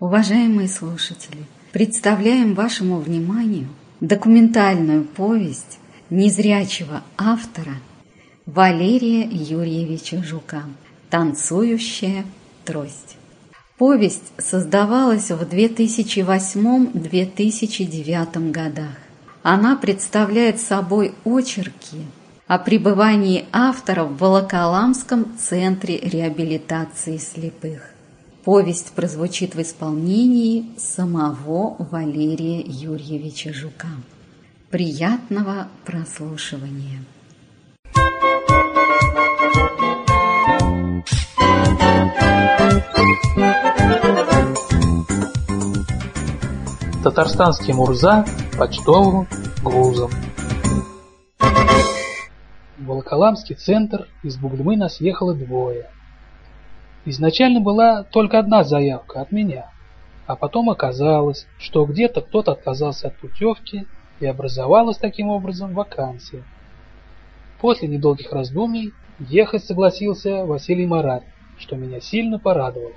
Уважаемые слушатели, представляем вашему вниманию документальную повесть незрячего автора Валерия Юрьевича Жука «Танцующая трость». Повесть создавалась в 2008-2009 годах. Она представляет собой очерки о пребывании автора в Волоколамском центре реабилитации слепых. Повесть прозвучит в исполнении самого Валерия Юрьевича Жука. Приятного прослушивания! Татарстанский Мурза почтовым грузом. В Волоколамский центр из Бугульмы нас ехало двое. Изначально была только одна заявка от меня, а потом оказалось, что где-то кто-то отказался от путевки и образовалась таким образом вакансия. После недолгих раздумий ехать согласился Василий Марат, что меня сильно порадовало.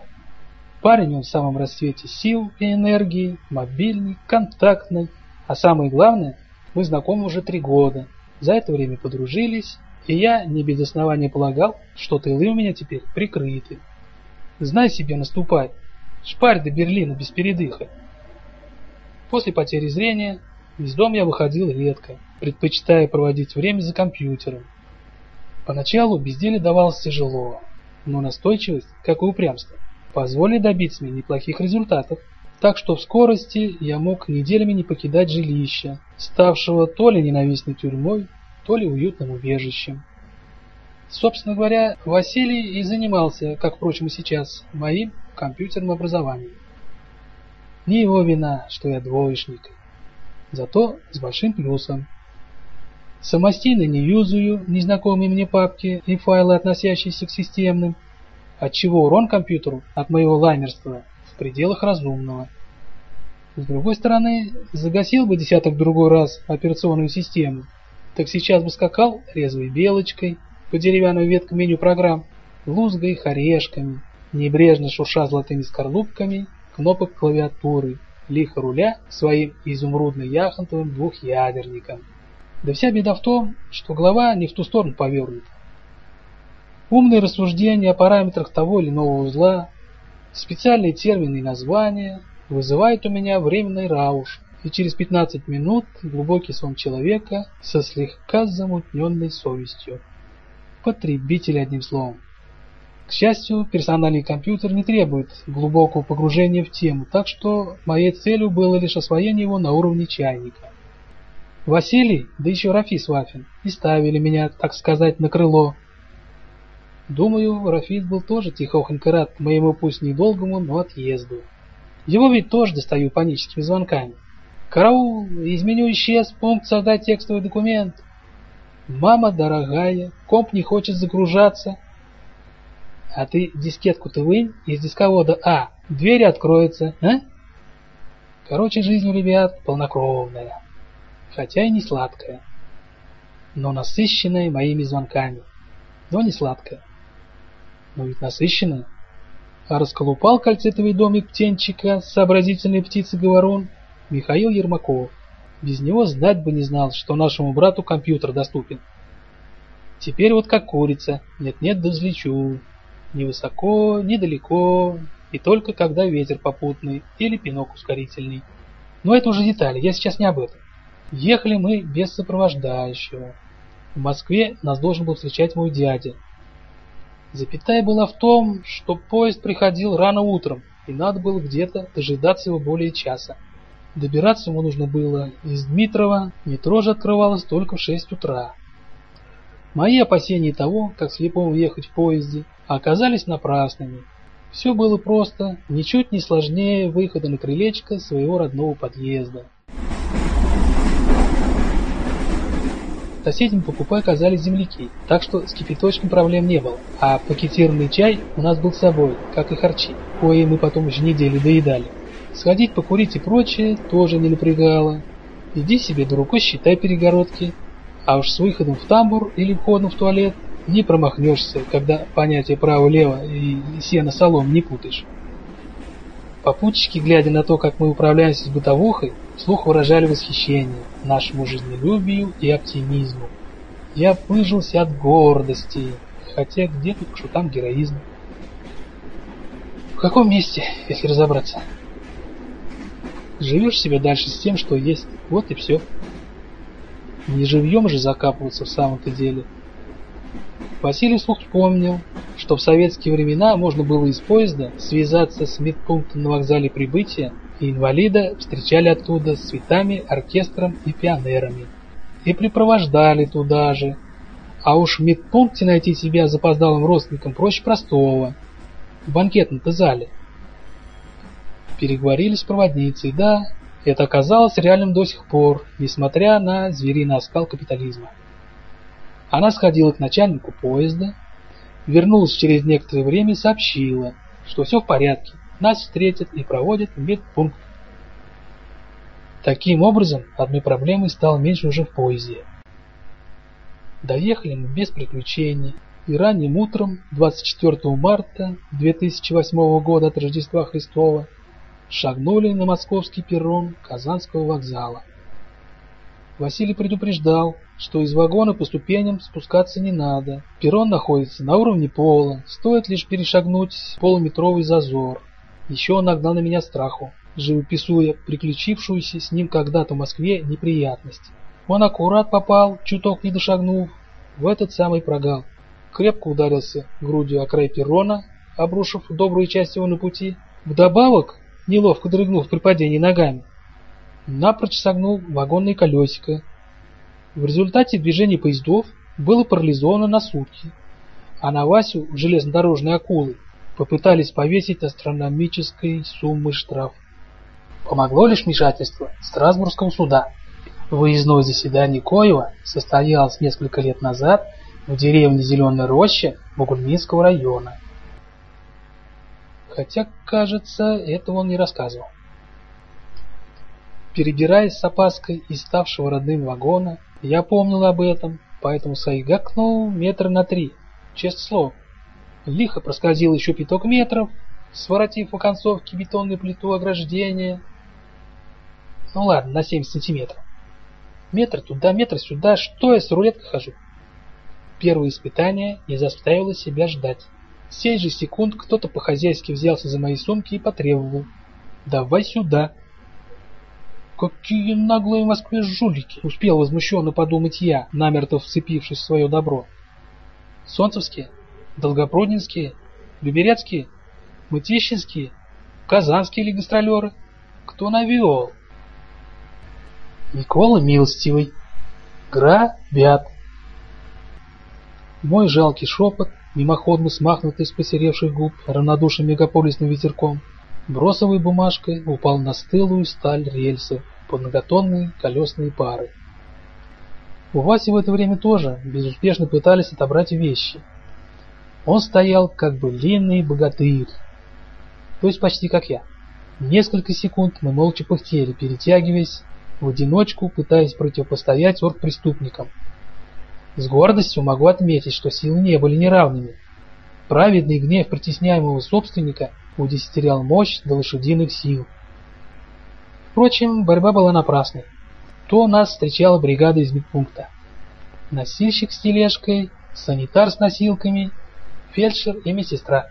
Парень он в самом расцвете сил и энергии, мобильный, контактный, а самое главное, мы знакомы уже три года. За это время подружились, и я не без основания полагал, что тылы у меня теперь прикрыты. Знай себе, наступай. Шпарь до Берлина без передыха. После потери зрения из дома я выходил редко, предпочитая проводить время за компьютером. Поначалу безделие давалось тяжело, но настойчивость, как и упрямство, позволили добиться мне неплохих результатов. Так что в скорости я мог неделями не покидать жилища, ставшего то ли ненавистной тюрьмой, то ли уютным убежищем. Собственно говоря, Василий и занимался, как, впрочем, и сейчас, моим компьютерным образованием. Не его вина, что я двоечник. Зато с большим плюсом. Самостийно не юзаю незнакомые мне папки и файлы, относящиеся к системным, отчего урон компьютеру от моего лаймерства в пределах разумного. С другой стороны, загасил бы десяток другой раз операционную систему, так сейчас бы скакал резвой белочкой по деревянным веткам меню программ, лузгой их орешками, небрежно шуша золотыми скорлупками кнопок клавиатуры, лихо руля своим изумрудно-яхонтовым двухъядерником. Да вся беда в том, что голова не в ту сторону повернута. Умные рассуждения о параметрах того или иного узла, специальные термины и названия вызывают у меня временный рауш, и через 15 минут глубокий сон человека со слегка замутненной совестью. Потребитель, одним словом. К счастью, персональный компьютер не требует глубокого погружения в тему, так что моей целью было лишь освоение его на уровне чайника. Василий, да еще Рафис Вафин, и ставили меня, так сказать, на крыло, Думаю, Рафит был тоже тихохонько рад моему пусть недолгому, но отъезду. Его ведь тоже достаю паническими звонками. Караул, из меню исчез пункт «Создать текстовый документ». Мама дорогая, комп не хочет загружаться. А ты дискетку-то вынь из дисковода А, дверь откроется, а? Короче, жизнь у ребят полнокровная, хотя и не сладкая, но насыщенная моими звонками, но не сладкая но ведь насыщенная. А расколупал кальцитовый домик птенчика сообразительной птицы говорун Михаил Ермаков. Без него знать бы не знал, что нашему брату компьютер доступен. Теперь вот как курица, нет-нет да взлечу. Ни высоко, ни далеко, и только когда ветер попутный или пинок ускорительный. Но это уже детали, я сейчас не об этом. Ехали мы без сопровождающего. В Москве нас должен был встречать мой дядя, Запятая была в том, что поезд приходил рано утром, и надо было где-то дожидаться его более часа. Добираться ему нужно было из Дмитрова, метро же открывалось только в 6 утра. Мои опасения того, как слепому ехать в поезде, оказались напрасными. Все было просто, ничуть не сложнее выхода на крылечко своего родного подъезда. Соседями покупай оказались земляки, так что с кипяточком проблем не было. А пакетированный чай у нас был с собой, как и харчи, кои мы потом уже неделю доедали. Сходить покурить и прочее тоже не напрягало. Иди себе до рукой считай перегородки, а уж с выходом в тамбур или входом в туалет не промахнешься, когда понятие право-лево и сено-солом не путаешь. Попутчики, глядя на то, как мы управляемся с бытовухой, вслух выражали восхищение нашему жизнелюбию и оптимизму. Я пыжился от гордости, хотя где тут что там героизм. В каком месте, если разобраться? Живешь себе дальше с тем, что есть, вот и все. Не живьем же закапываться в самом-то деле. Василий вслух вспомнил, что в советские времена можно было из поезда связаться с медпунктом на вокзале прибытия, и инвалида встречали оттуда с цветами, оркестром и пионерами. И припровождали туда же. А уж в медпункте найти себя запоздалым родственником проще простого. В банкетном-то зале. Переговорили с проводницей, да, это оказалось реальным до сих пор, несмотря на звериный оскал капитализма. Она сходила к начальнику поезда, вернулась через некоторое время и сообщила, что все в порядке, нас встретят и проводят в медпункт. Таким образом, одной проблемой стало меньше уже в поезде. Доехали мы без приключений, и ранним утром 24 марта 2008 года от Рождества Христова шагнули на московский перрон Казанского вокзала. Василий предупреждал, что из вагона по ступеням спускаться не надо. Перрон находится на уровне пола, стоит лишь перешагнуть полуметровый зазор. Еще он нагнал на меня страху, живописуя приключившуюся с ним когда-то в Москве неприятность. Он аккурат попал, чуток не дошагнув, в этот самый прогал. Крепко ударился грудью о край перрона, обрушив добрую часть его на пути. Вдобавок, неловко дрыгнув при падении ногами, напрочь согнул вагонные колесико, в результате движение поездов было парализовано на сутки, а на Васю железнодорожные акулы попытались повесить астрономической суммы штраф. Помогло лишь вмешательство Страсбургского суда. Выездное заседание Коева состоялось несколько лет назад в деревне Зеленая Роща Бугульминского района. Хотя, кажется, этого он не рассказывал. Перебираясь с опаской из ставшего родным вагона, я помнил об этом, поэтому сайгакнул метра на три, честное слово. Лихо проскользил еще пяток метров, своротив у концовки бетонную плиту ограждения. Ну ладно, на 70 сантиметров. Метр туда, метр сюда, что я с рулеткой хожу? Первое испытание не заставило себя ждать. В сей же секунд кто-то по-хозяйски взялся за мои сумки и потребовал. «Давай сюда!» «Какие наглые в Москве жулики!» — успел возмущенно подумать я, намертво вцепившись в свое добро. «Солнцевские? Долгопруднинские? Люберецкие? Мытищинские? Казанские ли гастролеры? Кто навел?» Никола Милостивый. Грабят. Мой жалкий шепот, мимоходно смахнутый с посеревших губ равнодушным мегаполисным ветерком, бросовой бумажкой упал на стылую сталь рельсы под многотонные колесные пары. У Васи в это время тоже безуспешно пытались отобрать вещи. Он стоял как бы длинный богатырь, то есть почти как я. Несколько секунд мы молча пыхтели, перетягиваясь в одиночку, пытаясь противопостоять оргпреступникам. С гордостью могу отметить, что силы не были неравными. Праведный гнев притесняемого собственника удесятерял мощь до лошадиных сил. Впрочем, борьба была напрасной. То нас встречала бригада из медпункта. Носильщик с тележкой, санитар с носилками, фельдшер и медсестра.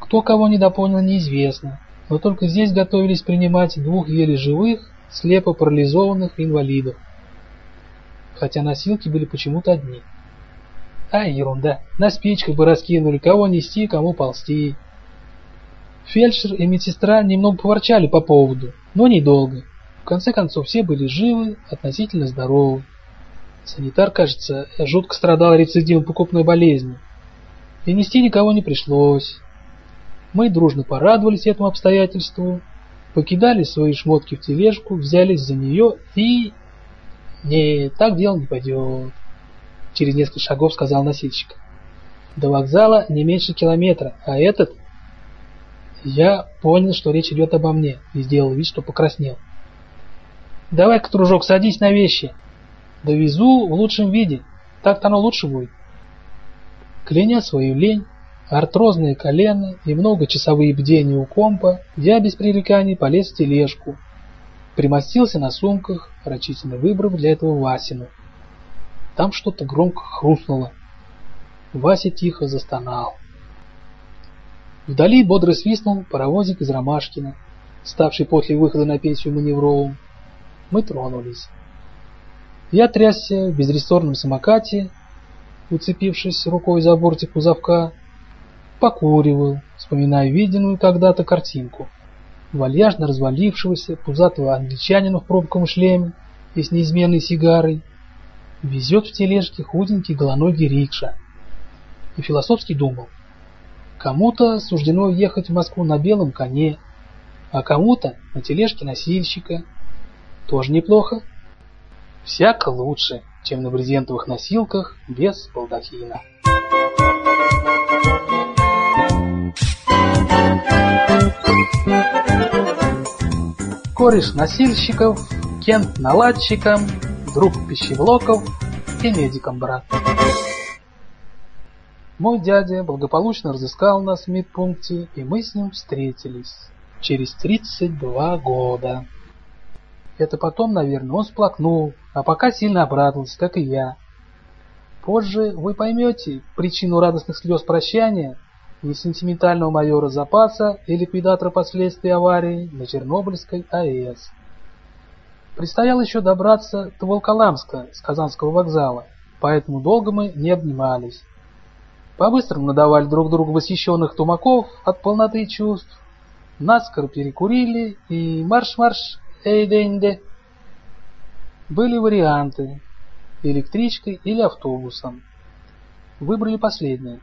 Кто кого недопонял, неизвестно, но только здесь готовились принимать двух еле живых, слепо парализованных инвалидов. Хотя носилки были почему-то одни. А, ерунда, на спичках бы раскинули, кого нести, кому ползти. Фельдшер и медсестра немного поворчали по поводу, но недолго. В конце концов, все были живы, относительно здоровы. Санитар, кажется, жутко страдал рецидивом покупной болезни. И нести никого не пришлось. Мы дружно порадовались этому обстоятельству, покидали свои шмотки в тележку, взялись за нее и... Не, так дело не пойдет. Через несколько шагов сказал носильщик. До вокзала не меньше километра, а этот я понял, что речь идет обо мне, и сделал вид, что покраснел. «Давай-ка, дружок, садись на вещи. Довезу в лучшем виде, так-то оно лучше будет». Кляня свою лень, артрозные колено и многочасовые бдения у компа, я без пререканий полез в тележку. Примостился на сумках, рачительно выбрав для этого Васину. Там что-то громко хрустнуло. Вася тихо застонал. Вдали бодро свистнул паровозик из Ромашкина, ставший после выхода на пенсию маневровым. Мы тронулись. Я трясся в безрессорном самокате, уцепившись рукой за бортик кузовка, покуривал, вспоминая виденную когда-то картинку. Вальяжно развалившегося пузатого англичанина в пробковом шлеме и с неизменной сигарой везет в тележке худенький голоногий рикша. И философски думал, кому-то суждено ехать в Москву на белом коне, а кому-то на тележке носильщика. Тоже неплохо. Всяко лучше, чем на брезентовых носилках без балдахина. Кореш носильщиков, Кент наладчиком, друг пищевлоков и медиком брат. Мой дядя благополучно разыскал нас в медпункте, и мы с ним встретились через 32 года. Это потом, наверное, он сплакнул, а пока сильно обрадовался, как и я. Позже вы поймете причину радостных слез прощания и сентиментального майора запаса и ликвидатора последствий аварии на Чернобыльской АЭС. Предстояло еще добраться до Волколамска с Казанского вокзала, поэтому долго мы не обнимались. По-быстрому надавали друг другу восхищенных тумаков от полноты чувств, наскоро перекурили и марш-марш эйденде. Были варианты – электричкой или автобусом. Выбрали последнее.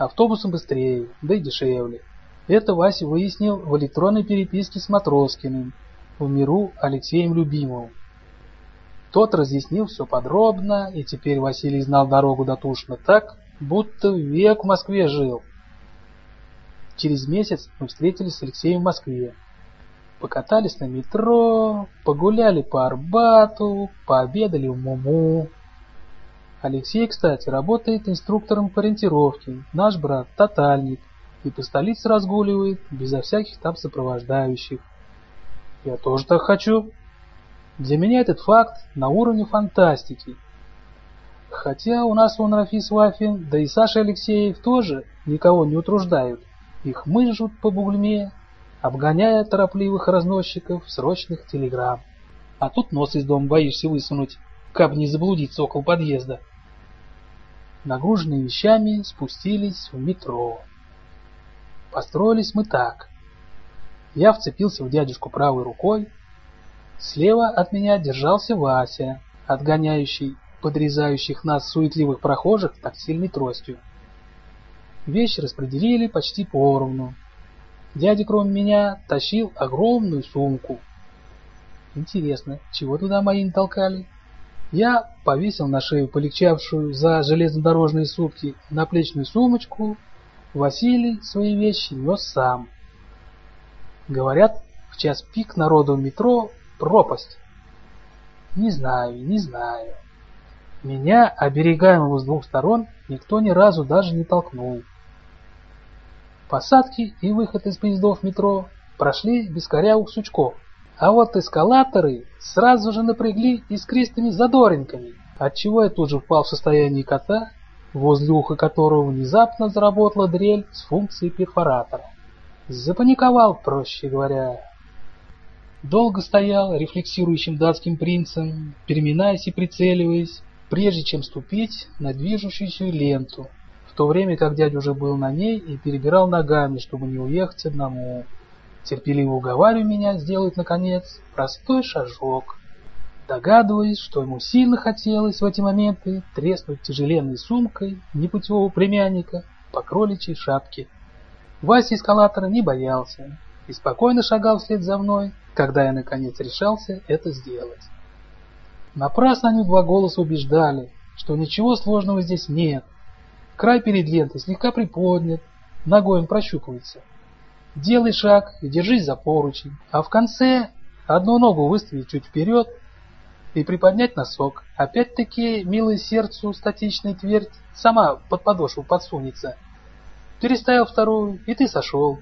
Автобусом быстрее, да и дешевле. Это Вася выяснил в электронной переписке с Матроскиным – в миру Алексеем Любимовым. Тот разъяснил все подробно, и теперь Василий знал дорогу до Тушина так, будто век в Москве жил. Через месяц мы встретились с Алексеем в Москве. Покатались на метро, погуляли по Арбату, пообедали в Муму. Алексей, кстати, работает инструктором по ориентировке, наш брат – тотальник, и по столице разгуливает, безо всяких там сопровождающих. Я тоже так хочу. Для меня этот факт на уровне фантастики. Хотя у нас он Рафис Вафин, да и Саша Алексеев тоже никого не утруждают. Их мыжут по бугульме, обгоняя торопливых разносчиков срочных телеграмм. А тут нос из дома боишься высунуть, как не заблудиться около подъезда. Нагруженные вещами спустились в метро. Построились мы так. Я вцепился в дядюшку правой рукой. Слева от меня держался Вася, отгоняющий подрезающих нас суетливых прохожих тактильной тростью. Вещи распределили почти поровну. Дядя, кроме меня, тащил огромную сумку. Интересно, чего туда мои не толкали? Я повесил на шею полегчавшую за железнодорожные сутки наплечную сумочку. Василий свои вещи нес сам. Говорят, в час пик народу метро пропасть. Не знаю, не знаю. Меня, оберегаемого с двух сторон, никто ни разу даже не толкнул. Посадки и выход из поездов метро прошли без корявых сучков. А вот эскалаторы сразу же напрягли искристыми задоринками, отчего я тут же впал в состояние кота, возле уха которого внезапно заработала дрель с функцией перфоратора. Запаниковал, проще говоря. Долго стоял рефлексирующим датским принцем, переминаясь и прицеливаясь, прежде чем ступить на движущуюся ленту, в то время как дядя уже был на ней и перебирал ногами, чтобы не уехать одному. Терпеливо уговаривая меня сделать, наконец, простой шажок, догадываясь, что ему сильно хотелось в эти моменты треснуть тяжеленной сумкой непутевого племянника по кроличьей шапке. Вася эскалатора не боялся и спокойно шагал вслед за мной, когда я наконец решался это сделать. Напрасно они два голоса убеждали, что ничего сложного здесь нет. Край перед лентой слегка приподнят, ногой он прощупывается. Делай шаг и держись за поручень, а в конце одну ногу выставить чуть вперед и приподнять носок. Опять-таки, милое сердцу статичная твердь сама под подошву подсунется – переставил вторую, и ты сошел.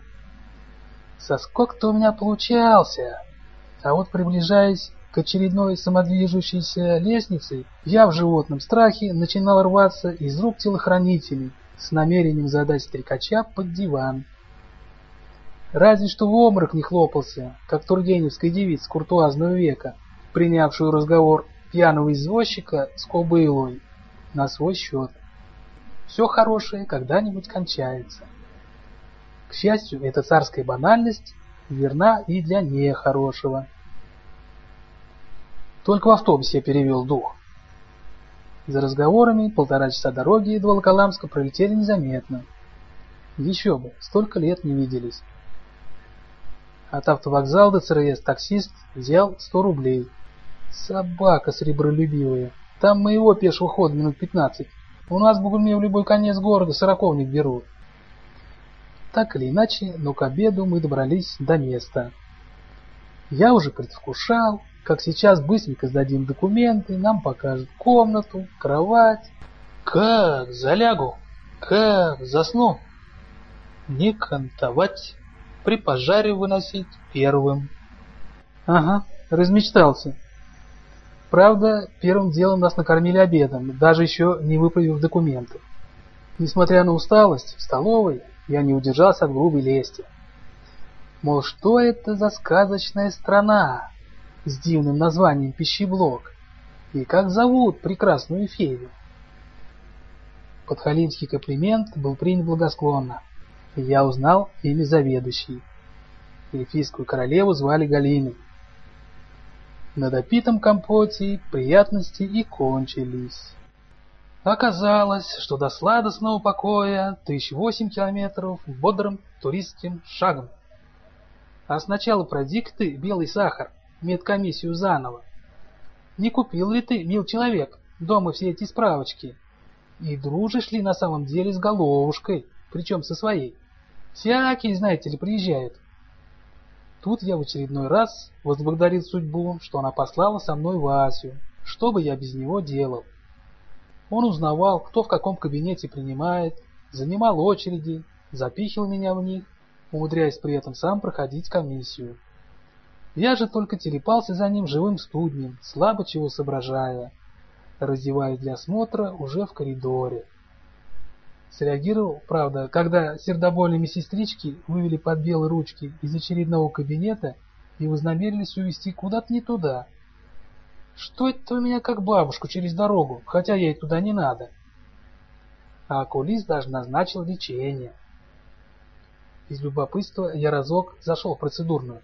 Соскок-то у меня получался, а вот приближаясь к очередной самодвижущейся лестнице, я в животном страхе начинал рваться из рук телохранителей с намерением задать стрекача под диван. Разве что в обморок не хлопался, как тургеневская девица куртуазного века, принявшую разговор пьяного извозчика с кобылой на свой счет. Все хорошее когда-нибудь кончается. К счастью, эта царская банальность верна и для нехорошего. Только в автобусе я перевел дух. За разговорами полтора часа дороги до Волоколамска пролетели незаметно. Еще бы, столько лет не виделись. От автовокзала до ЦРС таксист взял 100 рублей. Собака сребролюбивая. Там моего пешего хода минут 15. У нас в Бугульме в любой конец города сороковник берут. Так или иначе, но к обеду мы добрались до места. Я уже предвкушал, как сейчас быстренько сдадим документы, нам покажут комнату, кровать. Как залягу, как засну. Не кантовать, при пожаре выносить первым. Ага, размечтался. Правда, первым делом нас накормили обедом, даже еще не выправив документы. Несмотря на усталость, в столовой я не удержался от грубой лести. Мол, что это за сказочная страна с дивным названием пищеблок? И как зовут прекрасную фею? Подхалимский комплимент был принят благосклонно, и я узнал имя заведующей. Эльфийскую королеву звали Галиной. На допитом компоте приятности и кончились. Оказалось, что до сладостного покоя тысяч восемь километров бодрым туристским шагом. А сначала пройди-ка ты, белый сахар, медкомиссию заново. Не купил ли ты, мил человек, дома все эти справочки? И дружишь ли на самом деле с головушкой, причем со своей? Всякие, знаете ли, приезжают. Тут я в очередной раз возблагодарил судьбу, что она послала со мной Васю, что бы я без него делал. Он узнавал, кто в каком кабинете принимает, занимал очереди, запихивал меня в них, умудряясь при этом сам проходить комиссию. Я же только телепался за ним живым студнем, слабо чего соображая, раздеваясь для осмотра уже в коридоре. Среагировал, правда, когда сердобольные сестрички вывели под белые ручки из очередного кабинета и вознамерились увести куда-то не туда. Что это у меня как бабушку через дорогу, хотя ей туда не надо? А окулист даже назначил лечение. Из любопытства я разок зашел в процедурную.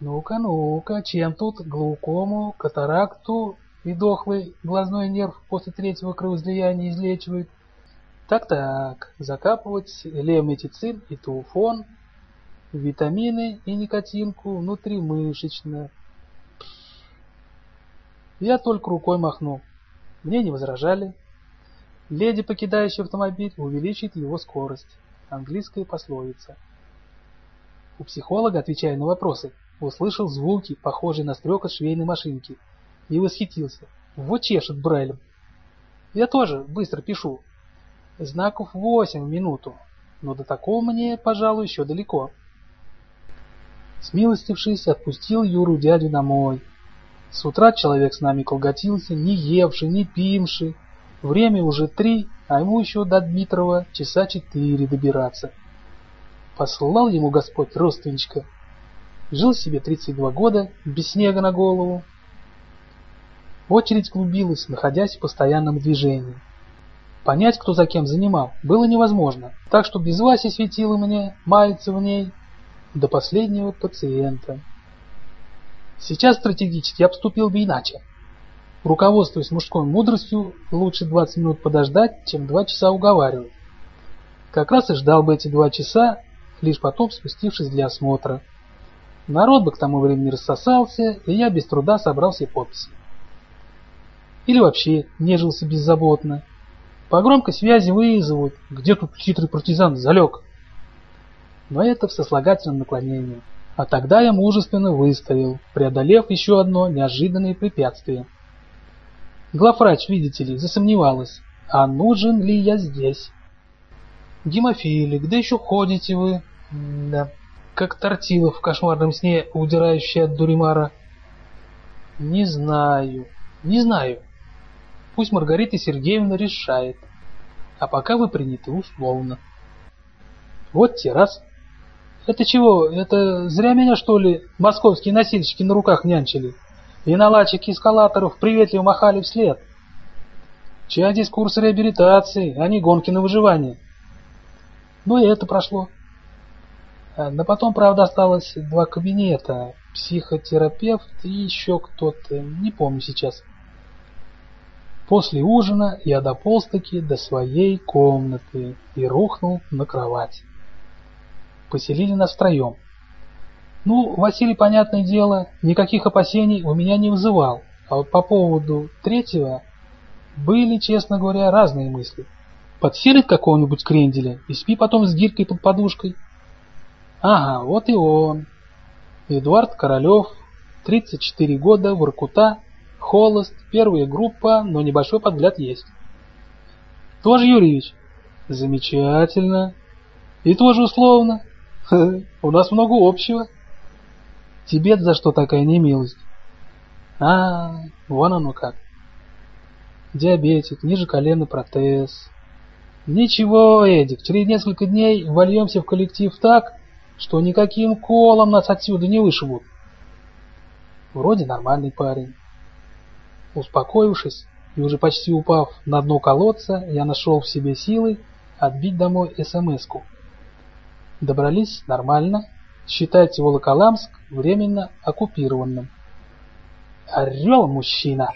Ну-ка, ну-ка, чем тут глаукому, катаракту и дохлый глазной нерв после третьего кровоизлияния излечивают? Так-так, закапывать леометицин и туфон, витамины и никотинку внутримышечно. Я только рукой махнул. Мне не возражали. Леди, покидающая автомобиль, увеличит его скорость. Английская пословица. У психолога, отвечая на вопросы, услышал звуки, похожие на стрекот швейной машинки, и восхитился. Вот чешет Брайлем. Я тоже быстро пишу, Знаков восемь в минуту, но до такого мне, пожалуй, еще далеко. Смилостившись, отпустил Юру дядю домой. С утра человек с нами колготился, не евший, не пивший. Время уже три, а ему еще до Дмитрова часа четыре добираться. Послал ему Господь родственничка. Жил себе 32 года, без снега на голову. Очередь клубилась, находясь в постоянном движении. Понять, кто за кем занимал, было невозможно, так что без Васи светило мне мается в ней до последнего пациента. Сейчас стратегически обступил бы иначе. Руководствуясь мужской мудростью, лучше 20 минут подождать, чем 2 часа уговаривать. Как раз и ждал бы эти 2 часа, лишь потом спустившись для осмотра. Народ бы к тому времени рассосался, и я без труда собрал все подписи. Или вообще нежился беззаботно, по громкой связи вызовут, где тут хитрый партизан залег. Но это в сослагательном наклонении. А тогда я мужественно выставил, преодолев еще одно неожиданное препятствие. Главврач, видите ли, засомневалась, а нужен ли я здесь? Гемофилик, да еще ходите вы. Да, как тортила в кошмарном сне, удирающая от Дуримара. Не знаю, не знаю. Пусть Маргарита Сергеевна решает. А пока вы приняты условно. Вот те раз. Это чего? Это зря меня, что ли, московские носильщики на руках нянчили? И наладчики эскалаторов приветливо махали вслед. Чья здесь курс реабилитации, а не гонки на выживание? Ну и это прошло. А, но потом, правда, осталось два кабинета. Психотерапевт и еще кто-то, не помню сейчас. После ужина я дополз-таки до своей комнаты и рухнул на кровать. Поселили нас втроем. Ну, Василий, понятное дело, никаких опасений у меня не вызывал, а вот по поводу третьего были, честно говоря, разные мысли. Подселит какого-нибудь кренделя и спи потом с гиркой под подушкой. Ага, вот и он. Эдуард Королев, 34 года, Воркута, холост, первая группа, но небольшой подгляд есть. Тоже Юрьевич? Замечательно. И тоже условно. У нас много общего. тебе за что такая немилость? А, вон оно как. Диабетик, ниже колена протез. Ничего, Эдик, через несколько дней вольемся в коллектив так, что никаким колом нас отсюда не вышибут. Вроде нормальный парень. Успокоившись и уже почти упав на дно колодца, я нашел в себе силы отбить домой СМС-ку. Добрались нормально, считайте Волоколамск временно оккупированным. Орел мужчина!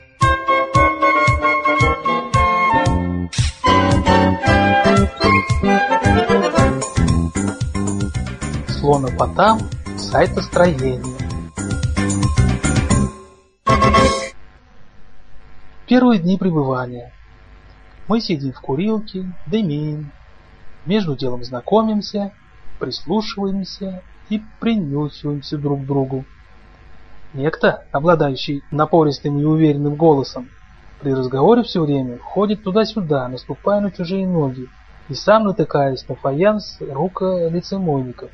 Слонопотам сайтостроение. Первые дни пребывания. Мы сидим в курилке, дымим, между делом знакомимся, прислушиваемся и принюсиваемся друг к другу. Некто, обладающий напористым и уверенным голосом, при разговоре все время ходит туда-сюда, наступая на чужие ноги и сам натыкаясь на фаянс рука лицемойников.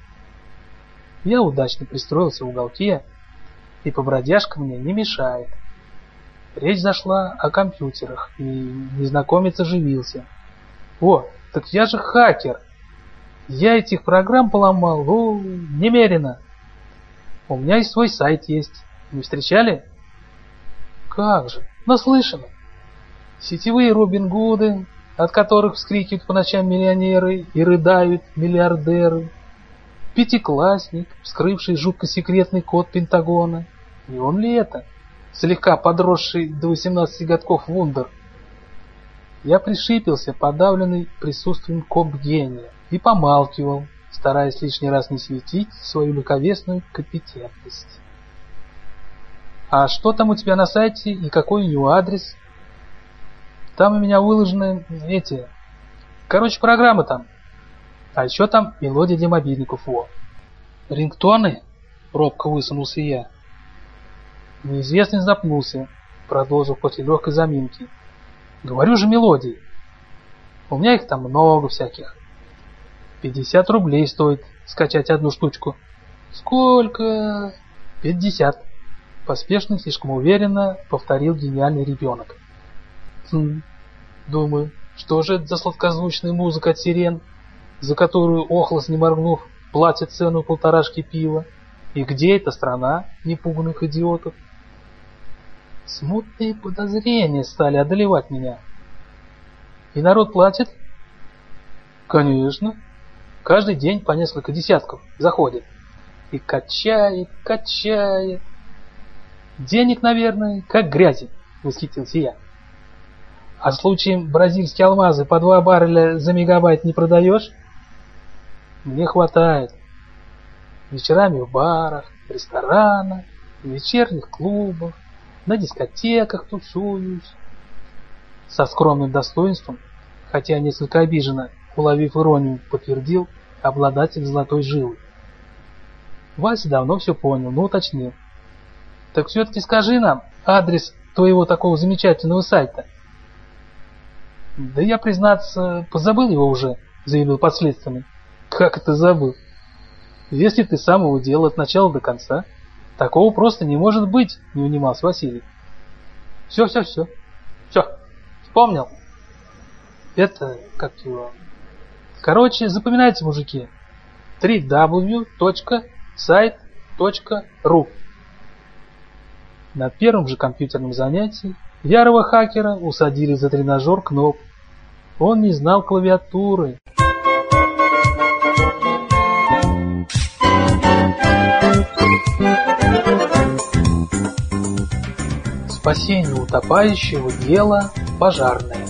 Я удачно пристроился в уголке, и побродяжка мне не мешает. Речь зашла о компьютерах, и незнакомец оживился. «О, так я же хакер! Я этих программ поломал, о, немерено! У меня и свой сайт есть. Не встречали?» «Как же, наслышано! Сетевые Робин Гуды, от которых вскрикивают по ночам миллионеры и рыдают миллиардеры, Пятиклассник, вскрывший жутко секретный код Пентагона. Не он ли это? Слегка подросший до 18 годков Вундер. Я пришипился, подавленный присутствием коп-гения, и помалкивал, стараясь лишний раз не светить свою легковесную компетентность. «А что там у тебя на сайте и какой у него адрес?» «Там у меня выложены эти... Короче, программы там. А еще там мелодия для мобильников, во. Рингтоны? Робко высунулся я. Неизвестный запнулся, продолжив после легкой заминки. Говорю же мелодии. У меня их там много всяких. 50 рублей стоит скачать одну штучку. Сколько? 50. Поспешно, слишком уверенно повторил гениальный ребенок. Хм, думаю, что же это за сладкозвучная музыка от сирен? за которую Охлос, не моргнув, платит цену полторашки пива? И где эта страна непуганных идиотов? Смутные подозрения стали одолевать меня. И народ платит? Конечно. Каждый день по несколько десятков заходит. И качает, качает. Денег, наверное, как грязи, восхитился я. А случаем бразильские алмазы по два барреля за мегабайт не продаешь? Мне хватает. Вечерами в барах, ресторанах, вечерних клубах, на дискотеках тусуюсь. Со скромным достоинством, хотя несколько обиженно, уловив иронию, подтвердил обладатель золотой жилы. Вася давно все понял, но уточнил. Так все-таки скажи нам адрес твоего такого замечательного сайта. Да я, признаться, позабыл его уже, заявил подследственный. Как это забыл? Если ты сам его делал от начала до конца, такого просто не может быть, не унимался Василий. Все, все, все. Все, вспомнил. Это, как его... Короче, запоминайте, мужики. www.site.ru На первом же компьютерном занятии ярого хакера усадили за тренажер кноп. Он не знал клавиатуры. Спасение утопающего дело пожарное.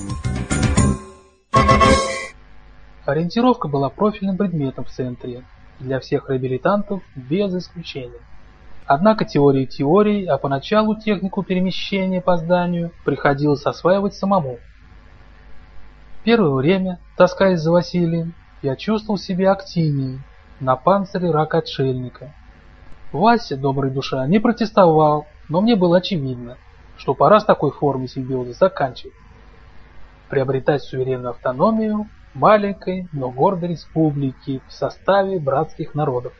Ориентировка была профильным предметом в центре для всех реабилитантов без исключения. Однако теории теории, а поначалу технику перемещения по зданию приходилось осваивать самому. Первое время, таскаясь за Василием, я чувствовал себя активнее на панцире рака-отшельника. Вася, добрый душа, не протестовал, но мне было очевидно, что пора с такой формой симбиоза заканчивать. Приобретать суверенную автономию маленькой, но гордой республики в составе братских народов.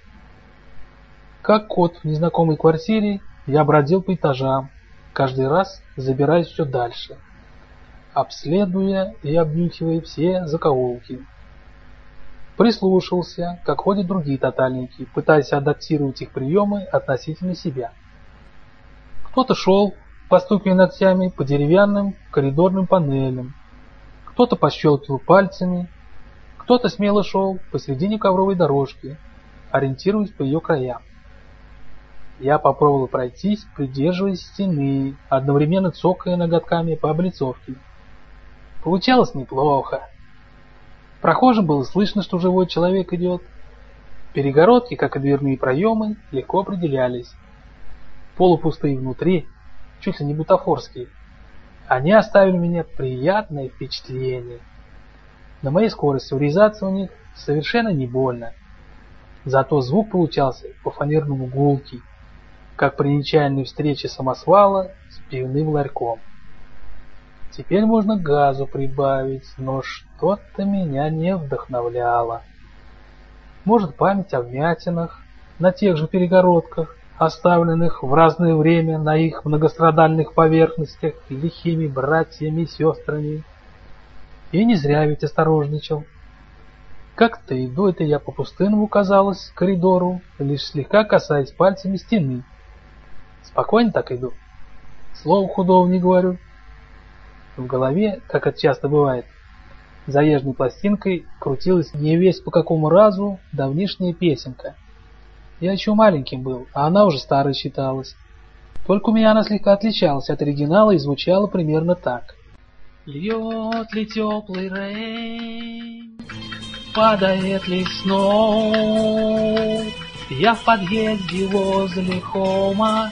Как кот в незнакомой квартире, я бродил по этажам, каждый раз забираясь все дальше, обследуя и обнюхивая все закоулки. Прислушался, как ходят другие тотальники, пытаясь адаптировать их приемы относительно себя. Кто-то шел, постукивая ногтями по деревянным коридорным панелям, кто-то пощелкивал пальцами, кто-то смело шел посредине ковровой дорожки, ориентируясь по ее краям. Я попробовал пройтись, придерживаясь стены, одновременно цокая ноготками по облицовке. Получалось неплохо. Прохожим было слышно, что живой человек идет. Перегородки, как и дверные проемы, легко определялись. Полупустые внутри, чуть ли не бутафорские, они оставили мне приятное впечатление. На моей скорости врезаться у них совершенно не больно. Зато звук получался по фанерному гулкий, как при нечаянной встрече самосвала с пивным ларьком. Теперь можно газу прибавить, но что-то меня не вдохновляло. Может память о вмятинах на тех же перегородках, оставленных в разное время на их многострадальных поверхностях лихими братьями и сестрами. И не зря ведь осторожничал. Как-то иду это я по пустынному, казалось, коридору, лишь слегка касаясь пальцами стены. Спокойно так иду. Слова худого не говорю. В голове, как это часто бывает, заезженной пластинкой крутилась не весь по какому разу давнишняя песенка — я еще маленьким был, а она уже старой считалась. Только у меня она слегка отличалась от оригинала и звучала примерно так. Льет ли теплый рейн, падает ли снов, Я в подъезде возле хома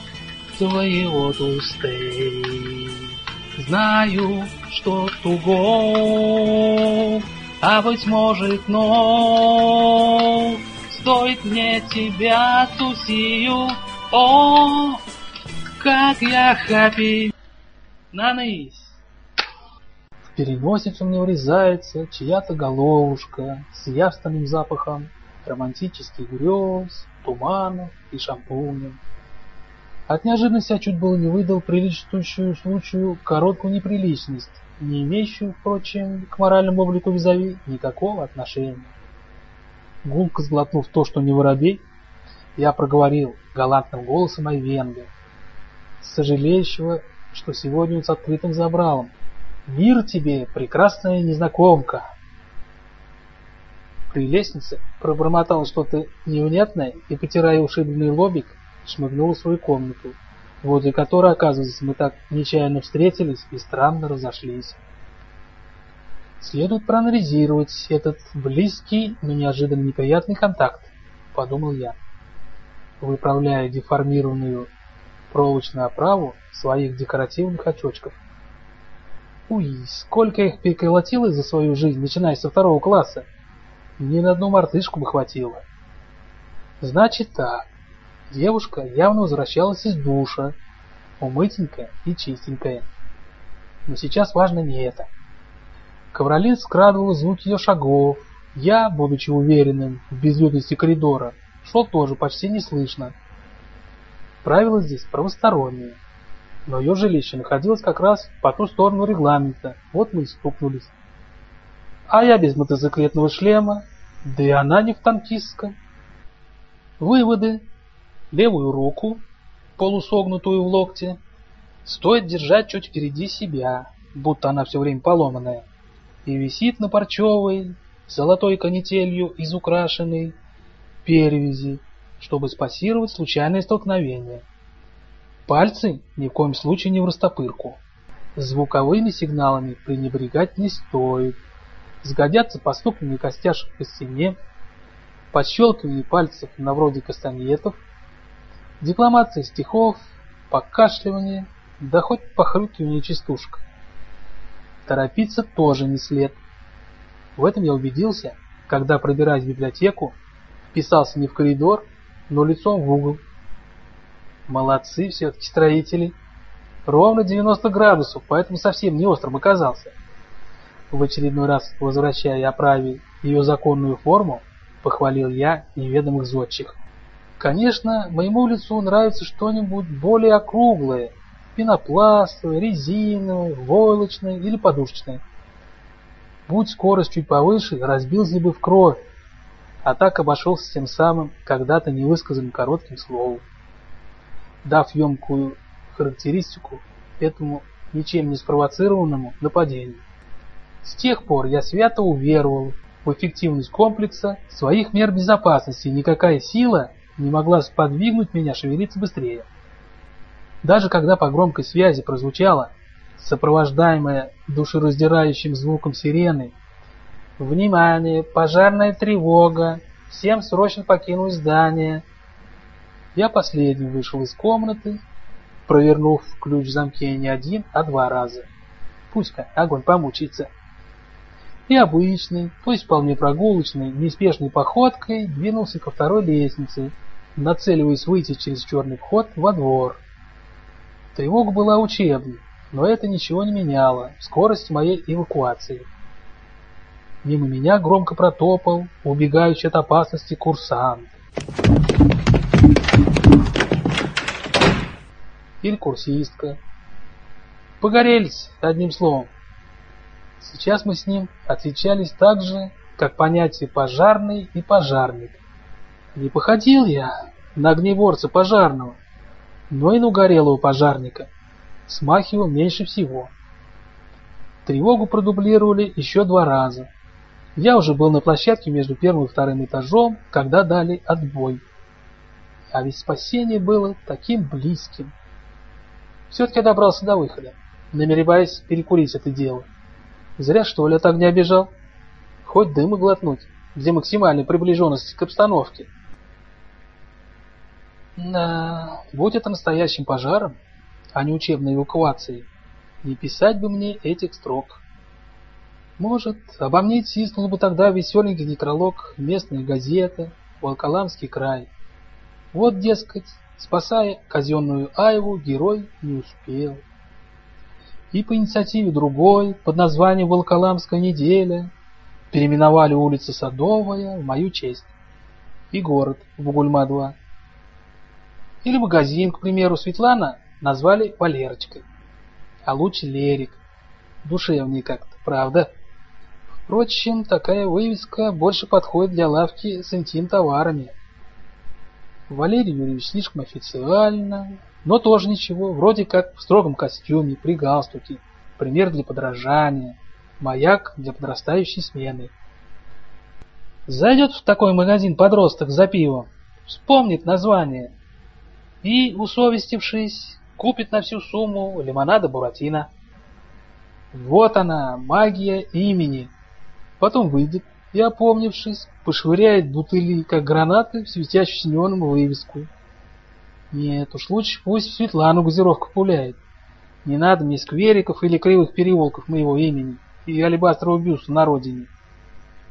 твоего тустей. Знаю, что тугов, а быть может нов, стоит мне тебя тусию, о, как я happy. Наныс. В переносицу мне врезается чья-то головушка с явственным запахом романтических грез, туманов и шампунем. От неожиданности я чуть было не выдал приличествующую случаю короткую неприличность, не имеющую, впрочем, к моральному облику визави никакого отношения. Гулко сглотнув то, что не воробей, я проговорил галантным голосом Айвенга, сожалеющего, что сегодня он с открытым забралом. «Мир тебе, прекрасная незнакомка!» При лестнице пробормотал что-то невнятное и, потирая ушибленный лобик, шмыгнул в свою комнату, возле которой, оказывается, мы так нечаянно встретились и странно разошлись. Следует проанализировать этот близкий, но неожиданно неприятный контакт, подумал я, выправляя деформированную проволочную оправу своих декоративных очочков. Уй, сколько их переколотилось за свою жизнь, начиная со второго класса. Ни на одну мартышку бы хватило. Значит так, девушка явно возвращалась из душа, умытенькая и чистенькая. Но сейчас важно не это. Ковролин скрадывал звук ее шагов, Я, будучи уверенным в безлюдности коридора, шел тоже почти неслышно. Правила здесь правосторонние. Но ее жилище находилось как раз по ту сторону регламента, вот мы и стукнулись. А я без мотоциклетного шлема, да и она не в танкистском. Выводы. Левую руку, полусогнутую в локте, стоит держать чуть впереди себя, будто она все время поломанная, и висит на парчевой, золотой канителью из украшенной перевязи, чтобы спассировать случайное столкновение. Пальцы ни в коем случае не в растопырку. Звуковыми сигналами пренебрегать не стоит. Сгодятся постукивание костяшек по стене, подщелкивание пальцев на вроде кастаньетов, декламация стихов, покашливание, да хоть похрюкивание частушка. Торопиться тоже не след. В этом я убедился, когда, пробираясь в библиотеку, вписался не в коридор, но лицом в угол. Молодцы все-таки строители. Ровно 90 градусов, поэтому совсем не острым оказался. В очередной раз, возвращая оправе ее законную форму, похвалил я неведомых зодчих. Конечно, моему лицу нравится что-нибудь более округлое, пенопластовое, резиновое, войлочное или подушечное. Будь скорость чуть повыше, разбился бы в кровь, а так обошелся тем самым когда-то невысказанным коротким словом. Дав емкую характеристику этому ничем не спровоцированному нападению. С тех пор я свято уверовал в эффективность комплекса своих мер безопасности, никакая сила не могла сподвигнуть меня шевелиться быстрее. Даже когда по громкой связи прозвучало, сопровождаемое душераздирающим звуком сирены, «Внимание! Пожарная тревога! Всем срочно покинуть здание!» Я последним вышел из комнаты, провернув ключ в замке не один, а два раза. Пусть-ка огонь помучится и обычной, то есть вполне прогулочной, неспешной походкой двинулся ко второй лестнице, нацеливаясь выйти через черный вход во двор. Тревога была учебной, но это ничего не меняло в скорости моей эвакуации. Мимо меня громко протопал, убегающий от опасности курсант. Или курсистка. Погорелись, одним словом. Сейчас мы с ним отличались так же, как понятие пожарный и пожарник. Не походил я на огнеборца пожарного, но и на угорелого пожарника. Смахивал меньше всего. Тревогу продублировали еще два раза. Я уже был на площадке между первым и вторым этажом, когда дали отбой. А ведь спасение было таким близким. Все-таки добрался до выхода, намереваясь перекурить это дело. Зря что ли от огня бежал? Хоть дыма глотнуть, где максимальная приближенность к обстановке. Да, будь это настоящим пожаром, а не учебной эвакуацией, не писать бы мне этих строк. Может, обо мне тиснул бы тогда веселенький некролог местная газета «Волколамский край». Вот, дескать, спасая казенную Айву, герой не успел и по инициативе другой, под названием «Волколамская неделя», переименовали улицу Садовая в мою честь и город Бугульма-2. Или магазин, к примеру, Светлана назвали Валерочкой, а лучше Лерик. Душевнее как-то, правда? Впрочем, такая вывеска больше подходит для лавки с интим-товарами. Валерий Юрьевич слишком официально, но тоже ничего, вроде как в строгом костюме, при галстуке, пример для подражания, маяк для подрастающей смены. Зайдет в такой магазин подросток за пивом, вспомнит название и, усовестившись, купит на всю сумму лимонада Буратино. Вот она, магия имени. Потом выйдет и, опомнившись, пошвыряет бутыли, как гранаты, в светящую неоном вывеску. Нет уж, лучше пусть Светлану газировку пуляет. Не надо мне сквериков или кривых переулков моего имени и алебастрового бюста на родине.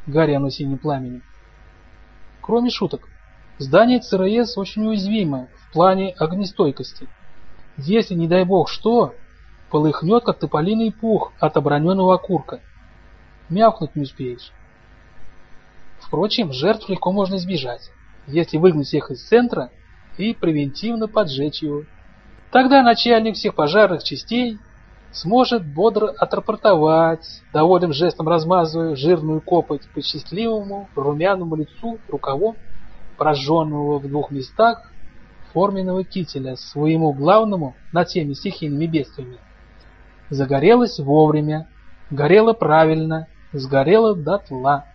Гарри оно синим пламенем. Кроме шуток, здание ЦРС очень уязвимое в плане огнестойкости. Если, не дай бог, что, полыхнет, как тополиный пух от оброненного окурка. Мявкнуть не успеешь. Впрочем, жертв легко можно избежать, если выгнать всех из центра и превентивно поджечь его. Тогда начальник всех пожарных частей сможет бодро отрапортовать, довольным жестом размазывая жирную копоть по счастливому румяному лицу рукавом прожженного в двух местах форменного кителя своему главному над всеми стихийными бедствиями. Загорелось вовремя, горело правильно, сгорело дотла.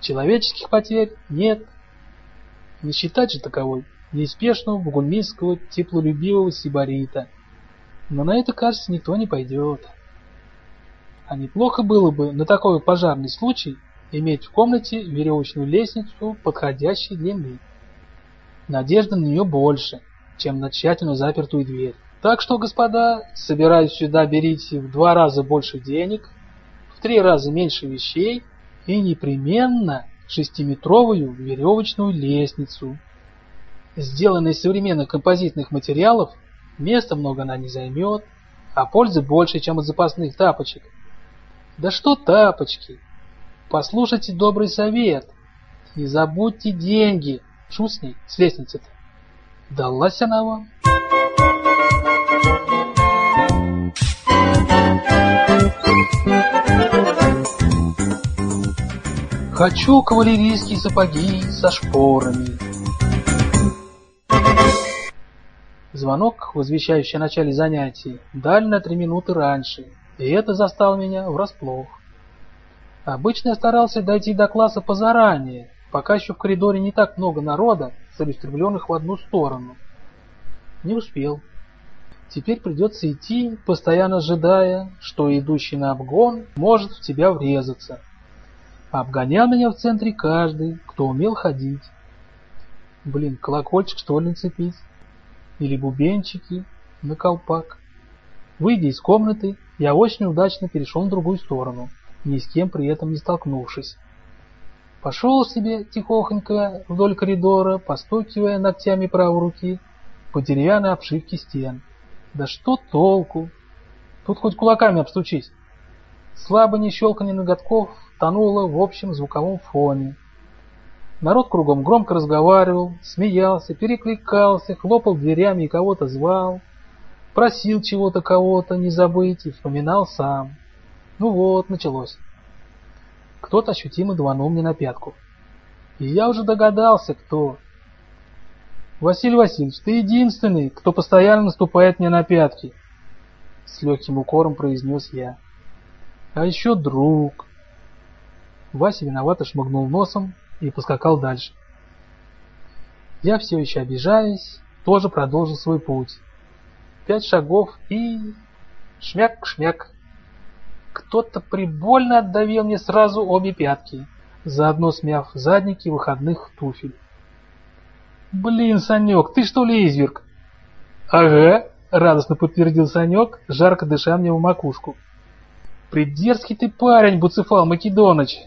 Человеческих потерь нет. Не считать же таковой неспешного бугульмийского теплолюбивого сибарита. Но на это, кажется, никто не пойдет. А неплохо было бы на такой пожарный случай иметь в комнате веревочную лестницу подходящей длины. Надежда на нее больше, чем на тщательно запертую дверь. Так что, господа, собираясь сюда, берите в два раза больше денег, в три раза меньше вещей и непременно шестиметровую веревочную лестницу. Сделанная из современных композитных материалов, места много она не займет, а пользы больше, чем от запасных тапочек. Да что тапочки? Послушайте добрый совет. Не забудьте деньги. Шу с ней, с лестницы-то. Далась она вам. Хочу кавалерийские сапоги со шпорами. Звонок, возвещающий о начале занятий, дали на три минуты раньше, и это застало меня врасплох. Обычно я старался дойти до класса позаранее, пока еще в коридоре не так много народа, целеустремленных в одну сторону. Не успел. Теперь придется идти, постоянно ожидая, что идущий на обгон может в тебя врезаться. Обгонял меня в центре каждый, кто умел ходить. Блин, колокольчик что ли нацепить? Или бубенчики на колпак? Выйдя из комнаты, я очень удачно перешел на другую сторону, ни с кем при этом не столкнувшись. Пошел себе тихохонько вдоль коридора, постукивая ногтями правой руки по деревянной обшивке стен. Да что толку? Тут хоть кулаками обстучись. Слабо щелканье ноготков тонуло в общем звуковом фоне. Народ кругом громко разговаривал, смеялся, перекликался, хлопал дверями и кого-то звал, просил чего-то кого-то не забыть и вспоминал сам. Ну вот, началось. Кто-то ощутимо дванул мне на пятку. И я уже догадался, кто. Василий Васильевич, ты единственный, кто постоянно наступает мне на пятки. С легким укором произнес я. А еще друг. Вася виновато шмыгнул носом и поскакал дальше. Я все еще обижаясь, тоже продолжил свой путь. Пять шагов и... Шмяк-шмяк. Кто-то прибольно отдавил мне сразу обе пятки, заодно смяв задники выходных туфель. «Блин, Санек, ты что ли изверг?» «Ага», — радостно подтвердил Санек, жарко дыша мне в макушку. «Придерзкий ты парень, Буцефал Македоныч!»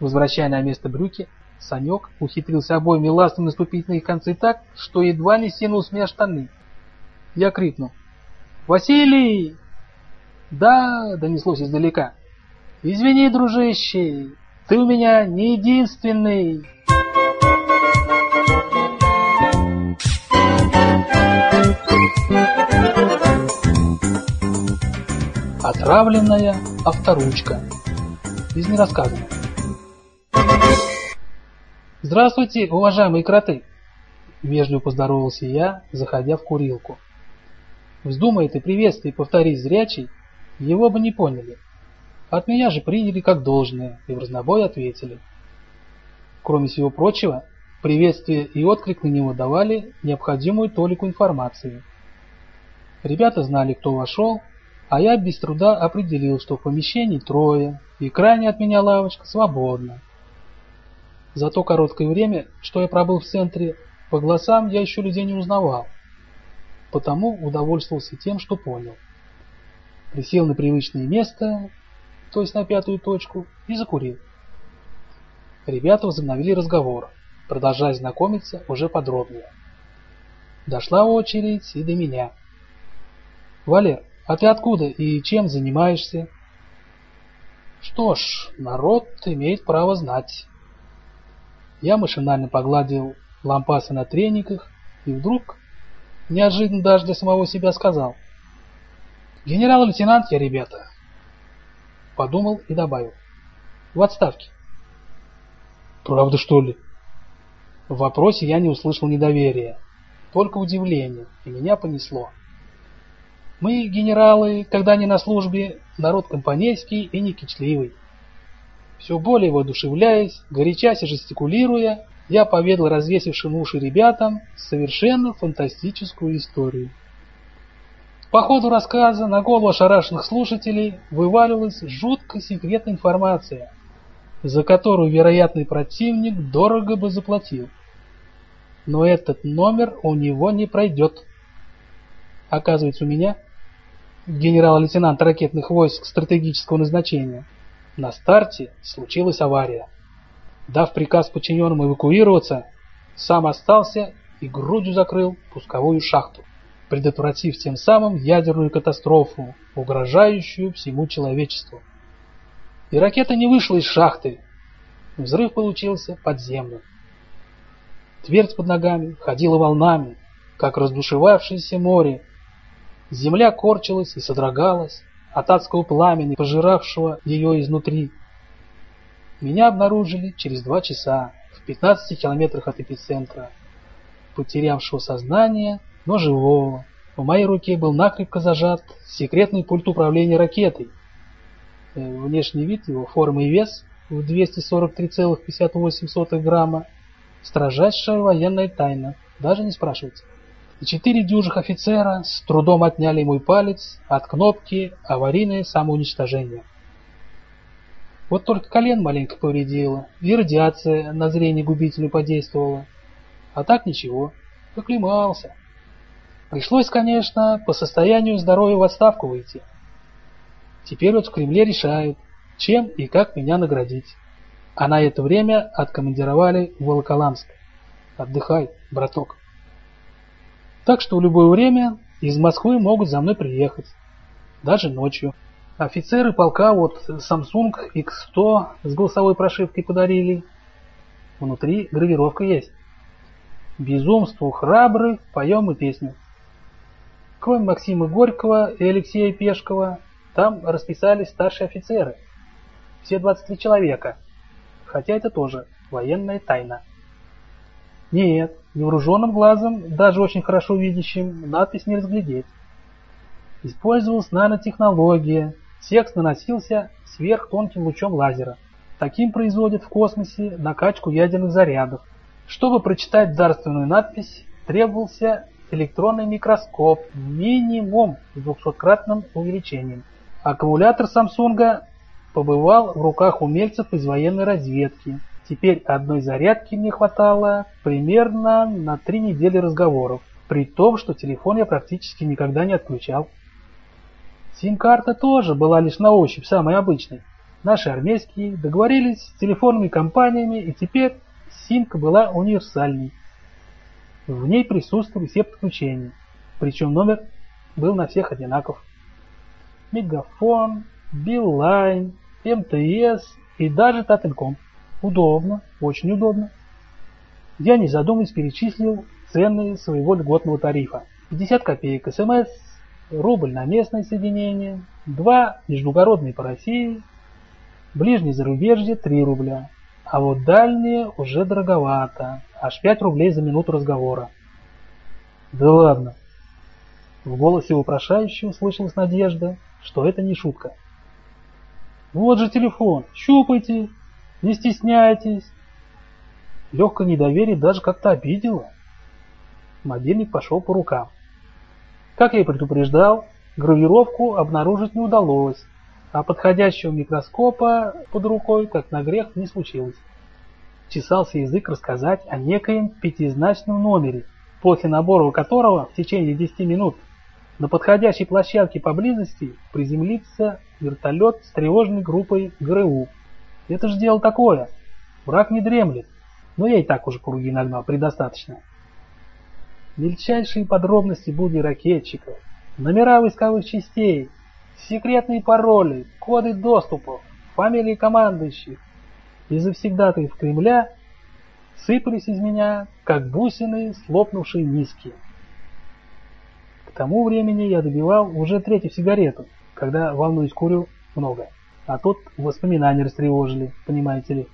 Возвращая на место брюки, Санек ухитрился обоими ластами наступить на их концы так, что едва не синул с меня штаны. Я крикнул. «Василий!» «Да!» — донеслось издалека. «Извини, дружище, ты у меня не единственный!» Отравленная авторучка. Из нерассказанного. Здравствуйте, уважаемые кроты! Вежливо поздоровался я, заходя в курилку. Вздумает и приветствие повторить зрячий, его бы не поняли. От меня же приняли как должное и в разнобой ответили. Кроме всего прочего, приветствие и отклик на него давали необходимую толику информации. Ребята знали, кто вошел, а я без труда определил, что в помещении трое, и крайне от меня лавочка свободна. За то короткое время, что я пробыл в центре, по голосам я еще людей не узнавал, потому удовольствовался тем, что понял. Присел на привычное место, то есть на пятую точку, и закурил. Ребята возобновили разговор, продолжая знакомиться уже подробнее. Дошла очередь и до меня. «Валер, а ты откуда и чем занимаешься? Что ж, народ имеет право знать. Я машинально погладил лампасы на трениках и вдруг, неожиданно даже для самого себя, сказал «Генерал-лейтенант я, ребята!» Подумал и добавил «В отставке». «Правда, что ли?» В вопросе я не услышал недоверия, только удивление, и меня понесло. Мы, генералы, когда не на службе, народ компанейский и некичливый. Все более воодушевляясь, горячась и жестикулируя, я поведал развесившим уши ребятам совершенно фантастическую историю. По ходу рассказа на голову ошарашенных слушателей вываливалась жутко секретная информация, за которую вероятный противник дорого бы заплатил. Но этот номер у него не пройдет. Оказывается, у меня генерал-лейтенант ракетных войск стратегического назначения. На старте случилась авария. Дав приказ подчиненным эвакуироваться, сам остался и грудью закрыл пусковую шахту, предотвратив тем самым ядерную катастрофу, угрожающую всему человечеству. И ракета не вышла из шахты. Взрыв получился подземным. Твердь под ногами ходила волнами, как раздушевавшееся море, Земля корчилась и содрогалась от адского пламени, пожиравшего ее изнутри. Меня обнаружили через два часа в 15 километрах от эпицентра, потерявшего сознание, но живого. В моей руке был накрепко зажат секретный пульт управления ракетой. Э, внешний вид его, форма и вес в 243,58 грамма, строжайшая военная тайна, даже не спрашивайте и четыре дюжих офицера с трудом отняли мой палец от кнопки «Аварийное самоуничтожение». Вот только колен маленько повредило, и радиация на зрение губителю подействовала. А так ничего, оклемался. Пришлось, конечно, по состоянию здоровья в отставку выйти. Теперь вот в Кремле решают, чем и как меня наградить. А на это время откомандировали в Волоколамск. Отдыхай, браток. Так что в любое время из Москвы могут за мной приехать. Даже ночью. Офицеры полка вот Samsung X100 с голосовой прошивкой подарили. Внутри гравировка есть. Безумству храбрых поем и песню. Кроме Максима Горького и Алексея Пешкова, там расписались старшие офицеры. Все 23 человека. Хотя это тоже военная тайна. Нет, невооруженным глазом, даже очень хорошо видящим, надпись не разглядеть. Использовалась нанотехнология, текст наносился сверхтонким лучом лазера. Таким производят в космосе накачку ядерных зарядов. Чтобы прочитать дарственную надпись, требовался электронный микроскоп минимум с 200-кратным увеличением. Аккумулятор Самсунга побывал в руках умельцев из военной разведки, Теперь одной зарядки мне хватало примерно на три недели разговоров, при том, что телефон я практически никогда не отключал. Сим-карта тоже была лишь на ощупь самой обычной. Наши армейские договорились с телефонными компаниями, и теперь симка была универсальной. В ней присутствовали все подключения, причем номер был на всех одинаков. Мегафон, Билайн, МТС и даже Татенком. Удобно, очень удобно. Я не задумываясь перечислил цены своего льготного тарифа. 50 копеек СМС, рубль на местное соединение, 2 междугородные по России, ближнее зарубежье 3 рубля. А вот дальние уже дороговато, аж 5 рублей за минуту разговора. Да ладно. В голосе вопрошающего слышалась надежда, что это не шутка. Вот же телефон, щупайте, не стесняйтесь. Легкое недоверие даже как-то обидело. Мобильник пошел по рукам. Как я и предупреждал, гравировку обнаружить не удалось, а подходящего микроскопа под рукой, как на грех, не случилось. Чесался язык рассказать о некоем пятизначном номере, после набора которого в течение 10 минут на подходящей площадке поблизости приземлится вертолет с тревожной группой ГРУ это же дело такое. Враг не дремлет. Но я и так уже круги нагнал, предостаточно. Мельчайшие подробности будни ракетчиков, номера войсковых частей, секретные пароли, коды доступов, фамилии командующих и завсегдатаев Кремля сыпались из меня, как бусины, слопнувшие миски. К тому времени я добивал уже третью сигарету, когда, волнуюсь, курю много. А тут воспоминания растревожили, понимаете ли.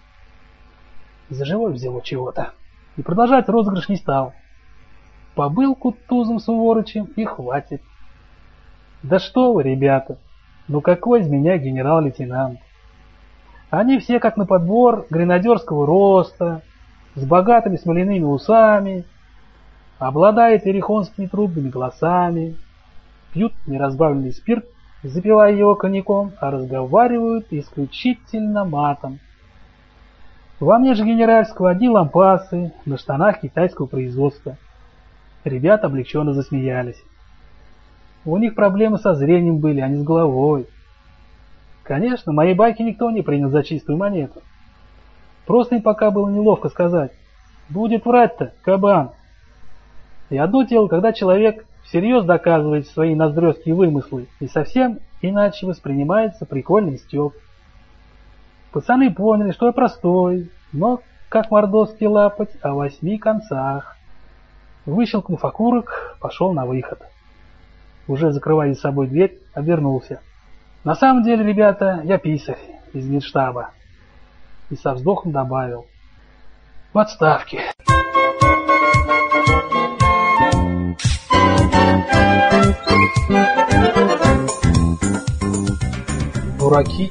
За живой взяло чего-то. И продолжать розыгрыш не стал. Побыл кутузом суворычем и хватит. Да что вы, ребята, ну какой из меня генерал-лейтенант? Они все как на подбор гренадерского роста, с богатыми смоляными усами, обладают ерехонскими трубными голосами, пьют неразбавленный спирт, запивая его коньяком, а разговаривают исключительно матом. Во мне же генеральского одни лампасы на штанах китайского производства. Ребята облегченно засмеялись. У них проблемы со зрением были, а не с головой. Конечно, мои байки никто не принял за чистую монету. Просто им пока было неловко сказать. Будет врать-то, кабан. И одно дело, когда человек всерьез доказывает свои ноздрёстские вымыслы, и совсем иначе воспринимается прикольный стёб. Пацаны поняли, что я простой, но как мордовский лапоть о восьми концах. Выщелкнув окурок, пошел на выход. Уже закрывая за собой дверь, обернулся. На самом деле, ребята, я писарь из Генштаба. И со вздохом добавил. В отставке. Дураки.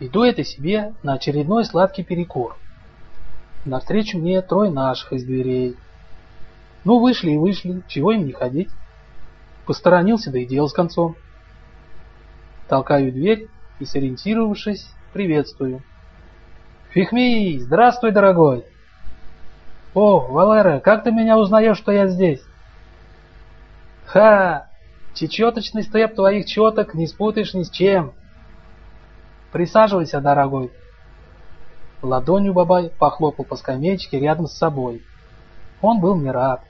Иду это себе на очередной сладкий перекур. Навстречу мне трое наших из дверей. Ну, вышли и вышли, чего им не ходить. Посторонился, да и дело с концом. Толкаю дверь и, сориентировавшись, приветствую. Фихми, здравствуй, дорогой. О, Валера, как ты меня узнаешь, что я здесь? Ха, чечеточный степ твоих четок не спутаешь ни с чем. Присаживайся, дорогой. Ладонью Бабай похлопал по скамеечке рядом с собой. Он был мне рад.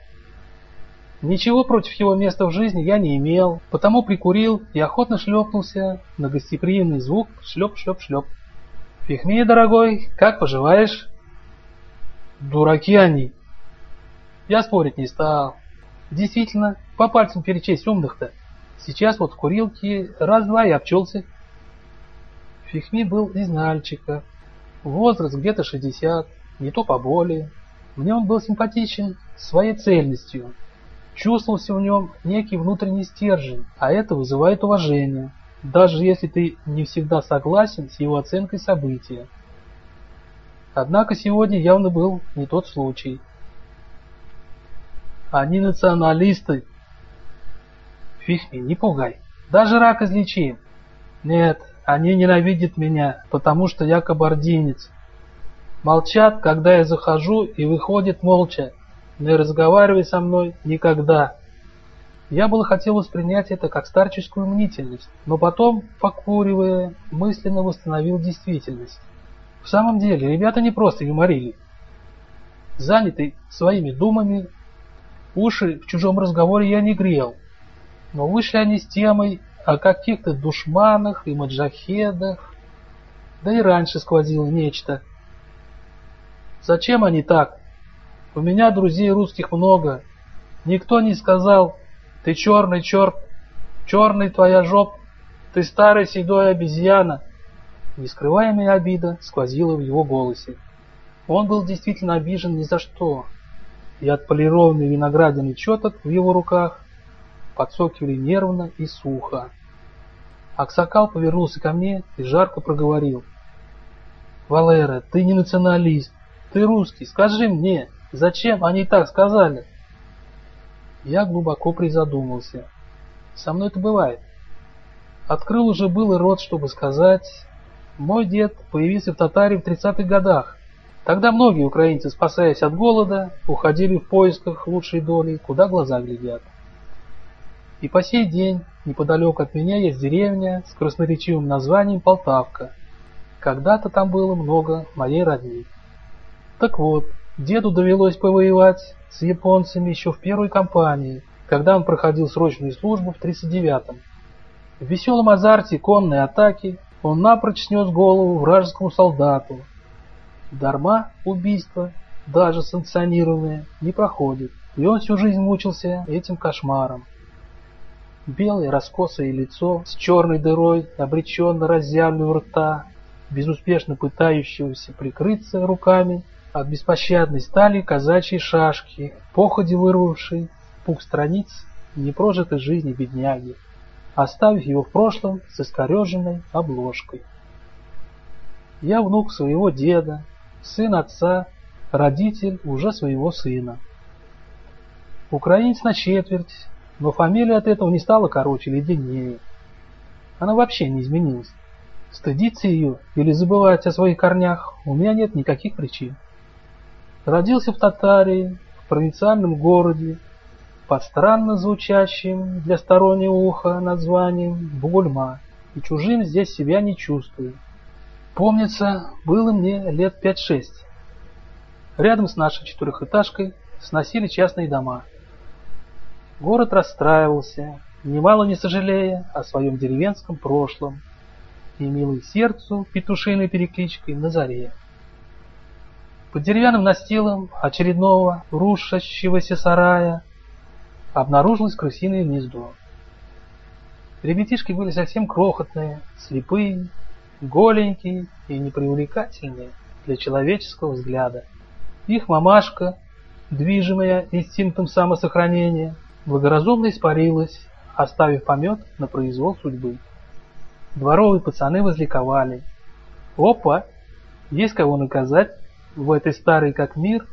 Ничего против его места в жизни я не имел, потому прикурил и охотно шлепнулся на гостеприимный звук шлеп-шлеп-шлеп. «Фихми, дорогой, как поживаешь?» «Дураки они!» Я спорить не стал. Действительно, по пальцам перечесть умных-то. Сейчас вот в курилке раз-два и обчелся. Фихми был из Нальчика. Возраст где-то 60, не то поболее. Мне он был симпатичен своей цельностью, Чувствовался в нем некий внутренний стержень, а это вызывает уважение, даже если ты не всегда согласен с его оценкой события. Однако сегодня явно был не тот случай. Они националисты. Фихми, не пугай. Даже рак излечим. Нет, они ненавидят меня, потому что я кабардинец. Молчат, когда я захожу, и выходят молча, не разговаривай со мной никогда. Я было хотел воспринять это как старческую мнительность, но потом, покуривая, мысленно восстановил действительность. В самом деле, ребята не просто юморили. Занятый своими думами, уши в чужом разговоре я не грел. Но вышли они с темой о каких-то душманах и маджахедах, да и раньше сквозило нечто. Зачем они так? У меня друзей русских много. Никто не сказал, ты черный черт, черный твоя жоп, ты старый седой обезьяна. Нескрываемая обида сквозила в его голосе. Он был действительно обижен ни за что. И отполированный виноградиный четок в его руках подсокивали нервно и сухо. Аксакал повернулся ко мне и жарко проговорил. «Валера, ты не националист, ты русский, скажи мне, Зачем они так сказали? Я глубоко призадумался. Со мной это бывает. Открыл уже был рот, чтобы сказать... Мой дед появился в Татаре в 30-х годах. Тогда многие украинцы, спасаясь от голода, уходили в поисках лучшей доли, куда глаза глядят. И по сей день, неподалеку от меня, есть деревня с красноречивым названием Полтавка. Когда-то там было много моей родни. Так вот, Деду довелось повоевать с японцами еще в первой кампании, когда он проходил срочную службу в 39-м. В веселом азарте конной атаки он напрочь снес голову вражескому солдату. Дарма убийство, даже санкционированное, не проходит, и он всю жизнь мучился этим кошмаром. Белое раскосое лицо с черной дырой, обреченно разъявленного рта, безуспешно пытающегося прикрыться руками от беспощадной стали казачьей шашки, походе вырвавшей пух страниц непрожитой жизни бедняги, оставив его в прошлом с искореженной обложкой. Я внук своего деда, сын отца, родитель уже своего сына. Украинец на четверть, но фамилия от этого не стала короче или длиннее. Она вообще не изменилась. Стыдиться ее или забывать о своих корнях у меня нет никаких причин. Родился в Татарии, в провинциальном городе, под странно звучащим для стороннего уха названием Бугульма, и чужим здесь себя не чувствую. Помнится, было мне лет пять-шесть. Рядом с нашей четырехэтажкой сносили частные дома. Город расстраивался, немало не сожалея о своем деревенском прошлом и милой сердцу петушиной перекличкой на заре. Под деревянным настилом очередного рушащегося сарая обнаружилось крысиное гнездо. Ребятишки были совсем крохотные, слепые, голенькие и непривлекательные для человеческого взгляда. Их мамашка, движимая инстинктом самосохранения, благоразумно испарилась, оставив помет на произвол судьбы. Дворовые пацаны возликовали. Опа! Есть кого наказать в этой старой как мир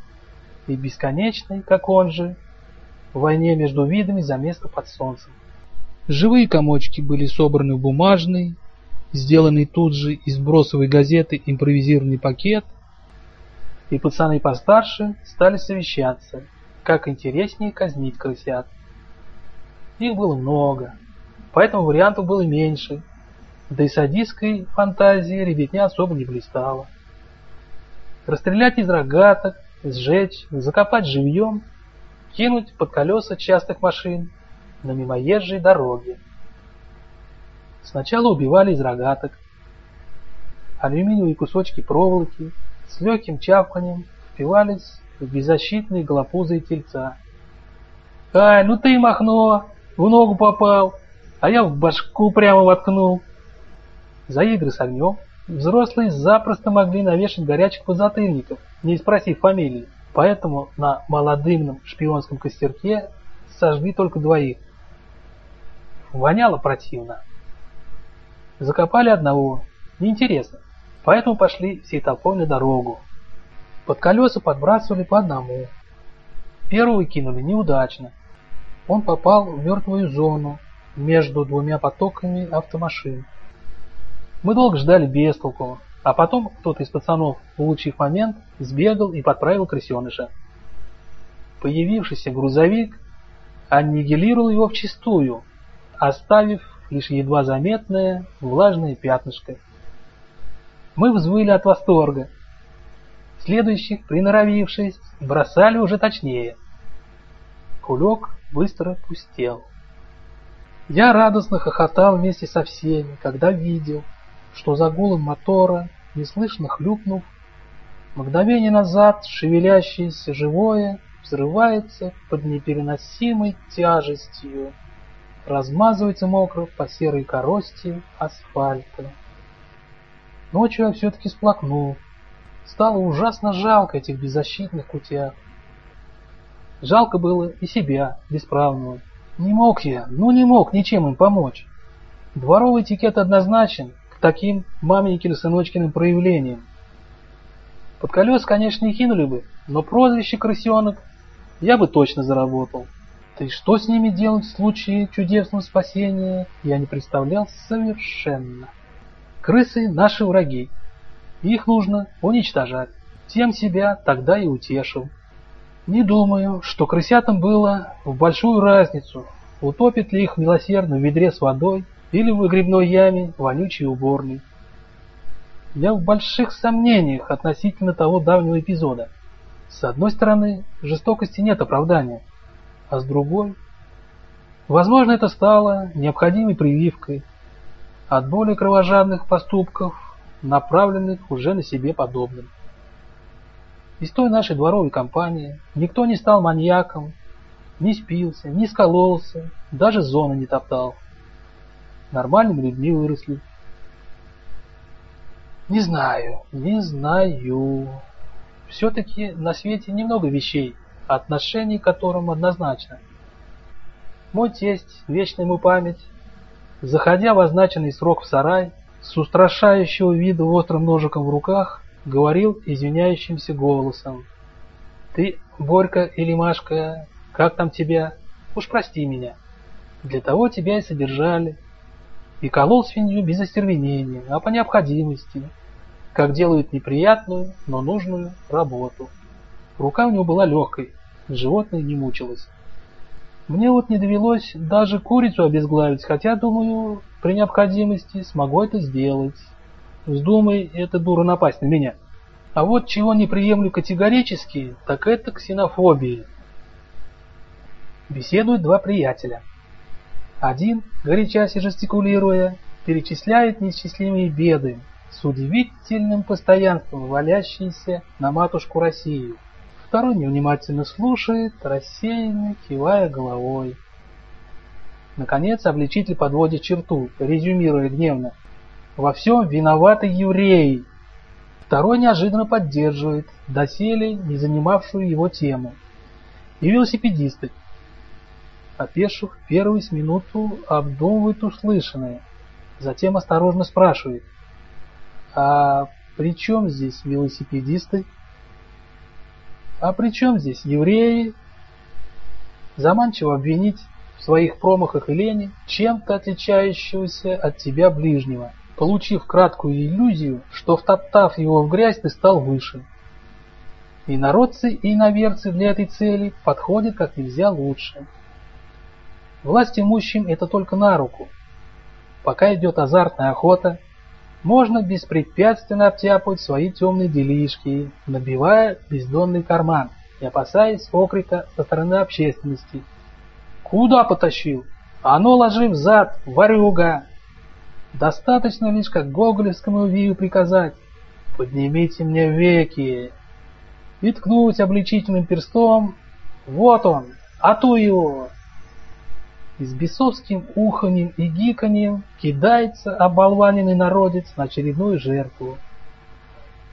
и бесконечной, как он же, войне между видами за место под солнцем. Живые комочки были собраны в бумажный, сделанный тут же из бросовой газеты импровизированный пакет, и пацаны постарше стали совещаться, как интереснее казнить крысят. Их было много, поэтому вариантов было меньше, да и садистской фантазии ребятня особо не блистала. Расстрелять из рогаток, сжечь, закопать живьем – кинуть под колеса частых машин на мимоезжей дороге. Сначала убивали из рогаток. Алюминиевые кусочки проволоки с легким чавканием впивались в беззащитные голопузые тельца. «Ай, ну ты махно! В ногу попал, а я в башку прямо воткнул!» За игры с огнем взрослые запросто могли навешать горячих подзатыльников, не спросив фамилии. Поэтому на молодымном шпионском костерке сожгли только двоих. Воняло противно. Закопали одного. Неинтересно. Поэтому пошли всей толпой на дорогу. Под колеса подбрасывали по одному. Первого кинули неудачно. Он попал в мертвую зону между двумя потоками автомашин. Мы долго ждали без толку, а потом кто-то из пацанов, улучив момент, сбегал и подправил крысеныша. Появившийся грузовик аннигилировал его вчистую, оставив лишь едва заметное влажное пятнышко. Мы взвыли от восторга. Следующих, приноровившись, бросали уже точнее. Кулек быстро пустел. Я радостно хохотал вместе со всеми, когда видел, что за гулом мотора неслышно хлюпнув, мгновение назад шевелящееся живое взрывается под непереносимой тяжестью, размазывается мокро по серой корости асфальта. Ночью я все-таки сплакнул. Стало ужасно жалко этих беззащитных кутях. Жалко было и себя, бесправного. Не мог я, ну не мог ничем им помочь. Дворовый этикет однозначен, таким маменькин-сыночкиным проявлением. Под колес, конечно, не кинули бы, но прозвище «крысенок» я бы точно заработал. Да и что с ними делать в случае чудесного спасения, я не представлял совершенно. Крысы – наши враги. Их нужно уничтожать. Тем себя тогда и утешил. Не думаю, что крысятам было в большую разницу, утопит ли их милосердно в ведре с водой или в выгребной яме вонючей уборной. Я в больших сомнениях относительно того давнего эпизода. С одной стороны, жестокости нет оправдания, а с другой... Возможно, это стало необходимой прививкой. от более кровожадных поступков, направленных уже на себе подобным. Из той нашей дворовой компании никто не стал маньяком, не спился, не скололся, даже зоны не топтал. Нормальными людьми выросли. Не знаю, не знаю. Все-таки на свете немного вещей, отношение к которым однозначно. Мой тесть, вечная ему память, заходя в означенный срок в сарай, с устрашающего вида острым ножиком в руках, говорил извиняющимся голосом. «Ты, Борька или Машка, как там тебя? Уж прости меня. Для того тебя и содержали. И колол свинью без остервенения, а по необходимости, как делают неприятную, но нужную работу. Рука у него была легкой, животное не мучилось. Мне вот не довелось даже курицу обезглавить, хотя, думаю, при необходимости смогу это сделать. Вздумай эта дура напасть на меня. А вот чего не приемлю категорически, так это ксенофобия. Беседуют два приятеля. Один, горячась и жестикулируя, перечисляет неисчислимые беды, с удивительным постоянством валящиеся на матушку Россию. Второй невнимательно слушает, рассеянно кивая головой. Наконец обличитель подводит черту, резюмируя гневно. Во всем виноваты евреи. Второй неожиданно поддерживает, доселе не занимавшую его тему. И велосипедисты. Опешив первую с минуту, обдумывает услышанное. Затем осторожно спрашивает. А при чем здесь велосипедисты? А при чем здесь евреи? Заманчиво обвинить в своих промахах и лени чем-то отличающегося от тебя ближнего, получив краткую иллюзию, что втоптав его в грязь, ты стал выше. И народцы, и иноверцы для этой цели подходят как нельзя лучше. Власть имущим это только на руку. Пока идет азартная охота, можно беспрепятственно обтяпывать свои темные делишки, набивая бездонный карман и опасаясь окрика со стороны общественности – Куда потащил? А ну ложи в зад, ворюга! Достаточно лишь как гоголевскому вию приказать. Поднимите мне веки. И ткнуть обличительным перстом. Вот он, а ту его. И с бесовским уханьем и гиканьем кидается оболваненный народец на очередную жертву.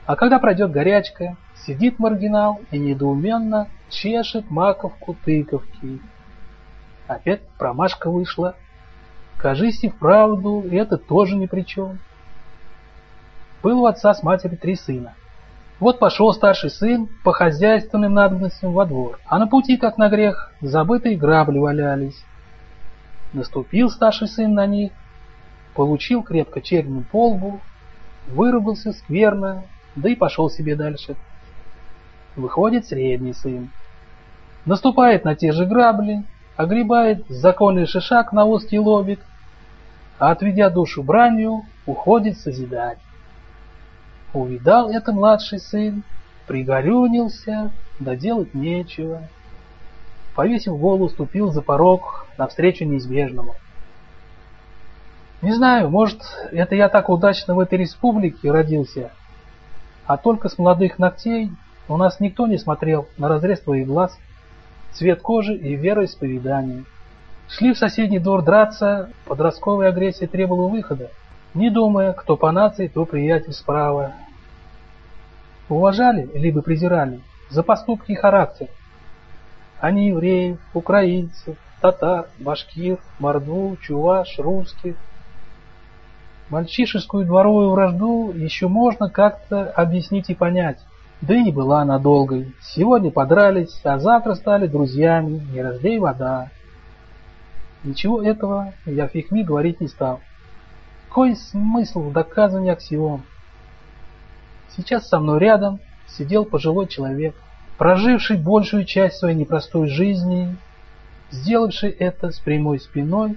А когда пройдет горячка, сидит маргинал и недоуменно чешет маковку тыковки. Опять промашка вышла. Кажись и вправду, это тоже ни при чем. Был у отца с матерью три сына. Вот пошел старший сын по хозяйственным надобностям во двор, а на пути, как на грех, забытые грабли валялись. Наступил старший сын на них, получил крепко черным по лбу, вырубился скверно, да и пошел себе дальше. Выходит средний сын. Наступает на те же грабли, огребает законный шишак на узкий лобик, а отведя душу бранью, уходит созидать. Увидал это младший сын, пригорюнился, да делать нечего. Повесив голову, ступил за порог навстречу неизбежному. Не знаю, может, это я так удачно в этой республике родился, а только с молодых ногтей у нас никто не смотрел на разрез твоих глаз цвет кожи и вероисповедание. Шли в соседний двор драться, подростковая агрессия требовала выхода, не думая, кто по нации, то приятель справа. Уважали, либо презирали, за поступки и характер. Они евреев, украинцев, татар, башкир, мордву, чуваш, русских. Мальчишескую дворовую вражду еще можно как-то объяснить и понять. Да и была она долгой. Сегодня подрались, а завтра стали друзьями, не разлей вода. Ничего этого я Фихми говорить не стал. Какой смысл в доказывании аксиом? Сейчас со мной рядом сидел пожилой человек, проживший большую часть своей непростой жизни, сделавший это с прямой спиной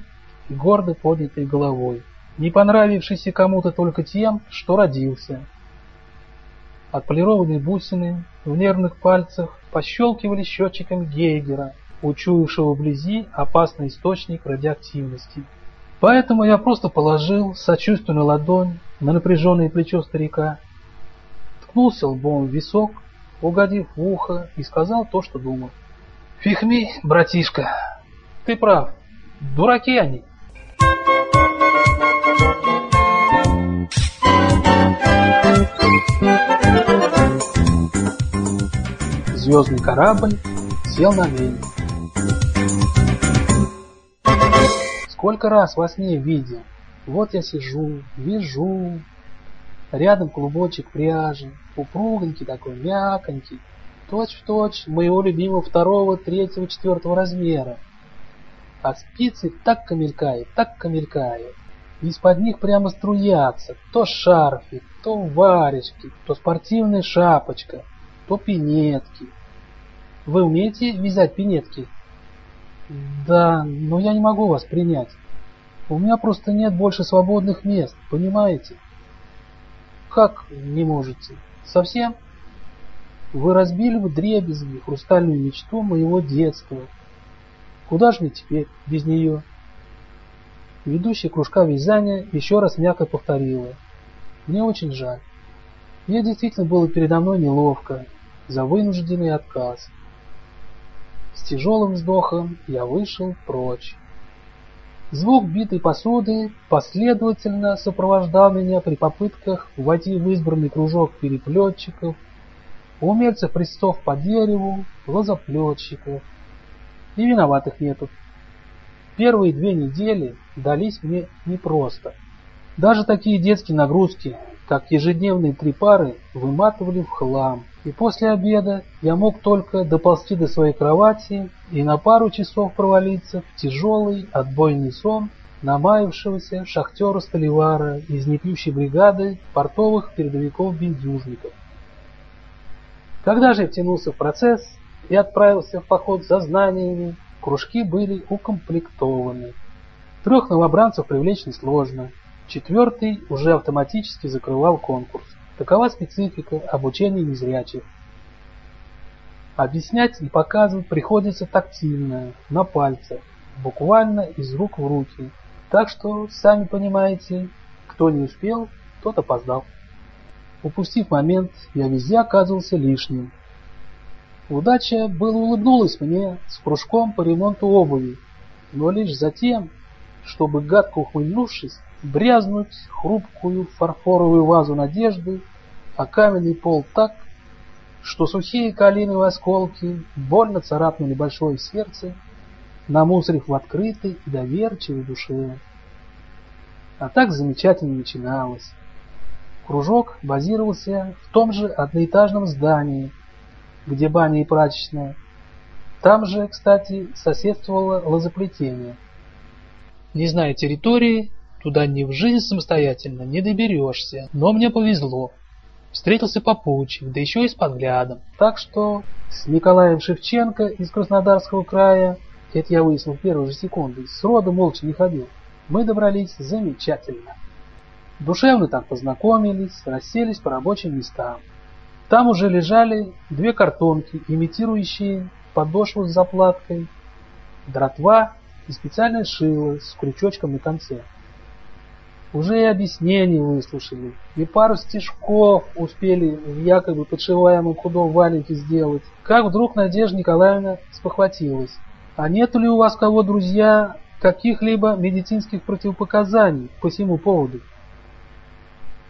и гордо поднятой головой, не понравившийся кому-то только тем, что родился – Отполированные бусины в нервных пальцах пощелкивали счетчиком Гейгера, учуявшего вблизи опасный источник радиоактивности. Поэтому я просто положил сочувственную ладонь на напряженное плечо старика, ткнулся лбом в висок, угодив в ухо и сказал то, что думал. «Фихми, братишка, ты прав, дураки они». Звездный корабль сел на мель. Сколько раз во сне видел. Вот я сижу, вижу. Рядом клубочек пряжи, упругонький такой, мяконький, точь-в-точь точь моего любимого второго, третьего, четвертого размера. А спицы так камелькает, так камелькает. Из-под них прямо струятся то шарфик, то варежки, то спортивная шапочка, то пинетки. Вы умеете вязать пинетки? Да, но я не могу вас принять. У меня просто нет больше свободных мест, понимаете? Как не можете? Совсем? Вы разбили в дребезги хрустальную мечту моего детства. Куда же мне теперь без нее? Ведущая кружка вязания еще раз мягко повторила. Мне очень жаль. Мне действительно было передо мной неловко за вынужденный отказ. С тяжелым вздохом я вышел прочь. Звук битой посуды последовательно сопровождал меня при попытках войти в избранный кружок переплетчиков, умельцев резцов по дереву, лозоплетчиков. И виноватых нету. Первые две недели дались мне непросто. Даже такие детские нагрузки, как ежедневные три пары, выматывали в хлам и после обеда я мог только доползти до своей кровати и на пару часов провалиться в тяжелый отбойный сон намаявшегося шахтера-столевара из непьющей бригады портовых передовиков-бендюжников. Когда же я втянулся в процесс и отправился в поход за знаниями, кружки были укомплектованы. Трех новобранцев привлечь несложно, четвертый уже автоматически закрывал конкурс. Такова специфика обучения незрячих. Объяснять и показывать приходится тактильно, на пальцах, буквально из рук в руки. Так что, сами понимаете, кто не успел, тот опоздал. Упустив момент, я везде оказывался лишним. Удача было улыбнулась мне с кружком по ремонту обуви, но лишь затем, чтобы, гадко ухмыльнувшись, брязнуть хрупкую фарфоровую вазу надежды, а каменный пол так, что сухие калиновые осколки больно царапнули большое сердце, намусорив в открытой и доверчивой душе. А так замечательно начиналось. Кружок базировался в том же одноэтажном здании, где баня и прачечная. Там же, кстати, соседствовало лозоплетение. Не зная территории, Туда ни в жизнь самостоятельно не доберешься, но мне повезло. Встретился попутчик, да еще и с подглядом. Так что с Николаем Шевченко из Краснодарского края, это я выяснил в первые же секунды, с рода молча не ходил, мы добрались замечательно. Душевно так познакомились, расселись по рабочим местам. Там уже лежали две картонки, имитирующие подошву с заплаткой, дротва и специальное шило с крючочком на конце. Уже и объяснений выслушали, и пару стишков успели в якобы подшиваемом худом валенке сделать. Как вдруг Надежда Николаевна спохватилась. А нету ли у вас кого, друзья, каких-либо медицинских противопоказаний по всему поводу?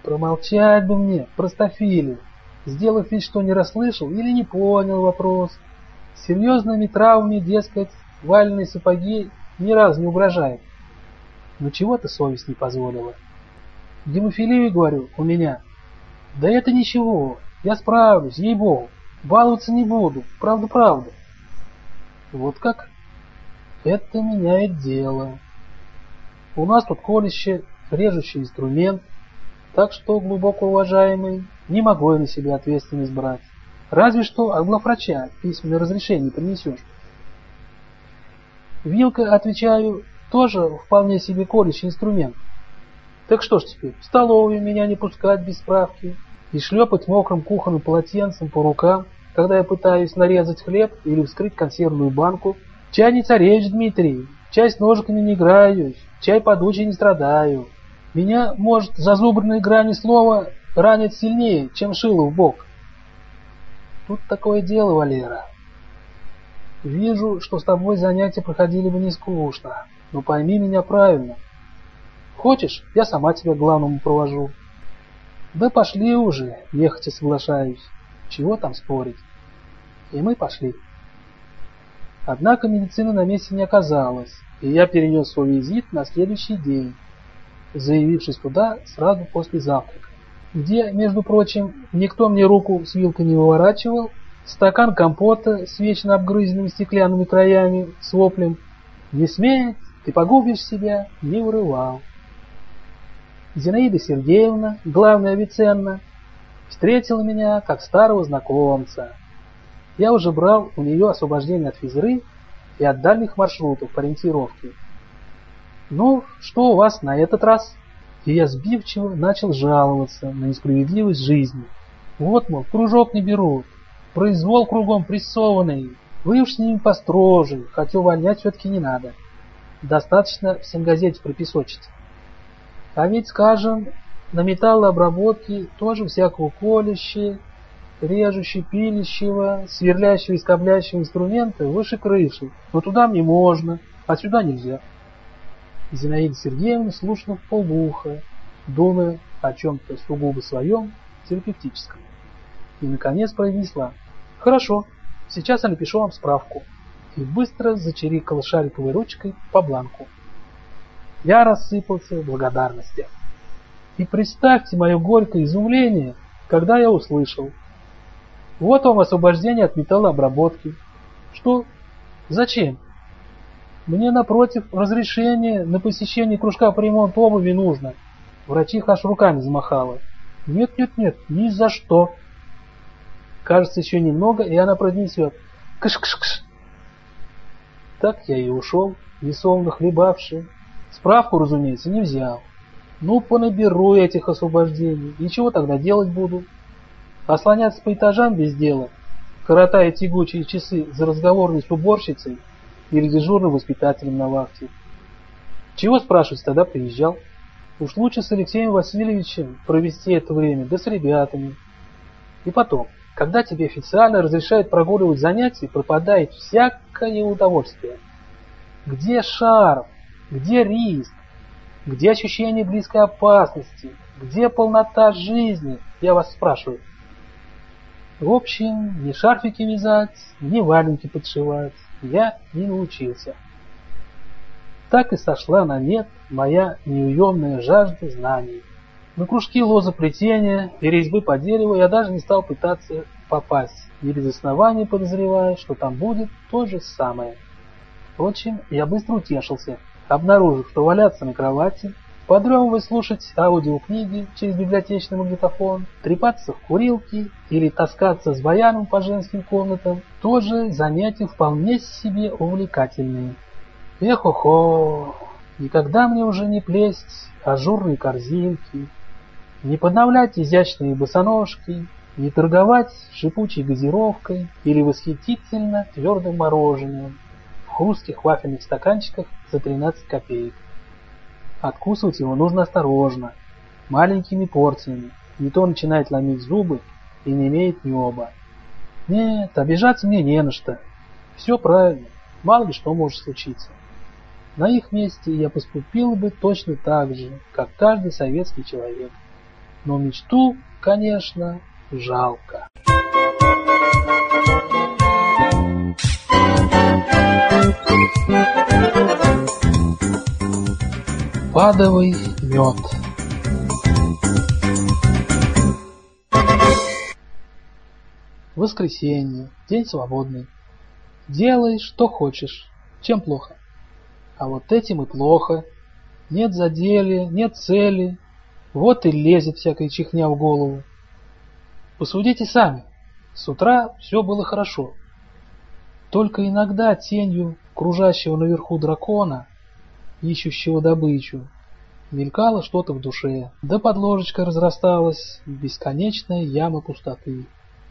Промолчать бы мне, простофили, сделав вид, что не расслышал или не понял вопрос. Серьезными травмами, дескать, валенные сапоги ни разу не угрожают. Но чего-то совесть не позволила. Гемофилию, говорю, у меня. Да это ничего, я справлюсь, ей-богу. Баловаться не буду, правда-правда. Вот как? Это меняет дело. У нас тут колище, режущий инструмент, так что, глубоко уважаемый, не могу я на себя ответственность брать. Разве что от главврача письменное разрешение принесешь. Вилка, отвечаю, тоже вполне себе колющий инструмент. Так что ж теперь, в столовую меня не пускать без справки и шлепать мокрым кухонным полотенцем по рукам, когда я пытаюсь нарезать хлеб или вскрыть консервную банку. Чай не царевич Дмитрий, чай с ножиками не играюсь, чай подучий не страдаю. Меня, может, зазубренные грани слова ранят сильнее, чем шило в бок. Тут такое дело, Валера. Вижу, что с тобой занятия проходили бы не скучно, но пойми меня правильно. Хочешь, я сама тебя главному провожу. Да пошли уже, ехать и соглашаюсь. Чего там спорить? И мы пошли. Однако медицины на месте не оказалось, и я перенес свой визит на следующий день, заявившись туда сразу после завтрака, где, между прочим, никто мне руку с вилкой не выворачивал, стакан компота с вечно обгрызенными стеклянными краями с воплем «Не смей, ты погубишь себя!» не вырывал. Зинаида Сергеевна, главная Авиценна, встретила меня как старого знакомца. Я уже брал у нее освобождение от физры и от дальних маршрутов по ориентировке. «Ну, что у вас на этот раз?» И я сбивчиво начал жаловаться на несправедливость жизни. Вот, мол, кружок не берут, произвол кругом прессованный, вы уж с ними построже, хотя увольнять все-таки не надо. Достаточно всем газете пропесочить. А ведь, скажем, на металлообработке тоже всякого колющего, режущего, пилящего, сверлящего и скоблящего инструмента выше крыши. Но туда мне можно, а сюда нельзя. Зинаида Сергеевна слушала в полбуха, думая о чем-то сугубо своем, терапевтическом. И, наконец, произнесла. «Хорошо, сейчас я напишу вам справку». И быстро зачирикала шариковой ручкой по бланку. Я рассыпался в благодарности. И представьте мое горькое изумление, когда я услышал. Вот вам освобождение от металлообработки. Что? Зачем? Мне, напротив, разрешение на посещение кружка по ремонту обуви нужно. Врачиха аж руками замахала. Нет, нет, нет, ни за что. Кажется, еще немного, и она произнесет. Кыш-кыш-кыш. Так я и ушел, весомно хлебавший, Справку, разумеется, не взял. Ну, понаберу этих освобождений. И чего тогда делать буду? Ослоняться по этажам без дела, коротая тягучие часы за разговорной с уборщицей или дежурным воспитателем на вахте. Чего, спрашивать, тогда приезжал? Уж лучше с Алексеем Васильевичем провести это время, да с ребятами. И потом, когда тебе официально разрешают прогуливать занятия, пропадает всякое удовольствие. Где шарм? Где риск? Где ощущение близкой опасности? Где полнота жизни? Я вас спрашиваю. В общем, ни шарфики вязать, ни валенки подшивать я не научился. Так и сошла на нет моя неуемная жажда знаний. На кружки лозоплетения и резьбы по дереву я даже не стал пытаться попасть, не без основания подозревая, что там будет то же самое. Впрочем, я быстро утешился обнаружив, что валяться на кровати, подремывать слушать аудиокниги через библиотечный магнитофон, трепаться в курилке или таскаться с баяном по женским комнатам тоже занятия вполне себе увлекательные. Эх-хо-хо, никогда мне уже не плесть ажурные корзинки, не подновлять изящные босоножки, не торговать шипучей газировкой или восхитительно твердым мороженым хрустких вафельных стаканчиках за 13 копеек. Откусывать его нужно осторожно, маленькими порциями, не то начинает ломить зубы и не имеет неба. Нет, обижаться мне не на что. Все правильно, мало ли что может случиться. На их месте я поступил бы точно так же, как каждый советский человек. Но мечту, конечно, жалко. Падовый мед Воскресенье, день свободный. Делай, что хочешь. Чем плохо? А вот этим и плохо. Нет задели, нет цели. Вот и лезет всякая чихня в голову. Посудите сами. С утра все было хорошо. Только иногда тенью кружащего наверху дракона, ищущего добычу, мелькало что-то в душе, да под ложечкой разрасталась бесконечная яма пустоты.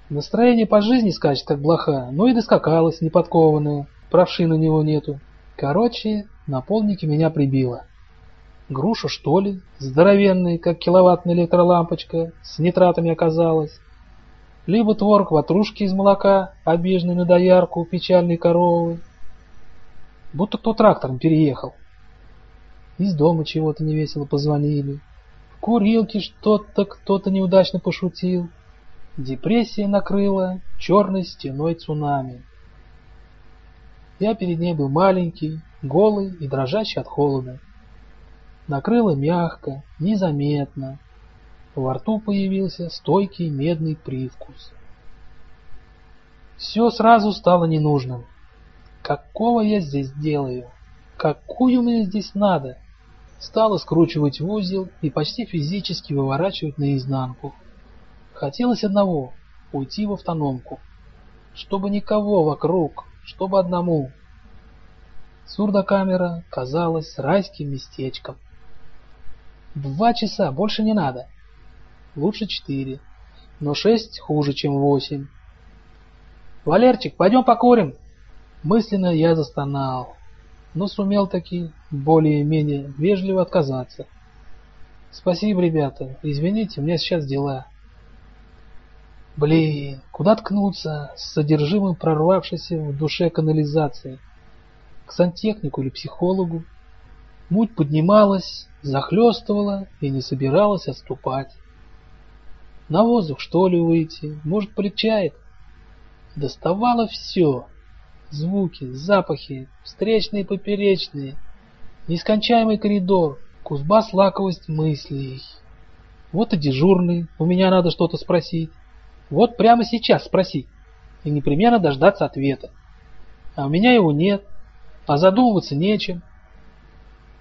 Настроение по жизни скачет, как блоха, но и доскакалась неподкованная, правши на него нету. Короче, На полнике меня прибило. Груша, что ли, здоровенная, как киловаттная электролампочка, с нитратами оказалась. Либо творог ватрушки из молока, обиженный на доярку печальной коровы. Будто кто трактором переехал. Из дома чего-то невесело позвонили. В курилке что-то кто-то неудачно пошутил. Депрессия накрыла черной стеной цунами. Я перед ней был маленький, голый и дрожащий от холода. Накрыло мягко, незаметно. Во рту появился стойкий медный привкус. Все сразу стало ненужным. Какого я здесь делаю? Какую мне здесь надо? Стала скручивать в узел и почти физически выворачивать наизнанку. Хотелось одного — уйти в автономку. Чтобы никого вокруг, чтобы одному. Сурдокамера казалась райским местечком. Два часа, больше не надо. Лучше четыре, но шесть хуже, чем восемь. «Валерчик, пойдем покурим!» Мысленно я застонал, но сумел таки более-менее вежливо отказаться. «Спасибо, ребята, извините, у меня сейчас дела». Блин, куда ткнуться с содержимым прорвавшейся в душе канализации? К сантехнику или психологу? Муть поднималась, захлестывала и не собиралась отступать. На воздух, что ли, выйти? Может, полегчает? Доставало все. Звуки, запахи, встречные и поперечные. Нескончаемый коридор, кузбас лаковость мыслей. Вот и дежурный, у меня надо что-то спросить. Вот прямо сейчас спроси, и непременно дождаться ответа. А у меня его нет, а задумываться нечем.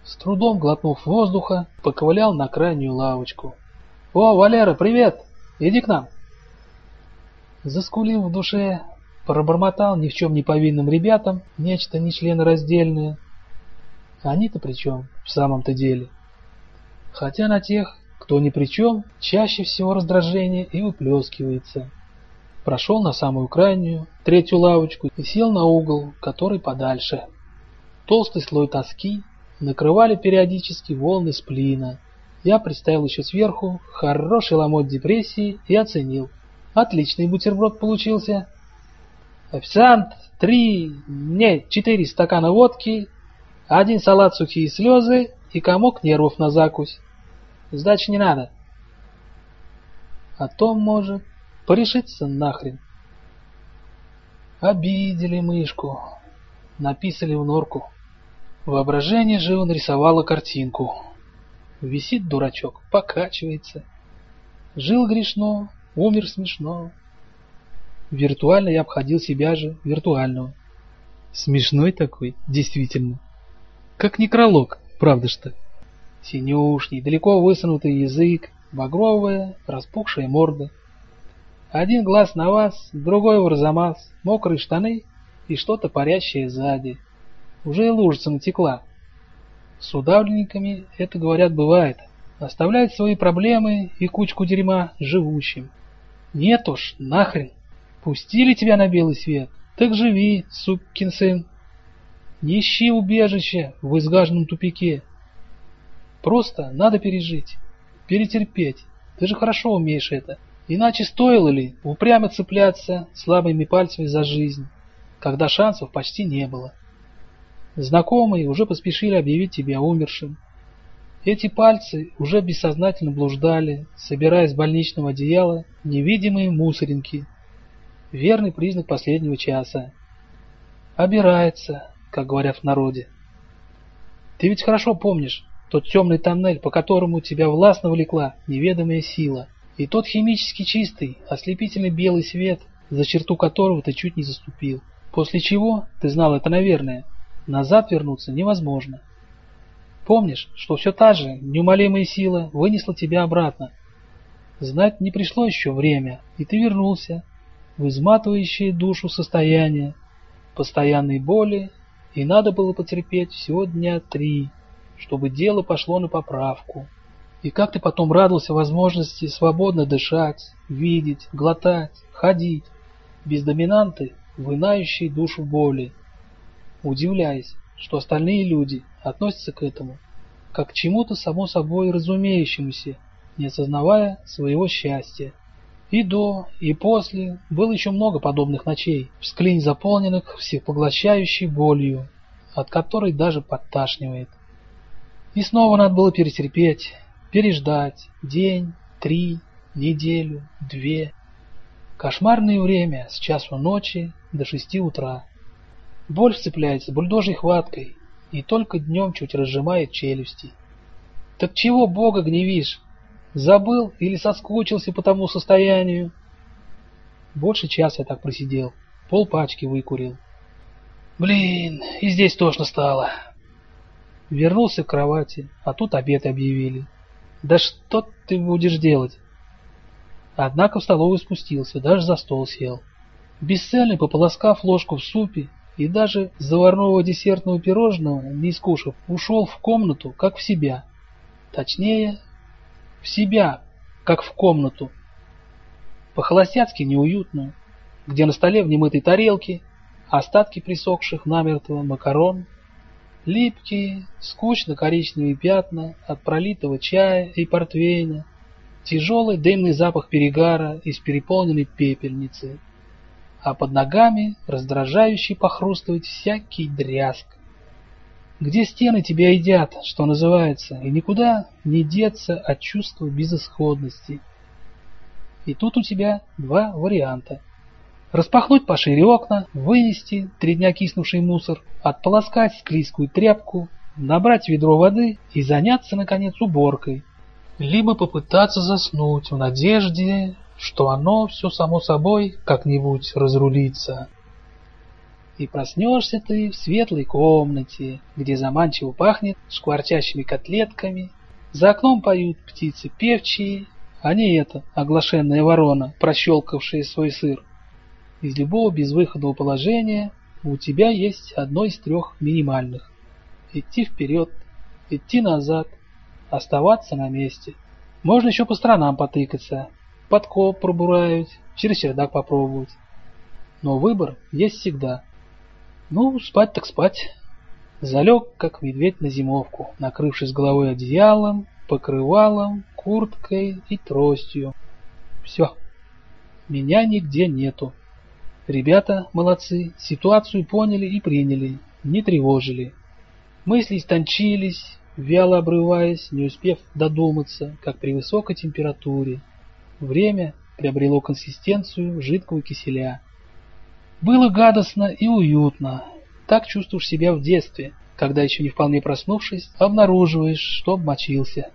С трудом глотнув воздуха, поковылял на крайнюю лавочку. «О, Валера, привет! Иди к нам!» Заскулил в душе, пробормотал ни в чем не повинным ребятам нечто нечленораздельное. Они-то при чем в самом-то деле? Хотя на тех, кто ни при чем, чаще всего раздражение и выплескивается. Прошел на самую крайнюю, третью лавочку и сел на угол, который подальше. Толстый слой тоски накрывали периодически волны сплина. Я представил еще сверху хороший ломоть депрессии и оценил. Отличный бутерброд получился. Официант, три, не, четыре стакана водки, один салат сухие слезы и комок нервов на закусь. Сдачи не надо. А то, может, порешиться нахрен. Обидели мышку. Написали в норку. Воображение живо нарисовало картинку. Висит дурачок, покачивается. Жил грешно, умер смешно. Виртуально я обходил себя же, виртуального. Смешной такой, действительно. Как некролог, правда что? Синюшний, далеко высунутый язык, багровая, распухшая морда. Один глаз на вас, другой в арзамас, мокрые штаны и что-то парящее сзади. Уже и лужица натекла. С удавленниками это, говорят, бывает. Оставляют свои проблемы и кучку дерьма живущим. Нет уж, нахрен. Пустили тебя на белый свет, так живи, сукин сын. Не ищи убежище в изгаженном тупике. Просто надо пережить, перетерпеть. Ты же хорошо умеешь это. Иначе стоило ли упрямо цепляться слабыми пальцами за жизнь, когда шансов почти не было? Знакомые уже поспешили объявить тебя умершим. Эти пальцы уже бессознательно блуждали, собирая с больничного одеяла невидимые мусоринки. Верный признак последнего часа. Обирается, как говорят в народе. Ты ведь хорошо помнишь, тот темный тоннель, по которому тебя властно влекла неведомая сила, и тот химически чистый, ослепительный белый свет, за черту которого ты чуть не заступил. После чего, ты знал это наверное, назад вернуться невозможно. Помнишь, что все та же неумолимая сила вынесла тебя обратно. Знать не пришло еще время, и ты вернулся в изматывающее душу состояние, постоянной боли, и надо было потерпеть всего дня три чтобы дело пошло на поправку. И как ты потом радовался возможности свободно дышать, видеть, глотать, ходить, без доминанты, вынающей душу боли. Удивляясь, что остальные люди относятся к этому как к чему-то само собой разумеющемуся, не осознавая своего счастья. И до, и после было еще много подобных ночей, всклинь заполненных всепоглощающей болью, от которой даже подташнивает. И снова надо было перетерпеть, переждать день, три, неделю, две. Кошмарное время с часу ночи до шести утра. Боль вцепляется бульдожьей хваткой и только днем чуть разжимает челюсти. Так чего Бога гневишь? Забыл или соскучился по тому состоянию? Больше часа я так просидел, пол пачки выкурил. Блин, и здесь тошно стало. Вернулся к кровати, а тут обед объявили. Да что ты будешь делать? Однако в столовую спустился, даже за стол сел. Бесцельно пополоскав ложку в супе и даже заварного десертного пирожного, не искушав, ушел в комнату, как в себя. Точнее, в себя, как в комнату. По-холостяцки неуютную, где на столе в немытой тарелке остатки присохших намертво макарон, липкие, скучно-коричневые пятна от пролитого чая и портвейна, тяжелый дымный запах перегара из переполненной пепельницы, а под ногами раздражающий похрустывать всякий дрязг. Где стены тебя едят, что называется, и никуда не деться от чувства безысходности. И тут у тебя два варианта. Распахнуть пошире окна, вынести три дня киснувший мусор, отполоскать склизкую тряпку, набрать ведро воды и заняться, наконец, уборкой. Либо попытаться заснуть в надежде, что оно все само собой как-нибудь разрулится. И проснешься ты в светлой комнате, где заманчиво пахнет шкварчащими котлетками, за окном поют птицы певчие, а не эта оглашенная ворона, прощелкавшая свой сыр. Из любого безвыходного положения у тебя есть одно из трех минимальных. Идти вперед, идти назад, оставаться на месте. Можно еще по сторонам потыкаться, подкоп пробуравить, через чердак попробовать. Но выбор есть всегда. Ну, спать так спать. Залег, как медведь на зимовку, накрывшись головой одеялом, покрывалом, курткой и тростью. Все. Меня нигде нету. Ребята, молодцы, ситуацию поняли и приняли, не тревожили. Мысли истончились, вяло обрываясь, не успев додуматься, как при высокой температуре. Время приобрело консистенцию жидкого киселя. Было гадостно и уютно. Так чувствуешь себя в детстве, когда еще не вполне проснувшись, обнаруживаешь, что обмочился.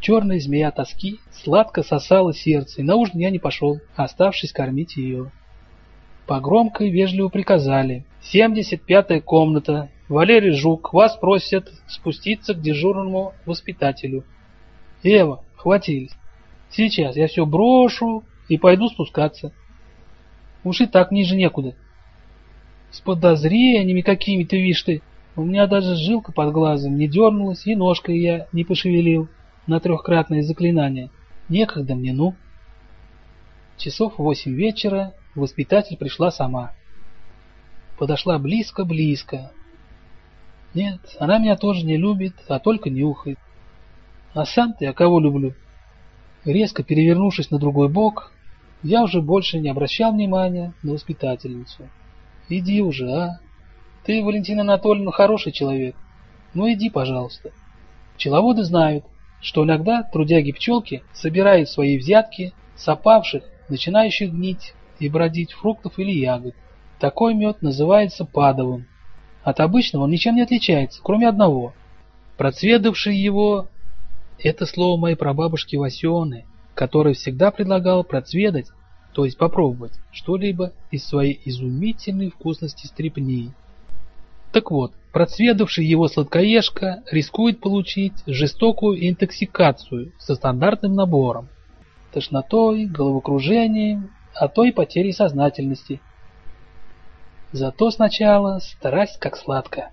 Черная змея тоски сладко сосала сердце, и на ужин я не пошел, оставшись кормить ее. По громкой вежливо приказали. «Семьдесят пятая комната. Валерий Жук, вас просят спуститься к дежурному воспитателю». «Эва, хватились. Сейчас я все брошу и пойду спускаться». Уж и так ниже некуда. С подозрениями какими-то, видишь ты, у меня даже жилка под глазом не дернулась, и ножкой я не пошевелил на трехкратное заклинание. Некогда мне, ну. Часов восемь вечера воспитатель пришла сама. Подошла близко-близко. Нет, она меня тоже не любит, а только нюхает. А сам-то я кого люблю? Резко перевернувшись на другой бок, я уже больше не обращал внимания на воспитательницу. Иди уже, а? Ты, Валентина Анатольевна, хороший человек. Ну иди, пожалуйста. Пчеловоды знают, что иногда трудяги-пчелки собирают свои взятки с опавших, начинающих гнить и бродить фруктов или ягод. Такой мед называется падовым. От обычного он ничем не отличается, кроме одного. Процведавший его – это слово моей прабабушки Васены, который всегда предлагал процведать, то есть попробовать, что-либо из своей изумительной вкусности стрипней. Так вот, процведавший его сладкоежка рискует получить жестокую интоксикацию со стандартным набором, тошнотой, головокружением, а то и потерей сознательности. Зато сначала страсть как сладко.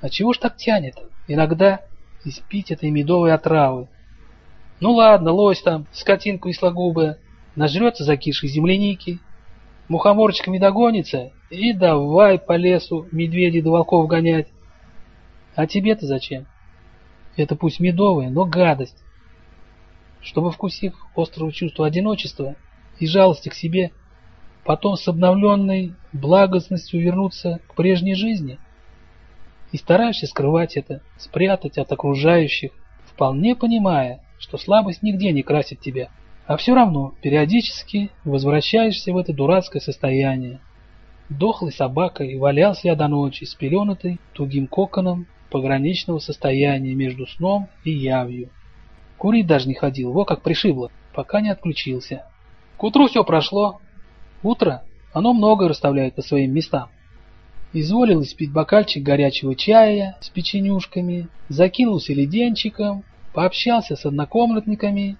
А чего ж так тянет иногда испить этой медовой отравы, ну ладно, лось там, скотинку и слогубая, нажрется закишей земляники, мухоморчиками догонится И давай по лесу медведей да волков гонять. А тебе-то зачем? Это пусть медовая, но гадость. Чтобы, вкусив острого чувства одиночества и жалости к себе, потом с обновленной благостностью вернуться к прежней жизни. И стараешься скрывать это, спрятать от окружающих, вполне понимая, что слабость нигде не красит тебя, а все равно периодически возвращаешься в это дурацкое состояние. Дохлой собакой валялся я до ночи, спеленутый тугим коконом пограничного состояния между сном и явью. Курить даже не ходил, во как пришибло, пока не отключился. К утру все прошло. Утро, оно многое расставляет по своим местам. Изволил испить бокальчик горячего чая с печенюшками, закинулся леденчиком, пообщался с однокомнатниками,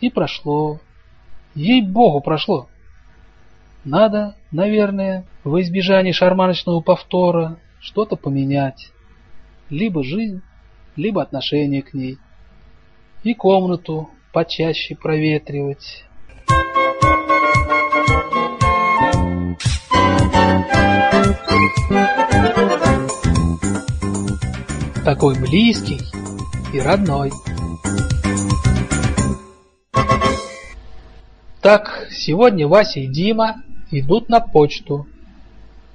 и прошло. Ей-богу, прошло. Надо, наверное, во избежание шарманочного повтора что-то поменять. Либо жизнь, либо отношение к ней. И комнату почаще проветривать. Такой близкий и родной. Так, сегодня Вася и Дима идут на почту.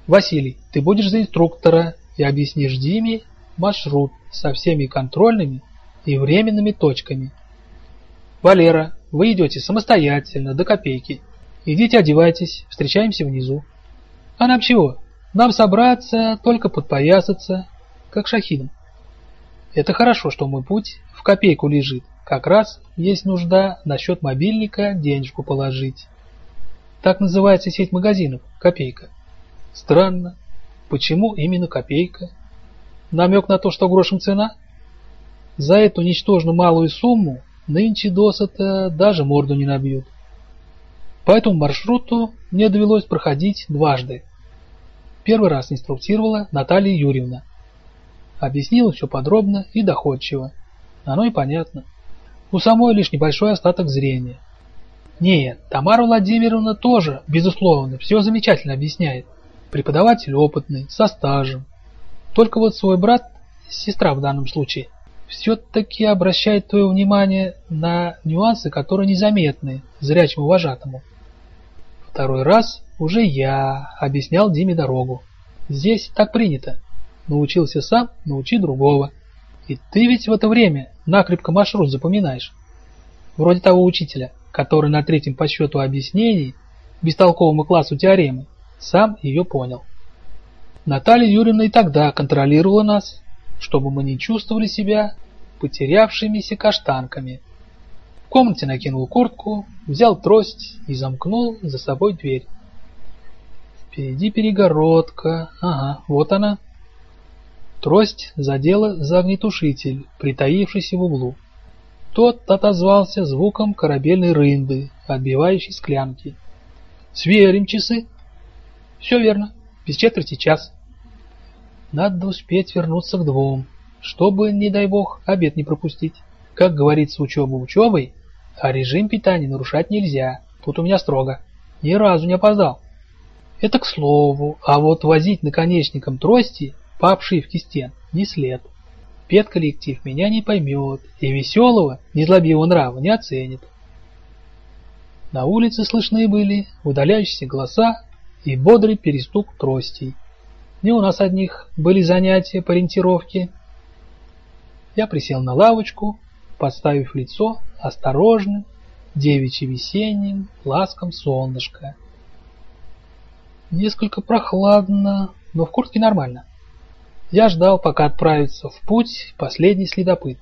Василий, ты будешь за инструктора и объяснишь Диме маршрут со всеми контрольными и временными точками. Валера, вы идете самостоятельно, до копейки. Идите одевайтесь, встречаемся внизу. А нам чего? Нам собраться, только подпоясаться, как шахидам. Это хорошо, что мой путь в копейку лежит. Как раз есть нужда насчет мобильника денежку положить. Так называется сеть магазинов «Копейка». Странно. Почему именно «Копейка»? Намек на то, что грошем цена? За эту ничтожно малую сумму нынче досыта даже морду не набьют. По этому маршруту мне довелось проходить дважды. Первый раз инструктировала Наталья Юрьевна, Объяснила все подробно и доходчиво. Оно и понятно. У самой лишь небольшой остаток зрения. Нет, Тамара Владимировна тоже, безусловно, все замечательно объясняет. Преподаватель опытный, со стажем. Только вот свой брат, сестра в данном случае, все-таки обращает твое внимание на нюансы, которые незаметны зрячему вожатому. Второй раз уже я объяснял Диме дорогу. Здесь так принято. Научился сам, научи другого. И ты ведь в это время накрепко маршрут запоминаешь. Вроде того учителя, который на третьем по счету объяснений бестолковому классу теоремы сам ее понял. Наталья Юрьевна и тогда контролировала нас, чтобы мы не чувствовали себя потерявшимися каштанками. Комнате накинул куртку, взял трость и замкнул за собой дверь. Впереди перегородка, ага, вот она. Трость задела за огнетушитель, притаившийся в углу. Тот отозвался звуком корабельной рынды, отбивающей склянки. «Сверим часы!» «Все верно. Без четверти час». Надо успеть вернуться к двум, чтобы, не дай бог, обед не пропустить. Как говорится, учеба учебой, а режим питания нарушать нельзя. Тут у меня строго. Ни разу не опоздал. Это к слову, а вот возить наконечником трости по обшивке стен не след. Педколлектив меня не поймет и веселого, незлобивого нрава не оценит. На улице слышны были удаляющиеся голоса и бодрый перестук тростей. Не у нас одних были занятия по ориентировке. Я присел на лавочку, подставив лицо осторожным, девичьим весенним, ласком солнышка. Несколько прохладно, но в куртке нормально. Я ждал, пока отправится в путь последний следопыт.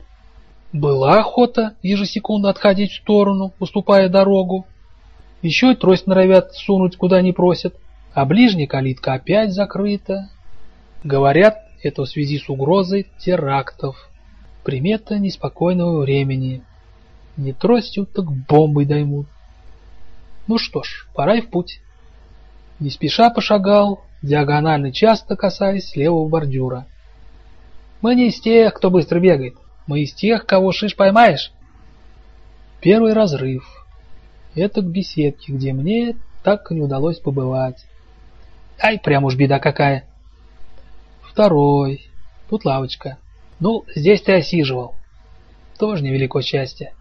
Была охота ежесекунду отходить в сторону, уступая дорогу. Еще и трость норовят сунуть, куда не просят. А ближняя калитка опять закрыта. Говорят, это в связи с угрозой терактов. Примета неспокойного времени. Не тростью, так бомбой даймут. Ну что ж, пора и в путь. Не спеша пошагал, диагонально часто касаясь левого бордюра. Мы не из тех, кто быстро бегает. Мы из тех, кого шиш поймаешь. Первый разрыв. Это к беседке, где мне так и не удалось побывать. Ай, прям уж беда какая. Второй. Тут лавочка. Ну, здесь ты осиживал. Тоже невелико счастье.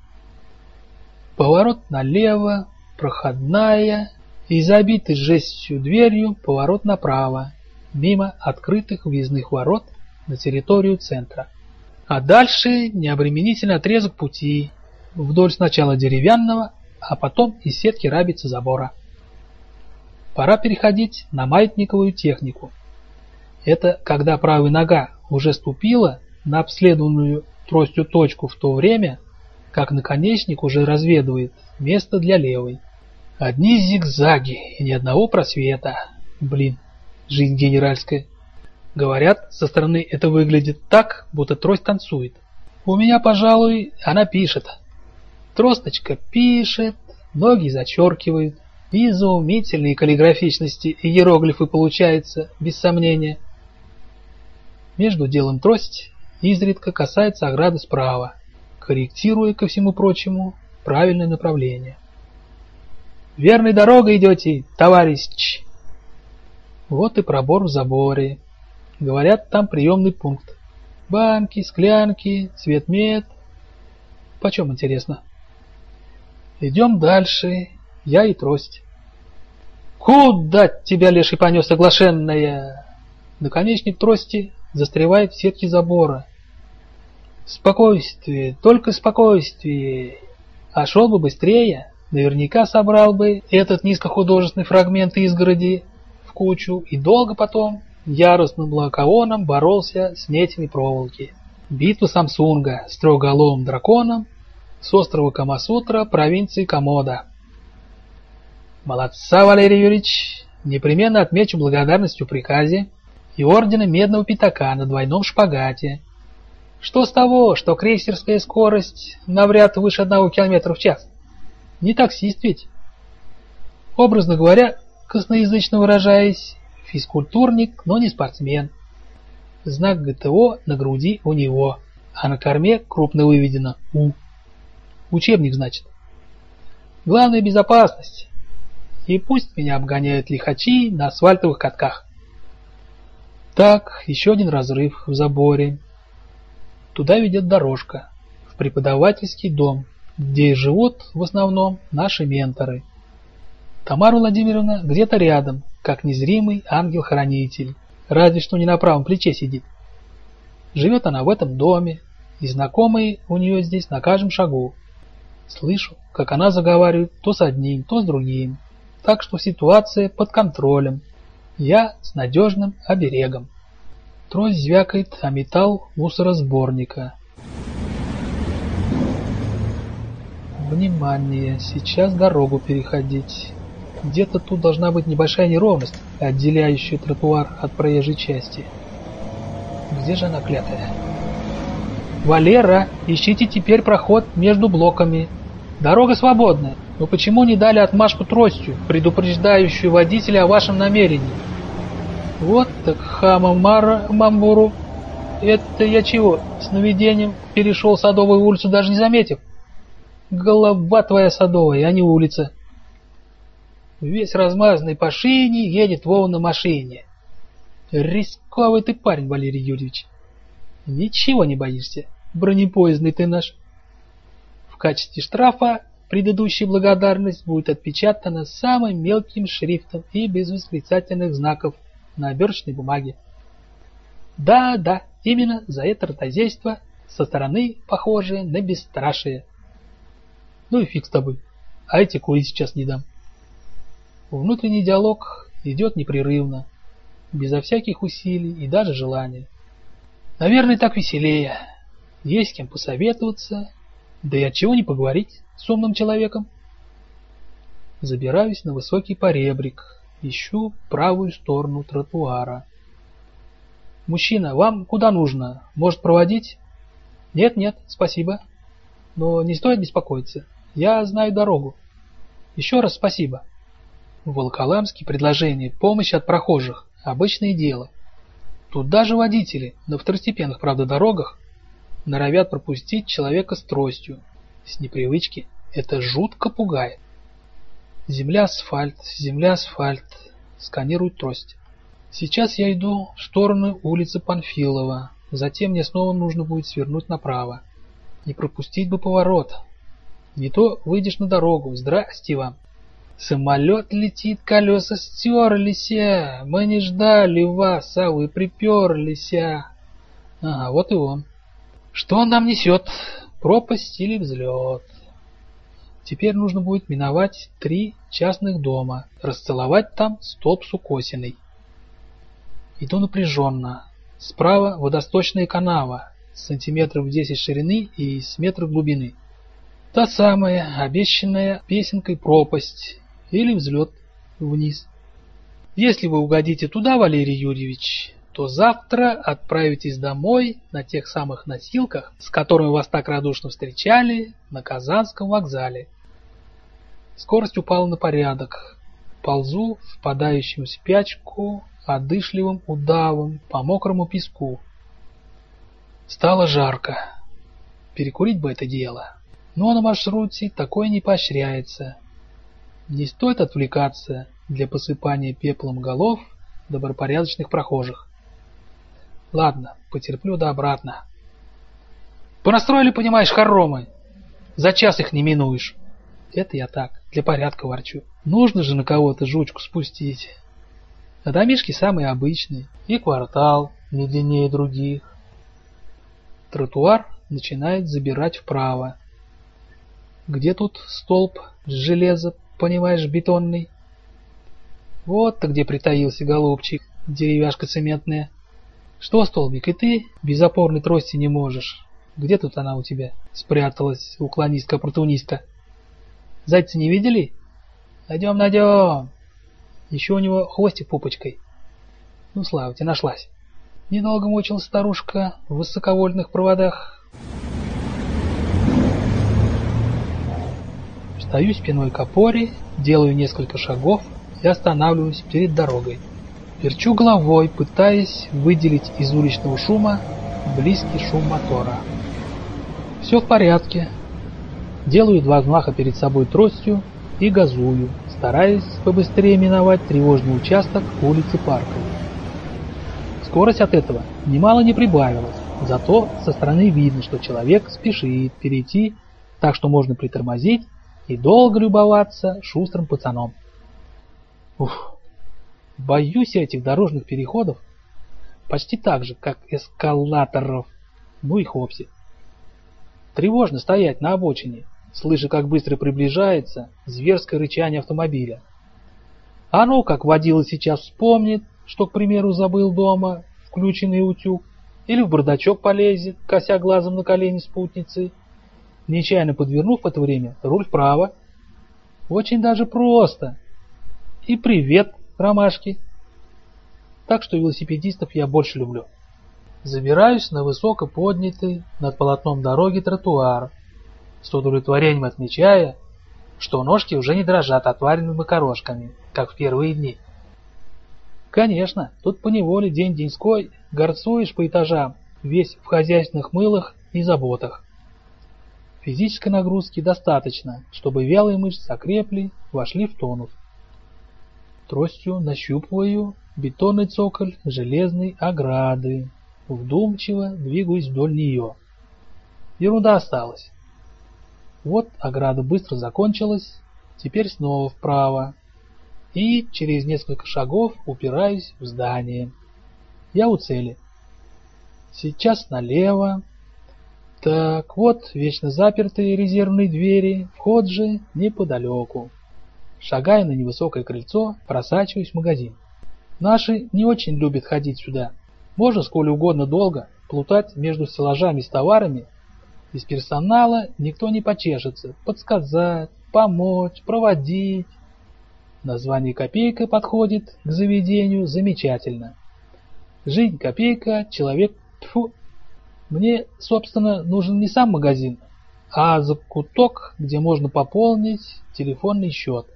Поворот налево, проходная, и забитый жестью дверью поворот направо, мимо открытых въездных ворот на территорию центра. А дальше необременительный отрезок пути, вдоль сначала деревянного, а потом и сетки рабицы забора. Пора переходить на маятниковую технику. Это когда правая нога уже ступила на обследованную тростью точку в то время, как наконечник уже разведывает место для левой. Одни зигзаги и ни одного просвета. Блин, жизнь генеральская. Говорят, со стороны это выглядит так, будто трость танцует. У меня, пожалуй, она пишет. Тросточка пишет, ноги зачеркивают. И изумительные каллиграфичности иероглифы получаются, без сомнения. Между делом трость изредка касается ограды справа, корректируя, ко всему прочему, правильное направление. «Верной дорогой идете, товарищ!» Вот и пробор в заборе. Говорят, там приемный пункт. Банки, склянки, цвет мед. Почем интересно? Идем дальше. Я и трость. Куда тебя, леший, понес оглашенная? Наконечник трости застревает в сетке забора. Спокойствие, только спокойствие. А шел бы быстрее, наверняка собрал бы этот низкохудожественный фрагмент изгороди в кучу и долго потом яростным лакаоном боролся с нетями проволоки. Битва Самсунга с трехголовым драконом с острова Камасутра провинции Комода. Молодца, Валерий Юрьевич! Непременно отмечу благодарностью приказе и ордена Медного Пятака на двойном шпагате. Что с того, что крейсерская скорость навряд выше одного километра в час? Не таксист ведь. Образно говоря, косноязычно выражаясь, физкультурник, но не спортсмен. Знак ГТО на груди у него, а на корме крупно выведено «У». Учебник, значит. Главная безопасность. И пусть меня обгоняют лихачи на асфальтовых катках. Так, еще один разрыв в заборе. Туда ведет дорожка, в преподавательский дом, где и живут в основном наши менторы. Тамара Владимировна где-то рядом, как незримый ангел-хранитель, разве что не на правом плече сидит. Живет она в этом доме, и знакомые у нее здесь на каждом шагу. Слышу, как она заговаривает то с одним, то с другим, так что ситуация под контролем, я с надежным оберегом. Трость звякает о металл мусоросборника. Внимание, сейчас дорогу переходить. Где-то тут должна быть небольшая неровность, отделяющая тротуар от проезжей части. Где же она клятая? Валера, ищите теперь проход между блоками. Дорога свободная, но почему не дали отмашку тростью, предупреждающую водителя о вашем намерении? Вот так Хамамара Мамбуру. Это я чего, сновидением перешел Садовую улицу, даже не заметив? Голова твоя садовая, а не улица. Весь размазанный по шине едет Вова на машине. Рисковый ты парень, Валерий Юрьевич. Ничего не боишься, бронепоездный ты наш. В качестве штрафа предыдущая благодарность будет отпечатана самым мелким шрифтом и без восклицательных знаков на оберточной бумаге. Да, да, именно за это ротозейство со стороны похожее на бесстрашие. Ну и фиг с тобой, а эти курить сейчас не дам. Внутренний диалог идет непрерывно, безо всяких усилий и даже желания. Наверное, так веселее. Есть кем посоветоваться, да и от чего не поговорить с умным человеком. Забираюсь на высокий поребрик, Ищу правую сторону тротуара. «Мужчина, вам куда нужно? Может, проводить?» «Нет, нет, спасибо. Но не стоит беспокоиться. Я знаю дорогу. Еще раз спасибо». В Волоколамске предложение помощи от прохожих – обычное дело. Тут даже водители, на второстепенных, правда, дорогах, норовят пропустить человека с тростью. С непривычки это жутко пугает. Земля, асфальт, земля, асфальт. Сканирует трость. Сейчас я иду в сторону улицы Панфилова. Затем мне снова нужно будет свернуть направо. Не пропустить бы поворот. Не то выйдешь на дорогу. Здрасте вам. Самолет летит, колеса стерлись, мы не ждали вас, а вы приперлись. Ага, вот и он. Что он нам несет? Пропасть или взлет? Теперь нужно будет миновать три частных дома, расцеловать там столб с укосиной. Иду напряженно. Справа водосточная канава, сантиметров 10 ширины и с метра глубины. Та самая, обещанная песенкой пропасть или взлет вниз. Если вы угодите туда, Валерий Юрьевич, то завтра отправитесь домой на тех самых носилках, с которыми вас так радушно встречали на Казанском вокзале. Скорость упала на порядок. Ползу, впадающим в спячку, одышливым удавом по мокрому песку. Стало жарко. Перекурить бы это дело. Но на маршруте такое не поощряется. Не стоит отвлекаться для посыпания пеплом голов добропорядочных прохожих. Ладно, потерплю до обратно. Понастроили, понимаешь, хоромы. За час их не минуешь. Это я так, для порядка ворчу. Нужно же на кого-то жучку спустить. А домишки самые обычные, и квартал не длиннее других. Тротуар начинает забирать вправо. Где тут столб с железа, понимаешь, бетонный? Вот-то где притаился голубчик, деревяшка цементная. Что, столбик, и ты без опорной трости не можешь? Где тут она у тебя спряталась, уклонистка-оппортунистка? Зайца не видели? Найдем, найдем. Еще у него хвостик пупочкой. Ну, слава тебе, нашлась. Недолго мучилась старушка в высоковольтных проводах. Встаю спиной к опоре, делаю несколько шагов и останавливаюсь перед дорогой. Верчу головой, пытаясь выделить из уличного шума близкий шум мотора. Все в порядке. Делаю два взмаха перед собой тростью и газую, стараясь побыстрее миновать тревожный участок улицы Парковой. Скорость от этого немало не прибавилась, зато со стороны видно, что человек спешит перейти, так что можно притормозить и долго любоваться шустрым пацаном. Ух, Боюсь этих дорожных переходов почти так же, как эскалаторов. Ну и хопси. Тревожно стоять на обочине, слыша, как быстро приближается зверское рычание автомобиля. А ну, как водила сейчас вспомнит, что, к примеру, забыл дома включенный утюг, или в бардачок полезет, кося глазом на колени спутницы, нечаянно подвернув в это время руль вправо. Очень даже просто. И привет ромашки. Так что велосипедистов я больше люблю. Забираюсь на высоко поднятый над полотном дороги тротуар, с удовлетворением отмечая, что ножки уже не дрожат отваренными макарошками, как в первые дни. Конечно, тут поневоле день-деньской горцуешь по этажам, весь в хозяйственных мылах и заботах. Физической нагрузки достаточно, чтобы вялые мышцы окрепли, вошли в тонус. Тростью нащупываю бетонный цоколь железной ограды. Вдумчиво двигаюсь вдоль нее. Ерунда осталась. Вот ограда быстро закончилась, теперь снова вправо. И через несколько шагов упираюсь в здание. Я у цели. Сейчас налево. Так, вот вечно запертые резервные двери, вход же неподалеку. Шагая на невысокое крыльцо, просачиваюсь в магазин. Наши не очень любят ходить сюда. Можно сколь угодно долго плутать между стеллажами с товарами. Без персонала никто не почешется. Подсказать, помочь, проводить. Название «Копейка» подходит к заведению замечательно. Жизнь копейка, человек... Тьфу. Мне, собственно, нужен не сам магазин, а закуток, где можно пополнить телефонный счет.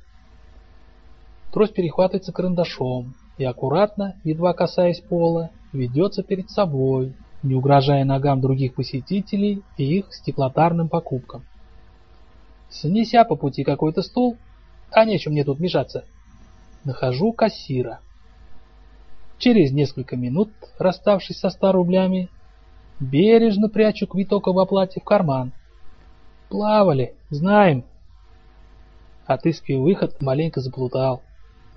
Трость перехватывается карандашом и аккуратно, едва касаясь пола, ведется перед собой, не угрожая ногам других посетителей и их стеклотарным покупкам. Снеся по пути какой-то стол, а нечем мне тут мешаться, нахожу кассира. Через несколько минут, расставшись со ста рублями, бережно прячу квиток об оплате в карман. Плавали, знаем. Отыскивая выход, маленько заплутал.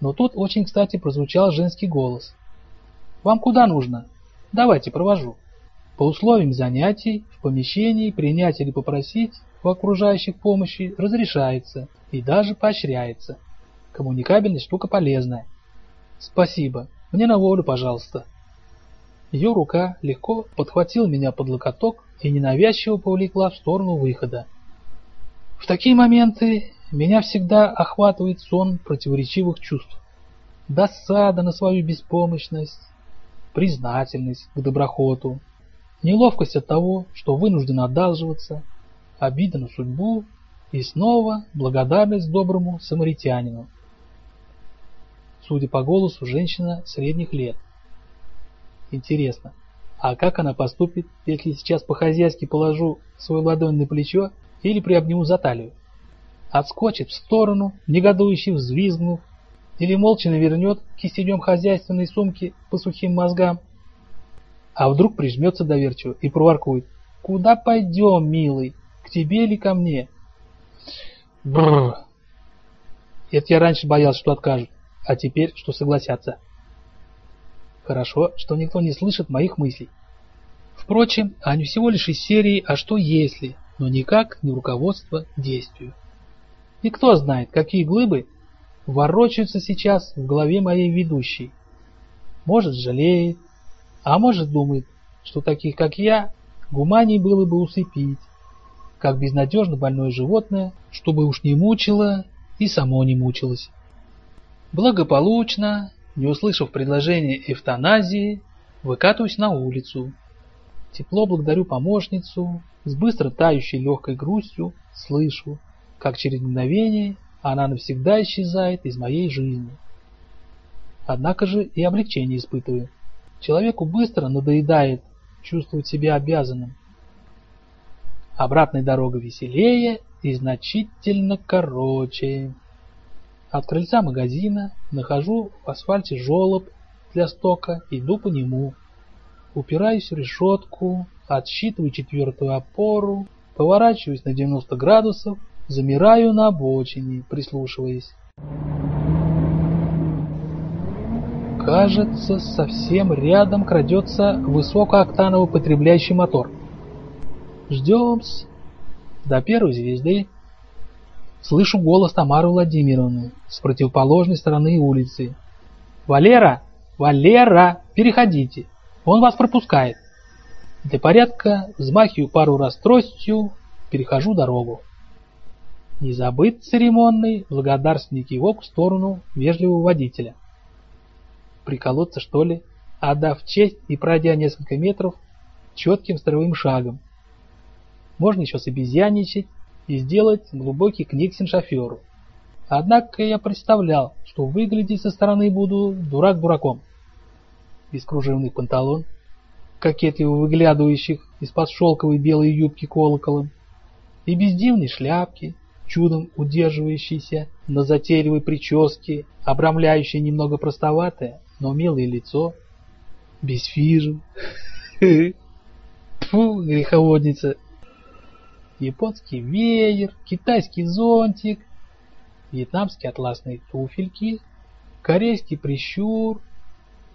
Но тут очень кстати прозвучал женский голос. «Вам куда нужно? Давайте провожу». По условиям занятий в помещении принять или попросить у окружающих помощи разрешается и даже поощряется. Коммуникабельность штука полезная. Спасибо. Мне на волю, пожалуйста. Ее рука легко подхватила меня под локоток и ненавязчиво повлекла в сторону выхода. В такие моменты меня всегда охватывает сон противоречивых чувств. Досада на свою беспомощность, признательность к доброхоту, неловкость от того, что вынужден одалживаться, обида на судьбу и снова благодарность доброму самаритянину. Судя по голосу, женщина средних лет. Интересно, а как она поступит, если сейчас по-хозяйски положу свою ладонь на плечо или приобниму за талию? Отскочит в сторону, негодующе взвизгнув, или молча навернет кистенем хозяйственной сумки по сухим мозгам, а вдруг прижмется доверчиво и проворкует. «Куда пойдем, милый? К тебе или ко мне?» Бррр. Это я раньше боялся, что откажут а теперь, что согласятся. Хорошо, что никто не слышит моих мыслей. Впрочем, они всего лишь из серии «А что если?», но никак не руководство действию. И кто знает, какие глыбы ворочаются сейчас в голове моей ведущей. Может, жалеет, а может, думает, что таких, как я, гуманей было бы усыпить, как безнадежно больное животное, чтобы уж не мучило и само не мучилось. Благополучно, не услышав предложения эвтаназии, выкатываюсь на улицу. Тепло благодарю помощницу, с быстро тающей легкой грустью слышу, как через мгновение она навсегда исчезает из моей жизни. Однако же и облегчение испытываю. Человеку быстро надоедает чувствовать себя обязанным. Обратная дорога веселее и значительно короче. От крыльца магазина нахожу в асфальте желоб для стока, иду по нему. Упираюсь в решетку, отсчитываю четвертую опору, поворачиваюсь на 90 градусов, замираю на обочине, прислушиваясь. Кажется, совсем рядом крадется высокооктановый потребляющий мотор. Ждем-с. До первой звезды Слышу голос Тамары Владимировны с противоположной стороны улицы. «Валера! Валера! Переходите! Он вас пропускает!» Для порядка взмахиваю пару раз тростью, перехожу дорогу. Не забыть церемонный благодарственный кивок в сторону вежливого водителя. Приколоться что ли, отдав честь и пройдя несколько метров четким строевым шагом. Можно еще собезьяничать и сделать глубокий книгсин шоферу. Однако я представлял, что выглядеть со стороны буду дурак дураком. Бескружевный панталон, кокетливо выглядывающих из-под шелковой белой юбки колоколом, и без шляпки, чудом удерживающейся на затейливой прическе, обрамляющей немного простоватое, но милое лицо, без фижм. Фу, греховодница, японский веер, китайский зонтик, вьетнамские атласные туфельки, корейский прищур.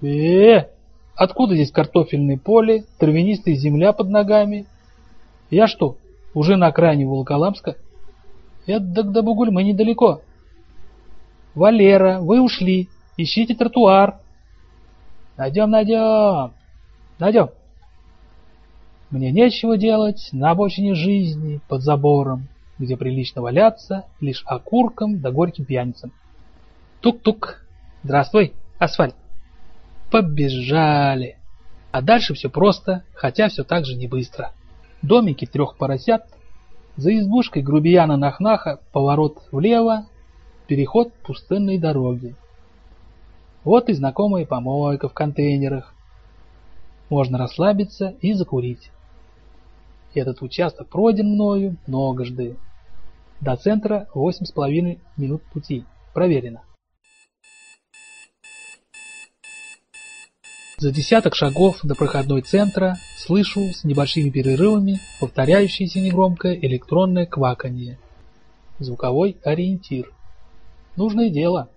Э, -э, откуда здесь картофельное поле, травянистая земля под ногами? Я что, уже на окраине Волоколамска? Это до Бугульмы недалеко. Валера, вы ушли, ищите тротуар. Найдем, найдем, найдем. Мне нечего делать на обочине жизни, под забором, где прилично валяться лишь окурком да горьким пьяницам. Тук-тук. Здравствуй, асфальт. Побежали. А дальше все просто, хотя все так же не быстро. Домики трех поросят, за избушкой грубияна Нахнаха поворот влево, переход пустынной дороги. Вот и знакомая помойка в контейнерах. Можно расслабиться и закурить. Этот участок пройден мною многожды. До центра восемь с половиной минут пути. Проверено. За десяток шагов до проходной центра слышу с небольшими перерывами повторяющееся негромкое электронное кваканье. Звуковой ориентир. Нужное дело.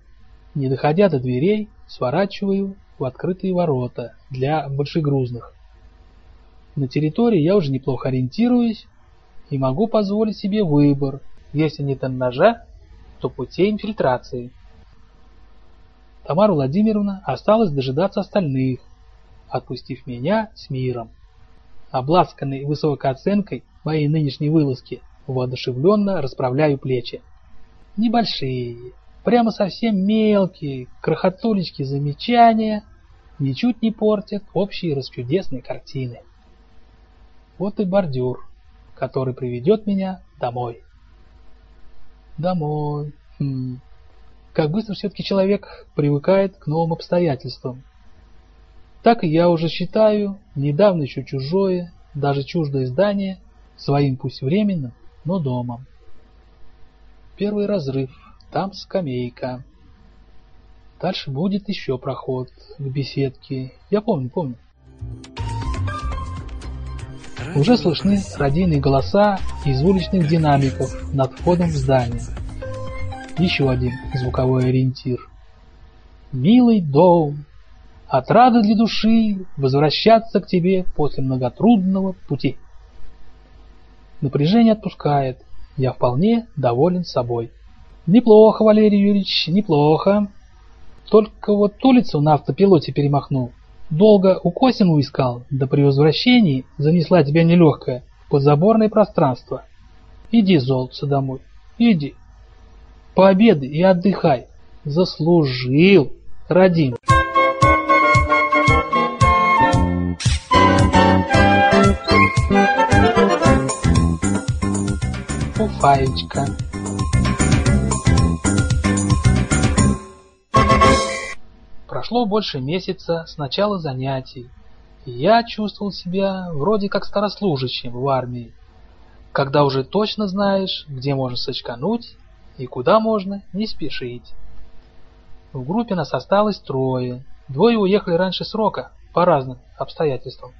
Не доходя до дверей, сворачиваю в открытые ворота для большегрузных. На территории я уже неплохо ориентируюсь и могу позволить себе выбор, если не тоннажа, то путей инфильтрации. Тамара Владимировна осталась дожидаться остальных, отпустив меня с миром. Обласканный высокой оценкой моей нынешней вылазки, воодушевленно расправляю плечи. Небольшие, прямо совсем мелкие, крохотулечки замечания ничуть не портят общие расчудесные картины. Вот и бордюр, который приведет меня домой. Домой. Хм. Как быстро все-таки человек привыкает к новым обстоятельствам. Так и я уже считаю недавно еще чужое, даже чуждое здание, своим пусть временным, но домом. Первый разрыв, там скамейка. Дальше будет еще проход к беседке. Я помню, помню. Уже слышны радийные голоса из уличных динамиков над входом в здание. Еще один звуковой ориентир. Милый дом, отрада для души возвращаться к тебе после многотрудного пути. Напряжение отпускает, я вполне доволен собой. Неплохо, Валерий Юрьевич, неплохо. Только вот улицу на автопилоте перемахнул. Долго у Косину искал, да при возвращении занесла тебя нелегкая подзаборное пространство. Иди, золотце, домой, иди. Пообедай и отдыхай. Заслужил, Фуфаечка. Прошло больше месяца с начала занятий, и я чувствовал себя вроде как старослужащим в армии, когда уже точно знаешь, где можно сочкануть и куда можно не спешить. В группе нас осталось трое, двое уехали раньше срока по разным обстоятельствам.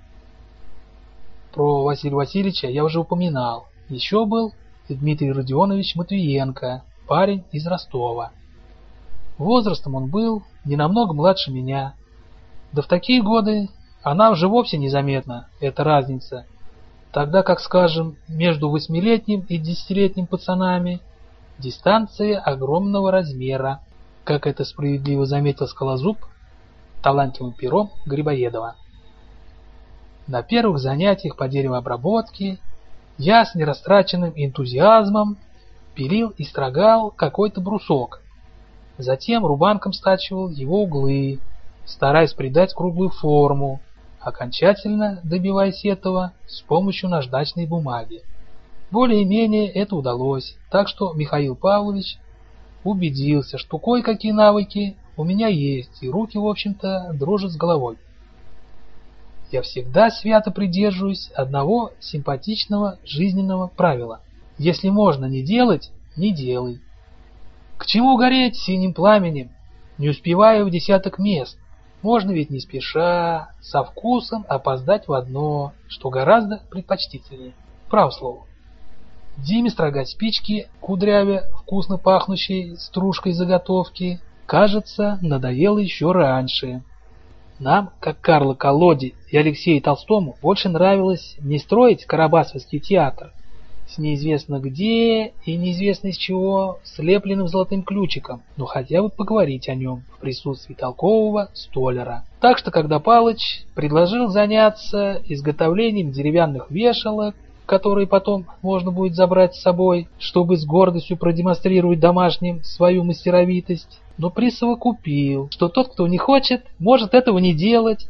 Про Василия Васильевича я уже упоминал. Еще был Дмитрий Родионович Матвиенко, парень из Ростова. Возрастом он был не намного младше меня. Да в такие годы она уже вовсе незаметна, эта разница. Тогда как, скажем, между восьмилетним и десятилетним пацанами дистанция огромного размера, как это справедливо заметил Скалозуб талантливым пером Грибоедова. На первых занятиях по деревообработке я с нерастраченным энтузиазмом пилил и строгал какой-то брусок, Затем рубанком стачивал его углы, стараясь придать круглую форму, окончательно добиваясь этого с помощью наждачной бумаги. Более-менее это удалось, так что Михаил Павлович убедился, что кое-какие навыки у меня есть, и руки, в общем-то, дружат с головой. Я всегда свято придерживаюсь одного симпатичного жизненного правила. Если можно не делать, не делай. К чему гореть синим пламенем, не успевая в десяток мест? Можно ведь не спеша, со вкусом опоздать в одно, что гораздо предпочтительнее. Право слово. Диме строгать спички, кудрявя вкусно пахнущей стружкой заготовки, кажется, надоело еще раньше. Нам, как Карло Колоде и Алексею Толстому, больше нравилось не строить Карабасовский театр, с неизвестно где и неизвестно из чего слепленным золотым ключиком, но хотя бы поговорить о нем в присутствии толкового столяра. Так что когда Палыч предложил заняться изготовлением деревянных вешалок, которые потом можно будет забрать с собой, чтобы с гордостью продемонстрировать домашним свою мастеровитость, но присовокупил, что тот, кто не хочет, может этого не делать,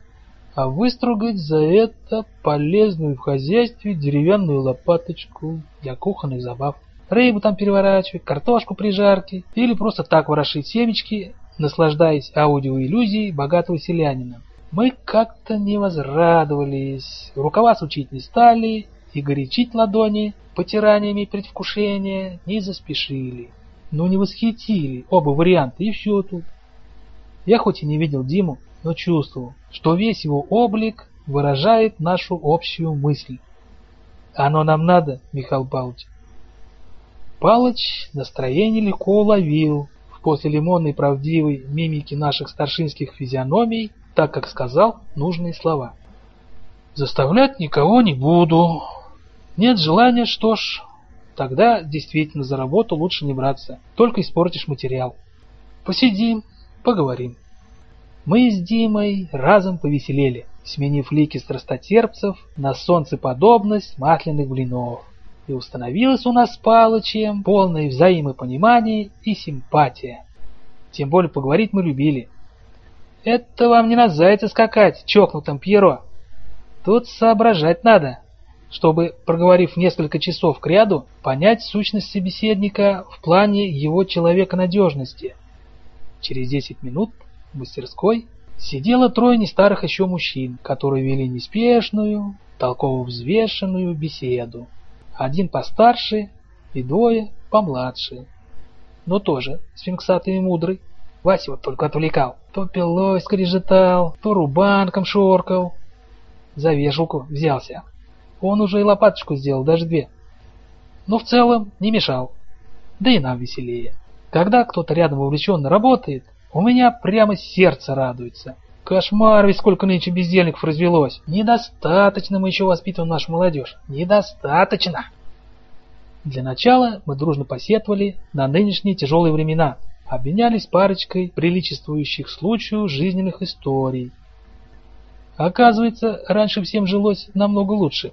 а выстругать за это полезную в хозяйстве деревянную лопаточку для кухонных забав. Рыбу там переворачивать, картошку при жарке или просто так ворошить семечки, наслаждаясь аудиоиллюзией богатого селянина. Мы как-то не возрадовались, рукава сучить не стали и горячить ладони потираниями предвкушения не заспешили. Но не восхитили оба варианта и все тут. Я хоть и не видел Диму, но чувствовал, что весь его облик выражает нашу общую мысль. Оно нам надо, Михаил Павлович. Палыч настроение легко уловил в после лимонной правдивой мимики наших старшинских физиономий, так как сказал нужные слова. Заставлять никого не буду. Нет желания, что ж, тогда действительно за работу лучше не браться, только испортишь материал. Посидим, поговорим. Мы с Димой разом повеселели, сменив лики страстотерпцев на солнцеподобность масляных блинов. И установилось у нас с Палычем полное взаимопонимание и симпатия. Тем более поговорить мы любили. Это вам не на зайца скакать, чокнутым Пьеро, Тут соображать надо, чтобы, проговорив несколько часов к ряду, понять сущность собеседника в плане его человеконадежности. Через 10 минут в мастерской сидело трое нестарых еще мужчин, которые вели неспешную, толково взвешенную беседу. Один постарше и двое помладше, но тоже сфинксатый и мудрый. Вася вот только отвлекал. То пилой скрежетал, то рубанком шоркал, за вешалку взялся. Он уже и лопаточку сделал, даже две. Но в целом не мешал. Да и нам веселее. Когда кто-то рядом увлеченно работает, у меня прямо сердце радуется. Кошмар ведь сколько нынче бездельников развелось. Недостаточно мы еще воспитываем нашу молодежь. Недостаточно. Для начала мы дружно посетовали на нынешние тяжелые времена. Обменялись парочкой приличествующих случаю жизненных историй. Оказывается, раньше всем жилось намного лучше.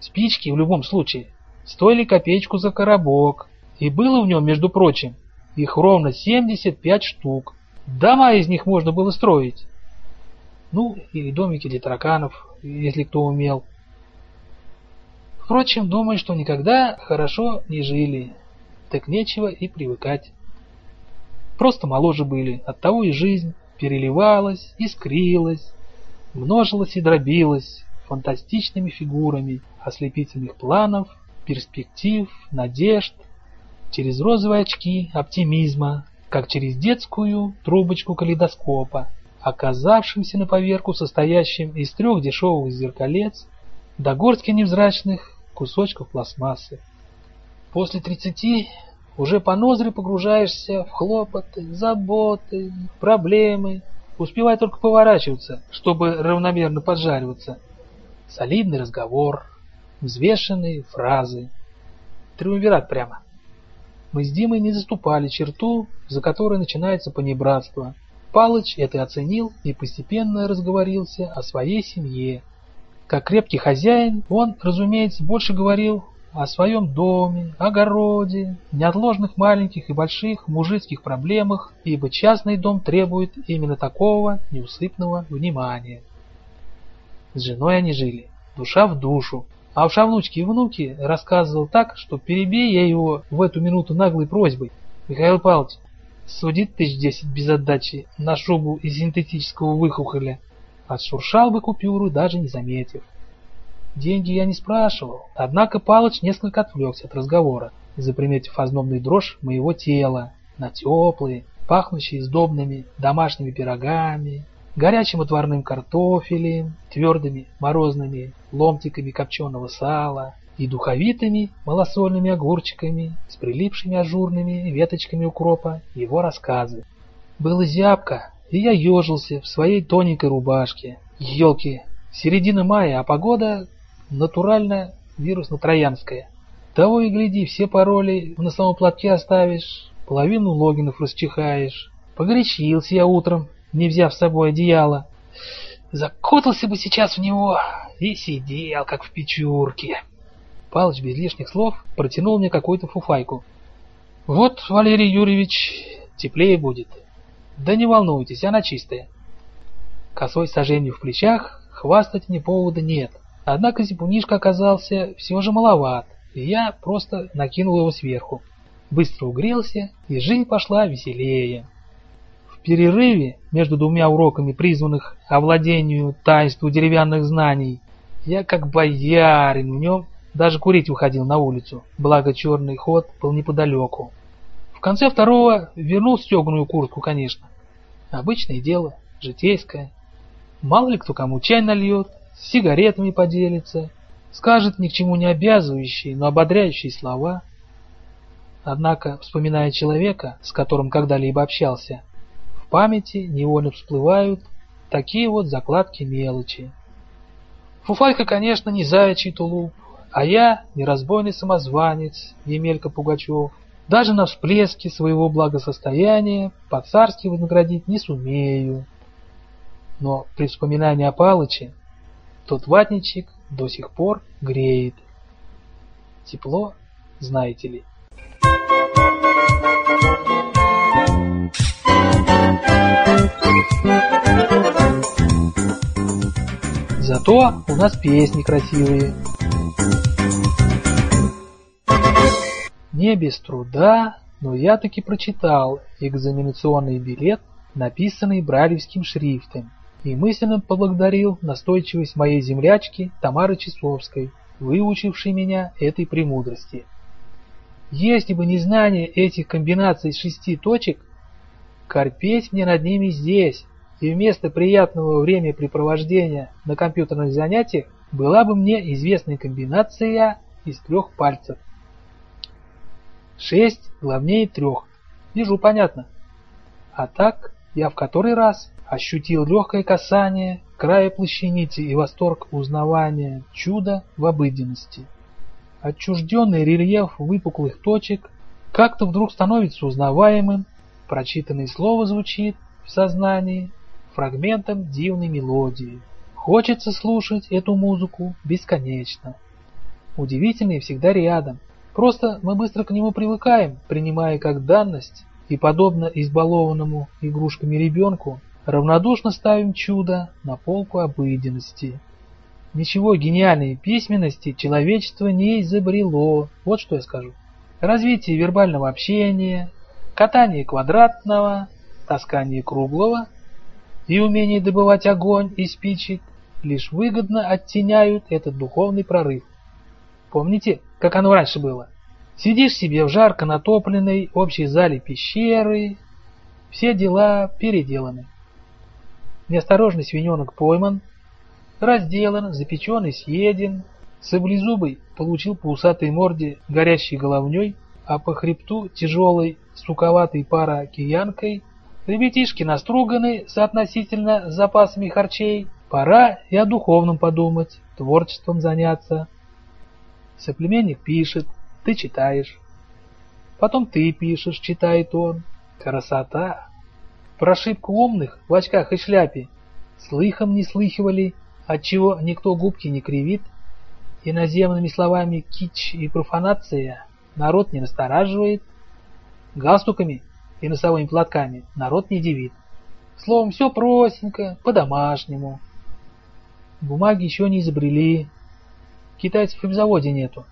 Спички в любом случае стоили копеечку за коробок, и было в нем, между прочим, их ровно 75 штук. Дома из них можно было строить. Ну, или домики для тараканов, если кто умел. Впрочем, думаю, что никогда хорошо не жили, так нечего и привыкать. Просто моложе были, оттого и жизнь переливалась, искрилась, множилась и дробилась фантастичными фигурами ослепительных планов, перспектив, надежд, через розовые очки оптимизма, как через детскую трубочку калейдоскопа, оказавшимся на поверку состоящим из трех дешевых зеркалец до горстки невзрачных кусочков пластмассы. После тридцати уже по ноздри погружаешься в хлопоты, заботы, проблемы, Успевай только поворачиваться, чтобы равномерно поджариваться. Солидный разговор, взвешенные фразы. Триумвират прямо. Мы с Димой не заступали черту, за которой начинается понебратство. Палыч это оценил и постепенно разговорился о своей семье. Как крепкий хозяин, он, разумеется, больше говорил о своем доме, огороде, неотложных маленьких и больших мужицких проблемах, ибо частный дом требует именно такого неусыпного внимания. С женой они жили, душа в душу, а уж о внучке и внуке рассказывал так, что перебей я его в эту минуту наглой просьбой. Михаил Павлович, судит тысяч десять без отдачи на шубу из синтетического выхухоля. Отшуршал бы купюру, даже не заметив. Деньги я не спрашивал, однако Палыч несколько отвлекся от разговора, заприметив ознобный дрожь моего тела на теплые, пахнущие сдобными домашними пирогами, горячим отварным картофелем, твердыми морозными ломтиками копченого сала и духовитыми малосольными огурчиками с прилипшими ажурными веточками укропа его рассказы. Было зябко, и я ежился в своей тоненькой рубашке. Елки, середина мая, а погода натурально вирусно-троянская. Того и гляди, все пароли на самом платке оставишь, половину логинов расчихаешь. Погорячился я утром, не взяв с собой одеяло. Закутался бы сейчас в него и сидел, как в печурке. Палыч без лишних слов протянул мне какую-то фуфайку. Вот, Валерий Юрьевич, теплее будет. Да не волнуйтесь, она чистая. Косой сожжению в плечах, хвастать ни повода нет. Однако зипунишка оказался все же маловат, и я просто накинул его сверху. Быстро угрелся, и жизнь пошла веселее. Перерыве между двумя уроками, призванных овладению таинству деревянных знаний, я как боярин в нем даже курить уходил на улицу, благо черный ход был неподалеку. В конце второго вернул стеганую куртку, конечно. Обычное дело. житейское. Мало ли кто кому чай нальет, сигаретами поделится, скажет ни к чему не обязывающие, но ободряющие слова. Однако, вспоминая человека, с которым когда-либо общался, памяти невольно всплывают такие вот закладки мелочи. Фуфайка, конечно, не заячий тулуп, а я не разбойный самозванец, Емелька Пугачев. Даже на всплеске своего благосостояния по-царски вознаградить не сумею. Но при вспоминании о Палыче тот ватничек до сих пор греет. Тепло, знаете ли. Зато у нас песни красивые. Не без труда, но я таки прочитал экзаменационный билет, написанный бралевским шрифтом, и мысленно поблагодарил настойчивость моей землячки Тамары Часовской, выучившей меня этой премудрости. Если бы не знание этих комбинаций шести точек, корпеть мне над ними здесь, и вместо приятного времяпрепровождения на компьютерных занятиях была бы мне известная комбинация из трех пальцев. Шесть главнее трех. Вижу, понятно. А так я в который раз ощутил легкое касание края плащаницы и восторг узнавания чуда в обыденности. Отчужденный рельеф выпуклых точек как-то вдруг становится узнаваемым, прочитанное слово звучит в сознании фрагментом дивной мелодии. Хочется слушать эту музыку бесконечно. Удивительный всегда рядом, Просто мы быстро к нему привыкаем, принимая как данность, и, подобно избалованному игрушками ребенку, равнодушно ставим чудо на полку обыденности. Ничего гениальной письменности человечество не изобрело, вот что я скажу. Развитие вербального общения, катание квадратного, таскание круглого и умение добывать огонь из спичек лишь выгодно оттеняют этот духовный прорыв. Помните, как оно раньше было? Сидишь себе в жарко натопленной общей зале пещеры, все дела переделаны. Неосторожный свиненок пойман, разделан, запечен и съеден, саблезубый получил по усатой морде горящей головней, а по хребту тяжелой суковатой пара киянкой, ребятишки наструганы соотносительно с запасами харчей, пора и о духовном подумать, творчеством заняться. Соплеменник пишет, ты читаешь. Потом ты пишешь, читает он. Красота! Про ошибку умных в очках и шляпе слыхом не слыхивали, отчего никто губки не кривит, иноземными словами кич и профанация народ не настораживает, галстуками и носовыми платками народ не дивит. Словом, все простенько, по-домашнему. Бумаги еще не изобрели, Китайцев и в заводе нету.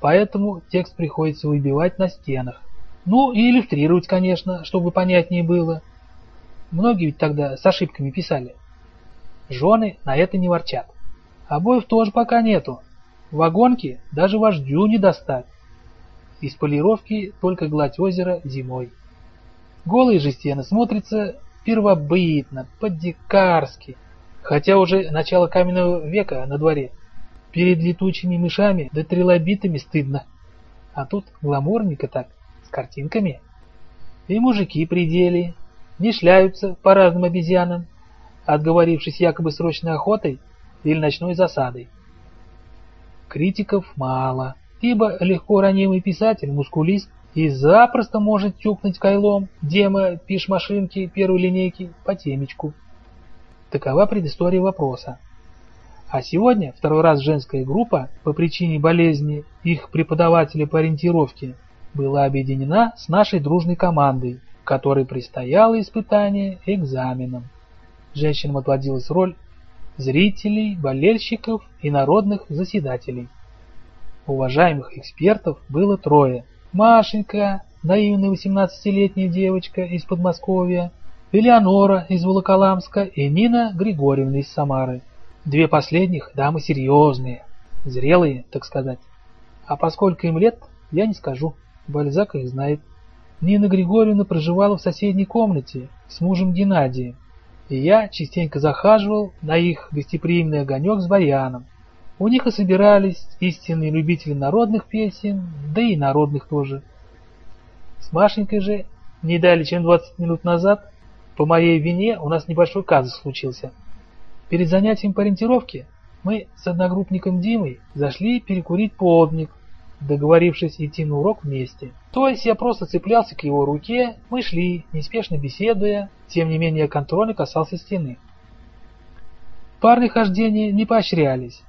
Поэтому текст приходится выбивать на стенах. Ну и иллюстрировать, конечно, чтобы понятнее было. Многие ведь тогда с ошибками писали. Жены на это не ворчат. Обоев тоже пока нету. Вагонки даже вождю не достать. Из полировки только гладь озера зимой. Голые же стены смотрятся первобытно, по-дикарски, хотя уже начало каменного века на дворе – Перед летучими мышами да трилобитами стыдно. А тут гламурненько так, с картинками. И мужики при не шляются по разным обезьянам, отговорившись якобы срочной охотой или ночной засадой. Критиков мало, ибо легко ранимый писатель, мускулист, и запросто может тюкнуть кайлом демо пиш машинки первой линейки по темечку. Такова предыстория вопроса. А сегодня второй раз женская группа по причине болезни их преподавателя по ориентировке была объединена с нашей дружной командой, которой предстояло испытание экзаменом. Женщинам отводилась роль зрителей, болельщиков и народных заседателей. Уважаемых экспертов было трое. Машенька, наивная 18-летняя девочка из Подмосковья, Элеонора из Волоколамска и Нина Григорьевна из Самары. Две последних дамы серьезные, зрелые, так сказать. А поскольку им лет, я не скажу, Бальзак их знает. Нина Григорьевна проживала в соседней комнате с мужем Геннадием. и я частенько захаживал на их гостеприимный огонек с баяном. У них и собирались истинные любители народных песен, да и народных тоже. С Машенькой же, не дали чем 20 минут назад, по моей вине у нас небольшой казус случился. Перед занятием по ориентировке мы с одногруппником Димой зашли перекурить полдник, договорившись идти на урок вместе. То есть я просто цеплялся к его руке, мы шли, неспешно беседуя, тем не менее контроль касался стены. Парные хождения не поощрялись.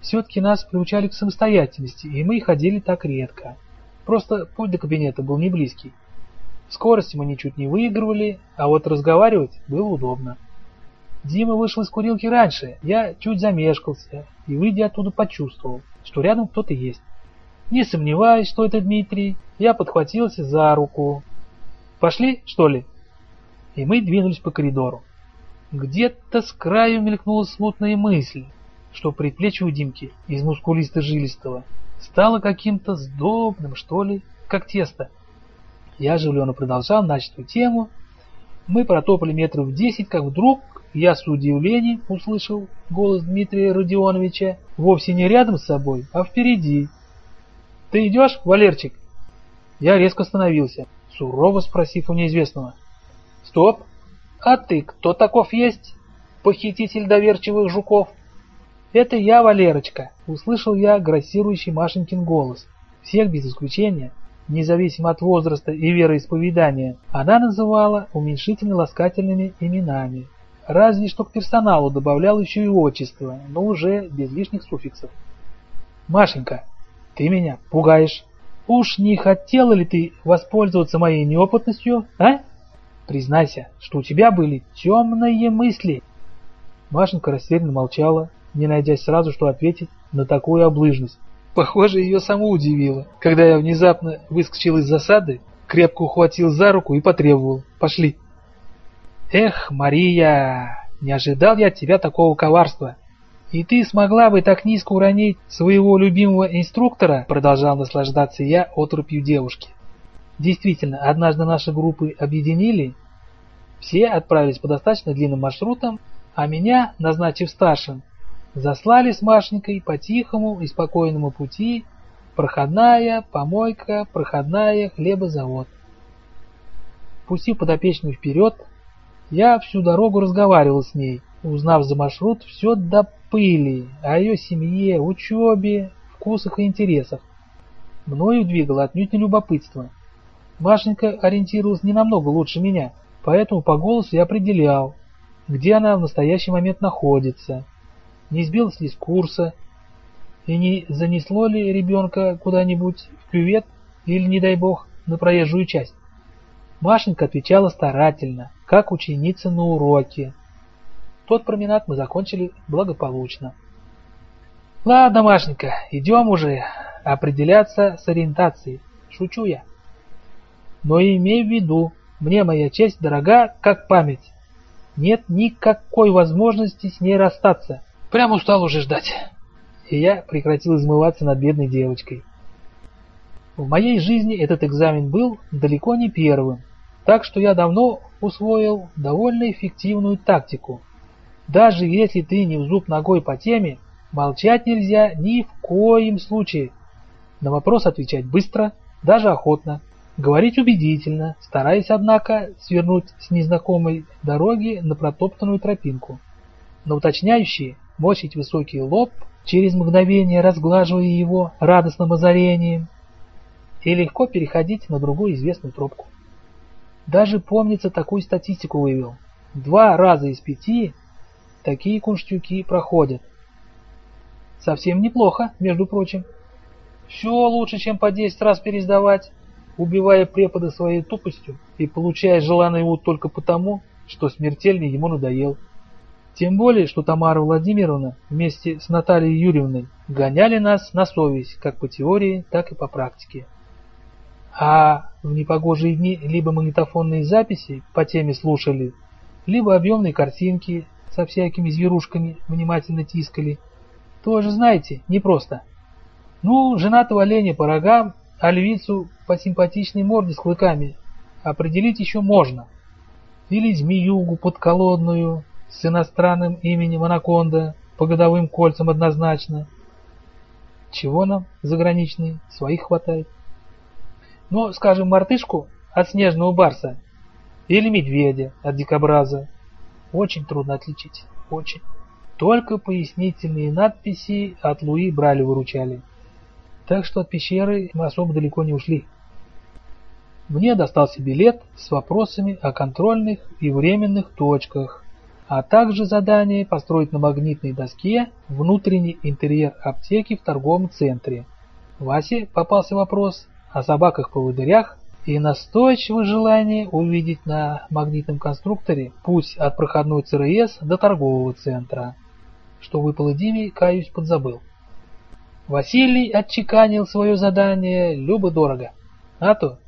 Все-таки нас приучали к самостоятельности, и мы ходили так редко. Просто путь до кабинета был не близкий. Скорости мы ничуть не выигрывали, а вот разговаривать было удобно. Дима вышел из курилки раньше, я чуть замешкался и, выйдя оттуда, почувствовал, что рядом кто-то есть. Не сомневаюсь, что это Дмитрий, я подхватился за руку. «Пошли, что ли?» И мы двинулись по коридору. Где-то с краю мелькнула смутная мысль, что предплечье у Димки из мускулисто-жилистого стало каким-то сдобным, что ли, как тесто. Я оживленно продолжал начатую тему. Мы протопали метров десять, как вдруг я с удивлением услышал голос Дмитрия Родионовича вовсе не рядом с собой, а впереди. «Ты идешь, Валерчик?» Я резко остановился, сурово спросив у неизвестного. «Стоп! А ты кто таков есть? Похититель доверчивых жуков?» «Это я, Валерочка!» — услышал я грассирующий Машенькин голос. Всех без исключения, независимо от возраста и вероисповедания, она называла уменьшительно-ласкательными именами. Разве что к персоналу добавлял еще и отчество, но уже без лишних суффиксов. «Машенька, ты меня пугаешь. Уж не хотела ли ты воспользоваться моей неопытностью, а? Признайся, что у тебя были темные мысли». Машенька растерянно молчала, не найдя сразу, что ответить на такую облыжность. Похоже, ее саму удивило, когда я внезапно выскочил из засады, крепко ухватил за руку и потребовал «Пошли». «Эх, Мария, не ожидал я от тебя такого коварства. И ты смогла бы так низко уронить своего любимого инструктора?» Продолжал наслаждаться я отрупью девушки. Действительно, однажды наши группы объединили, все отправились по достаточно длинным маршрутам, а меня, назначив старшим, Заслали с Машенькой по тихому и спокойному пути, проходная, помойка, проходная, хлебозавод. Пустив подопечную вперед, я всю дорогу разговаривал с ней, узнав за маршрут все до пыли о ее семье, учебе, вкусах и интересах. Мною двигало отнюдь не любопытство. Машенька ориентировалась не намного лучше меня, поэтому по голосу я определял, где она в настоящий момент находится не сбилась ли с курса, и не занесло ли ребенка куда-нибудь в кювет или, не дай бог, на проезжую часть. Машенька отвечала старательно, как ученица на уроке. Тот променад мы закончили благополучно. Ладно, Машенька, идем уже определяться с ориентацией. Шучу я. Но имей в виду, мне моя честь дорога, как память. Нет никакой возможности с ней расстаться. Прям устал уже ждать. И я прекратил измываться над бедной девочкой. В моей жизни этот экзамен был далеко не первым, так что я давно усвоил довольно эффективную тактику. Даже если ты не в зуб ногой по теме, молчать нельзя ни в коем случае. На вопрос отвечать быстро, даже охотно. Говорить убедительно, стараясь, однако, свернуть с незнакомой дороги на протоптанную тропинку. На уточняющие мочить высокий лоб, через мгновение разглаживая его радостным озарением, и легко переходить на другую известную тропку. Даже, помнится, такую статистику вывел. Два раза из пяти такие кунштюки проходят. Совсем неплохо, между прочим. Все лучше, чем по 10 раз пересдавать, убивая препода своей тупостью и получая желанное ему только потому, что смертельно ему надоел. Тем более, что Тамара Владимировна вместе с Натальей Юрьевной гоняли нас на совесть, как по теории, так и по практике. А в непогожие дни либо магнитофонные записи по теме слушали, либо объемные картинки со всякими зверушками внимательно тискали. Тоже, знаете, непросто. Ну, женатого оленя по рогам, а львицу по симпатичной морде с клыками определить еще можно. или змеюгу подколодную с иностранным именем Анаконда по годовым кольцам однозначно. Чего нам, заграничный, своих хватает. Ну, скажем, мартышку от снежного барса или медведя от дикобраза. Очень трудно отличить, очень. Только пояснительные надписи от Луи брали выручали. Так что от пещеры мы особо далеко не ушли. Мне достался билет с вопросами о контрольных и временных точках, а также задание построить на магнитной доске внутренний интерьер аптеки в торговом центре. Васе попался вопрос о собаках-поводырях и настойчивое желание увидеть на магнитном конструкторе путь от проходной ЦРС до торгового центра. Что выпало Диме, каюсь, подзабыл. Василий отчеканил свое задание любо-дорого. А то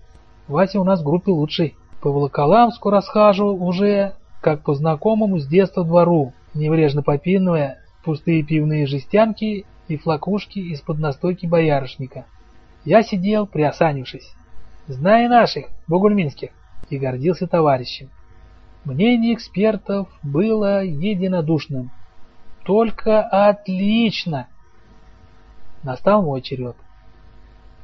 Вася у нас в группе лучший. По Волоколамску расхаживал уже, как по знакомому с детства двору, небрежно попинывая пустые пивные жестянки и флакушки из-под настойки боярышника. Я сидел, приосанившись, зная наших, бугульминских, и гордился товарищем. Мнение экспертов было единодушным. Только отлично! Настал мой черед.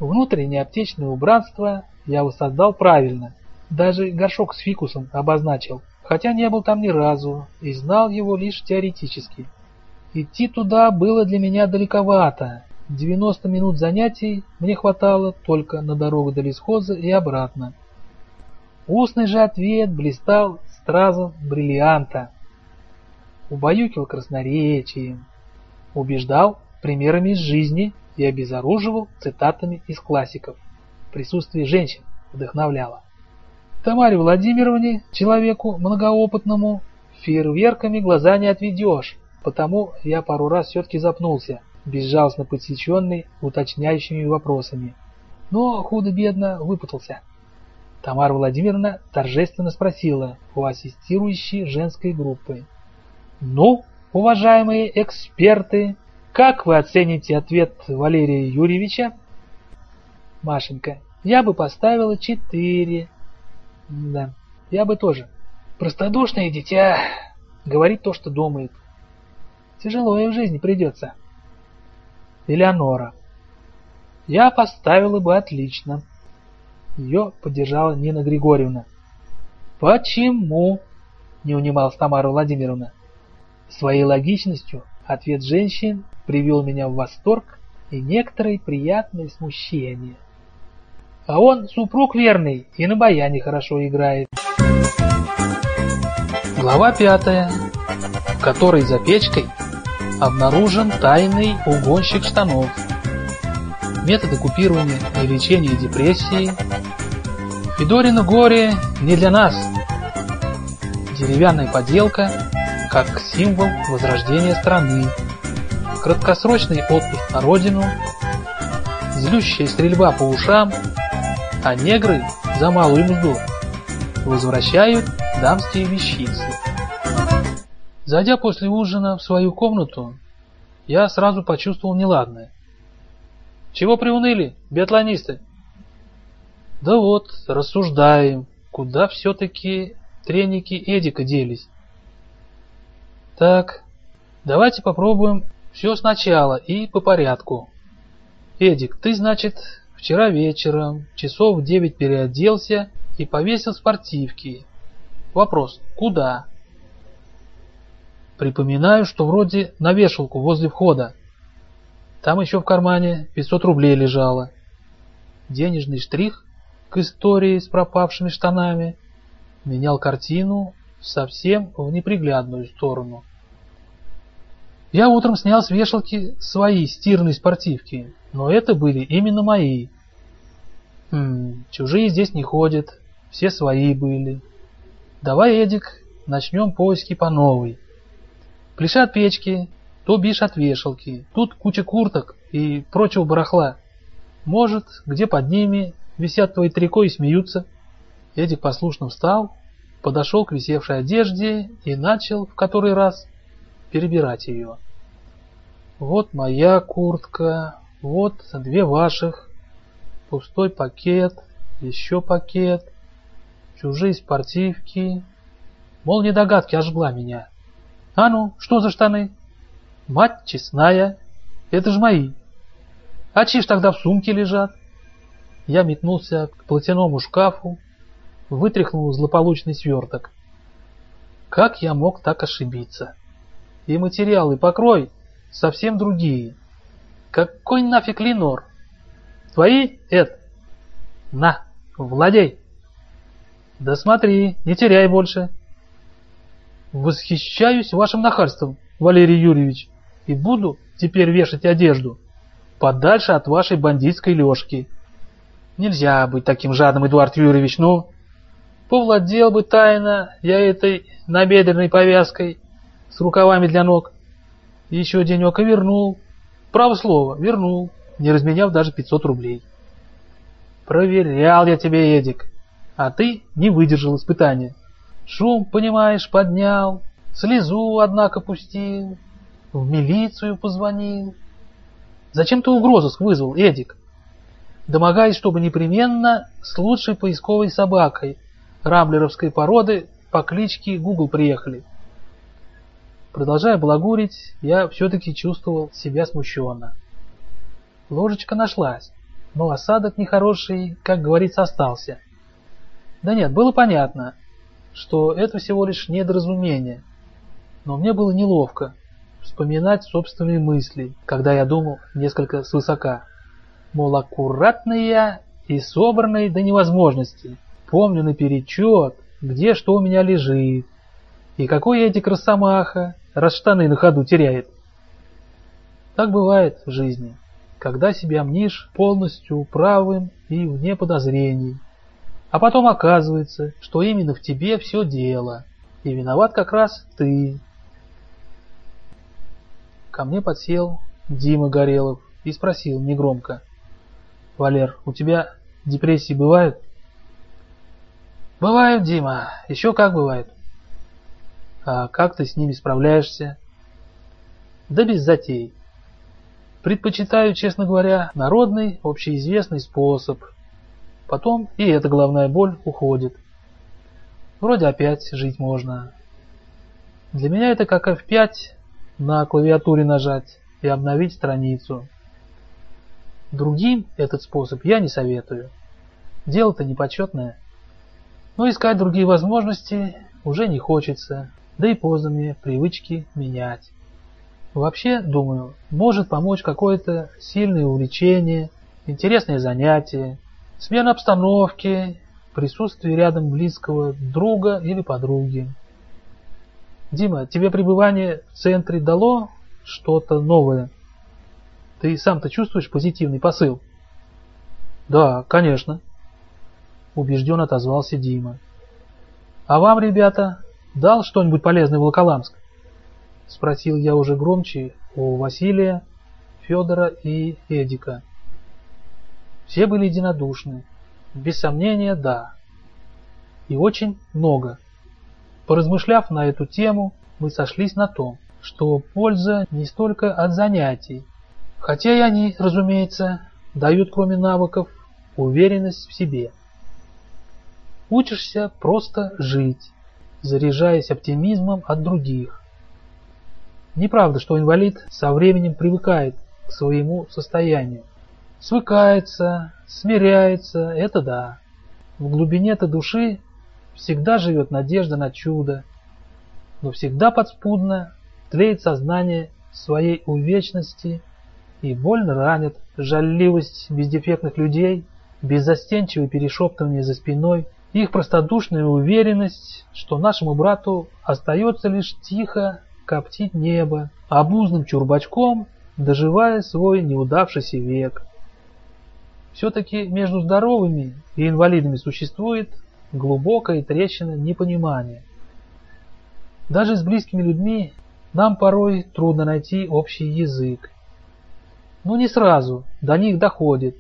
Внутреннее аптечное убранство я воссоздал правильно. Даже горшок с фикусом обозначил, хотя не был там ни разу и знал его лишь теоретически. Идти туда было для меня далековато. 90 минут занятий мне хватало только на дорогу до лесхоза и обратно. Устный же ответ блистал стразом бриллианта. Убаюкивал красноречием, убеждал примерами из жизни и обезоруживал цитатами из классиков присутствие женщин вдохновляло. Тамаре Владимировне, человеку многоопытному, фейерверками глаза не отведешь, потому я пару раз все-таки запнулся, безжалостно подсеченный уточняющими вопросами. Но худо-бедно выпутался. Тамара Владимировна торжественно спросила у ассистирующей женской группы. «Ну, уважаемые эксперты, как вы оцените ответ Валерия Юрьевича?» Машенька, я бы поставила четыре. Да, я бы тоже. Простодушное дитя. Говорит то, что думает. Тяжело ей в жизни придется. Элеонора. Я поставила бы отлично. Ее поддержала Нина Григорьевна. Почему? Не унималась Тамара Владимировна. Своей логичностью ответ женщин привел меня в восторг и некоторое приятное смущение. А он супруг верный и на баяне хорошо играет. Глава пятая, в которой за печкой обнаружен тайный угонщик штанов. Методы купирования и лечения депрессии. Федорина горе не для нас. Деревянная поделка как символ возрождения страны. Краткосрочный отпуск на родину. Злющая стрельба по ушам а негры за малую мзду возвращают дамские вещицы. Зайдя после ужина в свою комнату, я сразу почувствовал неладное. Чего приуныли, биатлонисты? Да вот, рассуждаем, куда все-таки треники Эдика делись. Так, давайте попробуем все сначала и по порядку. Эдик, ты, значит, Вчера вечером, часов в девять переоделся и повесил спортивки. Вопрос, куда? Припоминаю, что вроде на вешалку возле входа. Там еще в кармане 500 рублей лежало. Денежный штрих к истории с пропавшими штанами менял картину совсем в неприглядную сторону. Я утром снял с вешалки свои стирные спортивки, но это были именно мои. Хм, чужие здесь не ходят, все свои были. Давай, Эдик, начнем поиски по новой. Пляши от печки, то бишь от вешалки. Тут куча курток и прочего барахла. Может, где под ними висят твои трико и смеются. Эдик послушно встал, подошел к висевшей одежде и начал в который раз перебирать ее. Вот моя куртка, вот две ваших, пустой пакет, еще пакет, чужие спортивки, Мол, недогадки ожгла меня. А ну, что за штаны? Мать честная, это ж мои. А чьи ж тогда в сумке лежат? Я метнулся к платяному шкафу, вытряхнул злополучный сверток. Как я мог так ошибиться? И материалы покрой совсем другие. Какой нафиг Ленор? Твои, Эд? На, владей. Да смотри, не теряй больше. Восхищаюсь вашим нахальством, Валерий Юрьевич, и буду теперь вешать одежду подальше от вашей бандитской лёжки. Нельзя быть таким жадным, Эдуард Юрьевич, ну... Повладел бы тайно я этой набедренной повязкой с рукавами для ног. Еще денек и вернул. Право слово, вернул, не разменяв даже 500 рублей. Проверял я тебе, Эдик, а ты не выдержал испытания. Шум, понимаешь, поднял, слезу, однако, пустил, в милицию позвонил. Зачем ты угрозыск вызвал, Эдик? Домогаясь, чтобы непременно с лучшей поисковой собакой рамблеровской породы по кличке Гугл приехали. Продолжая балагурить, я все-таки чувствовал себя смущенно. Ложечка нашлась, но осадок нехороший, как говорится, остался. Да нет, было понятно, что это всего лишь недоразумение. Но мне было неловко вспоминать собственные мысли, когда я думал несколько свысока. Мол, аккуратный я и собранный до невозможности. Помню наперечет, где что у меня лежит. И какой Эдик Росомаха, раз штаны на ходу теряет. Так бывает в жизни, когда себя мнишь полностью правым и вне подозрений. А потом оказывается, что именно в тебе все дело, и виноват как раз ты. Ко мне подсел Дима Горелов и спросил негромко. «Валер, у тебя депрессии бывают?» «Бывают, Дима, еще как бывает». «А как ты с ними справляешься?» «Да без затей. Предпочитаю, честно говоря, народный, общеизвестный способ – Потом и эта головная боль уходит. Вроде опять жить можно. Для меня это как F5 на клавиатуре нажать и обновить страницу. Другим этот способ я не советую. Дело-то непочетное. Но искать другие возможности уже не хочется, да и мне привычки менять. Вообще, думаю, может помочь какое-то сильное увлечение, интересное занятие, Смена обстановки, присутствие рядом близкого друга или подруги. Дима, тебе пребывание в центре дало что-то новое? Ты сам-то чувствуешь позитивный посыл? Да, конечно. Убежденно отозвался Дима. А вам, ребята, дал что-нибудь полезное Волоколамск? Спросил я уже громче у Василия, Федора и Эдика. Все были единодушны. Без сомнения, да. И очень много. Поразмышляв на эту тему, мы сошлись на том, что польза не столько от занятий, хотя и они, разумеется, дают кроме навыков уверенность в себе. Учишься просто жить, заряжаясь оптимизмом от других. Неправда, что инвалид со временем привыкает к своему состоянию. Свыкается, смиряется, это да. В глубине-то души всегда живет надежда на чудо, но всегда подспудно тлеет сознание своей увечности и больно ранит жалливость бездефектных людей, беззастенчивое перешептывание за спиной, их простодушная уверенность, что нашему брату остается лишь тихо коптить небо, обузным чурбачком доживая свой неудавшийся век. Все-таки между здоровыми и инвалидами существует глубокая трещина непонимания. Даже с близкими людьми нам порой трудно найти общий язык. Но не сразу до них доходит,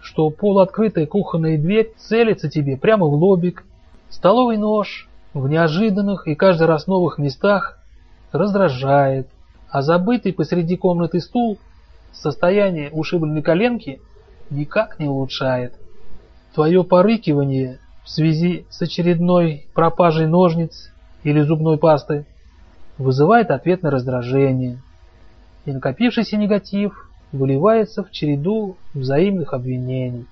что полуоткрытая кухонная дверь целится тебе прямо в лобик, столовый нож в неожиданных и каждый раз новых местах раздражает, а забытый посреди комнаты стул, состояние ушибленной коленки никак не улучшает. Твое порыкивание в связи с очередной пропажей ножниц или зубной пасты, вызывает ответное раздражение, и накопившийся негатив выливается в череду взаимных обвинений.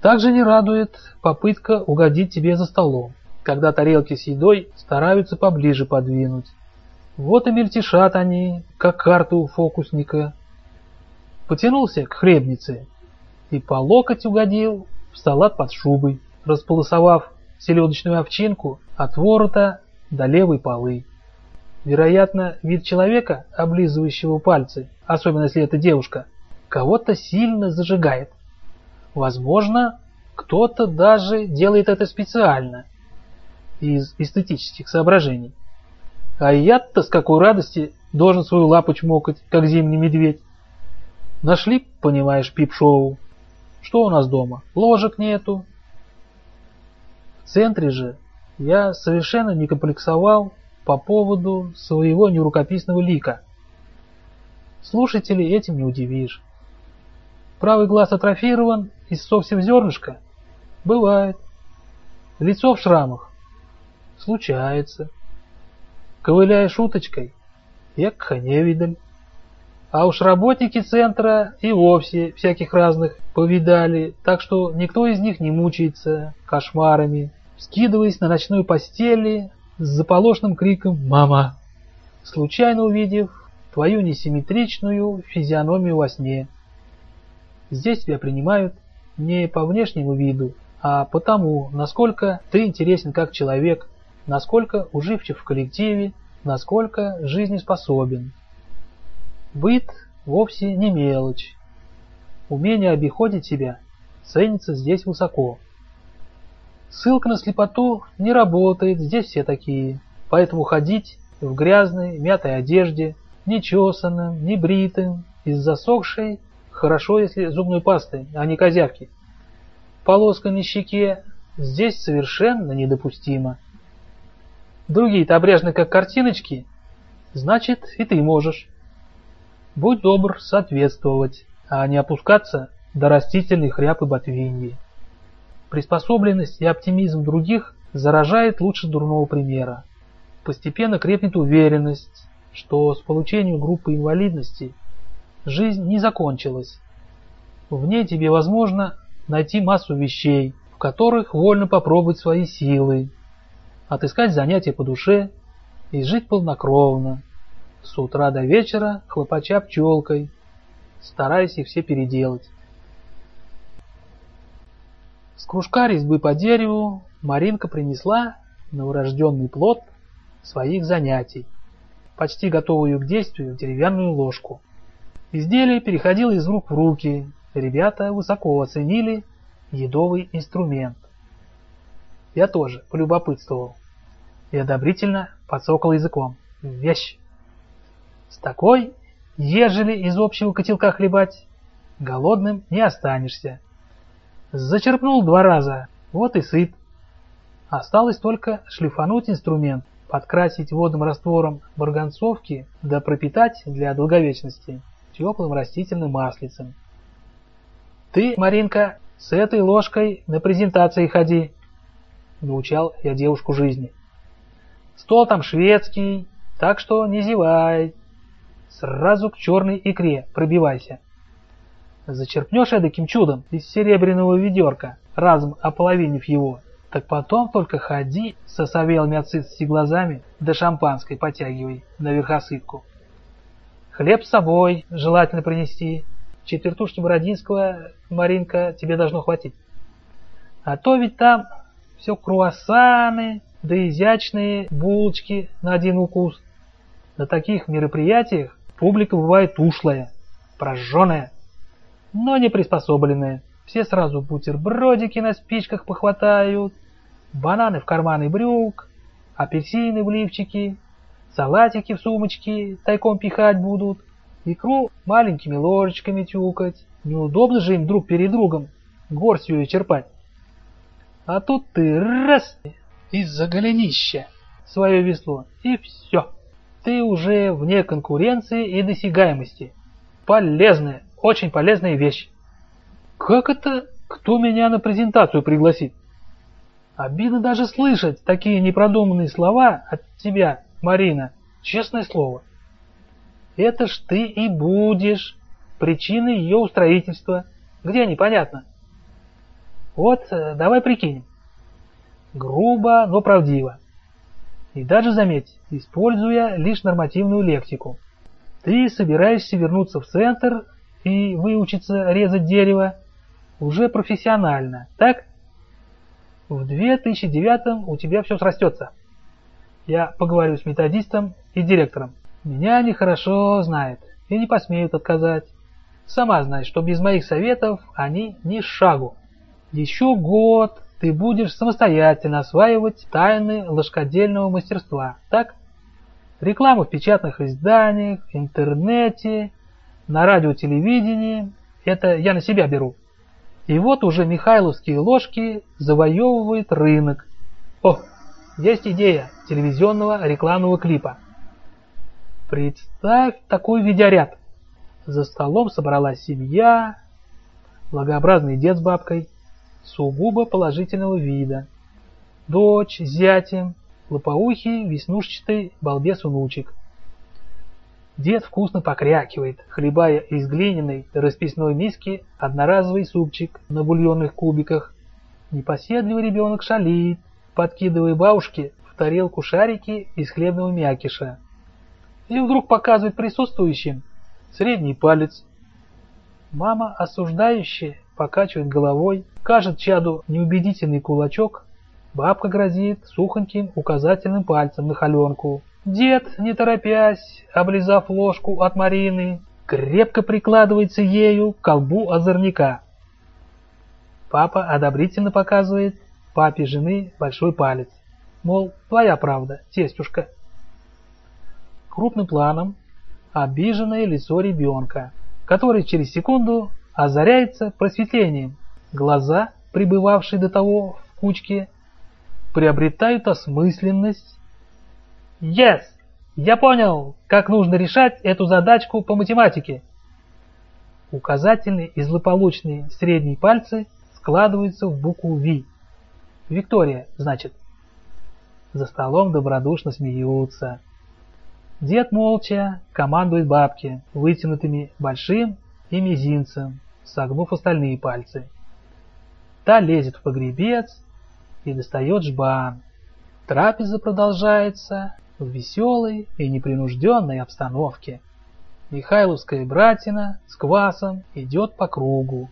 Также не радует попытка угодить тебе за столом, когда тарелки с едой стараются поближе подвинуть. Вот и мельтешат они, как карты у фокусника. Потянулся к хлебнице и по локоть угодил в салат под шубой, располосовав селедочную овчинку от ворота до левой полы. Вероятно, вид человека, облизывающего пальцы, особенно если это девушка, кого-то сильно зажигает. Возможно, кто-то даже делает это специально, из эстетических соображений. А я-то с какой радости должен свою лапу чмокать, как зимний медведь. Нашли, понимаешь, пип-шоу. Что у нас дома? Ложек нету. В центре же я совершенно не комплексовал по поводу своего нерукописного лика. Слушателей этим не удивишь. Правый глаз атрофирован и в зернышко? Бывает. Лицо в шрамах? Случается. Ковыляя шуточкой? Якха не видаль. А уж работники центра и вовсе всяких разных повидали, так что никто из них не мучается кошмарами, скидываясь на ночной постели с заполошным криком «Мама!», случайно увидев твою несимметричную физиономию во сне. Здесь тебя принимают не по внешнему виду, а по тому, насколько ты интересен как человек, насколько уживчив в коллективе, насколько жизнеспособен. Быт вовсе не мелочь. Умение обиходить себя ценится здесь высоко. Ссылка на слепоту не работает, здесь все такие. Поэтому ходить в грязной, мятой одежде, нечесанным, небритым, из засохшей, хорошо, если зубной пастой, а не козявки. Полоска на щеке здесь совершенно недопустима. Другие-то обряжены как картиночки, значит и ты можешь. Будь добр соответствовать, а не опускаться до растительной хряпы ботвиньи. Приспособленность и оптимизм других заражает лучше дурного примера. Постепенно крепнет уверенность, что с получением группы инвалидности жизнь не закончилась. В ней тебе возможно найти массу вещей, в которых вольно попробовать свои силы, отыскать занятия по душе и жить полнокровно, с утра до вечера хлопача пчелкой, стараясь их все переделать. С кружка резьбы по дереву Маринка принесла новорожденный плод своих занятий, почти готовую к действию деревянную ложку. Изделие переходило из рук в руки, ребята высоко оценили едовый инструмент. Я тоже полюбопытствовал и одобрительно подсокал языком. Вещь! С такой, ежели из общего котелка хлебать, голодным не останешься. Зачерпнул два раза, вот и сыт. Осталось только шлифануть инструмент, подкрасить водным раствором марганцовки, да пропитать для долговечности теплым растительным маслицем. Ты, Маринка, с этой ложкой на презентации ходи, научал я девушку жизни. Стол там шведский, так что не зевай. Сразу к черной икре пробивайся. Зачерпнешь эдаким чудом из серебряного ведерка, разом ополовинив его, так потом только ходи со совелыми отсытости глазами, да шампанской потягивай на верхосыпку. Хлеб с собой желательно принести. Четвертушки Бородинского, Маринка, тебе должно хватить. А то ведь там все круассаны, да изящные булочки на один укус. На таких мероприятиях публика бывает ушлая, прожженная но не приспособленные. Все сразу бутербродики на спичках похватают, бананы в карманы брюк, апельсины в лифчики, салатики в сумочки тайком пихать будут, икру маленькими ложечками тюкать. Неудобно же им друг перед другом горстью ее черпать. А тут ты раз из-за голенища свое весло, и все. Ты уже вне конкуренции и досягаемости. Полезная, очень полезная вещь. Как это? Кто меня на презентацию пригласит? Обидно даже слышать такие непродуманные слова от тебя, Марина, честное слово. Это ж ты и будешь причиной ее устроительства. Где непонятно? Вот, э, давай прикинем. Грубо, но правдиво. И даже, заметь, используя лишь нормативную лексику. Ты собираешься вернуться в центр и выучиться резать дерево уже профессионально, так? В 2009 у тебя все срастется. Я поговорю с методистом и директором. Меня они хорошо знают и не посмеют отказать. Сама знаешь, что без моих советов они ни шагу. Еще год ты будешь самостоятельно осваивать тайны ложкодельного мастерства, так? Реклама в печатных изданиях, интернете, на радио-телевидении – это я на себя беру. И вот уже михайловские ложки завоевывают рынок. О, есть идея телевизионного рекламного клипа. Представь такой видеоряд. За столом собралась семья, благообразный дед с бабкой, сугубо положительного вида. Дочь зятем, лопоухий, веснушчатый балбес-внучек. Дед вкусно покрякивает, хлебая из глиняной расписной миски одноразовый супчик на бульонных кубиках. Непоседливый ребенок шалит, подкидывая бабушке в тарелку шарики из хлебного мякиша. И вдруг показывает присутствующим средний палец. Мама, осуждающая, покачивает головой, кажет чаду неубедительный кулачок, бабка грозит сухоньким указательным пальцем на холенку. Дед, не торопясь, облизав ложку от Марины, крепко прикладывается ею к колбу озорника. Папа одобрительно показывает папе жены большой палец. Мол, твоя правда, тестюшка. Крупным планом обиженное лицо ребенка, который через секунду озаряется просветлением. Глаза, пребывавшие до того в кучке, приобретают осмысленность, Yes! Я понял, как нужно решать эту задачку по математике. Указательные и злополучные средние пальцы складываются в букву V. Виктория, значит. За столом добродушно смеются. Дед молча командует бабке, вытянутыми большим и мизинцем, согнув остальные пальцы. Та лезет в погребец и достает жбан. Трапеза продолжается, в веселой и непринужденной обстановке. Михайловская братина с квасом идет по кругу.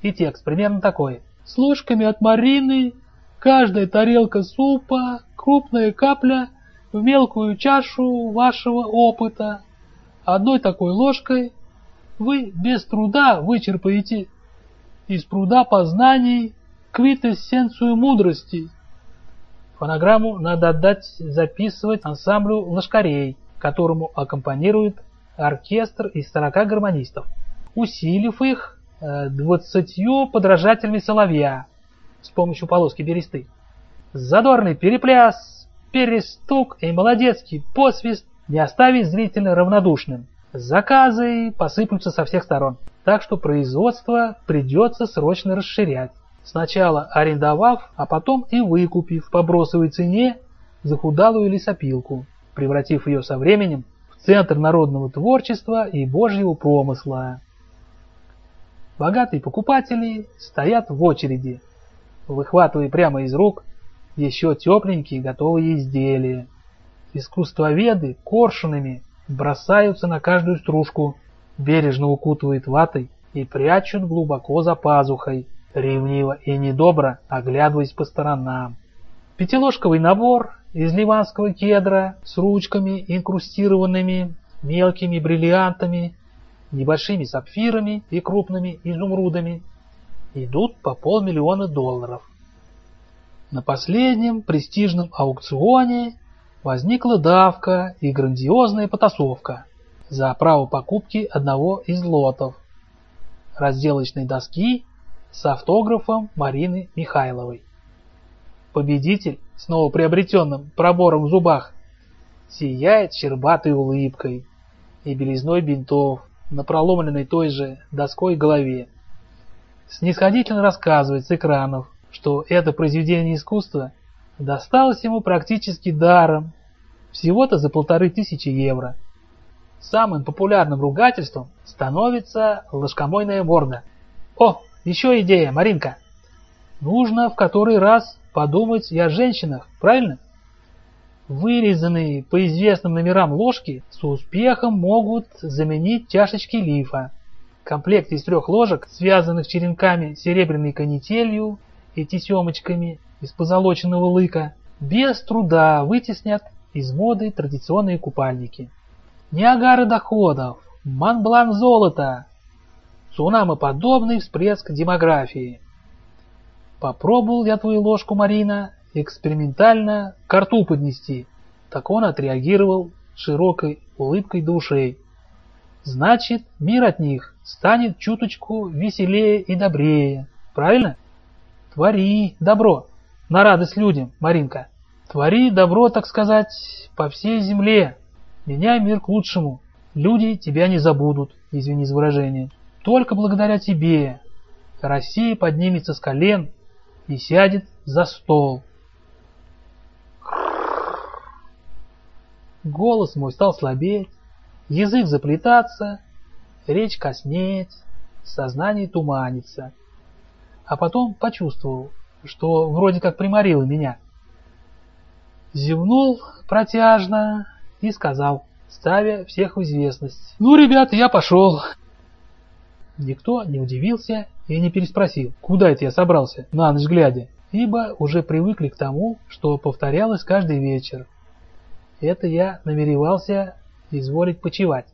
И текст примерно такой. С ложками от Марины, каждая тарелка супа, крупная капля в мелкую чашу вашего опыта. Одной такой ложкой вы без труда вычерпаете из пруда познаний квитэссенцию мудрости. Фонограмму надо отдать записывать ансамблю лошкарей, которому аккомпанирует оркестр из 40 гармонистов, усилив их э, двадцатью подражателями соловья с помощью полоски бересты. Задорный перепляс, перестук и молодецкий посвист не оставить зрителя равнодушным. Заказы посыплются со всех сторон, так что производство придется срочно расширять сначала арендовав, а потом и выкупив по бросовой цене захудалую лесопилку, превратив ее со временем в центр народного творчества и божьего промысла. Богатые покупатели стоят в очереди, выхватывая прямо из рук еще тепленькие готовые изделия. Искусствоведы коршунами бросаются на каждую стружку, бережно укутывают ватой и прячут глубоко за пазухой, ревниво и недобро оглядываясь по сторонам. Пятиложковый набор из ливанского кедра с ручками, инкрустированными мелкими бриллиантами, небольшими сапфирами и крупными изумрудами, идут по полмиллиона долларов. На последнем престижном аукционе возникла давка и грандиозная потасовка за право покупки одного из лотов, разделочной доски с автографом Марины Михайловой. Победитель с новоприобретенным пробором в зубах сияет щербатой улыбкой и белизной бинтов на проломленной той же доской голове. Снисходительно рассказывает с экранов что это произведение искусства досталось ему практически даром, всего-то за полторы тысячи евро. Самым популярным ругательством становится ложкомойная морда. О, еще идея, Маринка. Нужно в который раз подумать и о женщинах, правильно? Вырезанные по известным номерам ложки с успехом могут заменить чашечки лифа. Комплект из трех ложек, связанных черенками серебряной канителью и тесемочками из позолоченного лыка, без труда вытеснят из моды традиционные купальники. Ниагара доходов, Манблан золота, цунамоподобный всплеск демографии. Попробовал я твою ложку, Марина, экспериментально к рту поднести. Так он отреагировал широкой улыбкой до. Значит, мир от них станет чуточку веселее и добрее. Правильно? Твори добро. На радость людям, Маринка. Твори добро, так сказать, по всей земле. Меняй мир к лучшему. Люди тебя не забудут, извини за выражение. Только благодаря тебе Россия поднимется с колен и сядет за стол. Голос мой стал слабеть, язык заплетаться, речь коснеть, сознание туманится. А потом почувствовал, что вроде как приморило меня. Зевнул протяжно и сказал, ставя всех в известность. «Ну, ребята, я пошел». Никто не удивился и не переспросил, куда это я собрался, на ночь глядя, ибо уже привыкли к тому, что повторялось каждый вечер. Это я намеревался изволить почевать.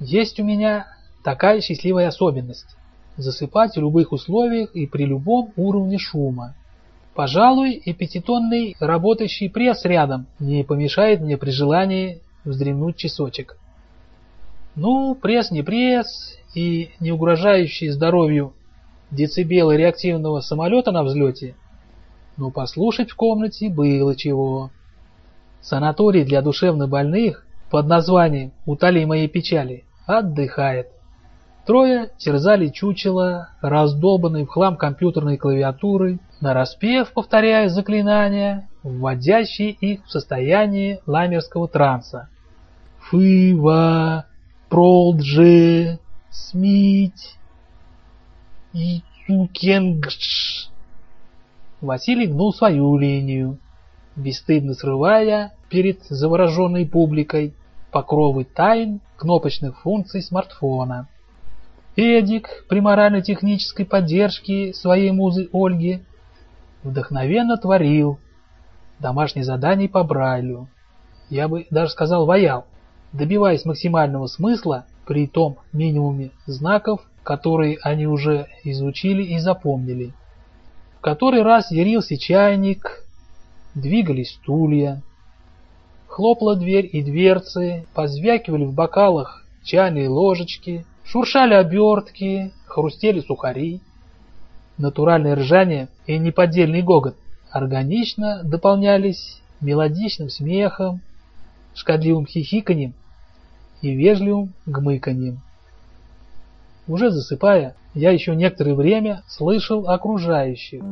Есть у меня такая счастливая особенность – засыпать в любых условиях и при любом уровне шума. Пожалуй, и пятитонный работающий пресс рядом не помешает мне при желании вздремнуть часочек. Ну, пресс не пресс, и не угрожающие здоровью децибелы реактивного самолета на взлете, но послушать в комнате было чего. Санаторий для душевнобольных под названием «Утоли моей печали» отдыхает. Трое терзали чучело, раздолбанные в хлам компьютерной клавиатуры, нараспев повторяя заклинания, вводящие их в состояние ламерского транса. Фыва, Пролдже, Смить, Ицукенгш. Василий гнул свою линию, бесстыдно срывая перед завороженной публикой покровы тайн кнопочных функций смартфона. Эдик при морально-технической поддержке своей музы Ольги вдохновенно творил домашние задания по Брайлю. Я бы даже сказал ваял, добиваясь максимального смысла при том минимуме знаков, которые они уже изучили и запомнили. В который раз ярился чайник, двигались стулья, хлопла дверь и дверцы, позвякивали в бокалах чайные ложечки, шуршали обертки, хрустели сухари. Натуральное ржание и неподдельный гогот органично дополнялись мелодичным смехом, шкодливым хихиканьем и вежливым гмыканьем. Уже засыпая, я еще некоторое время слышал окружающих.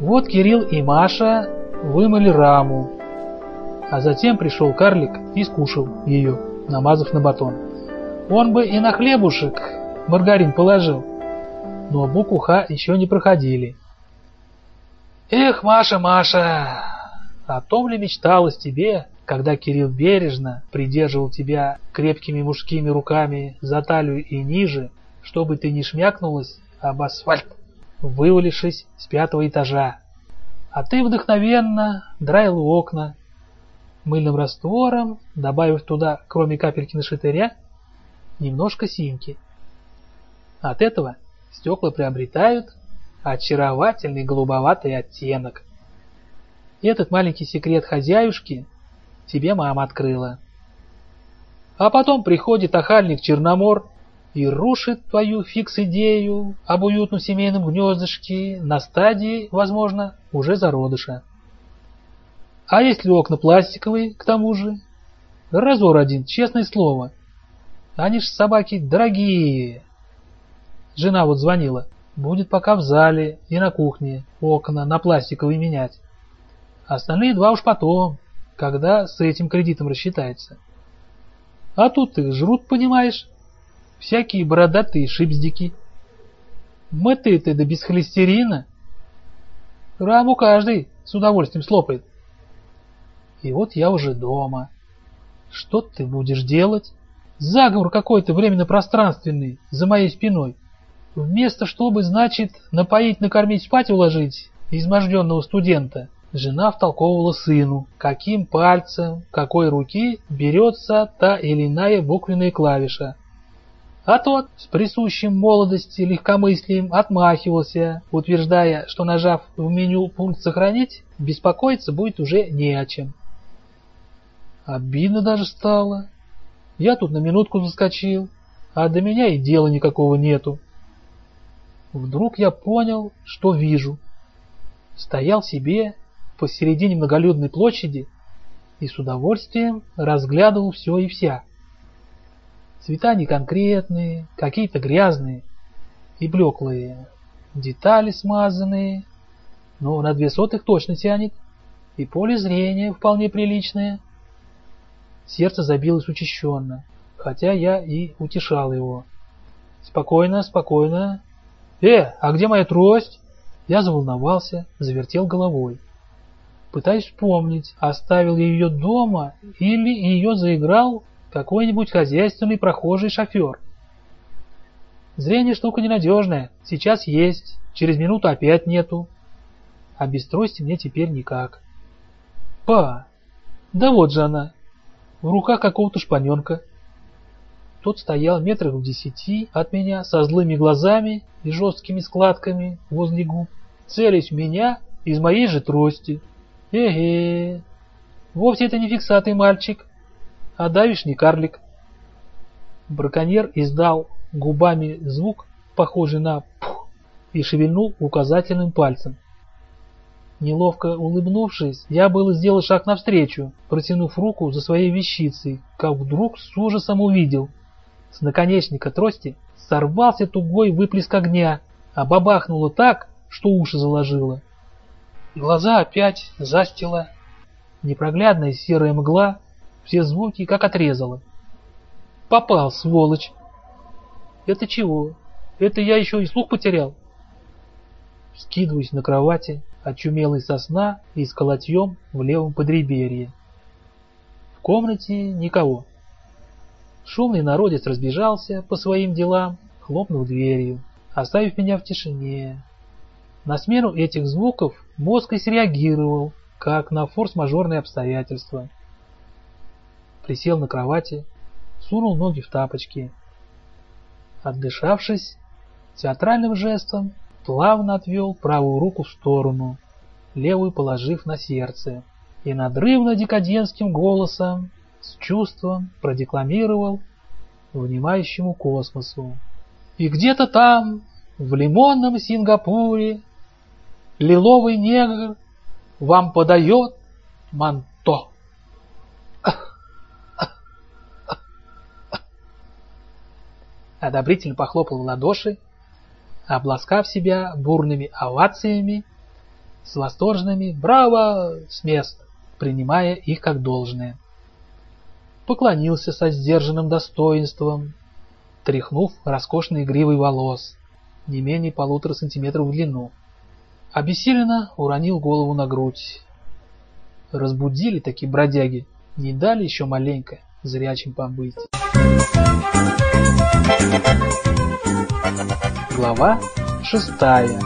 Вот Кирилл и Маша вымыли раму, а затем пришел карлик и скушал ее, намазав на батон. Он бы и на хлебушек маргарин положил, но букву Х еще не проходили. Эх, Маша, Маша, о том ли мечталось тебе, когда Кирилл бережно придерживал тебя крепкими мужскими руками за талию и ниже, чтобы ты не шмякнулась об асфальт, вывалившись с пятого этажа. А ты вдохновенно драил окна мыльным раствором, добавив туда, кроме капельки нашатыря, немножко синьки. От этого стекла приобретают очаровательный голубоватый оттенок. Этот маленький секрет хозяюшки тебе мама открыла. А потом приходит охальник Черномор и рушит твою фикс-идею об уютном семейном гнездышке на стадии, возможно, уже зародыша. А если окна пластиковые, к тому же? Разор один, честное слово. Они ж собаки дорогие. Жена вот звонила. будет пока в зале и на кухне окна на пластиковые менять. Остальные два уж потом, когда с этим кредитом рассчитается. А тут их жрут, понимаешь? Всякие бородатые шипздики. Мытые-то да без холестерина. Раму каждый с удовольствием слопает. И вот я уже дома. Что ты будешь делать? Заговор какой-то временно-пространственный за моей спиной. Вместо чтобы, значит, напоить, накормить, спать уложить изможденного студента, жена втолковывала сыну, каким пальцем, какой руки берется та или иная буквенная клавиша. А тот с присущим молодости легкомыслием отмахивался, утверждая, что нажав в меню пункт «Сохранить», беспокоиться будет уже не о чем. Обидно даже стало. Я тут на минутку заскочил, а до меня и дела никакого нету. Вдруг я понял, что вижу. Стоял себе посередине многолюдной площади и с удовольствием разглядывал все и вся. Цвета неконкретные, какие-то грязные и блеклые, детали смазанные, но на две сотых точно тянет, и поле зрения вполне приличное. Сердце забилось учащенно, хотя я и утешал его. «Спокойно, спокойно. Э, а где моя трость?» Я заволновался, завертел головой. Пытаюсь вспомнить, оставил я ее дома или ее заиграл какой-нибудь хозяйственный прохожий шофер. Зрение штука ненадежная, сейчас есть, через минуту опять нету. А без трости мне теперь никак. Па, да вот же она, в руках какого-то шпаненка. Тот стоял метрах в десяти от меня со злыми глазами и жесткими складками возле губ, целясь в меня из моей же трости. Эге, вовсе это не фиксатый мальчик, а давишний карлик. Браконьер издал губами звук, похожий на «пух», и шевельнул указательным пальцем. Неловко улыбнувшись, я было сделал шаг навстречу, протянув руку за своей вещицей, как вдруг с ужасом увидел. С наконечника трости сорвался тугой выплеск огня, а бабахнуло так, что уши заложило. Глаза опять застила непроглядная серая мгла, все звуки как отрезала. Попал, сволочь! Это чего? Это я еще и слух потерял? Скидываюсь на кровати, очумелый сосна и с в левом подреберье. В комнате никого. Шумный народец разбежался по своим делам, хлопнув дверью, оставив меня в тишине. На смену этих звуков и среагировал, как на форс-мажорные обстоятельства. Присел на кровати, сунул ноги в тапочки. Отдышавшись, театральным жестом плавно отвел правую руку в сторону, левую положив на сердце, и надрывно-декадентским голосом с чувством продекламировал внимающему космосу. И где-то там, в лимонном Сингапуре, лиловый негр вам подает манто. Одобрительно похлопал в ладоши, обласкав себя бурными овациями с восторженными «Браво!» с мест, принимая их как должное. Поклонился со сдержанным достоинством, тряхнув роскошной гривой волос, не менее полутора сантиметров в длину. Обессиленно уронил голову на грудь. Разбудили такие бродяги, не дали еще маленько зрячим побыть. Глава шестая.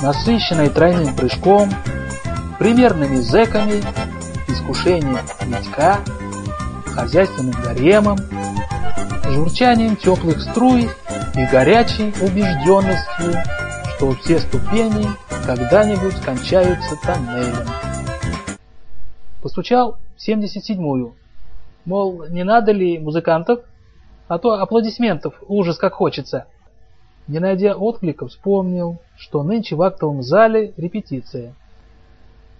Насыщенная тройным прыжком, примерными зэками, искушением Витька, хозяйственным гаремом, журчанием теплых струй и горячей убежденностью, что все ступени когда-нибудь кончаются тоннелем. Постучал в 77-ю. Мол, не надо ли музыкантов? А то аплодисментов ужас как хочется. Не найдя отклика, вспомнил, что нынче в актовом зале репетиция.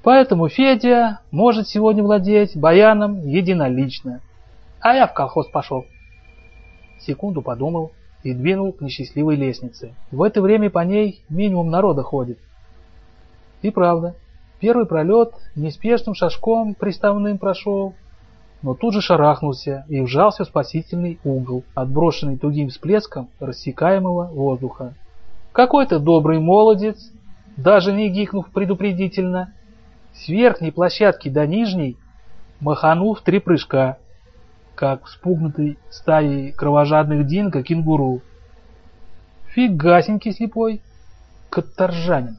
Поэтому Федя может сегодня владеть баяном единолично. А я в колхоз пошел. Секунду подумал, и двинул к несчастливой лестнице. В это время по ней минимум народа ходит. И правда, первый пролет неспешным шажком приставным прошел, но тут же шарахнулся и вжался в спасительный угол, отброшенный тугим всплеском рассекаемого воздуха. Какой-то добрый молодец, даже не гикнув предупредительно, с верхней площадки до нижней маханул в три прыжка, как вспугнутый стаей кровожадных динго кенгуру. Фигасенький слепой каторжанин.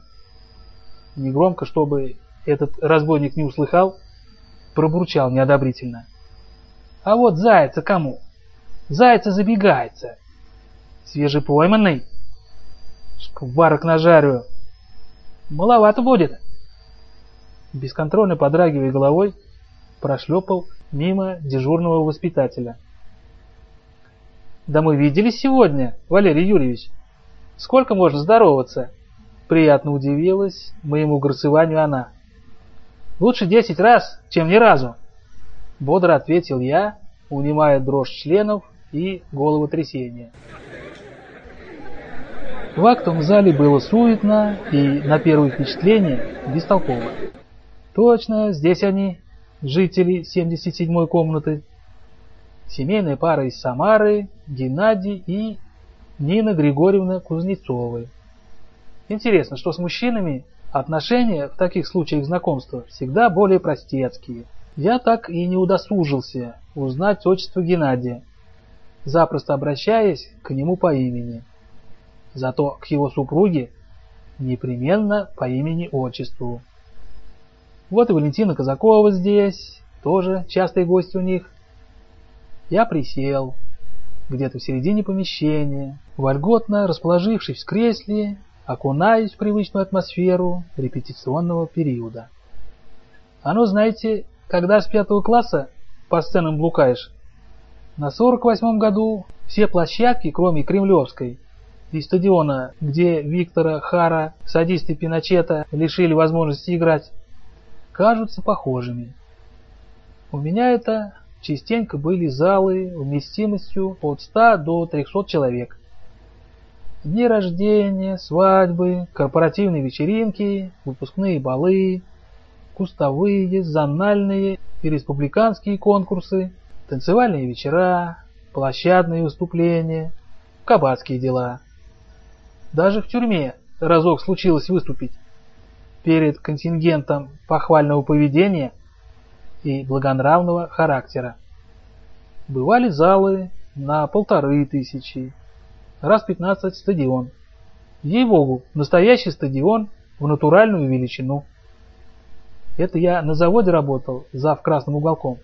Негромко, чтобы этот разбойник не услыхал, пробурчал неодобрительно. А вот зайца кому? Зайца забегается. Свежепойманный? Шкварок нажарю. Маловато будет. Бесконтрольно подрагивая головой, прошлепал мимо дежурного воспитателя. «Да мы виделись сегодня, Валерий Юрьевич. Сколько можно здороваться?» Приятно удивилась моему горцеванию она. «Лучше десять раз, чем ни разу!» Бодро ответил я, унимая дрожь членов и головотрясение. В актовом зале было суетно и, на первое впечатление, бестолково. Точно, здесь они, жители 77-й комнаты. Семейная пара из Самары, Геннадий и Нина Григорьевна Кузнецовой. Интересно, что с мужчинами отношения в таких случаях знакомства всегда более простецкие. Я так и не удосужился узнать отчество Геннадия, запросто обращаясь к нему по имени. Зато к его супруге непременно по имени-отчеству. Вот и Валентина Казакова здесь, тоже частый гость у них. Я присел, где-то в середине помещения, вольготно расположившись в кресле, окунаюсь в привычную атмосферу репетиционного периода. Оно, знаете, когда с пятого класса по сценам блукаешь, на 48-м году все площадки, кроме Кремлевской, и стадиона, где Виктора Хара, садисты Пиночета, лишили возможности играть, кажутся похожими. У меня это частенько были залы вместимостью от 100 до 300 человек. Дни рождения, свадьбы, корпоративные вечеринки, выпускные балы, кустовые, зональные и республиканские конкурсы, танцевальные вечера, площадные выступления, кабацкие дела. Даже в тюрьме разок случилось выступить перед контингентом похвального поведения и благонравного характера. Бывали залы на полторы тысячи, раз пятнадцать стадион. Ей-богу, настоящий стадион в натуральную величину. Это я на заводе работал, зав красным уголком,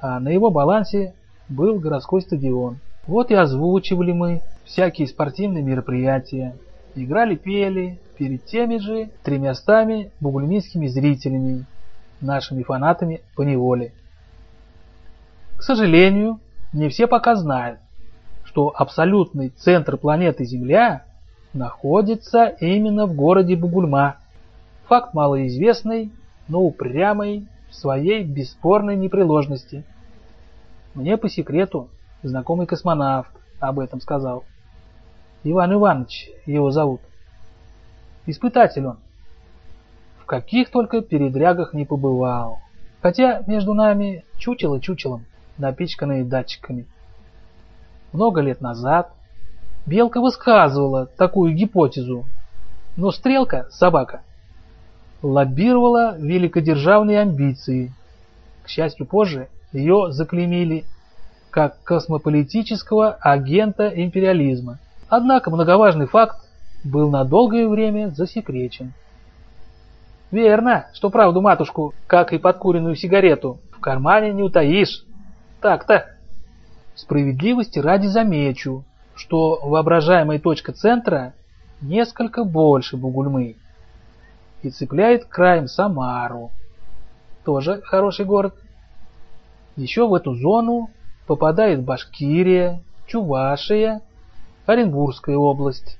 а на его балансе был городской стадион. Вот и озвучивали мы всякие спортивные мероприятия, играли-пели, перед теми же тремястами бугульминскими зрителями, нашими фанатами по неволе. К сожалению, не все пока знают, что абсолютный центр планеты Земля находится именно в городе Бугульма. Факт малоизвестный, но упрямый в своей бесспорной непреложности. Мне по секрету знакомый космонавт об этом сказал. Иван Иванович его зовут. Испытатель он. В каких только передрягах не побывал. Хотя между нами чучело чучелом, напичканные датчиками. Много лет назад Белка высказывала такую гипотезу, но Стрелка, собака, лоббировала великодержавные амбиции. К счастью, позже ее заклеймили как космополитического агента империализма. Однако многоважный факт был на долгое время засекречен. Верно, что правду матушку, как и подкуренную сигарету, в кармане не утаишь. Так-то. Справедливости ради замечу, что воображаемая точка центра несколько больше Бугульмы и цепляет краем Самару. Тоже хороший город. Еще в эту зону попадает Башкирия, Чувашия, Оренбургская область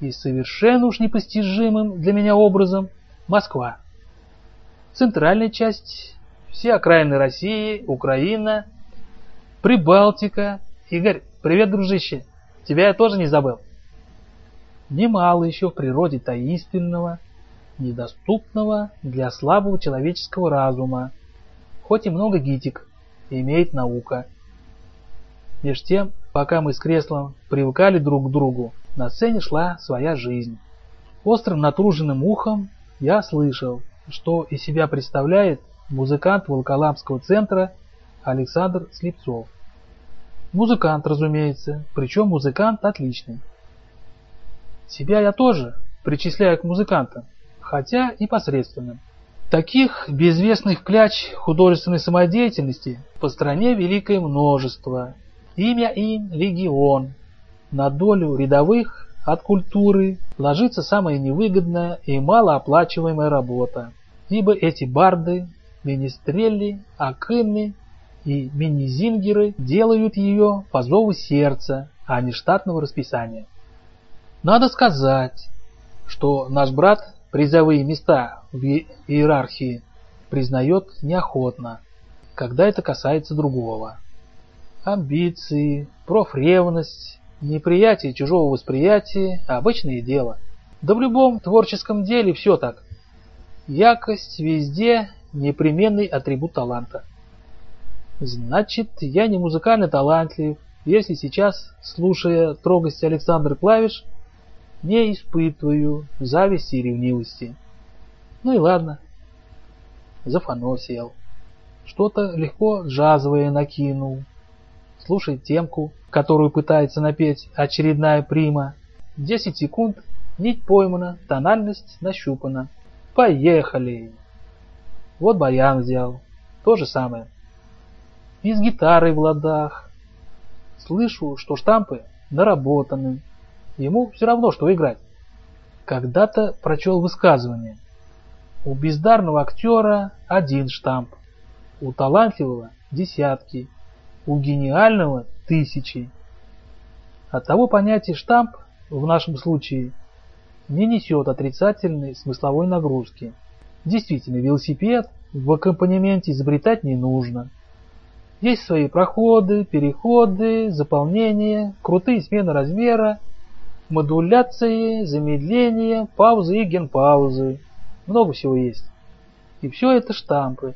и совершенно уж непостижимым для меня образом Москва. Центральная часть, все окраины России, Украина, Прибалтика. Игорь, привет, дружище. тебя я тоже не забыл. Немало еще в природе таинственного, недоступного для слабого человеческого разума, хоть и много гитик имеет наука. Меж тем, пока мы с креслом привыкали друг к другу, на сцене шла своя жизнь. Острым натруженным ухом я слышал, что из себя представляет музыкант Волколамского центра Александр Слепцов. Музыкант, разумеется, причем музыкант отличный. Себя я тоже причисляю к музыкантам, хотя и посредственным. Таких безвестных кляч художественной самодеятельности по стране великое множество. Имя им – легион. На долю рядовых от культуры ложится самая невыгодная и малооплачиваемая работа. Ибо эти барды, министрели, акыны и мини-зингеры делают ее по зову сердца, а не штатного расписания. Надо сказать, что наш брат призовые места в иерархии признает неохотно, когда это касается другого. Амбиции, профревность, неприятие чужого восприятия – обычное дело. Да в любом творческом деле все так. Якость везде – непременный атрибут таланта. Значит, я не музыкально талантлив, если сейчас, слушая трогость Александра Клавиш, не испытываю зависти и ревнивости. Ну и ладно. За фано сел. Что-то легко джазовое накинул. Слушай темку, которую пытается напеть очередная прима. 10 секунд, нить поймана, тональность нащупана. Поехали! Вот баян взял. То же самое. И с гитарой в ладах. Слышу, что штампы наработаны, Ему все равно, что играть. Когда-то прочел высказывание. У бездарного актера один штамп, у талантливого десятки, у гениального тысячи. Оттого понятие штамп в нашем случае не несет отрицательной смысловой нагрузки. Действительно, велосипед в аккомпанементе изобретать не нужно. Есть свои проходы, переходы, заполнения, крутые смены размера модуляции, замедления, паузы и генпаузы. Много всего есть. И все это штампы.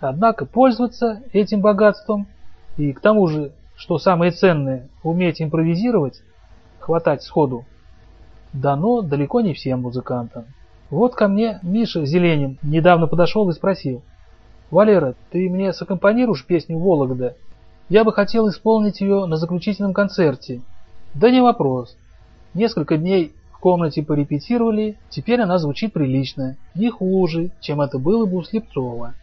Однако пользоваться этим богатством и к тому же, что самое ценное, уметь импровизировать, хватать сходу, дано далеко не всем музыкантам. Вот ко мне Миша Зеленин недавно подошел и спросил, «Валера, ты мне саккомпанируешь песню «Вологда»? Я бы хотел исполнить ее на заключительном концерте». «Да не вопрос. Несколько дней в комнате порепетировали, теперь она звучит прилично, не хуже, чем это было бы у Слепцова.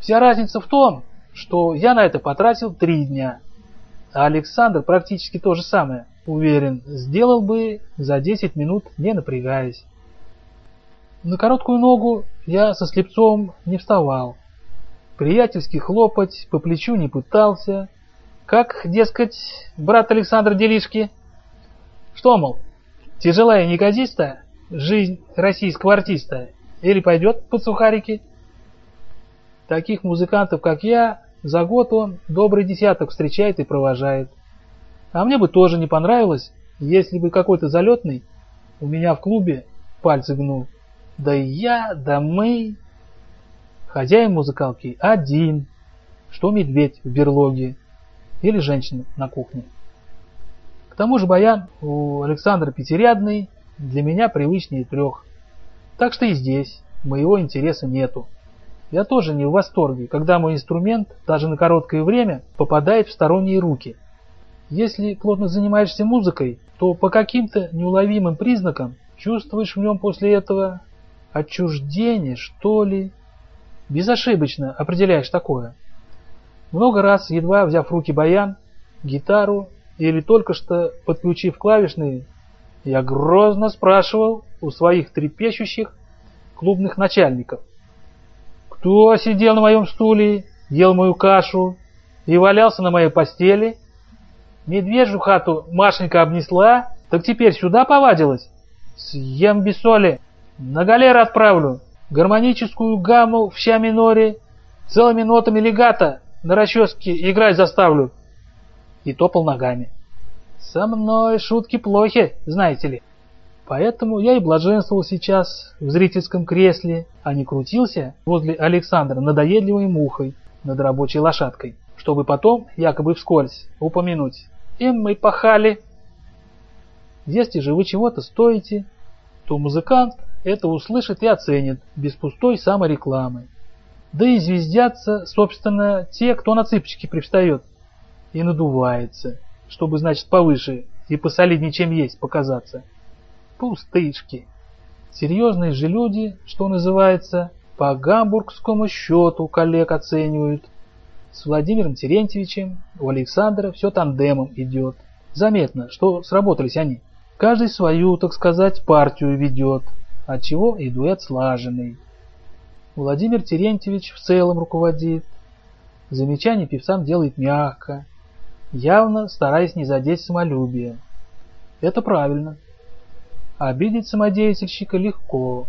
Вся разница в том, что я на это потратил три дня, а Александр практически то же самое, уверен, сделал бы за 10 минут, не напрягаясь. На короткую ногу я со Слепцовым не вставал. Приятельски хлопать по плечу не пытался. Как, дескать, брат Александр Делишки – что, мол, тяжелая неказиста жизнь российского артиста или пойдет под сухарики? Таких музыкантов, как я, за год он добрый десяток встречает и провожает. А мне бы тоже не понравилось, если бы какой-то залетный у меня в клубе пальцы гнул. Да я, да мы. Хозяин музыкалки один, что медведь в берлоге или женщина на кухне. К тому же баян у Александра Пятирядный для меня привычнее трех. Так что и здесь моего интереса нету. Я тоже не в восторге, когда мой инструмент, даже на короткое время, попадает в сторонние руки. Если плотно занимаешься музыкой, то по каким-то неуловимым признакам чувствуешь в нем после этого отчуждение, что ли. Безошибочно определяешь такое. Много раз, едва взяв в руки баян, гитару или только что подключив клавишные, я грозно спрашивал у своих трепещущих клубных начальников. Кто сидел на моем стуле, ел мою кашу и валялся на моей постели? Медвежью хату Машенька обнесла, так теперь сюда повадилась? Съем без соли, на галеры отправлю, гармоническую гамму в ща миноре, целыми нотами легата на расческе играть заставлю и топал ногами. Со мной шутки плохи, знаете ли. Поэтому я и блаженствовал сейчас в зрительском кресле, а не крутился возле Александра надоедливой мухой над рабочей лошадкой, чтобы потом, якобы вскользь, упомянуть. И мы пахали. Если же вы чего-то стоите, то музыкант это услышит и оценит без пустой саморекламы. Да и звездятся, собственно, те, кто на цыпочки привстает и надувается, чтобы, значит, повыше и посолиднее, чем есть, показаться. Пустышки. Серьезные же люди, что называется, по гамбургскому счету коллег оценивают. С Владимиром Терентьевичем у Александра все тандемом идет. Заметно, что сработались они. Каждый свою, так сказать, партию ведет, отчего и дуэт слаженный. Владимир Терентьевич в целом руководит. Замечание певцам делает мягко, явно стараясь не задеть самолюбие. Это правильно. Обидеть самодеятельщика легко.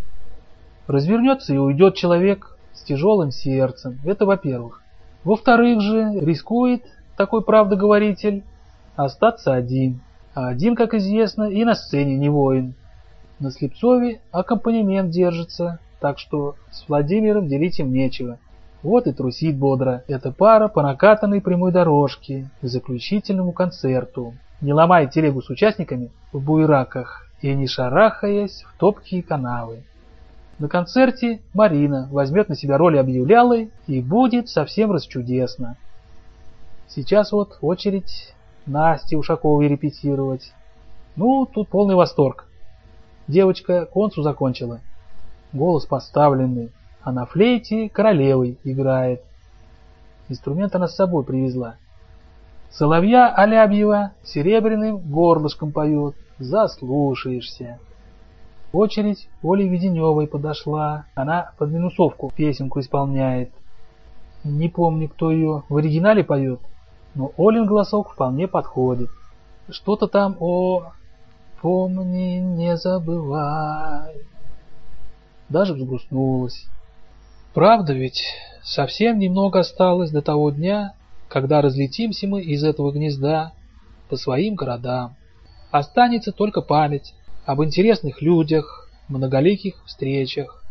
Развернется и уйдет человек с тяжелым сердцем. Это во-первых. Во-вторых же, рискует такой правдоговоритель остаться один. А один, как известно, и на сцене не воин. На Слепцове аккомпанемент держится, так что с Владимиром делить им нечего. Вот и трусит бодро эта пара по накатанной прямой дорожке к заключительному концерту, не ломая телегу с участниками в буераках и не шарахаясь в топкие канавы. На концерте Марина возьмет на себя роль объявлялой и будет совсем расчудесно. Сейчас вот очередь Насте Ушаковой репетировать. Ну, тут полный восторг. Девочка концу закончила. Голос поставленный, а на флейте королевой играет. Инструмент она с собой привезла. Соловья Алябьева серебряным горлышком поет, заслушаешься. Очередь Оли Веденевой подошла, она под минусовку песенку исполняет. Не помню, кто ее в оригинале поет, но Олин голосок вполне подходит. Что-то там о «Помни, не забывай». Даже взгрустнулась. Правда ведь, совсем немного осталось до того дня, когда разлетимся мы из этого гнезда по своим городам. Останется только память об интересных людях, многоликих встречах.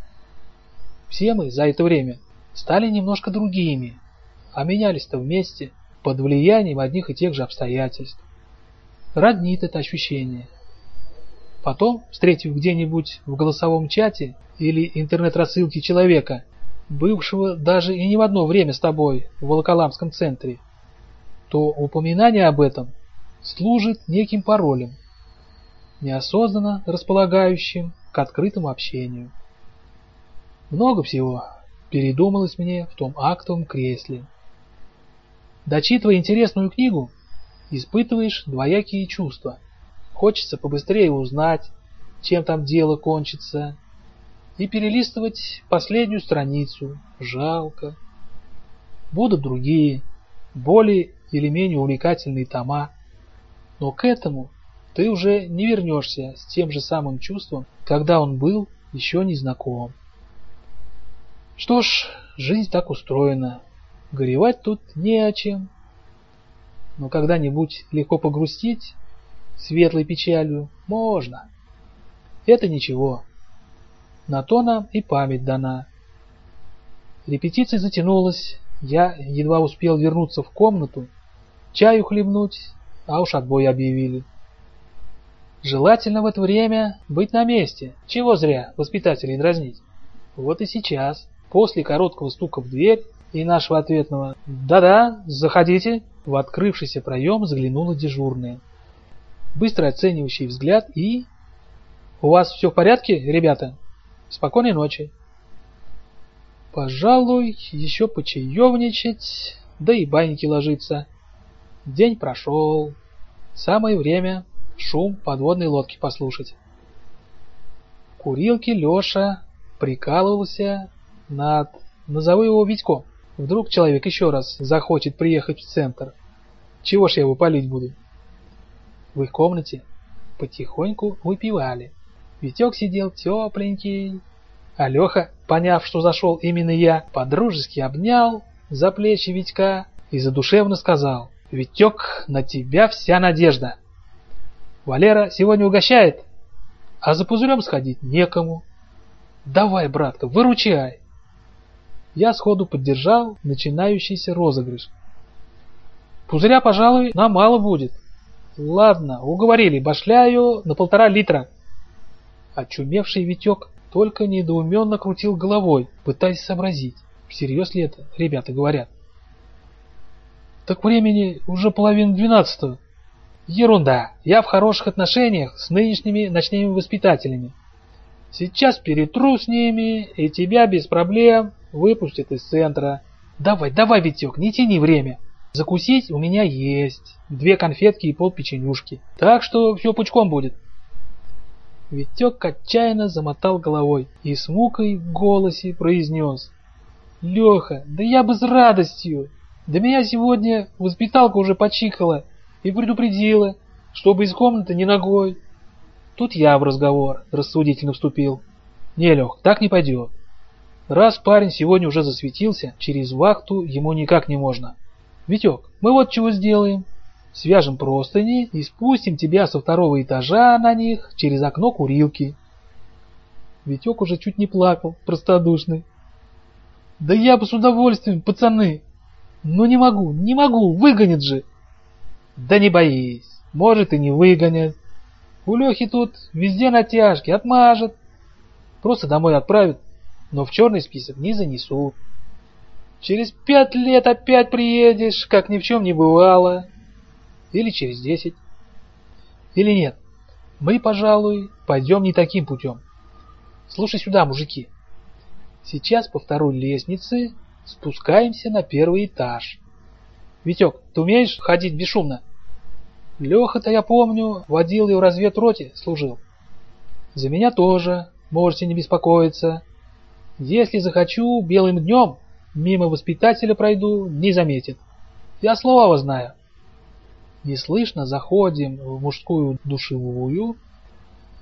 Все мы за это время стали немножко другими, а менялись-то вместе под влиянием одних и тех же обстоятельств. Роднит это ощущение. Потом, встретив где-нибудь в голосовом чате или интернет-рассылке человека, бывшего даже и не в одно время с тобой в Волоколамском центре, то упоминание об этом служит неким паролем, неосознанно располагающим к открытому общению. Много всего передумалось мне в том актовом кресле. Дочитывая интересную книгу, испытываешь двоякие чувства – Хочется побыстрее узнать, чем там дело кончится, и перелистывать последнюю страницу. Жалко. Будут другие, более или менее увлекательные тома, но к этому ты уже не вернешься с тем же самым чувством, когда он был еще не знаком. Что ж, жизнь так устроена. Горевать тут не о чем. Но когда-нибудь легко погрустить светлой печалью можно. Это ничего. На то нам и память дана. Репетиция затянулась, я едва успел вернуться в комнату, чаю хлебнуть, а уж отбой объявили. Желательно в это время быть на месте, чего зря воспитателей дразнить. Вот и сейчас, после короткого стука в дверь и нашего ответного «Да-да, заходите», в открывшийся проем заглянула дежурная быстрый оценивающий взгляд и... «У вас все в порядке, ребята? Спокойной ночи!» «Пожалуй, еще почаевничать, да и баньки ложиться. День прошел. Самое время шум подводной лодки послушать». В курилке Леша прикалывался над... Назову его Витько. Вдруг человек еще раз захочет приехать в центр. Чего ж я его палить буду? В их комнате потихоньку выпивали. Витек сидел тепленький. А Леха, поняв, что зашел именно я, подружески обнял за плечи Витька и задушевно сказал, «Витек, на тебя вся надежда. Валера сегодня угощает, а за пузырем сходить некому. Давай, братка, выручай. Я сходу поддержал начинающийся розыгрыш. Пузыря, пожалуй, нам мало будет. Ладно, уговорили, башляю на полтора литра. Очумевший Витек только недоуменно крутил головой, пытаясь сообразить, всерьез ли это ребята говорят. Так времени уже половина двенадцатого. Ерунда, я в хороших отношениях с нынешними ночными воспитателями. Сейчас перетру с ними, и тебя без проблем выпустят из центра. Давай, давай, Витек, не тяни время. Закусить у меня есть. Две конфетки и пол печенюшки. Так что все пучком будет. Витек отчаянно замотал головой и с мукой в голосе произнес. Леха, да я бы с радостью. Да меня сегодня воспиталка уже почихала и предупредила, чтобы из комнаты не ногой. Тут я в разговор рассудительно вступил. Не, Лех, так не пойдет. Раз парень сегодня уже засветился, через вахту ему никак не можно. Витек, мы вот чего сделаем. Свяжем простыни и спустим тебя со второго этажа на них через окно курилки. Витек уже чуть не плакал, простодушный. Да я бы с удовольствием, пацаны. Но не могу, не могу, выгонят же. Да не боись, может и не выгонят. У Лехи тут везде натяжки, отмажет. Просто домой отправят, но в черный список не занесут. Через пять лет опять приедешь, как ни в чем не бывало. Или через десять. Или нет. Мы, пожалуй, пойдем не таким путем. Слушай сюда, мужики. Сейчас по второй лестнице спускаемся на первый этаж. Витек, ты умеешь ходить бесшумно? Леха-то, я помню, водил и в разведроте служил. За меня тоже, можете не беспокоиться. Если захочу, белым днем Мимо воспитателя пройду, не заметит. Я слова знаю. Неслышно заходим в мужскую душевую.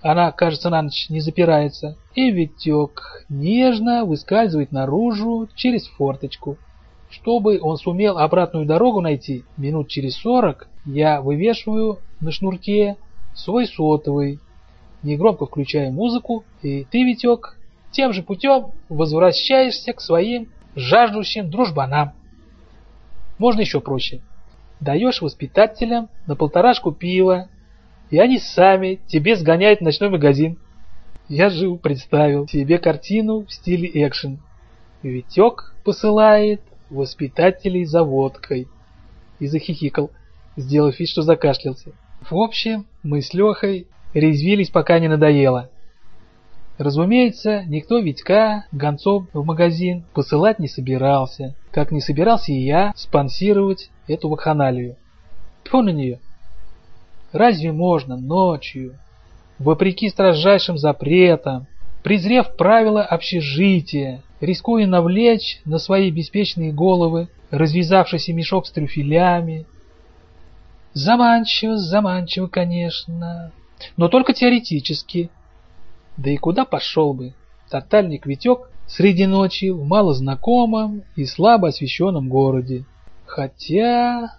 Она, кажется, на ночь не запирается. И Витек нежно выскальзывает наружу через форточку. Чтобы он сумел обратную дорогу найти, минут через сорок я вывешиваю на шнурке свой сотовый, негромко включая музыку, и ты, Витек, тем же путем возвращаешься к своим жаждущим дружбанам. Можно еще проще. Даешь воспитателям на полторашку пива, и они сами тебе сгоняют в ночной магазин. Я жил, представил себе картину в стиле экшен. Витек посылает воспитателей за водкой. И захихикал, сделав вид, что закашлялся. В общем, мы с Лехой резвились, пока не надоело. Разумеется, никто Витька гонцов в магазин посылать не собирался, как не собирался и я спонсировать эту вакханалию. Тьфу на нее! Разве можно ночью, вопреки строжайшим запретам, презрев правила общежития, рискуя навлечь на свои беспечные головы развязавшийся мешок с трюфелями? Заманчиво, заманчиво, конечно, но только теоретически – да и куда пошел бы? Тотальник Витек среди ночи в малознакомом и слабо освещенном городе. Хотя,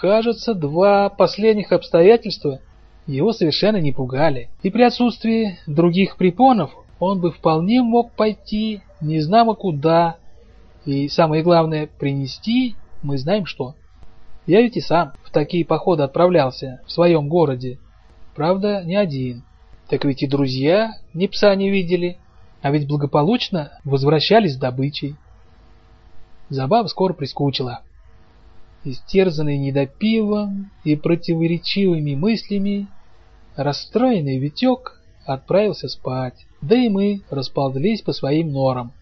кажется, два последних обстоятельства его совершенно не пугали. И при отсутствии других препонов он бы вполне мог пойти незнамо куда. И самое главное, принести мы знаем что. Я ведь и сам в такие походы отправлялся в своем городе. Правда, не один. Так ведь и друзья ни пса не видели, а ведь благополучно возвращались с добычей. Забава скоро прискучила. Истерзанный недопивом и противоречивыми мыслями, расстроенный Витек отправился спать, да и мы расползлись по своим норам.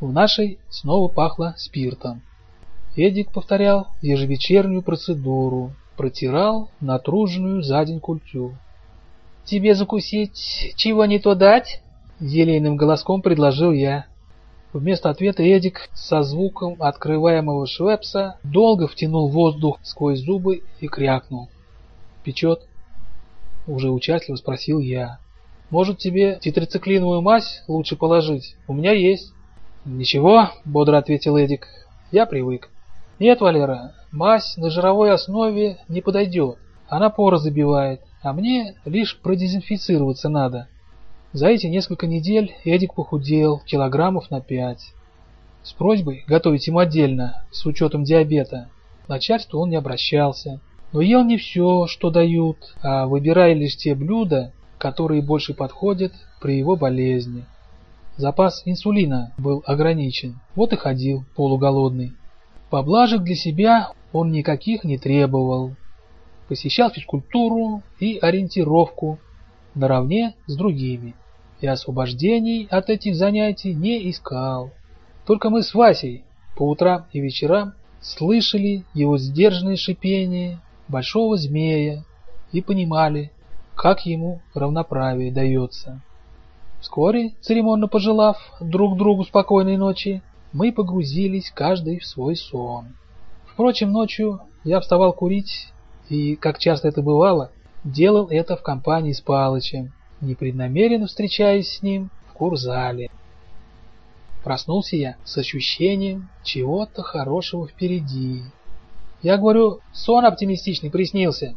В нашей снова пахло спиртом. Эдик повторял ежевечернюю процедуру, протирал натруженную за день культю. «Тебе закусить чего не то дать?» Елейным голоском предложил я. Вместо ответа Эдик со звуком открываемого швепса долго втянул воздух сквозь зубы и крякнул. «Печет?» Уже участливо спросил я. «Может тебе тетрациклиновую мазь лучше положить? У меня есть». «Ничего», — бодро ответил Эдик. «Я привык». «Нет, Валера, мазь на жировой основе не подойдет. Она поры забивает. а мне лишь продезинфицироваться надо. За эти несколько недель Эдик похудел килограммов на пять. С просьбой готовить ему отдельно, с учетом диабета, начальству он не обращался. Но ел не все, что дают, а выбирая лишь те блюда, которые больше подходят при его болезни. Запас инсулина был ограничен, вот и ходил полуголодный. Поблажек для себя он никаких не требовал. Посещал физкультуру и ориентировку наравне с другими. И освобождений от этих занятий не искал. Только мы с Васей по утрам и вечерам слышали его сдержанное шипение большого змея и понимали, как ему равноправие дается. Вскоре, церемонно пожелав друг другу спокойной ночи, мы погрузились каждый в свой сон. Впрочем, ночью я вставал курить, и, как часто это бывало, делал это в компании с Палычем, непреднамеренно встречаясь с ним в курзале. Проснулся я с ощущением чего-то хорошего впереди. Я говорю, сон оптимистичный приснился.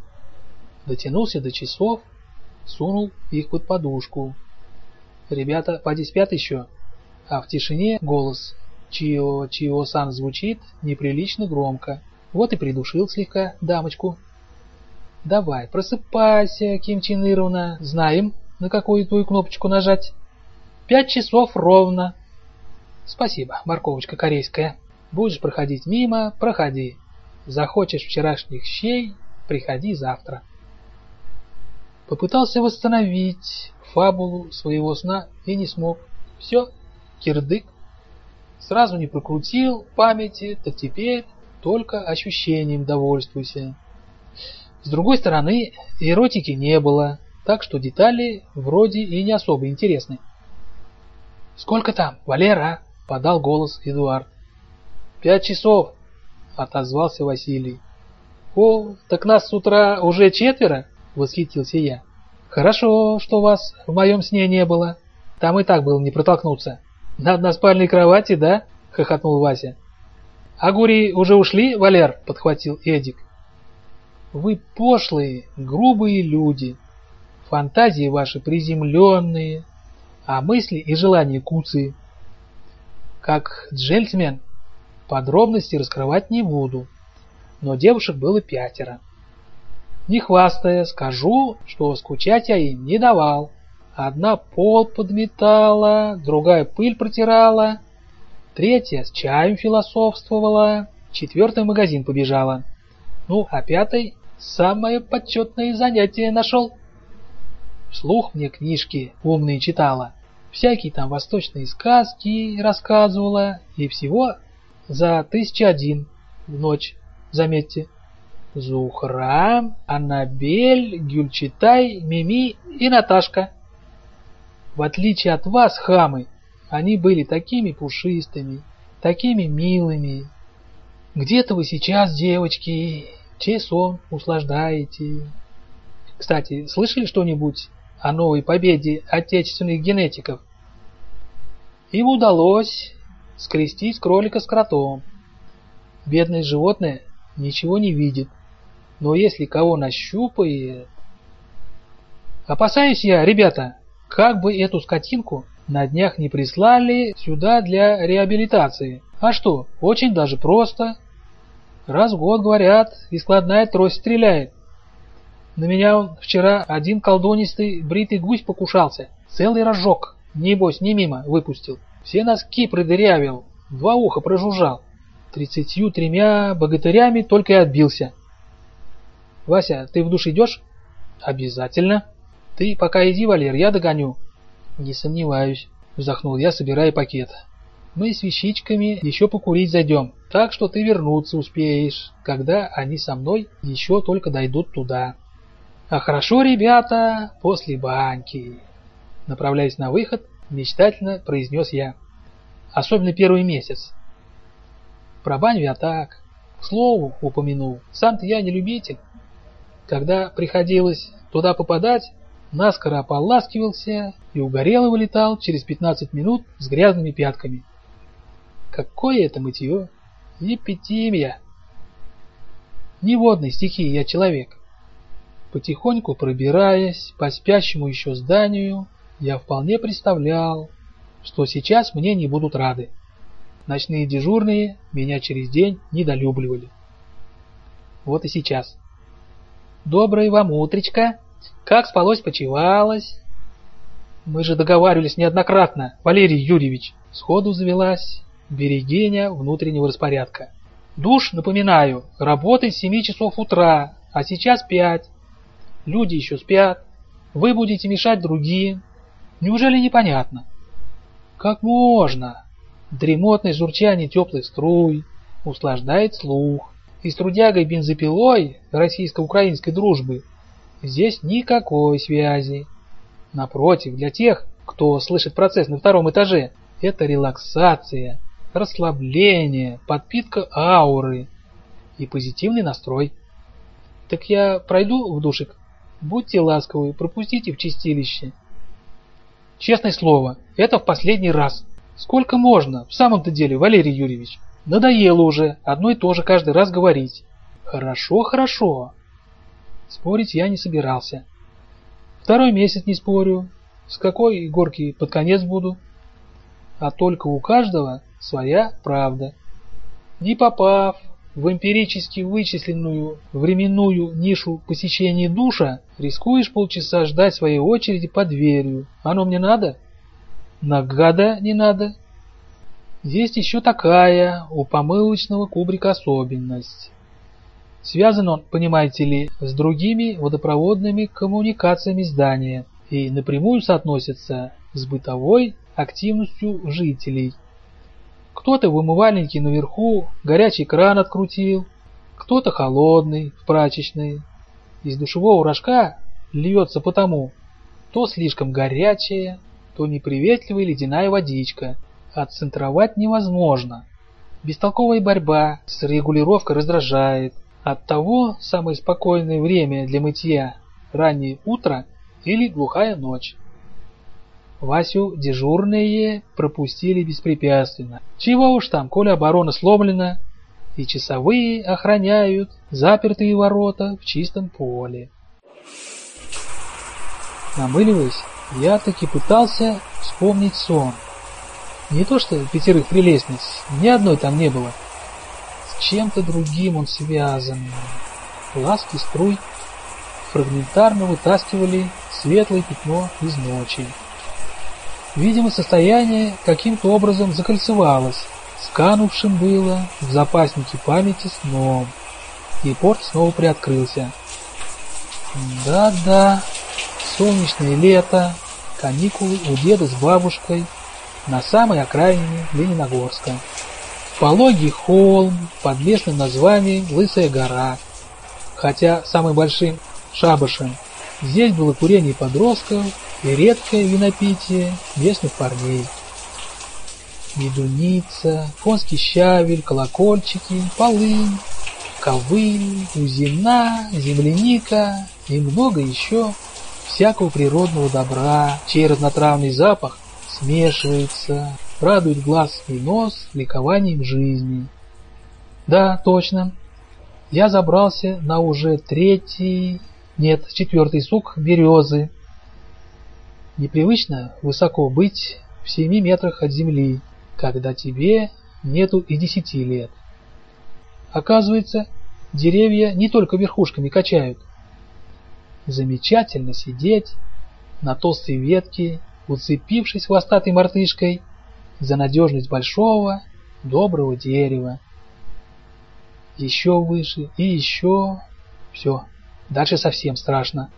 Дотянулся до часов, сунул их под подушку. Ребята поди спят еще, а в тишине голос Чио Чио-сан звучит неприлично громко. Вот и придушил слегка дамочку. Давай, просыпайся, Ким Чен Ировна, знаем, на какую твою кнопочку нажать. Пять часов ровно. Спасибо, морковочка корейская. Будешь проходить мимо, проходи. Захочешь вчерашних щей, приходи завтра. Попытался восстановить фабулу своего сна и не смог. Все, кирдык. Сразу не прокрутил памяти, так теперь только ощущением довольствуйся. С другой стороны, эротики не было, так что детали вроде и не особо интересны. «Сколько там, Валера?» – подал голос Эдуард. «Пять часов», – отозвался Василий. «О, так нас с утра уже четверо?» – восхитился я. «Хорошо, что вас в моем сне не было. Там и так было не протолкнуться». «На односпальной кровати, да?» — хохотнул Вася. «А гури уже ушли, Валер?» — подхватил Эдик. «Вы пошлые, грубые люди. Фантазии ваши приземленные, а мысли и желания куцы. Как джентльмен, подробности раскрывать не буду, но девушек было пятеро. Не хвастая, скажу, что скучать я им не давал. Одна пол подметала, другая пыль протирала, третья с чаем философствовала, четвертая магазин побежала. Ну, а пятой самое почетное занятие нашел. Вслух мне книжки умные читала, всякие там восточные сказки рассказывала, и всего за тысяча один в ночь, заметьте. Зухра, Аннабель, Гюльчатай, Мими и Наташка. В отличие от вас, хамы, они были такими пушистыми, такими милыми. Где-то вы сейчас, девочки, чей сон услаждаете. Кстати, слышали что-нибудь о новой победе отечественных генетиков? Им удалось скрестить кролика с кротом. Бедное животное ничего не видит, но если кого нащупает... Опасаюсь я, ребята, как бы эту скотинку на днях не прислали сюда для реабилитации. А что, очень даже просто. Раз в год, говорят, и складная трость стреляет. На меня вчера один колдонистый бритый гусь покушался. Целый рожок. Небось, не мимо выпустил. Все носки продырявил. Два уха прожужжал. Тридцатью тремя богатырями только и отбился. Вася, ты в душ идешь? Обязательно. Ты пока иди, Валер, я догоню. Не сомневаюсь, вздохнул я, собирая пакет. Мы с вещичками еще покурить зайдем, так что ты вернуться успеешь, когда они со мной еще только дойдут туда. А хорошо, ребята, после баньки. Направляясь на выход, мечтательно произнес я. Особенно первый месяц. Про баню я так, к слову, упомянул. Сам-то я не любитель. Когда приходилось туда попадать, наскоро ополаскивался и угорело вылетал через 15 минут с грязными пятками. Какое это мытье? Епитимия! Не водной стихии я человек. Потихоньку пробираясь по спящему еще зданию, я вполне представлял, что сейчас мне не будут рады. Ночные дежурные меня через день недолюбливали. Вот и сейчас. Доброе вам утречко. Как спалось-почевалось? Мы же договаривались неоднократно, Валерий Юрьевич. Сходу завелась берегиня внутреннего распорядка. Душ, напоминаю, работает с 7 часов утра, а сейчас 5. Люди еще спят. Вы будете мешать другим. Неужели непонятно? Как можно? Дремотное журчание теплых струй услаждает слух. И с трудягой-бензопилой российско-украинской дружбы здесь никакой связи. Напротив, для тех, кто слышит процесс на втором этаже, это релаксация, расслабление, подпитка ауры и позитивный настрой. Так я пройду в душик? Будьте ласковы, пропустите в чистилище. Честное слово, это в последний раз. Сколько можно, в самом-то деле, Валерий Юрьевич? Надоело уже одно и то же каждый раз говорить. Хорошо, хорошо. Спорить я не собирался. Второй месяц не спорю. С какой горки под конец буду? А только у каждого своя правда. Не попав в эмпирически вычисленную временную нишу посещения душа, рискуешь полчаса ждать своей очереди под дверью. Оно мне надо? Нагада не надо. Есть еще такая у помылочного кубрика особенность. Связан он, понимаете ли, с другими водопроводными коммуникациями здания и напрямую соотносится с бытовой активностью жителей. Кто-то в умывальнике наверху горячий кран открутил, кто-то холодный в прачечной. Из душевого рожка льется потому, то слишком горячая, то неприветливая ледяная водичка. Отцентровать невозможно. Бестолковая борьба с регулировкой раздражает, Оттого самое спокойное время для мытья – раннее утро или глухая ночь. Васю дежурные пропустили беспрепятственно. Чего уж там, коли оборона сломлена, и часовые охраняют запертые ворота в чистом поле. Намыливаясь, я таки пытался вспомнить сон. Не то что пятерых прелестниц, ни одной там не было чем-то другим он связан. Ласки струй фрагментарно вытаскивали светлое пятно из ночи. Видимо, состояние каким-то образом закольцевалось, сканувшим было в запаснике памяти сном, и порт снова приоткрылся. Да-да, солнечное лето, каникулы у деда с бабушкой на самой окраине Лениногорска. Пологий холм под местным названием Лысая гора, хотя самым большим шабашем здесь было курение подростков и редкое винопитие местных парней. Медуница, конский щавель, колокольчики, полынь, ковыль, узина, земляника и много еще всякого природного добра, чей разнотравный запах смешивается радует глаз и нос ликованием жизни. Да, точно. Я забрался на уже третий, нет, четвертый сук березы. Непривычно высоко быть в семи метрах от земли, когда тебе нету и десяти лет. Оказывается, деревья не только верхушками качают. Замечательно сидеть на толстой ветке, уцепившись хвостатой мартышкой за надежность большого, доброго дерева. Еще выше и еще. Все, дальше совсем страшно.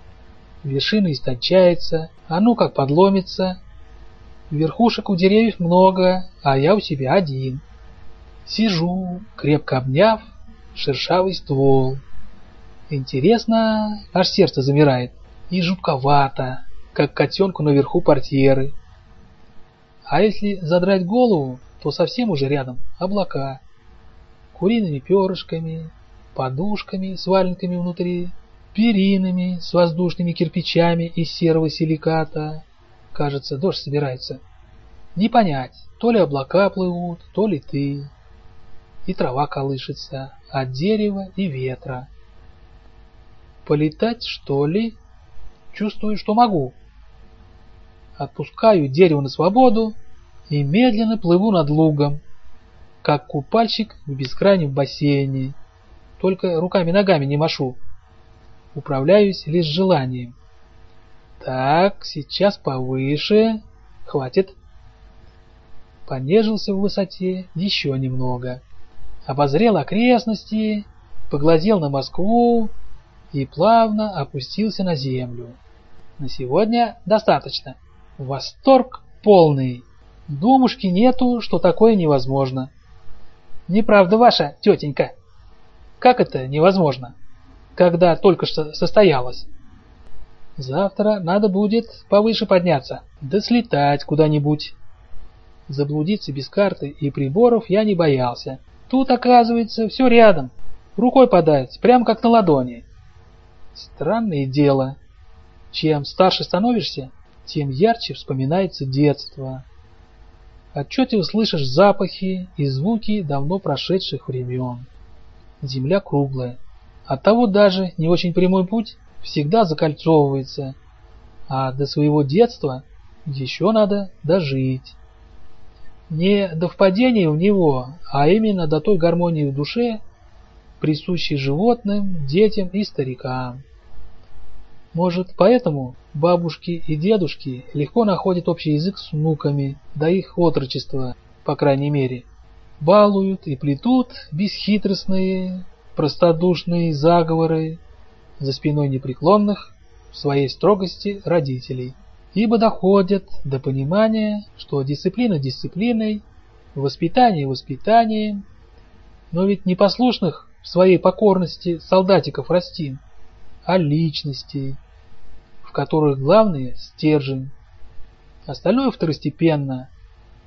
Вершина истончается, а ну как подломится. Верхушек у деревьев много, а я у себя один. Сижу, крепко обняв шершавый ствол. Интересно, аж сердце замирает. И жутковато, как котенку наверху портьеры. А если задрать голову, то совсем уже рядом облака. Куриными перышками, подушками с валенками внутри, перинами с воздушными кирпичами из серого силиката. Кажется, дождь собирается. Не понять, то ли облака плывут, то ли ты. И трава колышется от дерева и ветра. Полетать, что ли? Чувствую, что могу. Отпускаю дерево на свободу и медленно плыву над лугом, как купальщик в бескрайнем бассейне. Только руками-ногами не машу. Управляюсь лишь желанием. Так, сейчас повыше. Хватит. Понежился в высоте еще немного. Обозрел окрестности, поглазел на Москву и плавно опустился на землю. На сегодня достаточно. Восторг полный. Думушки нету, что такое невозможно. Неправда ваша, тетенька. Как это невозможно? Когда только что состоялось? Завтра надо будет повыше подняться, да слетать куда-нибудь. Заблудиться без карты и приборов я не боялся. Тут, оказывается, все рядом. Рукой подать, прямо как на ладони. Странное дело. Чем старше становишься, тем ярче вспоминается детство. Отчетливо слышишь запахи и звуки давно прошедших времен. Земля круглая. Оттого даже не очень прямой путь всегда закольцовывается, а до своего детства еще надо дожить. Не до впадения в него, а именно до той гармонии в душе, присущей животным, детям и старикам. Может, поэтому бабушки и дедушки легко находят общий язык с внуками, до их отрочества, по крайней мере. Балуют и плетут бесхитростные, простодушные заговоры за спиной непреклонных в своей строгости родителей ибо доходят до понимания, что дисциплина дисциплиной, воспитание воспитанием, но ведь не послушных в своей покорности солдатиков растим, а личностей, в которых главное стержень, остальное второстепенно,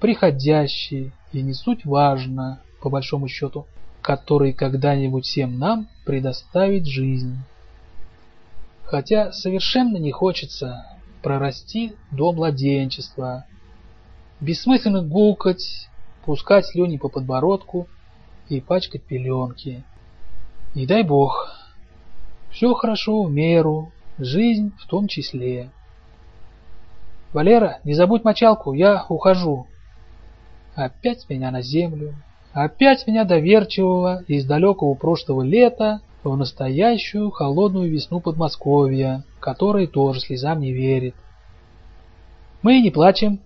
приходящий и не суть важно, по большому счету, который когда-нибудь всем нам предоставит жизнь. Хотя совершенно не хочется прорасти до младенчества. Бессмысленно гукать, пускать слюни по подбородку и пачкать пеленки. Не дай бог. Все хорошо в меру, жизнь в том числе. Валера, не забудь мочалку, я ухожу. Опять меня на землю, опять меня доверчивого из далекого прошлого лета в настоящую холодную весну Подмосковья, которой тоже слезам не верит. Мы не плачем,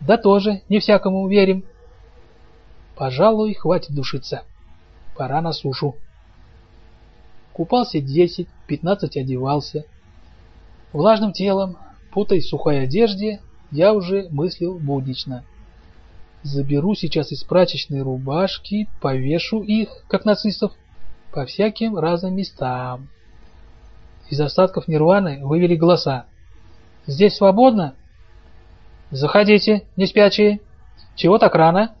да тоже не всякому верим. Пожалуй, хватит душиться. Пора на сушу. Купался десять, пятнадцать одевался. Влажным телом, путаясь в сухой одежде, я уже мыслил буднично. Заберу сейчас из прачечной рубашки, повешу их, как нацистов, по всяким разным местам. Из остатков нирваны вывели голоса. «Здесь свободно?» «Заходите, не спячие. Чего так рано?»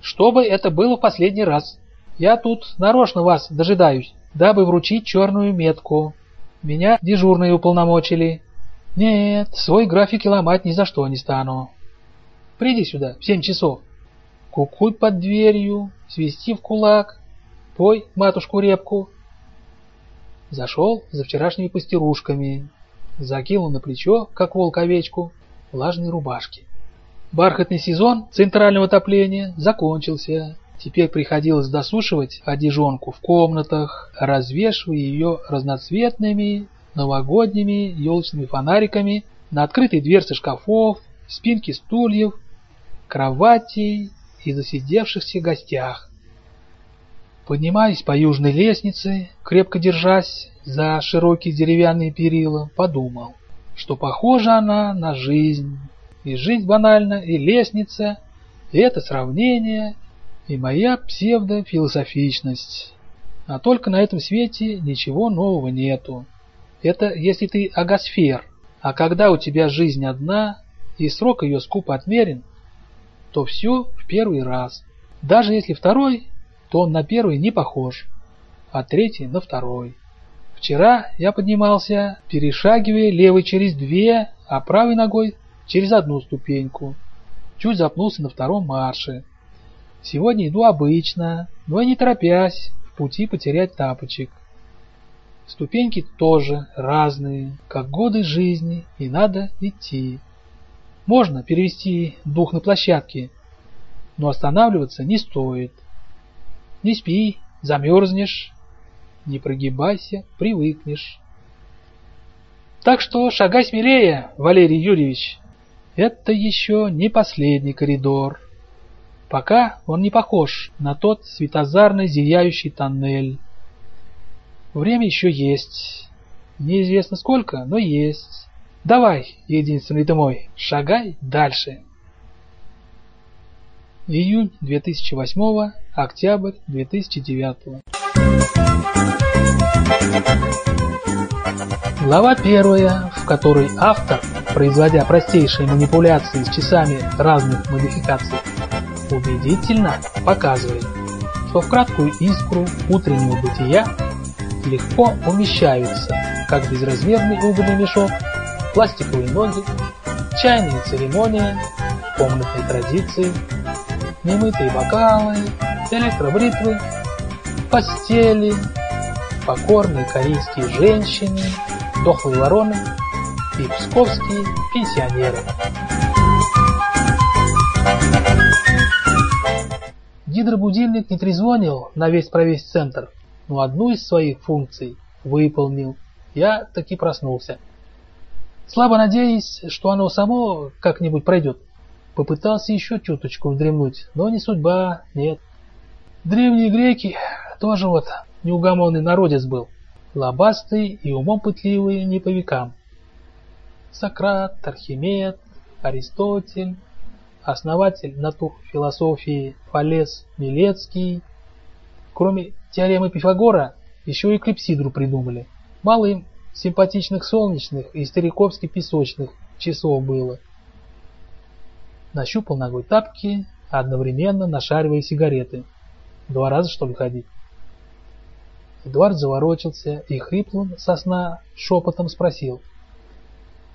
«Чтобы это было в последний раз. Я тут нарочно вас дожидаюсь, дабы вручить черную метку. Меня дежурные уполномочили. Нет, свой график ломать ни за что не стану. Приди сюда в семь часов. Кукуй под дверью, свисти в кулак, Пой, матушку репку. Зашел за вчерашними пастерушками, закинул на плечо, как волк овечку, влажные рубашки. Бархатный сезон центрального отопления закончился. Теперь приходилось досушивать одежонку в комнатах, развешивая ее разноцветными новогодними елочными фонариками на открытой дверце шкафов, спинки стульев, кроватей и засидевшихся гостях. Поднимаясь по южной лестнице, крепко держась за широкие деревянные перила, подумал, что похожа она на жизнь. И жизнь банальна, и лестница, и это сравнение, и моя псевдофилософичность. А только на этом свете ничего нового нету. Это если ты агосфер, а когда у тебя жизнь одна, и срок ее скупо отмерен, то все в первый раз. Даже если второй то он на первый не похож, а третий на второй. Вчера я поднимался, перешагивая левой через две, а правой ногой через одну ступеньку. Чуть запнулся на втором марше. Сегодня иду обычно, но не торопясь в пути потерять тапочек. Ступеньки тоже разные, как годы жизни, и надо идти. Можно перевести дух на площадке, но останавливаться не стоит. Не спи, замерзнешь, не прогибайся, привыкнешь. Так что шагай смелее, Валерий Юрьевич. Это еще не последний коридор. Пока он не похож на тот светозарный зияющий тоннель. Время еще есть. Неизвестно сколько, но есть. Давай, единственный ты мой, шагай дальше. Июнь 2008, октябрь 2009. Глава первая, в которой автор, производя простейшие манипуляции с часами разных модификаций, убедительно показывает, что в краткую искру утреннего бытия легко умещаются как безразмерный угольный мешок, пластиковые ноги, чайные церемонии, комнатные традиции, немытые бокалы, электробритвы, постели, покорные корейские женщины, дохлые вороны и псковские пенсионеры. Гидробудильник не трезвонил на весь провесь центр, но одну из своих функций выполнил. Я таки проснулся. Слабо надеясь, что оно само как-нибудь пройдет. Попытался еще чуточку вдремнуть, но не судьба, нет. Древние греки тоже вот неугомонный народец был, лобастый и умом пытливый не по векам. Сократ, Архимед, Аристотель, основатель натур философии Фалес Милецкий. Кроме теоремы Пифагора, еще и клипсидру придумали. Мало им симпатичных солнечных и стариковски-песочных часов было нащупал ногой тапки, одновременно нашаривая сигареты. Два раза, что ли, ходить? Эдуард заворочился и хриплым со сна шепотом спросил.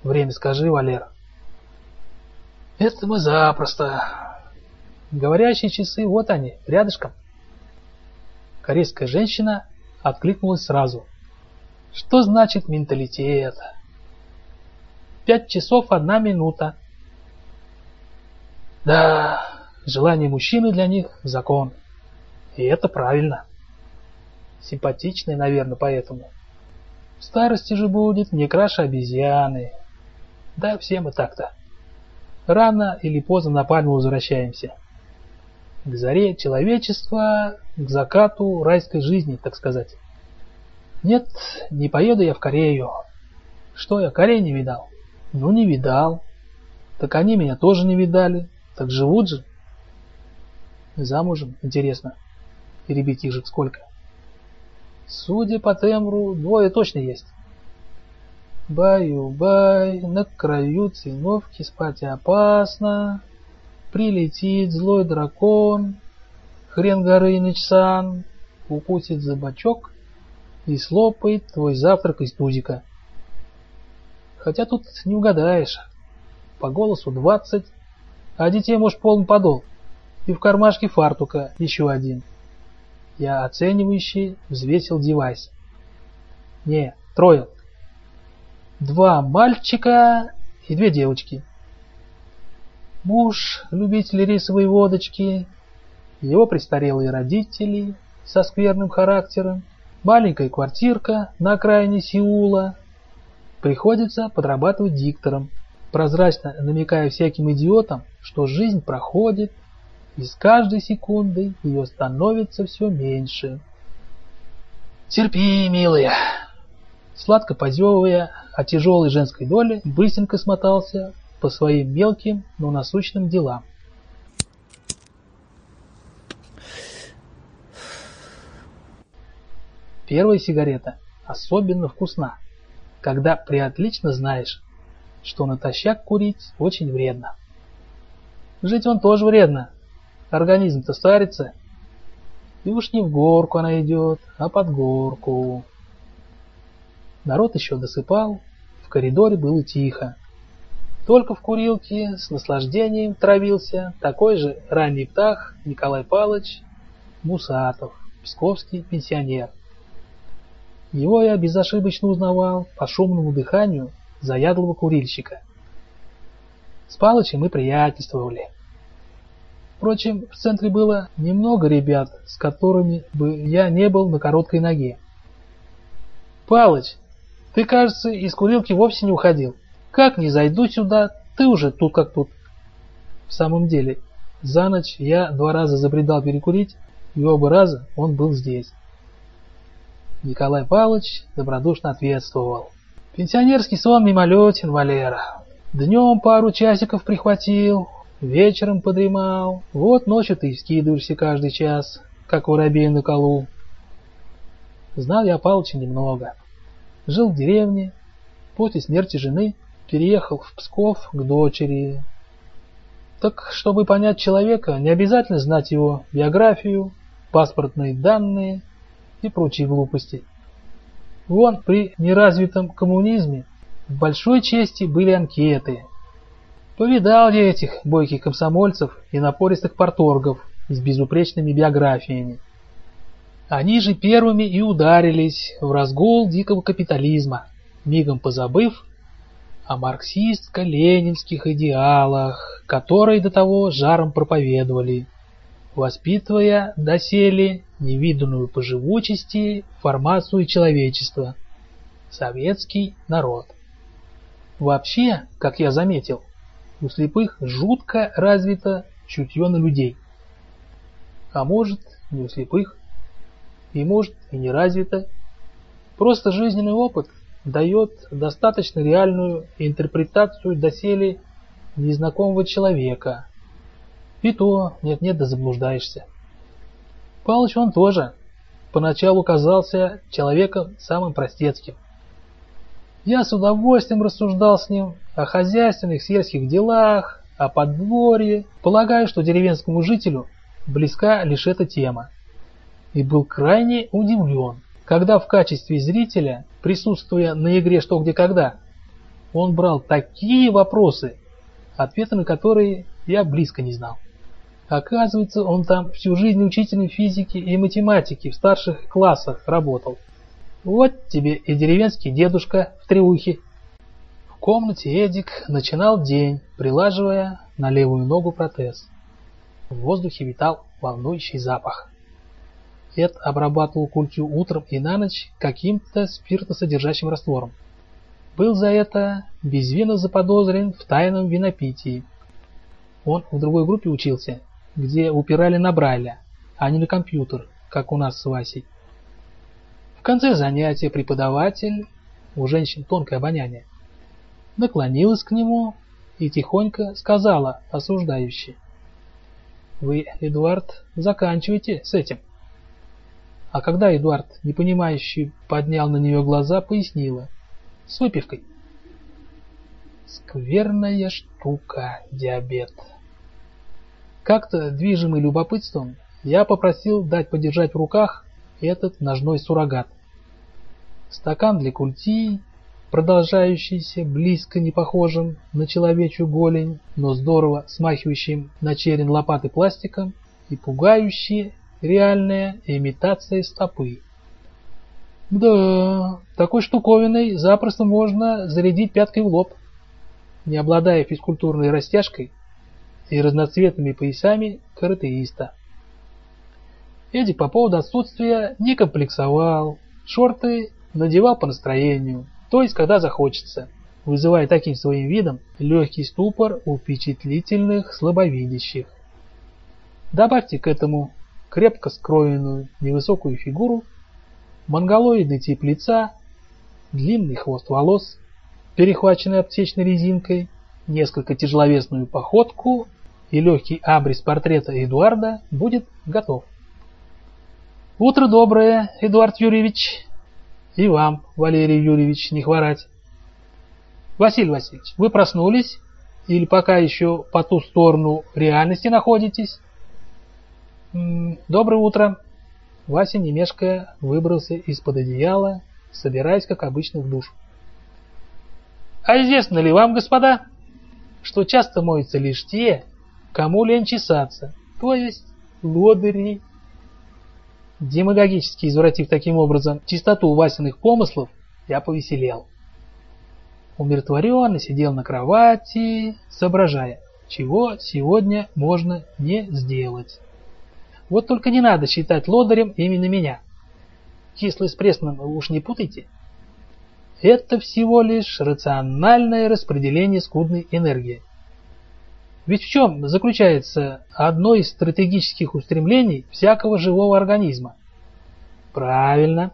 «Время скажи, Валер». «Это мы запросто». Говорящие часы, вот они, рядышком. Корейская женщина откликнулась сразу. Что значит менталитет? Пять часов одна минута. Да, желание мужчины для них – закон. И это правильно. Симпатичный, наверное, поэтому. В старости же будет не краше обезьяны. Да, все мы так-то. Рано или поздно на пальму возвращаемся. К заре человечества, к закату райской жизни, так сказать. Нет, не поеду я в Корею. Что я, Корею не видал? Ну, не видал. Так они меня тоже не видали. Так живут же. Замужем, интересно. И ребятишек сколько? Судя по тембру, двое точно есть. Баю-бай, на краю циновки спать опасно. Прилетит злой дракон, хрен Горыныч-сан, укусит за бочок и слопает твой завтрак из тузика. Хотя тут не угадаешь. По голосу двадцать, а детей, может, полный подол. И в кармашке фартука еще один. Я оценивающий взвесил девайс. Не, трое. Два мальчика и две девочки. Муж, любитель рисовой водочки, его престарелые родители со скверным характером, маленькая квартирка на окраине Сеула. Приходится подрабатывать диктором, прозрачно намекая всяким идиотам, что жизнь проходит, и с каждой секундой ее становится все меньше. «Терпи, милая!» Сладко позевывая о тяжелой женской доле, быстренько смотался по своим мелким, но насущным делам. Первая сигарета особенно вкусна, когда приотлично знаешь, что натощак курить очень вредно. Жить он тоже вредно. Организм-то старится. И уж не в горку она идет, а под горку. Народ еще досыпал, в коридоре было тихо. Только в курилке с наслаждением травился такой же ранний птах Николай Палыч Мусатов, псковский пенсионер. Его я безошибочно узнавал по шумному дыханию заядлого курильщика. С Палычем мы приятельствовали. Впрочем, в центре было немного ребят, с которыми бы я не был на короткой ноге. «Палыч, ты, кажется, из курилки вовсе не уходил. Как не зайду сюда, ты уже тут как тут». В самом деле, за ночь я два раза забредал перекурить, и оба раза он был здесь. Николай Павлович добродушно ответствовал. Пенсионерский сон мимолетен, Валера. Днем пару часиков прихватил, вечером подремал. Вот ночью ты скидываешься каждый час, как воробей на колу. Знал я Павловича немного. Жил в деревне, после смерти жены переехал в Псков к дочери. Так, чтобы понять человека, не обязательно знать его биографию, паспортные данные и прочие глупости. Вон при неразвитом коммунизме в большой чести были анкеты. Повидал я этих бойких комсомольцев и напористых порторгов с безупречными биографиями. Они же первыми и ударились в разгул дикого капитализма, мигом позабыв о марксистско-ленинских идеалах, которые до того жаром проповедовали воспитывая доселе невиданную по живучести формацию человечества – советский народ. Вообще, как я заметил, у слепых жутко развито чутье на людей. А может, не у слепых, и может, и не развито. Просто жизненный опыт дает достаточно реальную интерпретацию доселе незнакомого человека – и то нет-нет да заблуждаешься. Палыч он тоже поначалу казался человеком самым простецким. Я с удовольствием рассуждал с ним о хозяйственных сельских делах, о подворье, полагая, что деревенскому жителю близка лишь эта тема. И был крайне удивлен, когда в качестве зрителя, присутствуя на игре «Что, где, когда», он брал такие вопросы, ответы на которые я близко не знал. Оказывается, он там всю жизнь учителем физики и математики в старших классах работал. Вот тебе и деревенский дедушка в треухе. В комнате Эдик начинал день, прилаживая на левую ногу протез. В воздухе витал волнующий запах. Эд обрабатывал культю утром и на ночь каким-то спиртосодержащим раствором. Был за это безвинно заподозрен в тайном винопитии. Он в другой группе учился где упирали на Брайля, а не на компьютер, как у нас с Васей. В конце занятия преподаватель, у женщин тонкое обоняние, наклонилась к нему и тихонько сказала осуждающе. «Вы, Эдуард, заканчивайте с этим». А когда Эдуард, непонимающий, поднял на нее глаза, пояснила. «С выпивкой». Скверная штука, диабет. Как-то, движимый любопытством, я попросил дать подержать в руках этот ножной суррогат. Стакан для культи, продолжающийся близко не похожим на человечью голень, но здорово смахивающим на черен лопаты пластиком и пугающие реальная имитация стопы. Да, такой штуковиной запросто можно зарядить пяткой в лоб. Не обладая физкультурной растяжкой, и разноцветными поясами каратеиста. Эдик по поводу отсутствия не комплексовал, шорты надевал по настроению, то есть когда захочется, вызывая таким своим видом легкий ступор у впечатлительных слабовидящих. Добавьте к этому крепко скроенную невысокую фигуру, монголоидный тип лица, длинный хвост волос, перехваченный аптечной резинкой, несколько тяжеловесную походку и легкий абрис портрета Эдуарда будет готов. Утро доброе, Эдуард Юрьевич. И вам, Валерий Юрьевич, не хворать. Василий Васильевич, вы проснулись? Или пока еще по ту сторону реальности находитесь? Доброе утро. Вася, не выбрался из-под одеяла, собираясь, как обычно, в душ. А известно ли вам, господа, что часто моются лишь те, Кому лень чесаться, то есть лодыри. демагогически извратив таким образом чистоту Васиных помыслов, я повеселел. Умиротворенно сидел на кровати, соображая, чего сегодня можно не сделать. Вот только не надо считать лодырем именно меня. Кислый с пресным уж не путайте. Это всего лишь рациональное распределение скудной энергии. Ведь в чем заключается одно из стратегических устремлений всякого живого организма? Правильно.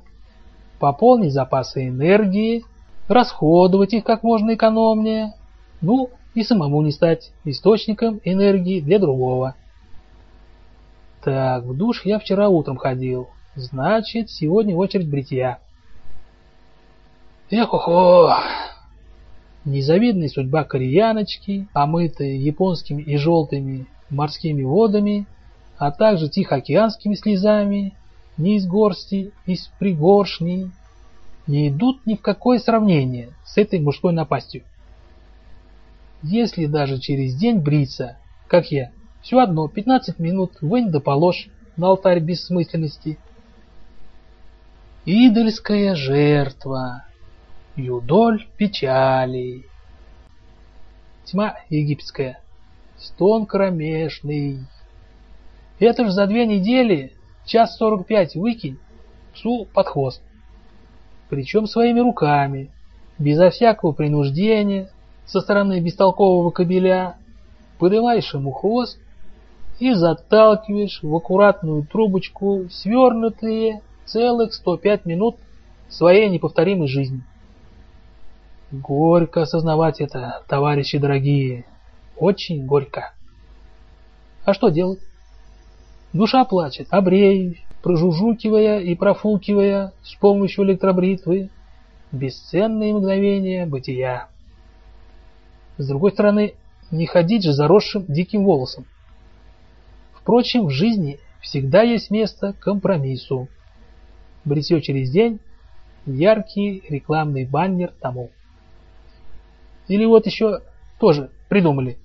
Пополнить запасы энергии, расходовать их как можно экономнее, ну и самому не стать источником энергии для другого. Так, в душ я вчера утром ходил, значит, сегодня очередь бритья. Эх-охо! Незавидная судьба кореяночки, омытая японскими и желтыми морскими водами, а также тихоокеанскими слезами, не из горсти, из пригоршней, не идут ни в какое сравнение с этой мужской напастью. Если даже через день бриться, как я, все одно 15 минут вынь да положь на алтарь бессмысленности. Идольская жертва, юдоль печалей. Тьма египетская, стон кромешный. Это ж за две недели час сорок пять выкинь псу под хвост. Причем своими руками, безо всякого принуждения, со стороны бестолкового кобеля, поднимаешь ему хвост и заталкиваешь в аккуратную трубочку свернутые целых 105 минут своей неповторимой жизни. Горько осознавать это, товарищи дорогие, очень горько. А что делать? Душа плачет, обреюсь, прожужжукивая и профукивая с помощью электробритвы бесценные мгновения бытия. С другой стороны, не ходить же заросшим диким волосом. Впрочем, в жизни всегда есть место компромиссу. Бритье через день – яркий рекламный баннер тому. Или вот еще тоже придумали.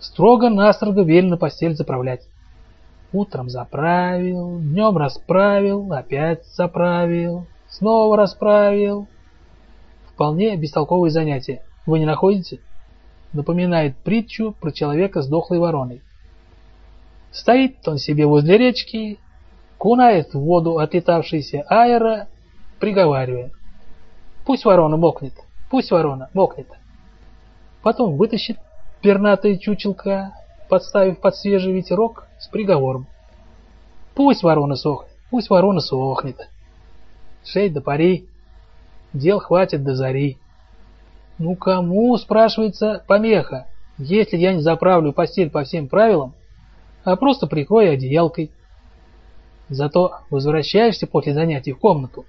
Строго-настрого велено постель заправлять. Утром заправил, днем расправил, опять заправил, снова расправил. Вполне бестолковое занятие. Вы не находите? Напоминает притчу про человека с дохлой вороной. Стоит он себе возле речки, кунает в воду отлетавшийся аэро, приговаривая. Пусть ворона мокнет, пусть ворона мокнет. Потом вытащит пернатое чучелка, подставив под свежий ветерок с приговором. Пусть ворона сохнет, пусть ворона сохнет. Шесть до пари, дел хватит до зари. Ну кому, спрашивается, помеха, если я не заправлю постель по всем правилам, а просто прикрою одеялкой. Зато возвращаешься после занятий в комнату,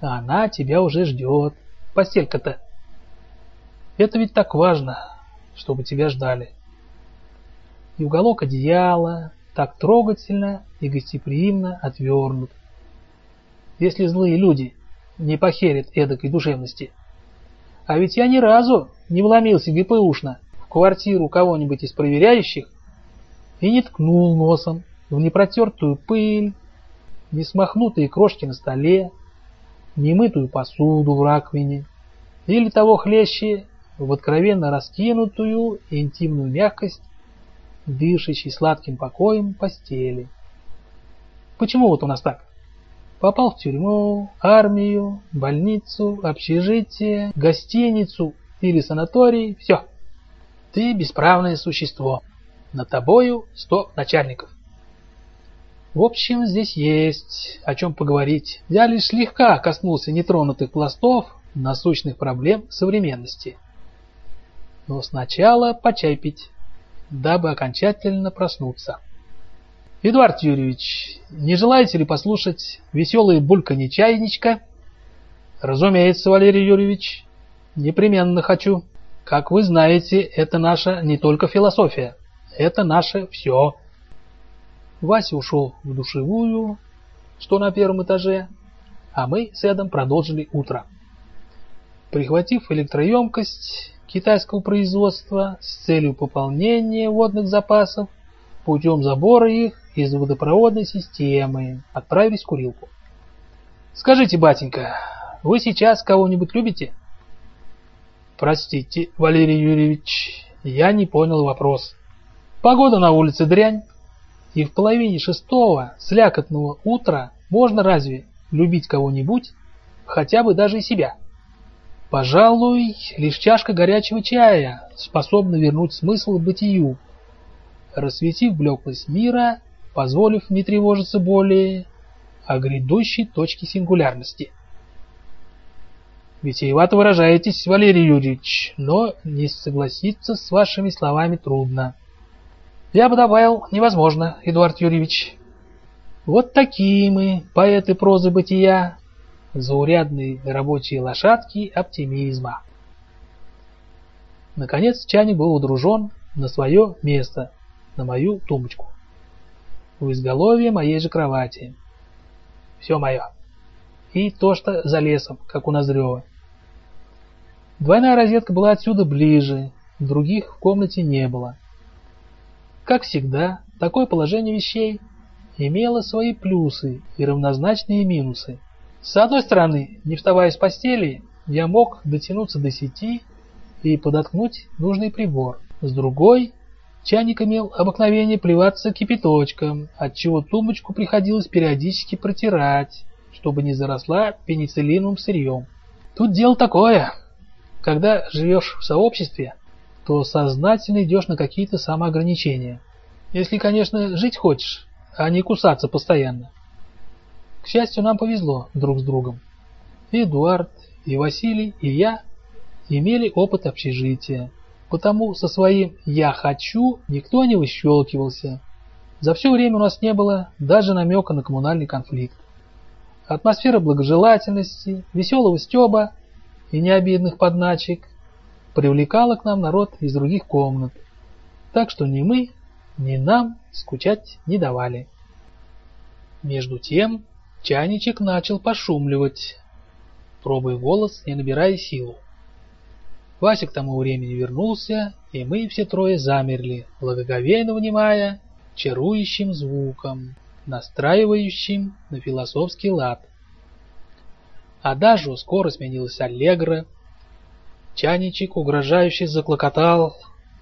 а она тебя уже ждет. Постелька-то. Это ведь так важно, чтобы тебя ждали. И уголок одеяла так трогательно и гостеприимно отвернут. Если злые люди не похерят эдакой душевности. А ведь я ни разу не вломился ГПУшно в квартиру кого-нибудь из проверяющих и не ткнул носом в непротертую пыль, не смахнутые крошки на столе, немытую посуду в раковине, или того хлеще в откровенно раскинутую и интимную мягкость, дышащей сладким покоем постели. Почему вот у нас так? Попал в тюрьму, армию, больницу, общежитие, гостиницу или санаторий, все. Ты бесправное существо. Над тобою сто начальников. В общем, здесь есть о чем поговорить. Я лишь слегка коснулся нетронутых пластов насущных проблем современности. Но сначала по чай пить, дабы окончательно проснуться. Эдуард Юрьевич, не желаете ли послушать веселые бульканье чайничка? Разумеется, Валерий Юрьевич, непременно хочу. Как вы знаете, это наша не только философия, это наше все. Вася ушел в душевую, что на первом этаже, а мы с Эдом продолжили утро. Прихватив электроемкость китайского производства с целью пополнения водных запасов путем забора их из водопроводной системы, отправились в курилку. «Скажите, батенька, вы сейчас кого-нибудь любите?» «Простите, Валерий Юрьевич, я не понял вопрос. Погода на улице дрянь, и в половине шестого слякотного утра можно разве любить кого-нибудь, хотя бы даже и себя?» Пожалуй, лишь чашка горячего чая способна вернуть смысл бытию, рассветив блеклость мира, позволив не тревожиться более о грядущей точке сингулярности. Витиевато выражаетесь, Валерий Юрьевич, но не согласиться с вашими словами трудно. Я бы добавил, невозможно, Эдуард Юрьевич. Вот такие мы, поэты прозы бытия, заурядные рабочие лошадки оптимизма. Наконец чайник был удружен на свое место, на мою тумбочку. У изголовья моей же кровати. Все мое. И то, что за лесом, как у Нозрева. Двойная розетка была отсюда ближе, других в комнате не было. Как всегда, такое положение вещей имело свои плюсы и равнозначные минусы. С одной стороны, не вставая с постели, я мог дотянуться до сети и подоткнуть нужный прибор. С другой, чайник имел обыкновение плеваться кипяточком, отчего тумбочку приходилось периодически протирать, чтобы не заросла пенициллиновым сырьем. Тут дело такое. Когда живешь в сообществе, то сознательно идешь на какие-то самоограничения. Если, конечно, жить хочешь, а не кусаться постоянно. К счастью, нам повезло друг с другом. И Эдуард, и Василий, и я имели опыт общежития, потому со своим «я хочу» никто не выщелкивался. За все время у нас не было даже намека на коммунальный конфликт. Атмосфера благожелательности, веселого стеба и необидных подначек привлекала к нам народ из других комнат, так что ни мы, ни нам скучать не давали. Между тем Чайничек начал пошумливать, пробуя голос и набирая силу. Вася к тому времени вернулся, и мы все трое замерли, благоговейно внимая чарующим звуком, настраивающим на философский лад. Адажу скоро сменилась аллегро. Чайничек угрожающе заклокотал,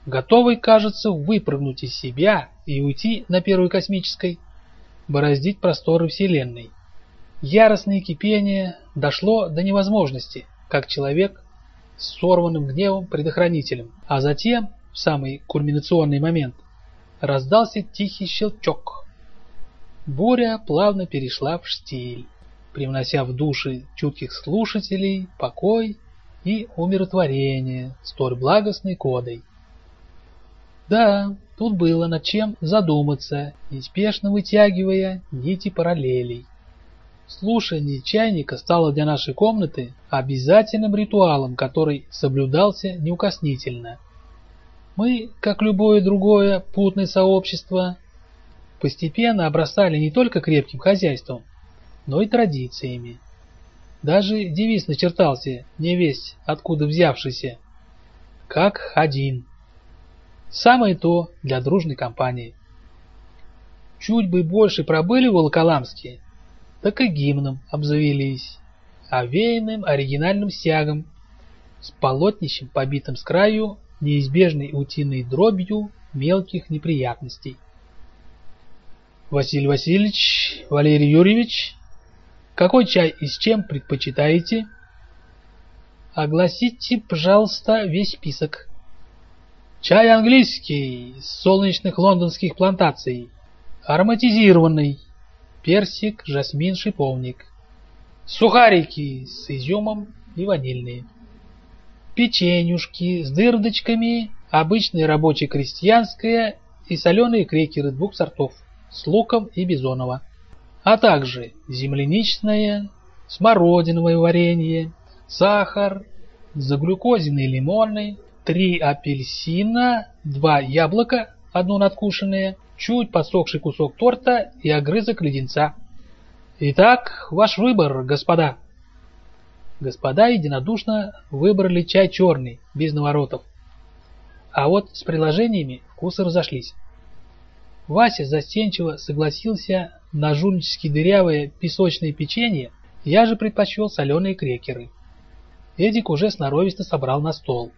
готовый, кажется, выпрыгнуть из себя и уйти на первой космической, бороздить просторы Вселенной. Яростное кипение дошло до невозможности, как человек с сорванным гневом предохранителем, а затем, в самый кульминационный момент, раздался тихий щелчок. Буря плавно перешла в штиль, привнося в души чутких слушателей покой и умиротворение столь благостной кодой. Да, тут было над чем задуматься, неспешно вытягивая нити параллелей. Слушание чайника стало для нашей комнаты обязательным ритуалом, который соблюдался неукоснительно. Мы, как любое другое путное сообщество, постепенно обрастали не только крепким хозяйством, но и традициями. Даже девиз начертался, не весть откуда взявшийся, как один. Самое то для дружной компании. Чуть бы больше пробыли в Волоколамске, так и гимном обзавелись, овеянным оригинальным стягом, с полотнищем, побитым с краю, неизбежной утиной дробью мелких неприятностей. Василий Васильевич, Валерий Юрьевич, какой чай и с чем предпочитаете? Огласите, пожалуйста, весь список. Чай английский, с солнечных лондонских плантаций, ароматизированный, персик, жасмин, шиповник. Сухарики с изюмом и ванильные. Печенюшки с дырдочками, обычное рабочее крестьянское и соленые крекеры двух сортов с луком и бизонова. А также земляничное, смородиновое варенье, сахар, заглюкозенный лимонный, три апельсина, два яблока, одно надкушенное, чуть подсохший кусок торта и огрызок леденца. Итак, ваш выбор, господа. Господа единодушно выбрали чай черный, без наворотов. А вот с приложениями вкусы разошлись. Вася застенчиво согласился на жульнически дырявое песочное печенье, я же предпочел соленые крекеры. Эдик уже сноровисто собрал на стол.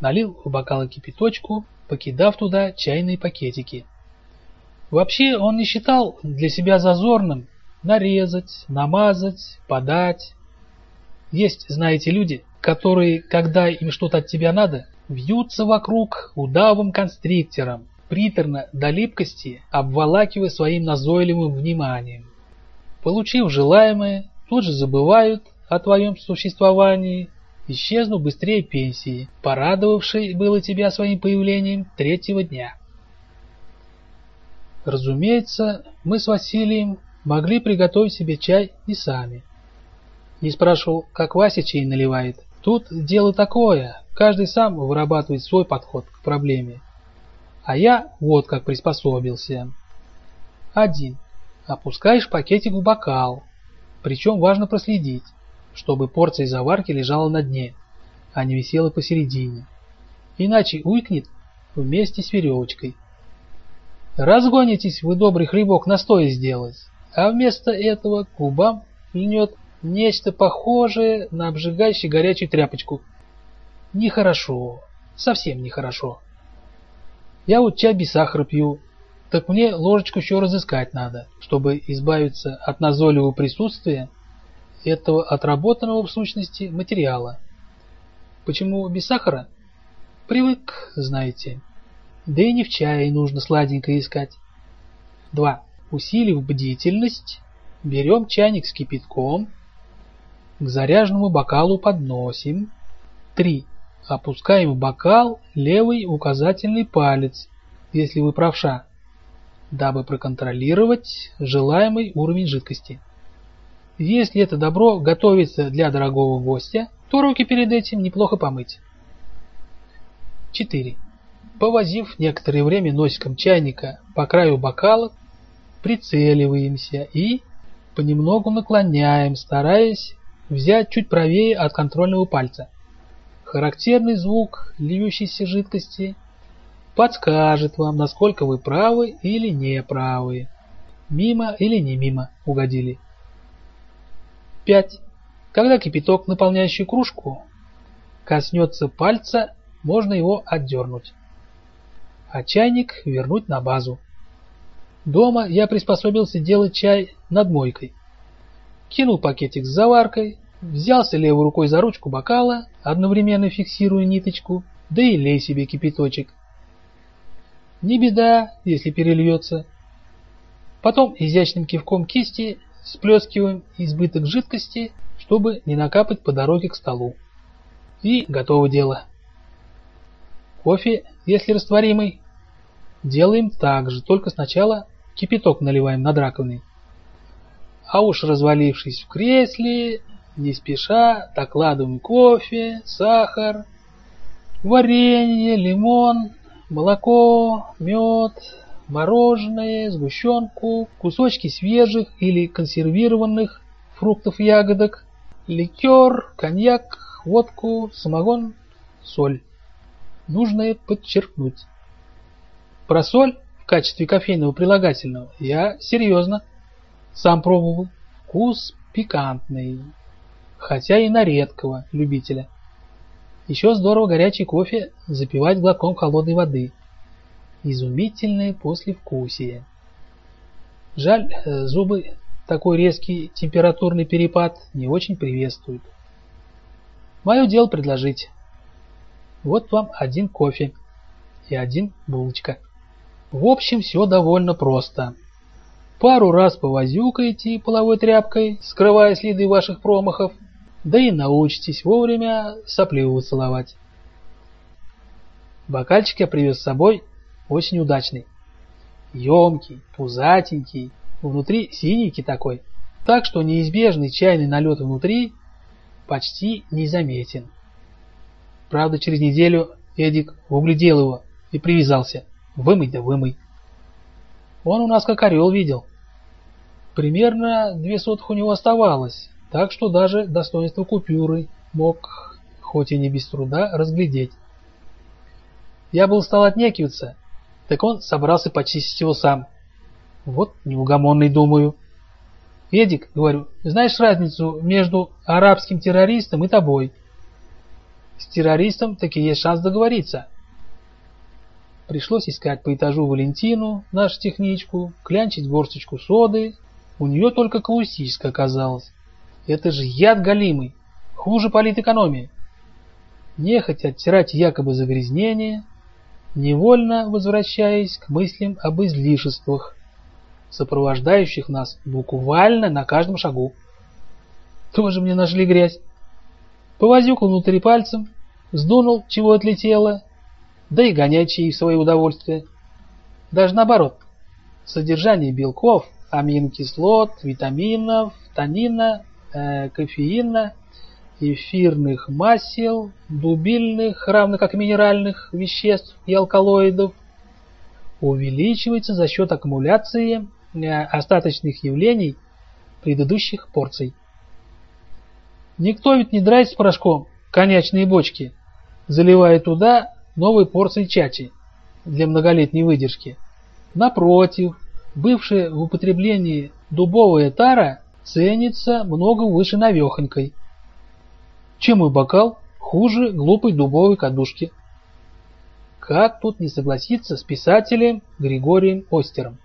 Налил в бокалы кипяточку, покидав туда чайные пакетики. Вообще он не считал для себя зазорным нарезать, намазать, подать. Есть, знаете, люди, которые, когда им что-то от тебя надо, вьются вокруг удавым констриктором, приторно до липкости обволакивая своим назойливым вниманием. Получив желаемое, тут же забывают о твоем существовании, исчезнув быстрее пенсии, порадовавшей было тебя своим появлением третьего дня. Разумеется, мы с Василием могли приготовить себе чай и сами. Не спрашивал, как Вася чай наливает. Тут дело такое, каждый сам вырабатывает свой подход к проблеме. А я вот как приспособился. Один. Опускаешь пакетик в бокал. Причем важно проследить, чтобы порция заварки лежала на дне, а не висела посередине. Иначе уйкнет вместе с веревочкой. Разгонитесь вы добрый хлебок настоя сделать, а вместо этого к губам нечто похожее на обжигающую горячую тряпочку. Нехорошо, совсем нехорошо. Я вот чай без сахара пью, так мне ложечку еще разыскать надо, чтобы избавиться от назойливого присутствия этого отработанного в сущности материала. Почему без сахара? Привык, знаете. Да и не в чае нужно сладенькое искать. 2. Усилив бдительность, берем чайник с кипятком, к заряженному бокалу подносим. 3. Опускаем в бокал левый указательный палец, если вы правша, дабы проконтролировать желаемый уровень жидкости. Если это добро готовится для дорогого гостя, то руки перед этим неплохо помыть. 4. Повозив некоторое время носиком чайника по краю бокала, прицеливаемся и понемногу наклоняем, стараясь взять чуть правее от контрольного пальца. Характерный звук льющейся жидкости подскажет вам, насколько вы правы или не правы, мимо или не мимо угодили. 5. Когда кипяток, наполняющий кружку, коснется пальца, можно его отдернуть, а чайник вернуть на базу. Дома я приспособился делать чай над мойкой. Кинул пакетик с заваркой, взялся левой рукой за ручку бокала, одновременно фиксируя ниточку, да и лей себе кипяточек. Не беда, если перельется. Потом изящным кивком кисти сплескиваем избыток жидкости, чтобы не накапать по дороге к столу. И готово дело. Кофе, если растворимый, делаем так же, только сначала кипяток наливаем над раковиной. А уж развалившись в кресле, не спеша докладываем кофе, сахар, варенье, лимон, молоко, мед, мороженое, сгущенку, кусочки свежих или консервированных фруктов и ягодок, ликер, коньяк, водку, самогон, соль. Нужно подчеркнуть. Про соль в качестве кофейного прилагательного я серьезно. Сам пробовал. Вкус пикантный, хотя и на редкого любителя. Еще здорово горячий кофе запивать глотком холодной воды. Изумительное послевкусие. Жаль, э, зубы такой резкий температурный перепад не очень приветствуют. Мое дело предложить. Вот вам один кофе и один булочка. В общем, все довольно просто. Пару раз повозюкаете половой тряпкой, скрывая следы ваших промахов, да и научитесь вовремя сопливу целовать. Бокальчик я привез с собой очень удачный. Емкий, пузатенький, внутри синенький такой, так что неизбежный чайный налет внутри почти незаметен. Правда, через неделю Эдик углядел его и привязался. Вымыть да вымыть. Он у нас как орел видел. Примерно две сотых у него оставалось, так что даже достоинство купюры мог, хоть и не без труда, разглядеть. Я был стал отнекиваться, Так он собрался почистить его сам. Вот неугомонный, думаю. Эдик, говорю, знаешь разницу между арабским террористом и тобой? С террористом таки есть шанс договориться. Пришлось искать по этажу Валентину, нашу техничку, клянчить горсточку соды. У нее только каустическая оказалась. Это же яд галимый, хуже политэкономии. Нехотя оттирать якобы загрязнение, невольно возвращаясь к мыслям об излишествах, сопровождающих нас буквально на каждом шагу. Тоже мне нашли грязь. Повозюкал внутри пальцем, сдунул, чего отлетело, да и гонять чаи в свое удовольствие. Даже наоборот, содержание белков, аминокислот, витаминов, танина, э, кофеина, эфирных масел, дубильных, равно как минеральных веществ и алкалоидов, увеличивается за счет аккумуляции э, остаточных явлений предыдущих порций. Никто ведь не драет с порошком коньячные бочки, заливая туда новой порции чачи для многолетней выдержки. Напротив, бывшая в употреблении дубовая тара ценится много выше навехонькой. Чем мой бокал хуже глупой дубовой кадушки. Как тут не согласиться с писателем Григорием Остером?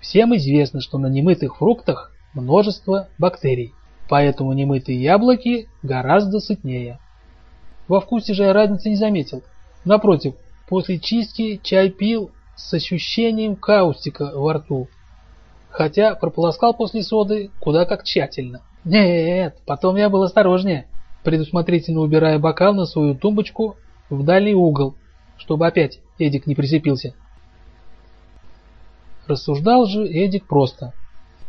Всем известно, что на немытых фруктах множество бактерий, поэтому немытые яблоки гораздо сытнее. Во вкусе же я разницы не заметил. Напротив, после чистки чай пил с ощущением каустика во рту, хотя прополоскал после соды куда как тщательно. Нет, потом я был осторожнее предусмотрительно убирая бокал на свою тумбочку в дальний угол, чтобы опять Эдик не прицепился. Рассуждал же Эдик просто.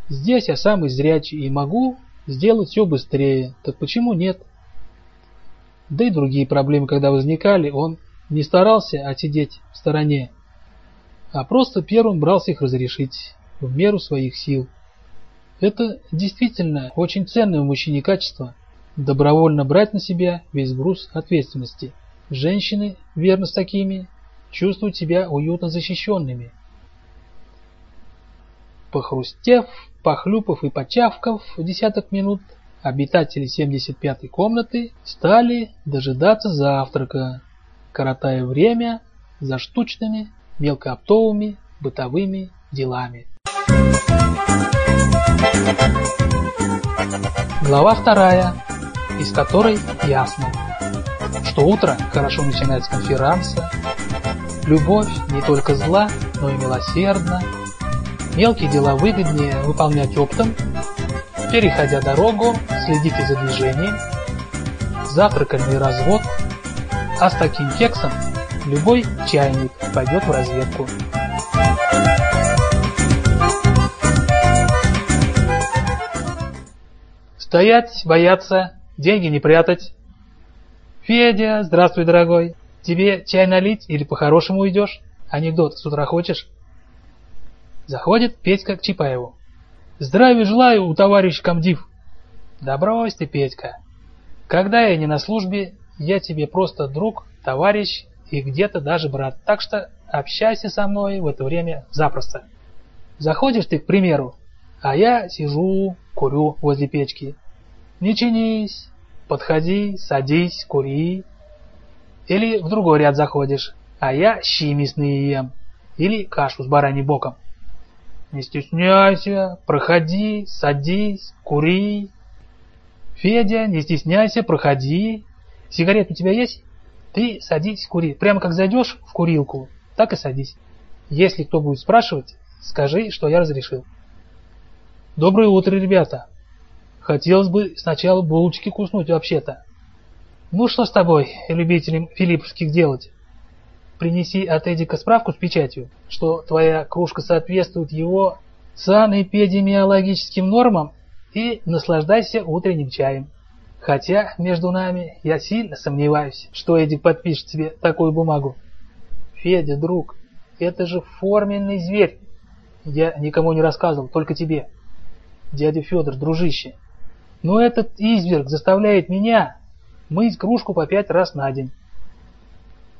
Здесь я самый зрячий и могу сделать все быстрее, так почему нет? Да и другие проблемы, когда возникали, он не старался отсидеть в стороне, а просто первым брался их разрешить в меру своих сил. Это действительно очень ценное в мужчине качество – добровольно брать на себя весь груз ответственности. Женщины, верно с такими, чувствуют себя уютно защищенными. Похрустев, похлюпав и почавкав десяток минут, обитатели 75-й комнаты стали дожидаться завтрака, коротая время за штучными, мелкооптовыми, бытовыми делами. Глава вторая из которой ясно, что утро хорошо начинается с конферанса, любовь не только зла, но и милосердна, мелкие дела выгоднее выполнять оптом, переходя дорогу, следите за движением, завтракальный развод, а с таким кексом любой чайник пойдет в разведку. Стоять, бояться, деньги не прятать. Федя, здравствуй, дорогой. Тебе чай налить или по-хорошему уйдешь? Анекдот с утра хочешь? Заходит Петька к Чапаеву. Здравия желаю, товарищ комдив. Да брось ты, Петька. Когда я не на службе, я тебе просто друг, товарищ и где-то даже брат. Так что общайся со мной в это время запросто. Заходишь ты, к примеру, а я сижу, курю возле печки. Не чинись, подходи, садись, кури. Или в другой ряд заходишь, а я щи мясные ем. Или кашу с бараньим боком. Не стесняйся, проходи, садись, кури. Федя, не стесняйся, проходи. Сигарет у тебя есть? Ты садись, кури. Прямо как зайдешь в курилку, так и садись. Если кто будет спрашивать, скажи, что я разрешил. Доброе утро, ребята. Хотелось бы сначала булочки куснуть вообще-то. Ну что с тобой, любителем филипповских делать? Принеси от Эдика справку с печатью, что твоя кружка соответствует его санэпидемиологическим нормам и наслаждайся утренним чаем. Хотя, между нами, я сильно сомневаюсь, что Эдик подпишет тебе такую бумагу. Федя, друг, это же форменный зверь. Я никому не рассказывал, только тебе. Дядя Федор, дружище, но этот изверг заставляет меня мыть кружку по пять раз на день.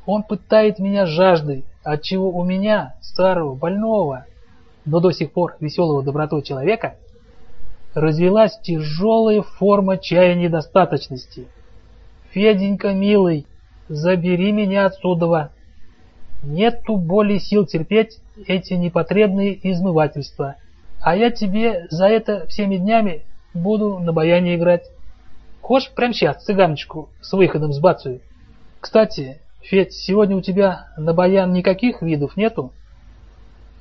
Он пытает меня жаждой, отчего у меня, старого, больного, но до сих пор веселого добротой человека, развелась тяжелая форма чая недостаточности. Феденька, милый, забери меня отсюда. Нету более сил терпеть эти непотребные измывательства, а я тебе за это всеми днями буду на баяне играть. Хочешь прямо сейчас цыганочку с выходом с бацию? Кстати, Федь, сегодня у тебя на баян никаких видов нету?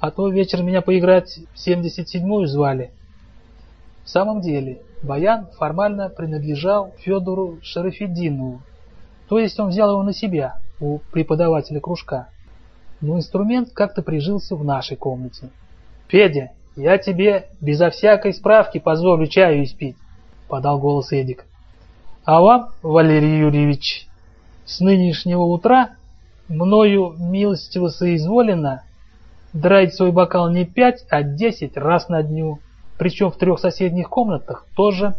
А то вечер меня поиграть в 77-ю звали. В самом деле, баян формально принадлежал Федору Шарафеддинову, то есть он взял его на себя у преподавателя кружка. Но инструмент как-то прижился в нашей комнате. «Федя, я тебе безо всякой справки позволю чаю испить», — подал голос Эдик. «А вам, Валерий Юрьевич, с нынешнего утра мною милостиво соизволено драть свой бокал не пять, а десять раз на дню» причем в трех соседних комнатах тоже.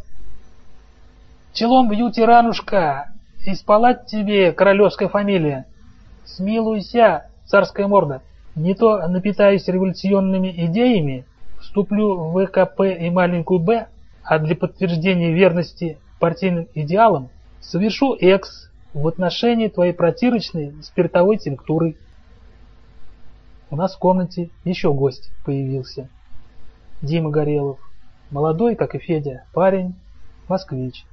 Челом бью, тиранушка, и спала тебе королевская фамилия. Смилуйся, царская морда, не то напитаюсь революционными идеями, вступлю в ВКП и маленькую Б, а для подтверждения верности партийным идеалам совершу экс в отношении твоей протирочной спиртовой тинктуры. У нас в комнате еще гость появился. Дима Горелов. Молодой, как и Федя, парень, москвич.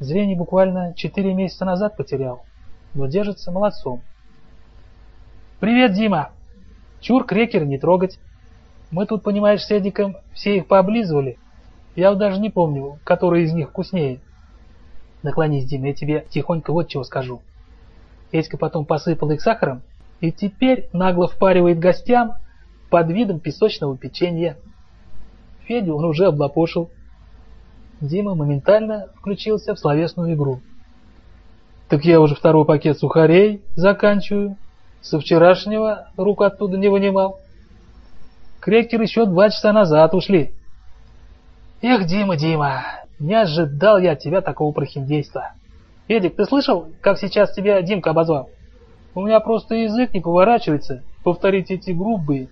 Зрение буквально четыре месяца назад потерял, но держится молодцом. «Привет, Дима! Чур крекер не трогать. Мы тут, понимаешь, с Эдиком все их пооблизывали. Я даже не помню, который из них вкуснее. Наклонись, Дима, я тебе тихонько вот чего скажу. Эдька потом посыпал их сахаром, и теперь нагло впаривает гостям под видом песочного печенья. Федю он уже облапошил. Дима моментально включился в словесную игру. «Так я уже второй пакет сухарей заканчиваю. Со вчерашнего рук оттуда не вынимал. Крекер еще два часа назад ушли». «Эх, Дима, Дима, не ожидал я от тебя такого прохиндейства. Эдик, ты слышал, как сейчас тебя Димка обозвал? У меня просто язык не поворачивается повторить эти грубые,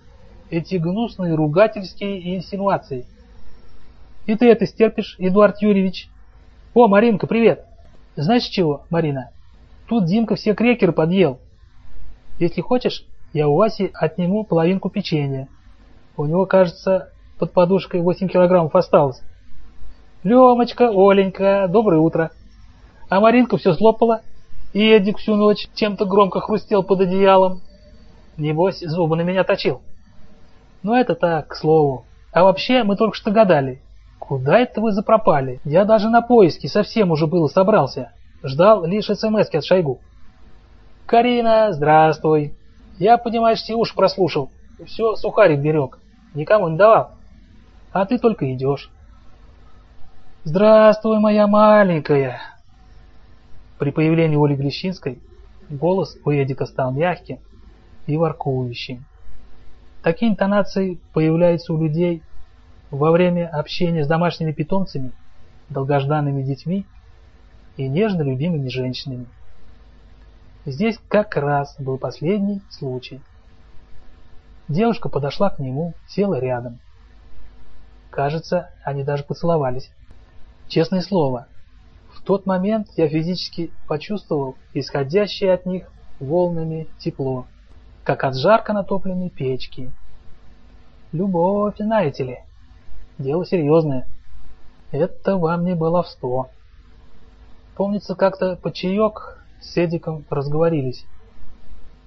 эти гнусные ругательские инсинуации. И ты это стерпишь, Эдуард Юрьевич? О, Маринка, привет! Знаешь чего, Марина? Тут Димка все крекеры подъел. Если хочешь, я у Васи отниму половинку печенья. У него, кажется, под подушкой 8 килограммов осталось. Лемочка, Оленька, доброе утро. А Маринка все слопала, и Эдик всю ночь чем-то громко хрустел под одеялом. Небось, зубы на меня точил. Но это так, к слову. А вообще, мы только что гадали. Куда это вы запропали? Я даже на поиски совсем уже было собрался. Ждал лишь смс от Шойгу. Карина, здравствуй. Я, понимаешь, все уши прослушал. Все сухарик берег. Никому не давал. А ты только идешь. Здравствуй, моя маленькая. При появлении Оли Грещинской голос у Эдика стал мягким и воркующим. Такие интонации появляются у людей во время общения с домашними питомцами, долгожданными детьми и нежно любимыми женщинами. Здесь как раз был последний случай. Девушка подошла к нему, села рядом. Кажется, они даже поцеловались. Честное слово, в тот момент я физически почувствовал исходящее от них волнами тепло как от жарко натопленной печки. Любовь, знаете ли, дело серьезное. Это вам не баловство. Помнится, как-то по чаек с Эдиком разговорились.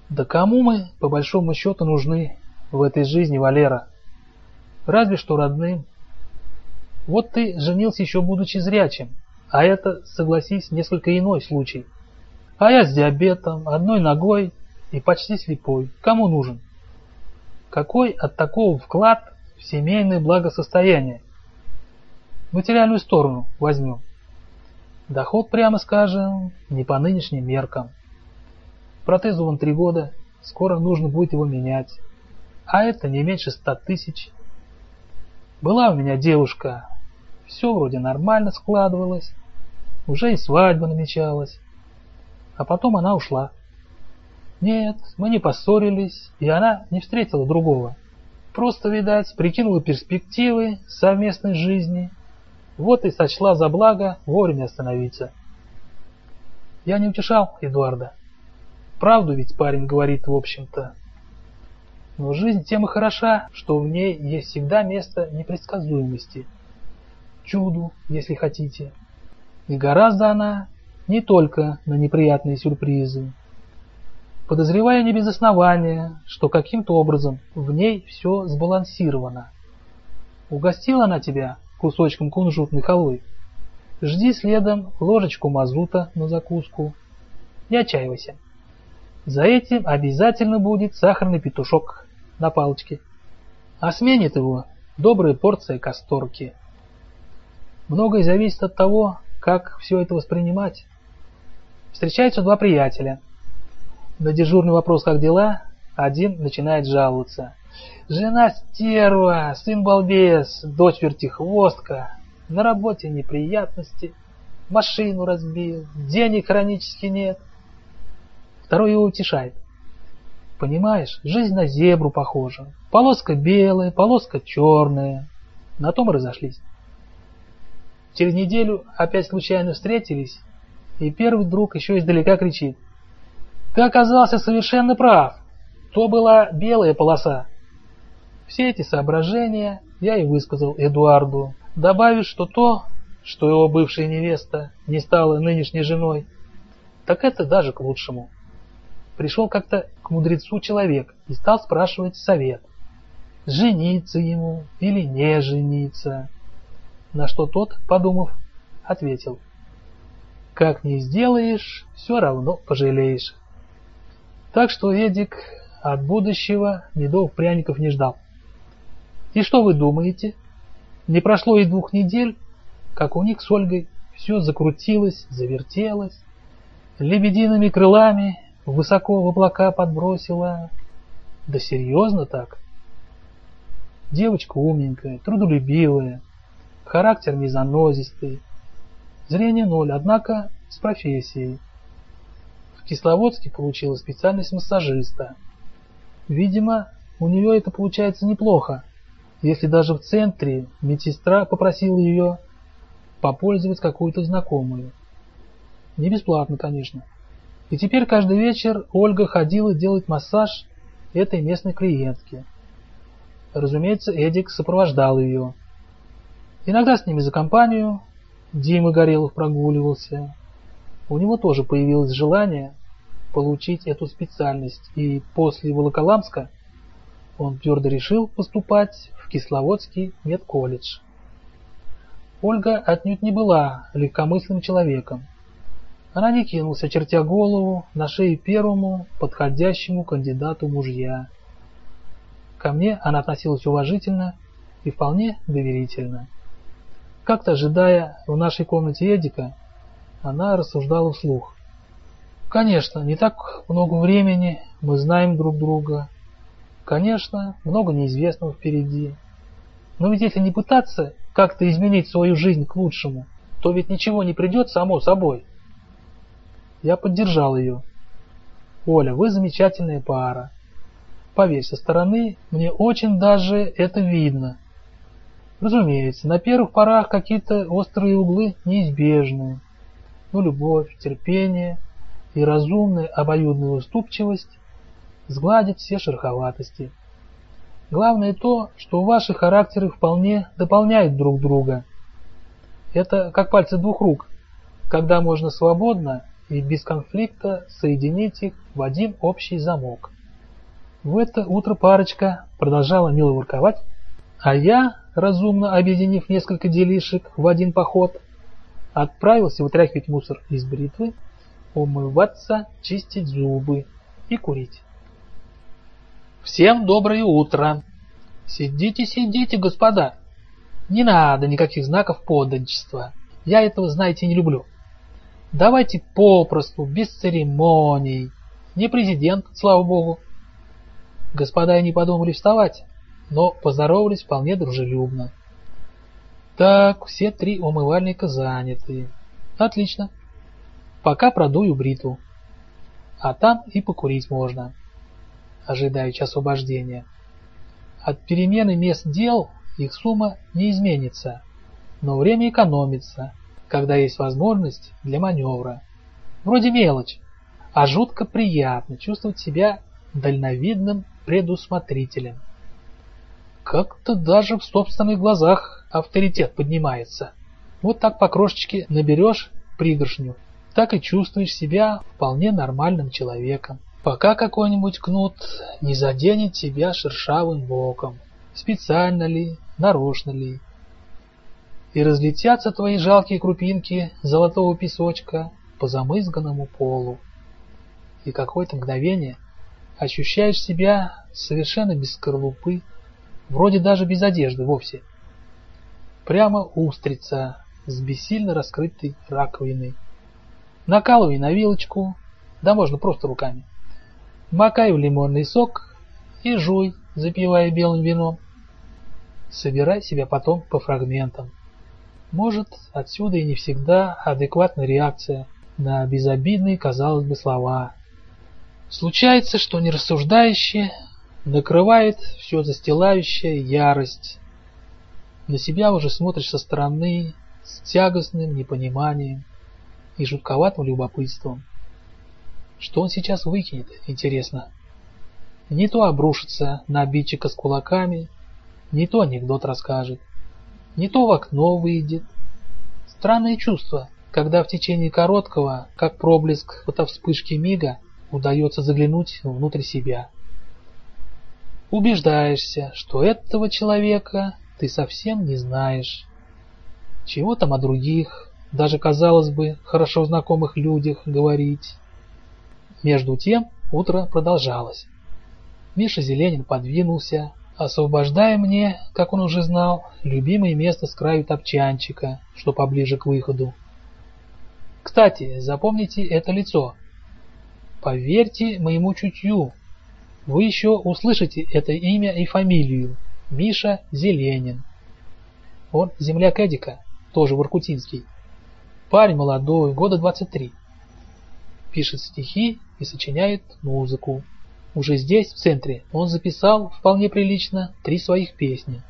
Да кому мы, по большому счету, нужны в этой жизни, Валера? Разве что родным. Вот ты женился еще будучи зрячим, а это, согласись, несколько иной случай. А я с диабетом, одной ногой и почти слепой. Кому нужен? Какой от такого вклад в семейное благосостояние? Материальную сторону возьмем. Доход, прямо скажем, не по нынешним меркам. Протезу вон три года, скоро нужно будет его менять. А это не меньше ста тысяч. Была у меня девушка, все вроде нормально складывалось, уже и свадьба намечалась. А потом она ушла. Нет, мы не поссорились, и она не встретила другого. Просто, видать, прикинула перспективы совместной жизни. Вот и сочла за благо вовремя остановиться. Я не утешал Эдуарда. Правду ведь парень говорит, в общем-то. Но жизнь тем и хороша, что в ней есть всегда место непредсказуемости. Чуду, если хотите. И гораздо она не только на неприятные сюрпризы. Подозревая не без основания, что каким-то образом в ней все сбалансировано. Угостила она тебя кусочком кунжутной халвы. Жди следом ложечку мазута на закуску. Не отчаивайся. За этим обязательно будет сахарный петушок на палочке. А сменит его добрая порция касторки. Многое зависит от того, как все это воспринимать. Встречаются два приятеля. На дежурный вопрос «Как дела?» один начинает жаловаться. «Жена стерва, сын балбес, дочь вертихвостка, на работе неприятности, машину разбил, денег хронически нет». Второй его утешает. Понимаешь, жизнь на зебру похожа. Полоска белая, полоска черная. На том и разошлись. Через неделю опять случайно встретились, и первый друг еще издалека кричит. Ты оказался совершенно прав. То была белая полоса. Все эти соображения я и высказал Эдуарду, добавив, что то, что его бывшая невеста не стала нынешней женой, так это даже к лучшему. Пришел как-то к мудрецу человек и стал спрашивать совет. Жениться ему или не жениться? На что тот, подумав, ответил. Как не сделаешь, все равно пожалеешь. Так что Эдик от будущего медовых пряников не ждал. И что вы думаете? Не прошло и двух недель, как у них с Ольгой все закрутилось, завертелось, лебедиными крылами высоко в облака подбросила. Да серьезно так? Девочка умненькая, трудолюбивая, характер незанозистый, зрение ноль, однако с профессией. Кисловодске получила специальность массажиста. Видимо, у нее это получается неплохо, если даже в центре медсестра попросила ее попользовать какую-то знакомую. Не бесплатно, конечно. И теперь каждый вечер Ольга ходила делать массаж этой местной клиентке. Разумеется, Эдик сопровождал ее. Иногда с ними за компанию Дима Горелов прогуливался, у него тоже появилось желание получить эту специальность, и после Волоколамска он твердо решил поступать в Кисловодский медколледж. Ольга отнюдь не была легкомысленным человеком. Она не кинулась, очертя голову, на шею первому подходящему кандидату мужья. Ко мне она относилась уважительно и вполне доверительно. Как-то ожидая в нашей комнате Эдика, она рассуждала вслух. Конечно, не так много времени, мы знаем друг друга. Конечно, много неизвестного впереди. Но ведь если не пытаться как-то изменить свою жизнь к лучшему, то ведь ничего не придет само собой. Я поддержал ее. Оля, вы замечательная пара. Поверь, со стороны мне очень даже это видно. Разумеется, на первых порах какие-то острые углы неизбежны но любовь, терпение и разумная обоюдная уступчивость сгладят все шероховатости. Главное то, что ваши характеры вполне дополняют друг друга. Это как пальцы двух рук, когда можно свободно и без конфликта соединить их в один общий замок. В это утро парочка продолжала мило ворковать, а я, разумно объединив несколько делишек в один поход, отправился вытряхивать мусор из бритвы, умываться, чистить зубы и курить. Всем доброе утро! Сидите, сидите, господа! Не надо никаких знаков подданчества. Я этого, знаете, не люблю. Давайте попросту, без церемоний. Не президент, слава богу. Господа и не подумали вставать, но поздоровались вполне дружелюбно. Так, все три умывальника заняты. Отлично. Пока продую бритву. а там и покурить можно, ожидаючи освобождения. От перемены мест дел их сумма не изменится, но время экономится, когда есть возможность для маневра. Вроде мелочь, а жутко приятно чувствовать себя дальновидным предусмотрителем. Как-то даже в собственных глазах авторитет поднимается. Вот так по крошечке наберешь пригоршню, так и чувствуешь себя вполне нормальным человеком. Пока какой-нибудь кнут не заденет тебя шершавым боком, специально ли, нарочно ли. И разлетятся твои жалкие крупинки золотого песочка по замызганному полу. И какое-то мгновение ощущаешь себя совершенно без скорлупы, вроде даже без одежды вовсе. Прямо устрица с бессильно раскрытой раковиной. Накалывай на вилочку, да можно просто руками. Макай в лимонный сок и жуй, запивая белым вином. Собирай себя потом по фрагментам. Может, отсюда и не всегда адекватная реакция на безобидные, казалось бы, слова. Случается, что нерассуждающее накрывает все застилающая ярость. На себя уже смотришь со стороны с тягостным непониманием и жутковатым любопытством. Что он сейчас выкинет, интересно? Не то обрушится на обидчика с кулаками, не то анекдот расскажет, не то в окно выйдет. Странное чувство, когда в течение короткого, как проблеск фотовспышки мига, удается заглянуть внутрь себя. Убеждаешься, что этого человека ты совсем не знаешь. Чего там о других, даже, казалось бы, хорошо знакомых людях говорить. Между тем утро продолжалось. Миша Зеленин подвинулся, освобождая мне, как он уже знал, любимое место с краю топчанчика, что поближе к выходу. Кстати, запомните это лицо. Поверьте моему чутью, вы еще услышите это имя и фамилию. Миша Зеленин. Он земляк Эдика, тоже воркутинский. Парень молодой, года 23. Пишет стихи и сочиняет музыку. Уже здесь, в центре, он записал вполне прилично три своих песни.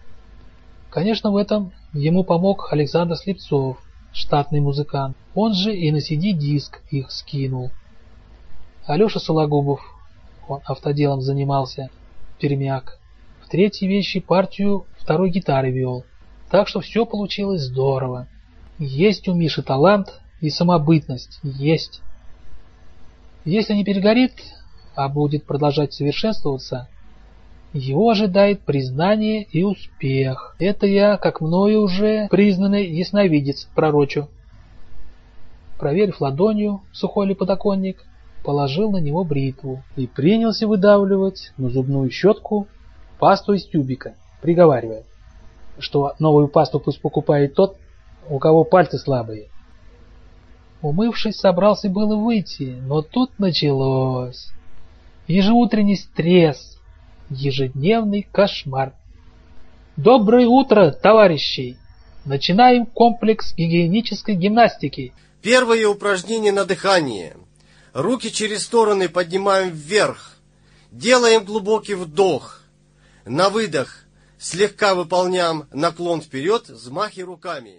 Конечно, в этом ему помог Александр Слепцов, штатный музыкант. Он же и на CD-диск их скинул. Алеша Сологубов, он автоделом занимался, пермяк. В третьей вещи партию второй гитары вел. Так что все получилось здорово. Есть у Миши талант и самобытность, есть. Если не перегорит, а будет продолжать совершенствоваться, его ожидает признание и успех. Это я, как мною уже признанный ясновидец, пророчу. Проверив ладонью, сухой ли подоконник, положил на него бритву и принялся выдавливать на зубную щетку пасту из тюбика, приговаривая, что новую пасту пусть покупает тот, у кого пальцы слабые. Умывшись, собрался было выйти, но тут началось. Ежеутренний стресс, ежедневный кошмар. Доброе утро, товарищи! Начинаем комплекс гигиенической гимнастики. Первое упражнение на дыхание. Руки через стороны поднимаем вверх. Делаем глубокий вдох. На выдох. Слегка выполняем наклон вперед, взмахи руками.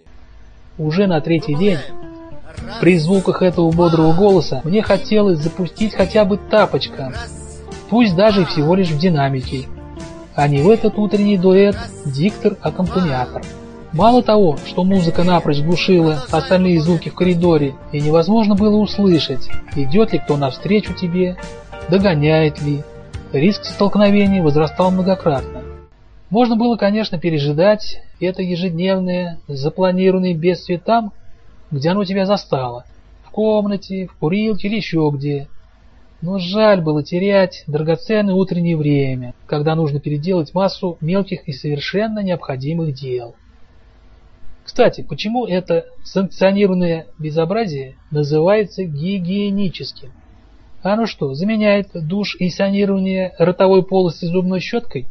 Уже на третий день, при звуках этого бодрого голоса, мне хотелось запустить хотя бы тапочка, пусть даже всего лишь в динамике, а не в этот утренний дуэт диктор-аккомпаниатор. Мало того, что музыка напрочь глушила остальные звуки в коридоре, и невозможно было услышать, идет ли кто навстречу тебе, догоняет ли. Риск столкновений возрастал многократно. Можно было, конечно, пережидать это ежедневное, запланированное бедствие там, где оно тебя застало. В комнате, в курилке или еще где. Но жаль было терять драгоценное утреннее время, когда нужно переделать массу мелких и совершенно необходимых дел. Кстати, почему это санкционированное безобразие называется гигиеническим? Оно что, заменяет душ и санирование ротовой полости зубной щеткой?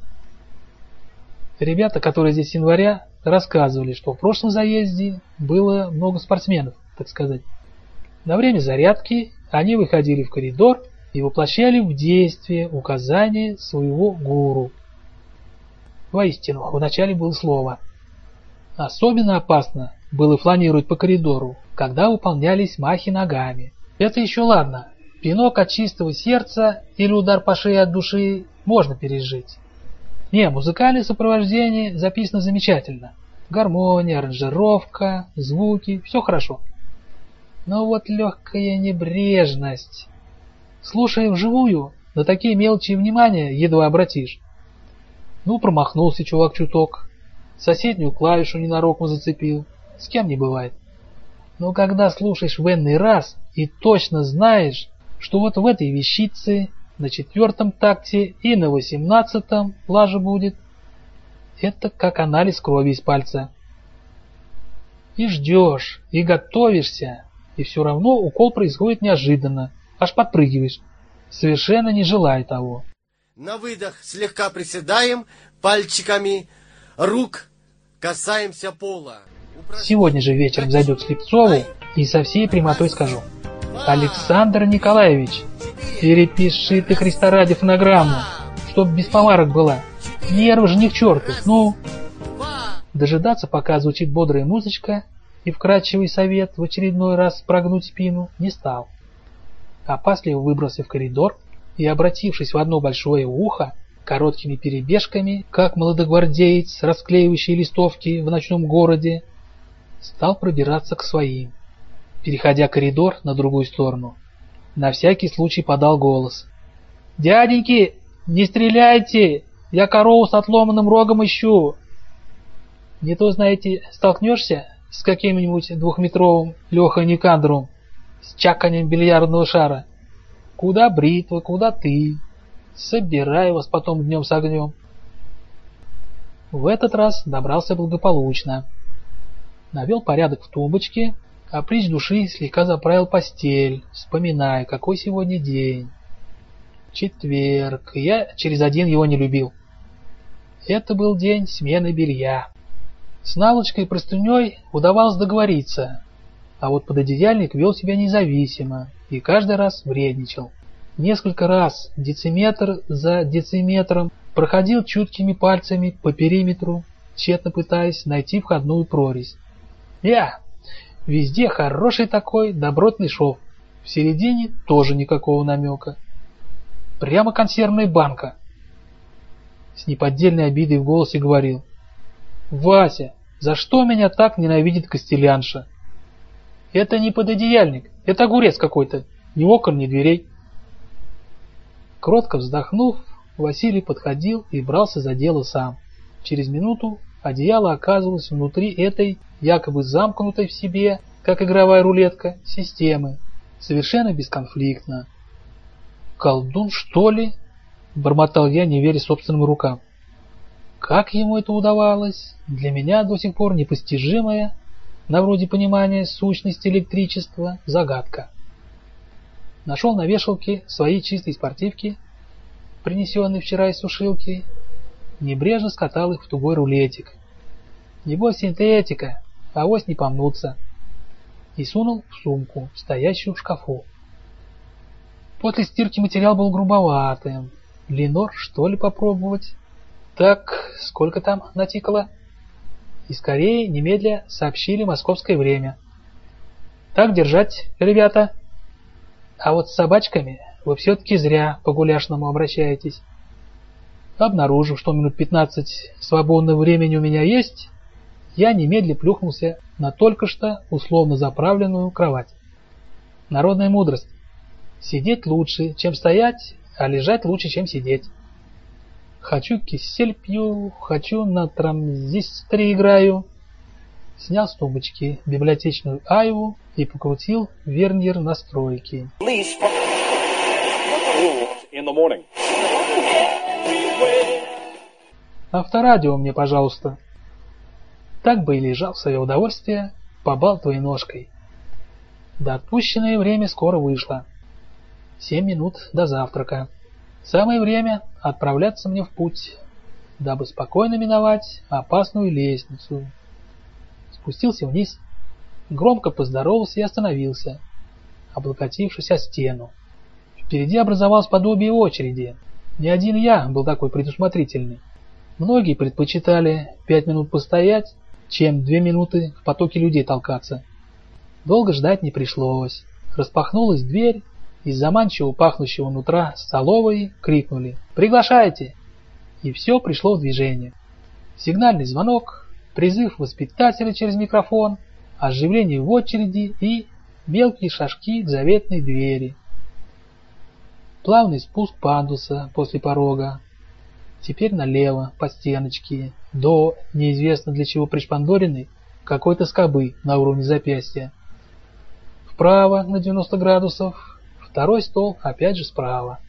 Ребята, которые здесь января, рассказывали, что в прошлом заезде было много спортсменов, так сказать. На время зарядки они выходили в коридор и воплощали в действие указания своего гуру. Воистину, вначале было слово. Особенно опасно было фланировать по коридору, когда выполнялись махи ногами. Это еще ладно. Пинок от чистого сердца или удар по шее от души можно пережить. Не, музыкальное сопровождение записано замечательно. Гармония, аранжировка, звуки, все хорошо. Но вот легкая небрежность. Слушая вживую, на такие мелочи внимания едва обратишь. Ну, промахнулся чувак чуток. Соседнюю клавишу ненароком зацепил. С кем не бывает. Но когда слушаешь в энный раз и точно знаешь, что вот в этой вещице на четвертом такте и на восемнадцатом лажа будет. Это как анализ крови из пальца. И ждешь, и готовишься, и все равно укол происходит неожиданно, аж подпрыгиваешь, совершенно не желая того. На выдох слегка приседаем, пальчиками рук касаемся пола. Сегодня же вечером зайдет Слепцову и со всей прямотой скажу. Александр Николаевич, Перепиши ты, Христа ради, фонограмму, чтоб без помарок была. Нервы же не к черту, ну... Дожидаться, пока звучит бодрая музычка, и вкрадчивый совет в очередной раз прогнуть спину не стал. Опасливо выбрался в коридор и, обратившись в одно большое ухо, короткими перебежками, как молодогвардеец, расклеивающий листовки в ночном городе, стал пробираться к своим, переходя коридор на другую сторону. На всякий случай подал голос. «Дяденьки, не стреляйте! Я корову с отломанным рогом ищу!» Не то, знаете, столкнешься с каким-нибудь двухметровым Лехой Никандром с чаканием бильярдного шара. Куда бритва, куда ты? Собирай вас потом днем с огнем. В этот раз добрался благополучно. Навел порядок в тумбочке, а прич души слегка заправил постель, вспоминая, какой сегодня день. Четверг. Я через один его не любил. Это был день смены белья. С наволочкой и простыней удавалось договориться, а вот пододеяльник вел себя независимо и каждый раз вредничал. Несколько раз дециметр за дециметром проходил чуткими пальцами по периметру, тщетно пытаясь найти входную прорезь. Я, Везде хороший такой добротный шов. В середине тоже никакого намека. Прямо консервная банка. С неподдельной обидой в голосе говорил. «Вася, за что меня так ненавидит Костелянша? Это не пододеяльник, это огурец какой-то, ни окон, ни дверей». Кротко вздохнув, Василий подходил и брался за дело сам. Через минуту одеяло оказывалось внутри этой якобы замкнутой в себе, как игровая рулетка, системы, совершенно бесконфликтно. «Колдун, что ли?» – бормотал я, не веря собственным рукам. Как ему это удавалось, для меня до сих пор непостижимая, на вроде понимания сущности электричества, загадка. Нашел на вешалке свои чистые спортивки, принесенные вчера из сушилки, небрежно скатал их в тугой рулетик. Небось синтетика, авось не помнутся. И сунул в сумку, стоящую в шкафу. После стирки материал был грубоватым. Ленор, что ли, попробовать? Так, сколько там натикало? И скорее, немедля, сообщили московское время. Так держать, ребята. А вот с собачками вы все-таки зря по гуляшному обращаетесь. Обнаружив, что минут 15 свободного времени у меня есть, я немедля плюхнулся на только что условно заправленную кровать. Народная мудрость. Сидеть лучше, чем стоять, а лежать лучше, чем сидеть. Хочу кисель пью, хочу на транзисторе играю. Снял с тумбочки библиотечную айву и покрутил вернир настройки. Авторадио мне, пожалуйста. Так бы и лежал в свое удовольствие, побалтывая ножкой. Да отпущенное время скоро вышло. Семь минут до завтрака. Самое время отправляться мне в путь, дабы спокойно миновать опасную лестницу. Спустился вниз, громко поздоровался и остановился, облокотившись о стену. Впереди образовалось подобие очереди. Не один я был такой предусмотрительный. Многие предпочитали пять минут постоять, чем две минуты в потоке людей толкаться. Долго ждать не пришлось. Распахнулась дверь, из заманчиво пахнущего нутра столовой крикнули «Приглашайте!» И все пришло в движение. Сигнальный звонок, призыв воспитателя через микрофон, оживление в очереди и мелкие шажки к заветной двери. Плавный спуск пандуса после порога. Теперь налево, по стеночке, до неизвестно для чего пришпандоренной какой-то скобы на уровне запястья. Вправо на 90 градусов, второй стол опять же справа.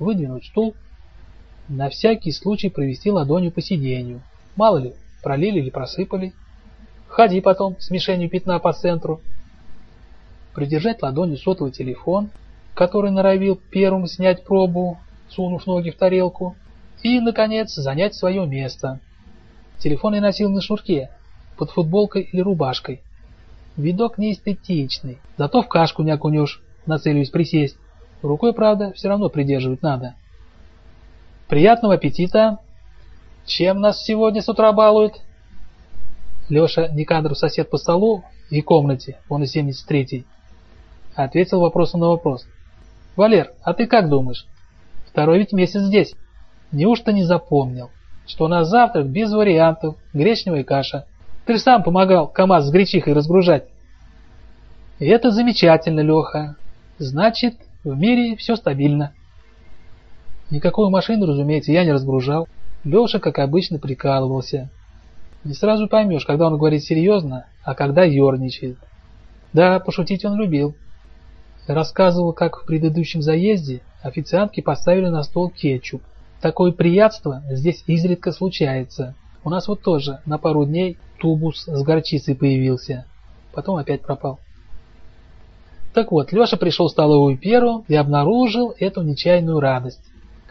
Выдвинуть стул, на всякий случай провести ладонью по сиденью. Мало ли, пролили или просыпали. Ходи потом с мишенью пятна по центру. Придержать ладонью сотовый телефон, который норовил первым снять пробу, сунув ноги в тарелку. И, наконец, занять свое место. Телефон я носил на шнурке, под футболкой или рубашкой. Видок неэстетичный, зато в кашку не окунешь, нацеливаясь присесть. Рукой, правда, все равно придерживать надо. Приятного аппетита! Чем нас сегодня с утра балуют? Леша, не кадров сосед по столу и комнате, он и 73-й, ответил вопросом на вопрос. Валер, а ты как думаешь? Второй ведь месяц здесь. Неужто не запомнил, что на завтрак без вариантов гречневая каша? Ты же сам помогал КамАЗ с гречихой разгружать. И это замечательно, Леха. Значит, в мире все стабильно. Никакую машину, разумеется, я не разгружал. Леша, как обычно, прикалывался. Не сразу поймешь, когда он говорит серьезно, а когда ерничает. Да, пошутить он любил. Рассказывал, как в предыдущем заезде официантки поставили на стол кетчуп. Такое приятство здесь изредка случается. У нас вот тоже на пару дней тубус с горчицей появился. Потом опять пропал. Так вот, Леша пришел в столовую первым и обнаружил эту нечаянную радость.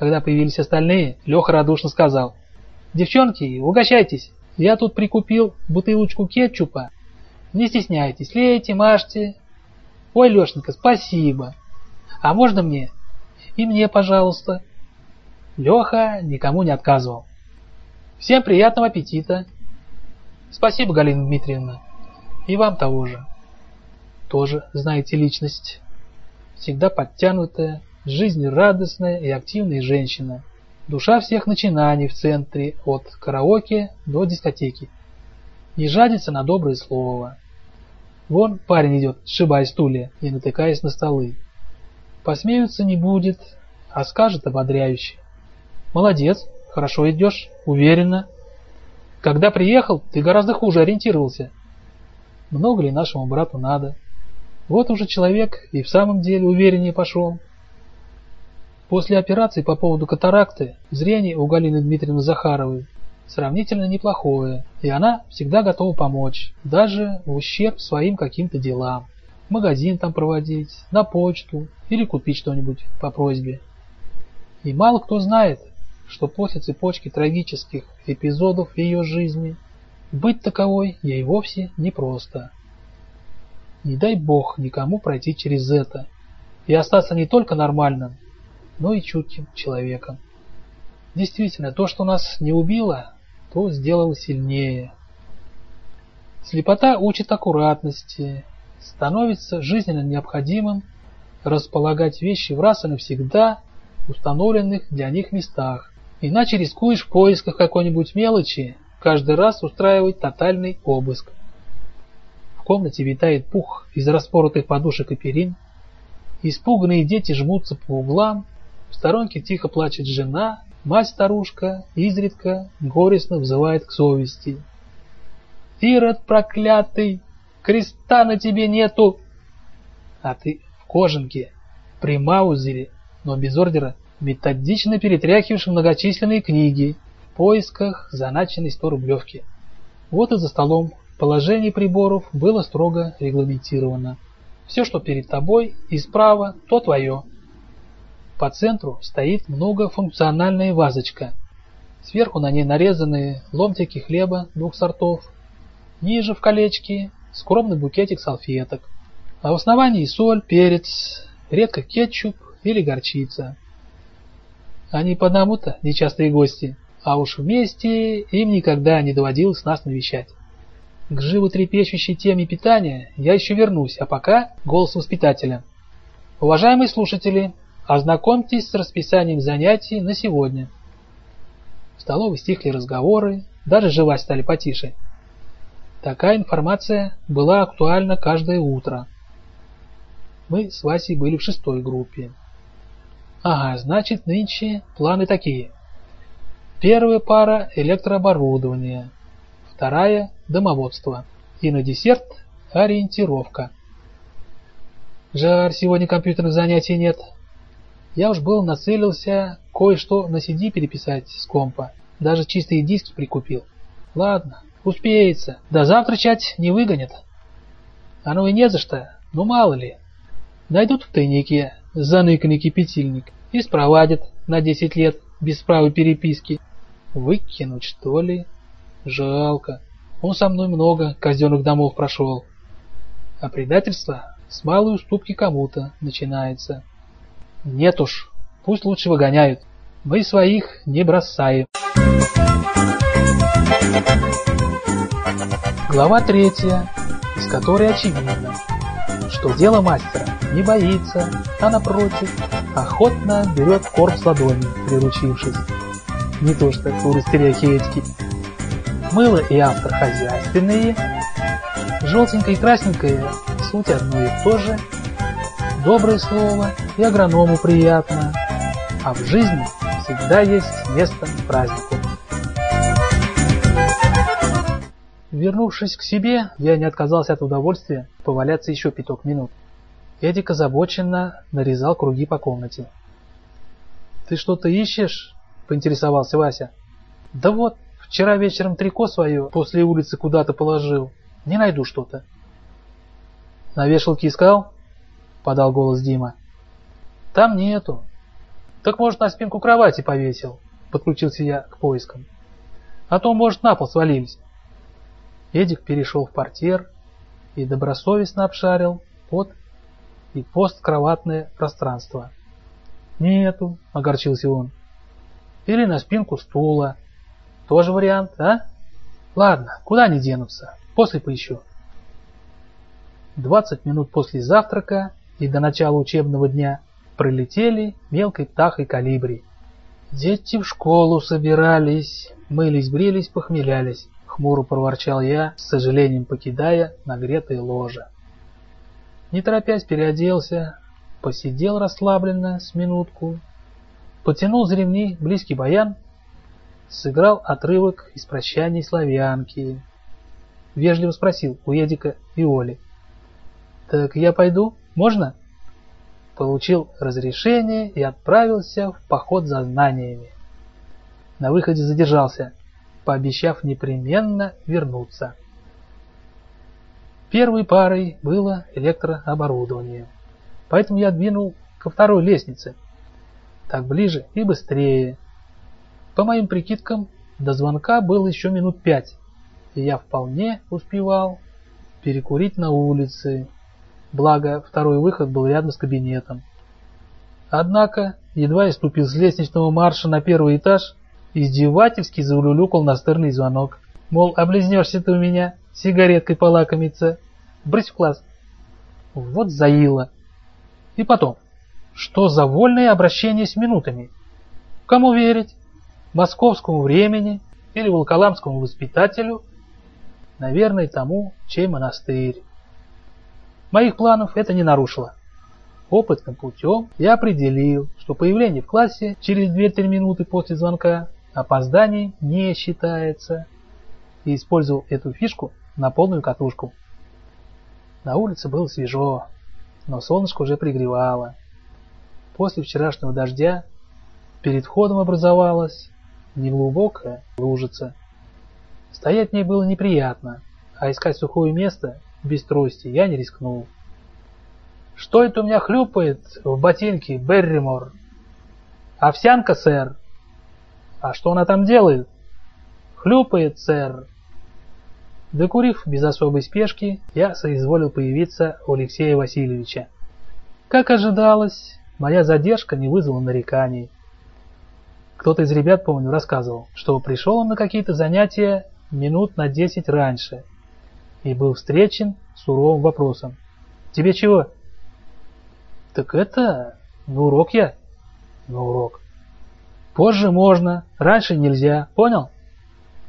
Когда появились остальные, Леха радушно сказал, «Девчонки, угощайтесь, я тут прикупил бутылочку кетчупа. Не стесняйтесь, лейте, мажьте». «Ой, Лешенька, спасибо. А можно мне?» «И мне, пожалуйста». Леха никому не отказывал. Всем приятного аппетита. Спасибо, Галина Дмитриевна. И вам того же. Тоже знаете личность. Всегда подтянутая, жизнерадостная и активная женщина. Душа всех начинаний в центре, от караоке до дискотеки. Не жадится на доброе слово. Вон парень идет, сшибая стулья и натыкаясь на столы. Посмеются не будет, а скажет ободряюще. Молодец, хорошо идешь, уверенно. Когда приехал, ты гораздо хуже ориентировался. Много ли нашему брату надо? Вот уже человек и в самом деле увереннее пошел. После операции по поводу катаракты зрение у Галины Дмитриевны Захаровой сравнительно неплохое, и она всегда готова помочь, даже в ущерб своим каким-то делам. Магазин там проводить, на почту или купить что-нибудь по просьбе. И мало кто знает, что после цепочки трагических эпизодов в ее жизни быть таковой ей вовсе непросто. Не дай бог никому пройти через это и остаться не только нормальным, но и чутким человеком. Действительно, то, что нас не убило, то сделало сильнее. Слепота учит аккуратности, становится жизненно необходимым располагать вещи в раз и навсегда установленных для них местах, Иначе рискуешь в поисках какой-нибудь мелочи каждый раз устраивать тотальный обыск. В комнате витает пух из распоротых подушек и перин. Испуганные дети жмутся по углам. В сторонке тихо плачет жена, мать-старушка изредка горестно взывает к совести. «Ирод проклятый! Креста на тебе нету!» А ты в кожанке, при маузере, но без ордера методично перетряхиваешь многочисленные книги в поисках заначенной 100-рублевки. Вот и за столом положение приборов было строго регламентировано. Все, что перед тобой и справа, то твое. По центру стоит многофункциональная вазочка. Сверху на ней нарезанные ломтики хлеба двух сортов. Ниже в колечке скромный букетик салфеток. А в основании соль, перец, редко кетчуп или горчица. Они по одному-то нечастые гости, а уж вместе им никогда не доводилось нас навещать. К животрепещущей теме питания я еще вернусь, а пока голос воспитателя. Уважаемые слушатели, ознакомьтесь с расписанием занятий на сегодня. В столовой стихли разговоры, даже жевать стали потише. Такая информация была актуальна каждое утро. Мы с Васей были в шестой группе. Ага, значит, нынче планы такие. Первая пара – электрооборудование, вторая – домоводство, и на десерт – ориентировка. Жаль, сегодня компьютерных занятий нет. Я уж был нацелился кое-что на CD переписать с компа, даже чистые диски прикупил. Ладно, успеется, до завтра чать не выгонят. Оно и не за что, ну мало ли. Найдут в тайнике заныканный кипятильник и спровадят на 10 лет без права переписки. Выкинуть, что ли? Жалко. Он со мной много казенных домов прошел. А предательство с малой уступки кому-то начинается. Нет уж, пусть лучше выгоняют. Мы своих не бросаем. Глава третья, из которой очевидно, что дело мастера не боится, а напротив, охотно берет корм с ладони, приручившись не то что у растеряхи этики. Мыло и автор хозяйственные, желтенькое и красненькое суть одно и то же, доброе слово и агроному приятно, а в жизни всегда есть место празднику. Вернувшись к себе, я не отказался от удовольствия поваляться еще пяток минут. Эдик озабоченно нарезал круги по комнате. «Ты что-то ищешь?» поинтересовался Вася. Да вот, вчера вечером трико свое после улицы куда-то положил. Не найду что-то. На вешалке искал? Подал голос Дима. Там нету. Так может на спинку кровати повесил? Подключился я к поискам. А то, может, на пол свалились. Эдик перешел в портер и добросовестно обшарил под и посткроватное пространство. «Нету», — огорчился он. Или на спинку стула. Тоже вариант, а? Ладно, куда они денутся? После поищу. 20 минут после завтрака и до начала учебного дня пролетели мелкой птахой калибри. Дети в школу собирались, мылись, брились, похмелялись. Хмуро проворчал я, с сожалением покидая нагретое ложе. Не торопясь переоделся, посидел расслабленно с минутку Потянул за ремни близкий баян, сыграл отрывок из прощаний славянки. Вежливо спросил у Едика и Оли. «Так я пойду? Можно?» Получил разрешение и отправился в поход за знаниями. На выходе задержался, пообещав непременно вернуться. Первой парой было электрооборудование, поэтому я двинул ко второй лестнице – так ближе и быстрее. По моим прикидкам, до звонка было еще минут пять, и я вполне успевал перекурить на улице, благо второй выход был рядом с кабинетом. Однако, едва я ступил с лестничного марша на первый этаж, издевательски заулюлюкал настырный звонок. Мол, облизнешься ты у меня, сигареткой полакомиться, брысь в класс. Вот заило. И потом, что за вольное обращение с минутами? Кому верить? Московскому времени или волколамскому воспитателю? Наверное, тому, чей монастырь. Моих планов это не нарушило. Опытным путем я определил, что появление в классе через 2-3 минуты после звонка опозданий не считается, и использовал эту фишку на полную катушку. На улице было свежо, но солнышко уже пригревало. После вчерашнего дождя перед входом образовалась неглубокая лужица. Стоять мне было неприятно, а искать сухое место без трости я не рискнул. «Что это у меня хлюпает в ботинке, Берримор?» «Овсянка, сэр». «А что она там делает?» «Хлюпает, сэр». Докурив без особой спешки, я соизволил появиться у Алексея Васильевича. Как ожидалось, моя задержка не вызвала нареканий. Кто-то из ребят, помню, рассказывал, что пришел он на какие-то занятия минут на десять раньше и был встречен суровым вопросом. «Тебе чего?» «Так это... на урок я». «На урок». «Позже можно, раньше нельзя, понял?»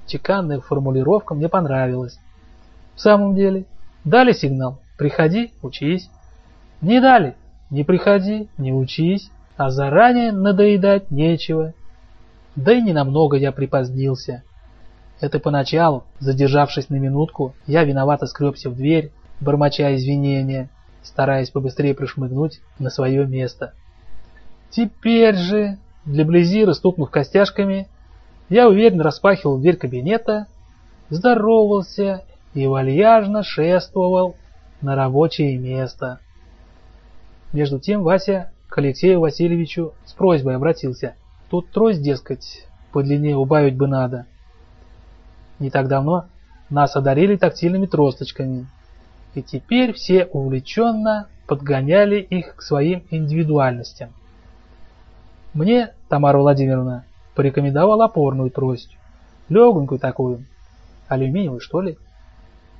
Чеканная формулировка мне понравилась. В самом деле, дали сигнал «приходи, учись». Не дали «не приходи, не учись», а заранее надоедать нечего. Да и ненамного я припозднился. Это поначалу, задержавшись на минутку, я виновато скребся в дверь, бормоча извинения, стараясь побыстрее пришмыгнуть на свое место. Теперь же, для Близира стукнув костяшками, я уверенно распахивал дверь кабинета, здоровался и вальяжно шествовал на рабочее место. Между тем Вася к Алексею Васильевичу с просьбой обратился. Тут трость, дескать, подлиннее убавить бы надо. Не так давно нас одарили тактильными тросточками, и теперь все увлеченно подгоняли их к своим индивидуальностям. Мне Тамара Владимировна порекомендовала опорную трость, легонькую такую, алюминиевую что ли.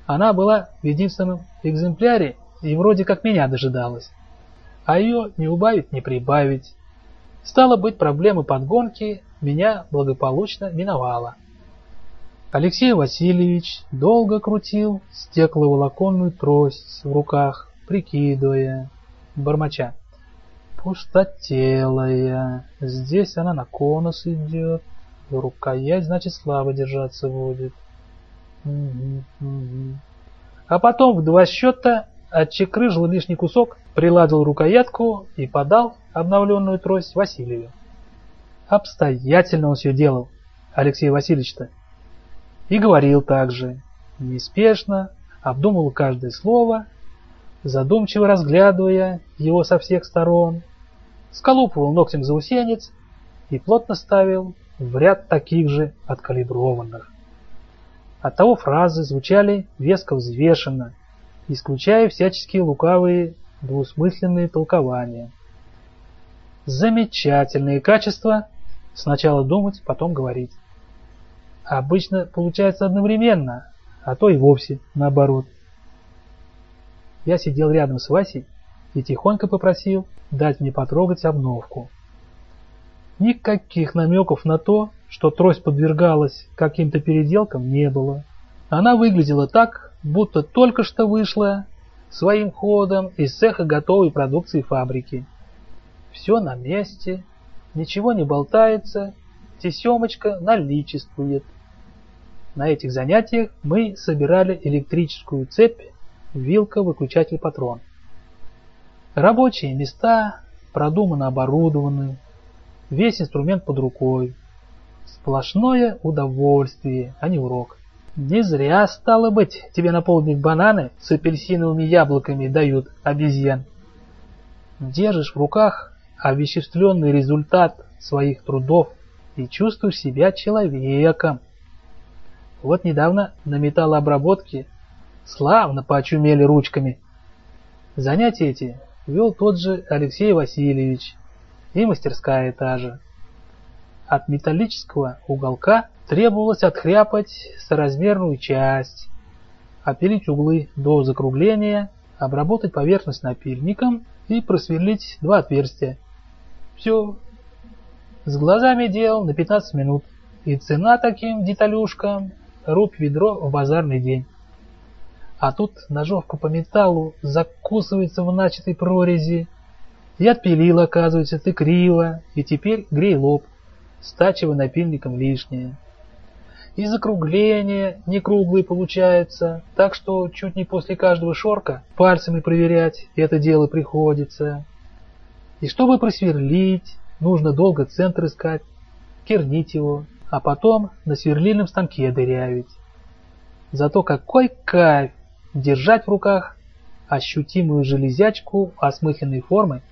Она была в единственном экземпляре и вроде как меня дожидалась, а ее не убавить, не прибавить. Стало быть, проблемы подгонки меня благополучно миновала. Алексей Васильевич долго крутил стекловолоконную трость в руках, прикидывая, бормоча. Пустотелая, здесь она на конус идет, рукоять, значит, слабо держаться будет. А потом в два счета отчекрыжил лишний кусок, приладил рукоятку и подал обновленную трость Васильеву. Обстоятельно он все делал, Алексей Васильевич-то. И говорил также, неспешно, обдумывал каждое слово, задумчиво разглядывая его со всех сторон, сколупывал ногтем заусенец и плотно ставил в ряд таких же откалиброванных. Оттого фразы звучали веско взвешенно, исключая всяческие лукавые двусмысленные толкования. Замечательные качества сначала думать, потом говорить. Обычно получается одновременно, а то и вовсе наоборот. Я сидел рядом с Васей и тихонько попросил дать мне потрогать обновку. Никаких намеков на то, что трость подвергалась каким-то переделкам, не было. Она выглядела так, будто только что вышла своим ходом из цеха готовой продукции фабрики. Все на месте, ничего не болтается, тесемочка наличествует. На этих занятиях мы собирали электрическую цепь, вилка, выключатель, патрон. Рабочие места продуманно оборудованы, весь инструмент под рукой. Сплошное удовольствие, а не урок. Не зря, стало быть, тебе на полдник бананы с апельсиновыми яблоками дают обезьян. Держишь в руках овеществленный результат своих трудов и чувствуешь себя человеком. Вот недавно на металлообработке славно поочумели ручками. Занятия эти вел тот же Алексей Васильевич и мастерская та же. От металлического уголка требовалось отхряпать соразмерную часть, опилить углы до закругления, обработать поверхность напильником и просверлить два отверстия. Все. С глазами дел на 15 минут. И цена таким деталюшкам рубь ведро в базарный день. А тут ножовка по металлу закусывается в начатой прорези. И отпилил, оказывается, ты криво, и теперь грей лоб, стачивая напильником лишнее. И закругление не круглые получается, так что чуть не после каждого шорка пальцами проверять это дело приходится. И чтобы просверлить, нужно долго центр искать, кернить его, а потом на сверлильном станке дырявить. Зато какой кайф держать в руках ощутимую железячку осмысленной формы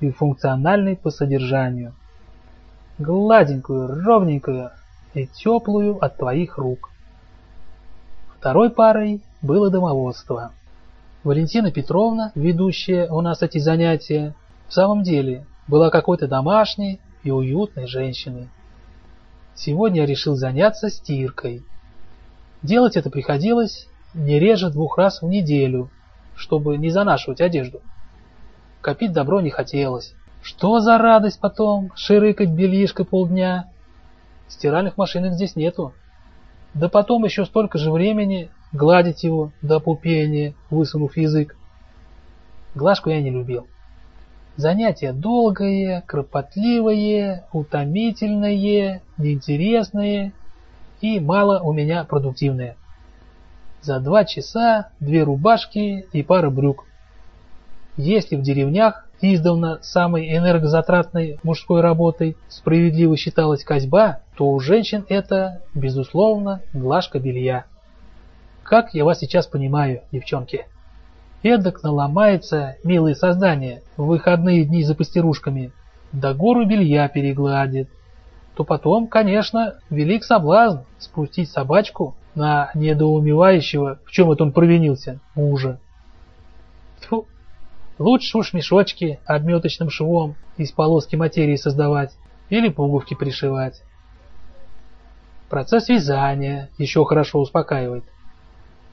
и функциональной по содержанию. Гладенькую, ровненькую и теплую от твоих рук. Второй парой было домоводство. Валентина Петровна, ведущая у нас эти занятия, в самом деле была какой-то домашней и уютной женщиной. Сегодня я решил заняться стиркой. Делать это приходилось не реже двух раз в неделю, чтобы не занашивать одежду. Копить добро не хотелось. Что за радость потом ширыкать бельишко полдня? Стиральных машинок здесь нету. Да потом еще столько же времени гладить его до пупения, высунув язык. Глажку я не любил. Занятие долгое, кропотливое, утомительное, неинтересное и мало у меня продуктивное. За два часа две рубашки и пара брюк. Если в деревнях издавна самой энергозатратной мужской работой справедливо считалась козьба, то у женщин это, безусловно, глажка белья. Как я вас сейчас понимаю, девчонки? Эдак наломается, милые создания, в выходные дни за пастерушками, да гору белья перегладит, то потом, конечно, велик соблазн спустить собачку на недоумевающего, в чем это он провинился, мужа. Тьфу, лучше уж мешочки обметочным швом из полоски материи создавать или пуговки пришивать. Процесс вязания еще хорошо успокаивает.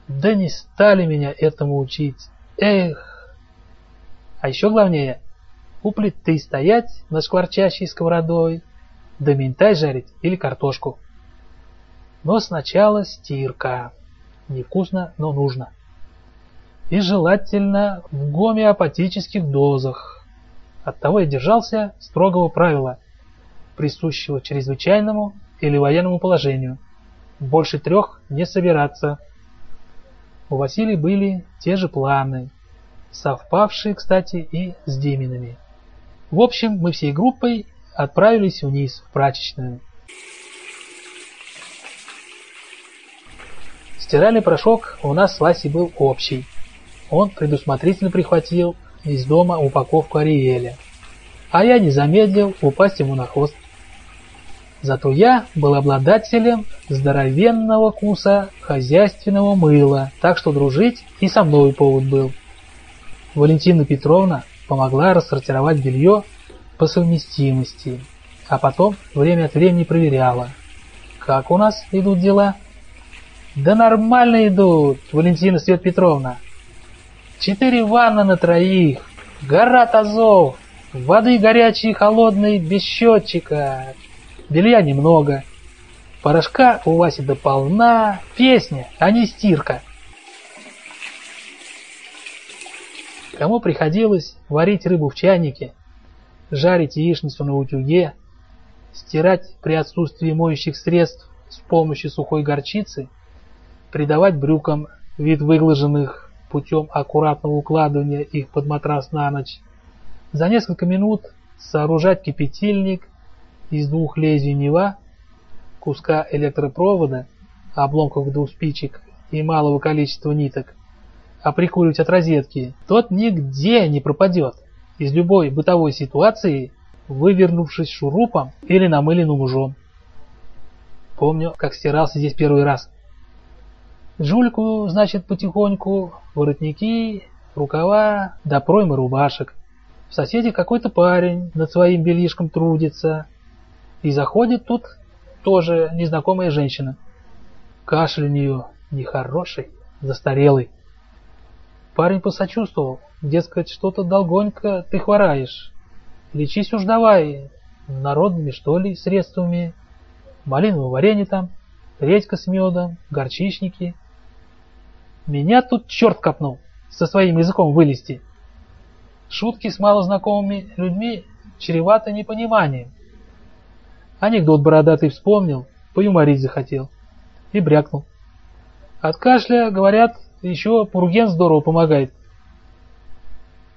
Да не стали меня этому учить. Эх! А еще главнее, у плиты стоять на шкварчащей сковородой, да ментай жарить или картошку. Но сначала стирка. Невкусно, но нужно. И желательно в гомеопатических дозах. Оттого я держался строгого правила, присущего чрезвычайному или военному положению. Больше трех не собираться. У Василия были те же планы, совпавшие, кстати, и с Диминами. В общем, мы всей группой отправились вниз, в прачечную. Стиральный порошок у нас с Васей был общий. Он предусмотрительно прихватил из дома упаковку Ариэля. А я не замедлил упасть ему на хвост. Зато я был обладателем здоровенного куса хозяйственного мыла, так что дружить и со мной повод был. Валентина Петровна помогла рассортировать белье по совместимости, а потом время от времени проверяла, как у нас идут дела. Да нормально идут, Валентина Свет Петровна. Четыре ванны на троих, гора тазов, воды горячей и холодной без счетчика, белья немного. Порошка у Васи до полна, песня, а не стирка. Кому приходилось варить рыбу в чайнике, жарить яичницу на утюге, стирать при отсутствии моющих средств с помощью сухой горчицы, придавать брюкам вид выглаженных путем аккуратного укладывания их под матрас на ночь, за несколько минут сооружать кипятильник из двух лезвий Нева, куска электропровода, обломков двух спичек и малого количества ниток, а прикуривать от розетки, тот нигде не пропадет из любой бытовой ситуации, вывернувшись шурупом или намыленным ужом. Помню, как стирался здесь первый раз. Жульку, значит, потихоньку, воротники, рукава, да проймы рубашек. В соседе какой-то парень над своим бельишком трудится, и заходит тут тоже незнакомая женщина. Кашель у нее нехороший, застарелый. Парень посочувствовал, дескать, что-то долгонько ты хвораешь. Лечись уж давай, народными что ли средствами. Малиновое варенье там, редька с медом, горчичники. Меня тут черт копнул, со своим языком вылезти. Шутки с малознакомыми людьми чреваты непониманием. Анекдот бородатый вспомнил, поюморить захотел. И брякнул. От кашля, говорят, еще пурген здорово помогает.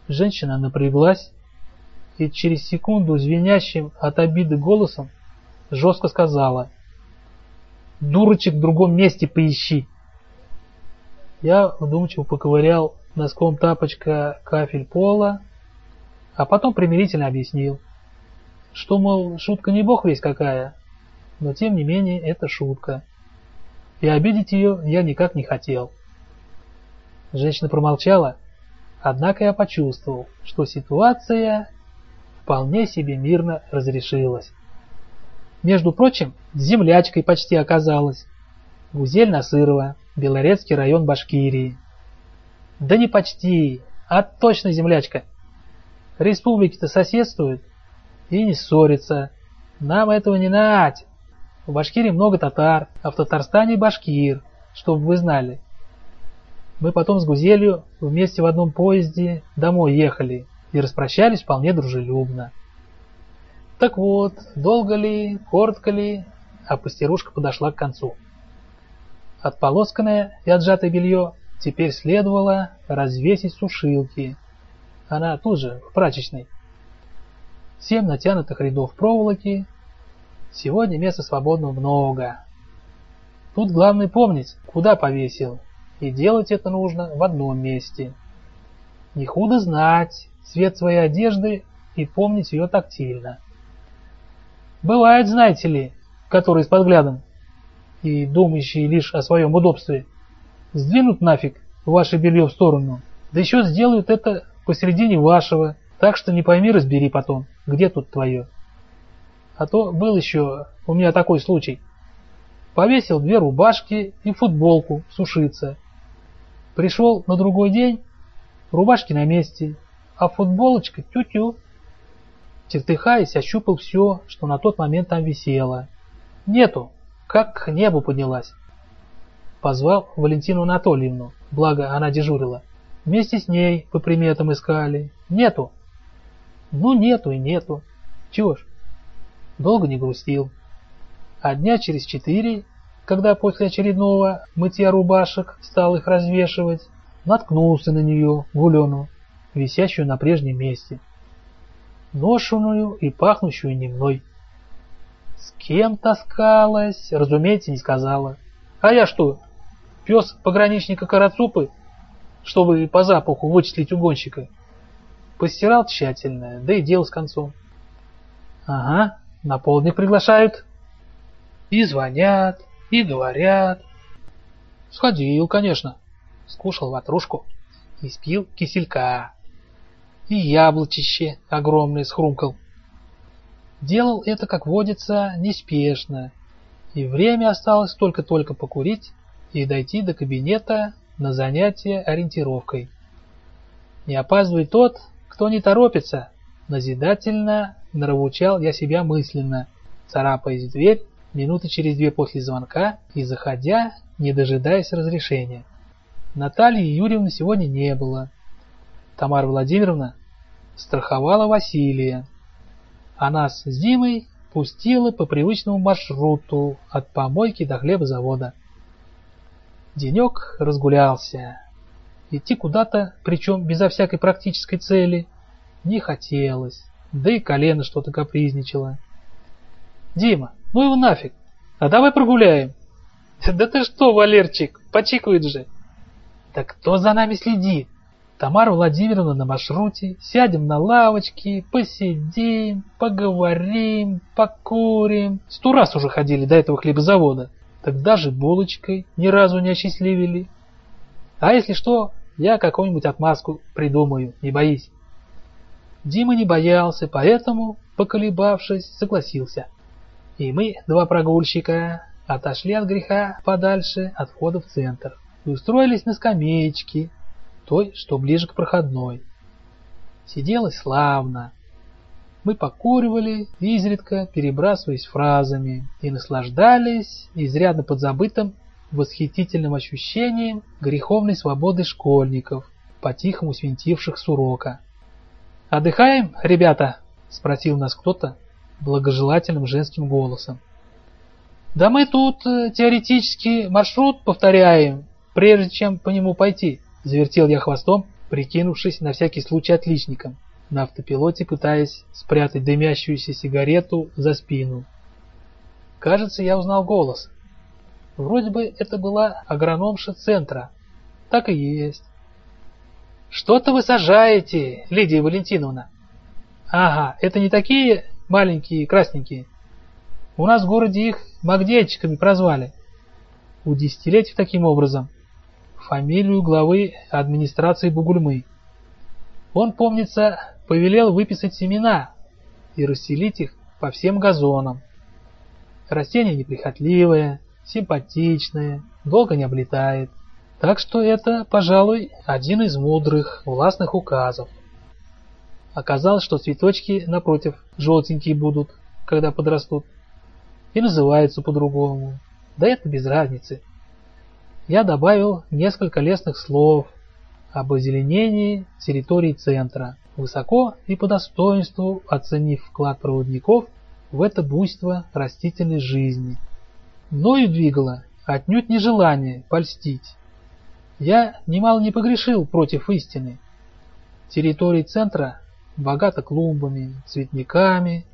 Женщина напряглась и через секунду звенящим от обиды голосом жестко сказала «Дурочек в другом месте поищи!» Я вдумчиво поковырял носком тапочка кафель пола, а потом примирительно объяснил что, мол, шутка не бог весь какая, но тем не менее это шутка. И обидеть ее я никак не хотел. Женщина промолчала, однако я почувствовал, что ситуация вполне себе мирно разрешилась. Между прочим, землячкой почти оказалась. Гузель Насырова, Белорецкий район Башкирии. Да не почти, а точно землячка. Республики-то соседствуют и не ссорятся. Нам этого не нать. В Башкирии много татар, а в Татарстане башкир, чтобы вы знали. Мы потом с Гузелью вместе в одном поезде домой ехали и распрощались вполне дружелюбно. Так вот, долго ли, коротко ли, а пастерушка подошла к концу. Отполосканное и отжатое белье теперь следовало развесить сушилки. Она тут же, в прачечной. Семь натянутых рядов проволоки. Сегодня места свободного много. Тут главное помнить, куда повесил, и делать это нужно в одном месте. Не худо знать цвет своей одежды и помнить ее тактильно. Бывает, знаете ли, которые с подглядом и думающие лишь о своем удобстве, сдвинут нафиг ваше белье в сторону, да еще сделают это посередине вашего, так что не пойми, разбери потом, где тут твое. А то был еще у меня такой случай. Повесил две рубашки и футболку сушиться. Пришел на другой день, рубашки на месте, а футболочка тю-тю. Чертыхаясь, ощупал все, что на тот момент там висело. Нету, как к небу поднялась. Позвал Валентину Анатольевну, благо она дежурила. Вместе с ней по приметам искали. Нету. Ну, нету и нету. Чего ж? Долго не грустил. А дня через четыре, когда после очередного мытья рубашек стал их развешивать, наткнулся на нее, гулену, висящую на прежнем месте ношеную и пахнущую не мной. С кем таскалась, разумеется, не сказала. А я что, пес пограничника Карацупы, чтобы по запаху вычислить угонщика? Постирал тщательно, да и дело с концом. Ага, на полдник приглашают. И звонят, и говорят. Сходил, конечно. Скушал ватрушку и спил киселька и яблочище огромное схрумкал. Делал это, как водится, неспешно, и время осталось только-только покурить и дойти до кабинета на занятие ориентировкой. Не опаздывай тот, кто не торопится, назидательно нравучал я себя мысленно, царапаясь в дверь минуты через две после звонка и заходя, не дожидаясь разрешения. Натальи Юрьевны сегодня не было, Тамара Владимировна страховала Василия, а нас с Димой пустила по привычному маршруту от помойки до хлебозавода. Денек разгулялся. Идти куда-то, причем безо всякой практической цели, не хотелось, да и колено что-то капризничало. «Дима, ну его нафиг, а давай прогуляем». «Да ты что, Валерчик, почикает же». «Да кто за нами следит?» Тамара Владимировна на маршруте, сядем на лавочке, посидим, поговорим, покурим. Сто раз уже ходили до этого хлебозавода, так даже булочкой ни разу не осчастливили. А если что, я какую-нибудь отмазку придумаю, не боись. Дима не боялся, поэтому, поколебавшись, согласился. И мы, два прогульщика, отошли от греха подальше от входа в центр и устроились на скамеечке, той, что ближе к проходной. Сиделось славно. Мы покуривали, изредка перебрасываясь фразами, и наслаждались изрядно подзабытым восхитительным ощущением греховной свободы школьников, по-тихому свинтивших с урока. «Отдыхаем, ребята?» – спросил нас кто-то благожелательным женским голосом. «Да мы тут э, теоретически маршрут повторяем, прежде чем по нему пойти», Завертел я хвостом, прикинувшись на всякий случай отличником, на автопилоте пытаясь спрятать дымящуюся сигарету за спину. Кажется, я узнал голос. Вроде бы это была агрономша центра. Так и есть. «Что-то вы сажаете, Лидия Валентиновна?» «Ага, это не такие маленькие красненькие. У нас в городе их магдельчиками прозвали. У десятилетий таким образом фамилию главы администрации Бугульмы. Он, помнится, повелел выписать семена и расселить их по всем газонам. Растение неприхотливое, симпатичное, долго не облетает. Так что это, пожалуй, один из мудрых властных указов. Оказалось, что цветочки, напротив, желтенькие будут, когда подрастут, и называются по-другому. Да это без разницы. Я добавил несколько лестных слов об озеленении территории центра, высоко и по достоинству оценив вклад проводников в это буйство растительной жизни. Мною двигало отнюдь не желание польстить. Я немало не погрешил против истины. Территория центра богата клумбами, цветниками,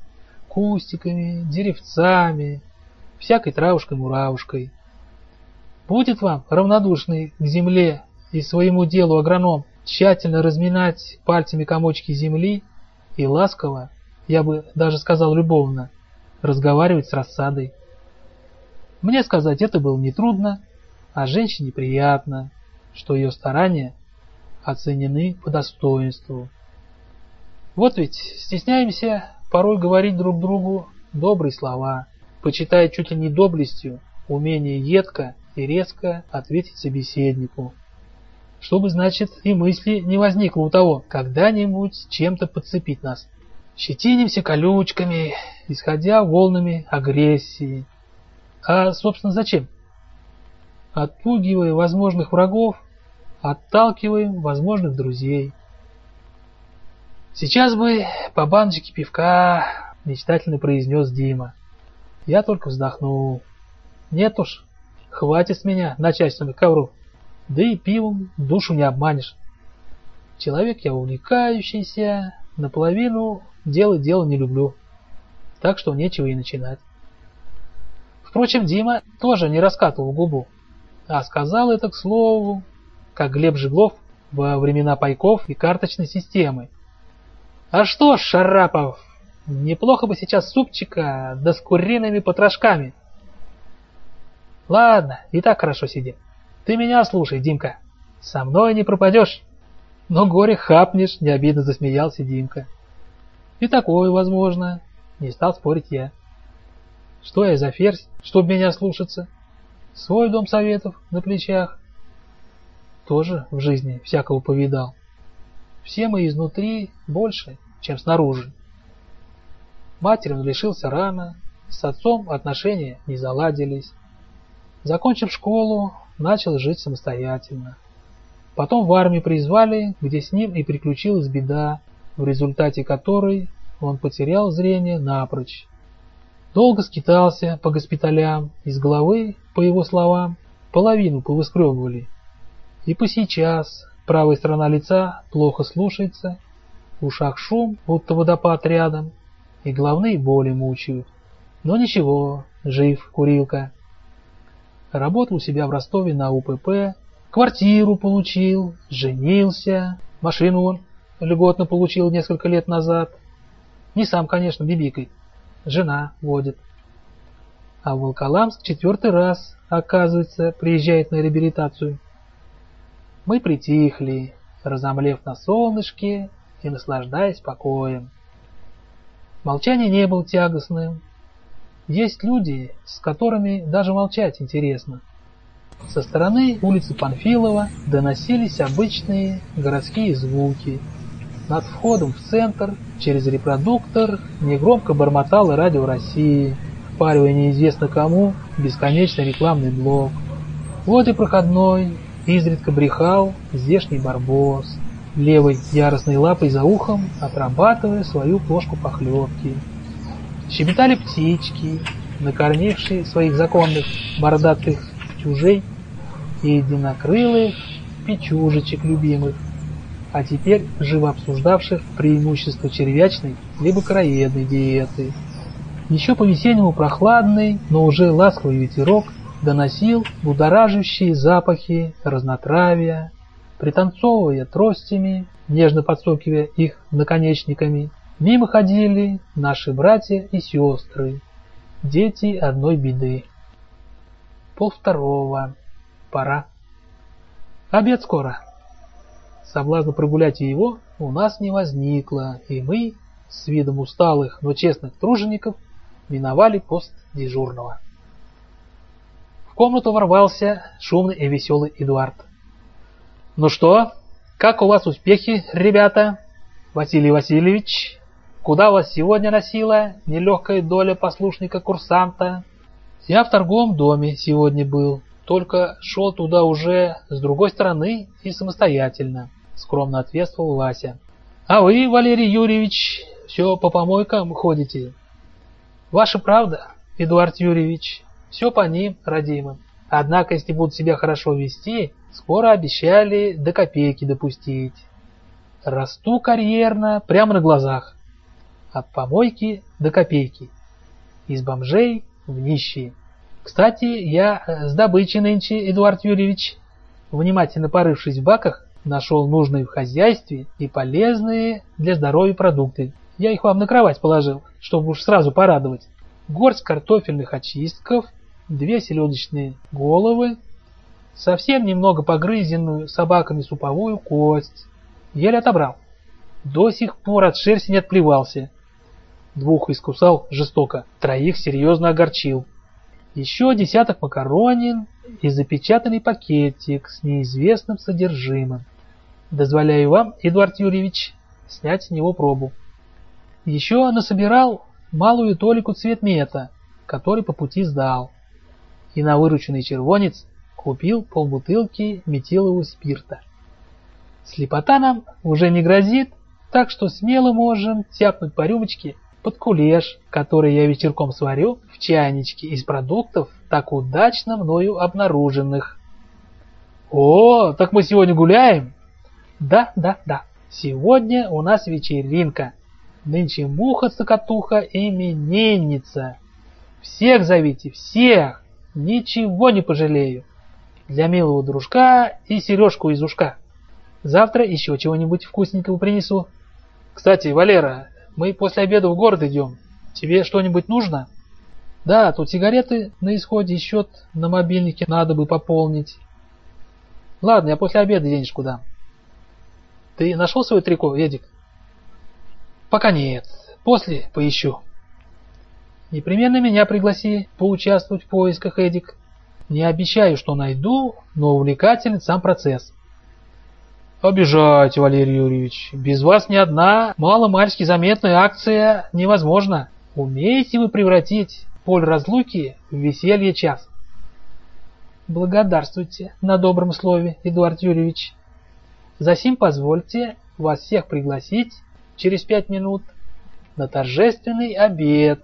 кустиками, деревцами, всякой травушкой-муравушкой. Будет вам, равнодушный к земле и своему делу агроном, тщательно разминать пальцами комочки земли и ласково, я бы даже сказал любовно, разговаривать с рассадой. Мне сказать это было нетрудно, а женщине приятно, что ее старания оценены по достоинству. Вот ведь стесняемся порой говорить друг другу добрые слова, почитая чуть ли не доблестью умение едко и резко ответить собеседнику. Чтобы, значит, и мысли не возникло у того, когда-нибудь чем-то подцепить нас. Щетинимся колючками, исходя волнами агрессии. А, собственно, зачем? Отпугивая возможных врагов, отталкиваем возможных друзей. «Сейчас бы по баночке пивка», — мечтательно произнес Дима. Я только вздохнул. «Нет уж, хватит с меня начальственных ковров. Да и пивом душу не обманешь. Человек я увлекающийся, наполовину делать дело не люблю, так что нечего и начинать». Впрочем, Дима тоже не раскатывал губу, а сказал это к слову, как Глеб Жиглов во времена пайков и карточной системы, а что, Шарапов, неплохо бы сейчас супчика, да с куриными потрошками. Ладно, и так хорошо сидим. Ты меня слушай, Димка. Со мной не пропадешь. Но горе хапнешь, не обидно засмеялся Димка. И такое возможно. Не стал спорить я. Что я за ферзь, чтоб меня слушаться? Свой дом советов на плечах. Тоже в жизни всякого повидал. Все мы изнутри больше, чем снаружи. Матери он лишился рано, с отцом отношения не заладились. Закончив школу, начал жить самостоятельно. Потом в армию призвали, где с ним и приключилась беда, в результате которой он потерял зрение напрочь. Долго скитался по госпиталям, из головы, по его словам, половину повыскребывали. И по сейчас Правая сторона лица плохо слушается, в ушах шум, будто водопад рядом, и головные боли мучают. Но ничего, жив, курилка. Работал у себя в Ростове на УПП, квартиру получил, женился, машину он льготно получил несколько лет назад. Не сам, конечно, бибикой. Жена водит. А в Волколамск четвертый раз, оказывается, приезжает на реабилитацию. Мы притихли, разомлев на солнышке и наслаждаясь покоем. Молчание не было тягостным. Есть люди, с которыми даже молчать интересно. Со стороны улицы Панфилова доносились обычные городские звуки. Над входом в центр через репродуктор негромко бормотало радио России, впаривая неизвестно кому бесконечный рекламный блок. Вот и проходной, Изредка брехал здешний барбос, левой яростной лапой за ухом, отрабатывая свою плошку похлебки. Щебетали птички, накормившие своих законных бородатых чужей и единокрылых печужечек любимых, а теперь живо обсуждавших преимущества червячной либо короедной диеты. Еще по-весеннему прохладный, но уже ласковый ветерок доносил будоражащие запахи разнотравия, пританцовывая тростями, нежно подсокивая их наконечниками, мимо ходили наши братья и сестры, дети одной беды. Пол второго. Пора. Обед скоро. Соблазна прогулять его у нас не возникло, и мы с видом усталых, но честных тружеников миновали пост дежурного. В комнату ворвался шумный и веселый Эдуард. «Ну что, как у вас успехи, ребята? Василий Васильевич, куда вас сегодня носила нелегкая доля послушника-курсанта?» «Я в торговом доме сегодня был, только шел туда уже с другой стороны и самостоятельно», скромно ответствовал Вася. «А вы, Валерий Юрьевич, все по помойкам ходите?» «Ваша правда, Эдуард Юрьевич, все по ним, родимым. Однако, если будут себя хорошо вести, скоро обещали до копейки допустить. Расту карьерно, прямо на глазах. От помойки до копейки. Из бомжей в нищие. Кстати, я э, с добычей нынче, Эдуард Юрьевич. Внимательно порывшись в баках, нашел нужные в хозяйстве и полезные для здоровья продукты. Я их вам на кровать положил, чтобы уж сразу порадовать. Горсть картофельных очистков, две селедочные головы, совсем немного погрызенную собаками суповую кость. Еле отобрал. До сих пор от шерсти не отплевался. Двух искусал жестоко, троих серьезно огорчил. Еще десяток макаронин и запечатанный пакетик с неизвестным содержимым. Дозволяю вам, Эдуард Юрьевич, снять с него пробу. Еще насобирал малую толику цветмета, который по пути сдал. И на вырученный червонец купил полбутылки метилового спирта. Слепота нам уже не грозит, так что смело можем тяпнуть по рюмочке под кулеш, который я вечерком сварю в чайничке из продуктов, так удачно мною обнаруженных. О, так мы сегодня гуляем? Да, да, да. Сегодня у нас вечеринка. Нынче муха-цокотуха именинница. Всех зовите, всех. Ничего не пожалею. Для милого дружка и сережку из ушка. Завтра еще чего-нибудь вкусненького принесу. Кстати, Валера, мы после обеда в город идем. Тебе что-нибудь нужно? Да, тут сигареты на исходе, счет на мобильнике надо бы пополнить. Ладно, я после обеда денежку дам. Ты нашел свое трико, Эдик? Пока нет. После поищу. Непременно меня пригласи поучаствовать в поисках, Эдик. Не обещаю, что найду, но увлекательный сам процесс. Обижайте, Валерий Юрьевич. Без вас ни одна маломальски заметная акция невозможна. Умеете вы превратить поль разлуки в веселье час? Благодарствуйте на добром слове, Эдуард Юрьевич. Засим позвольте вас всех пригласить через пять минут на торжественный обед,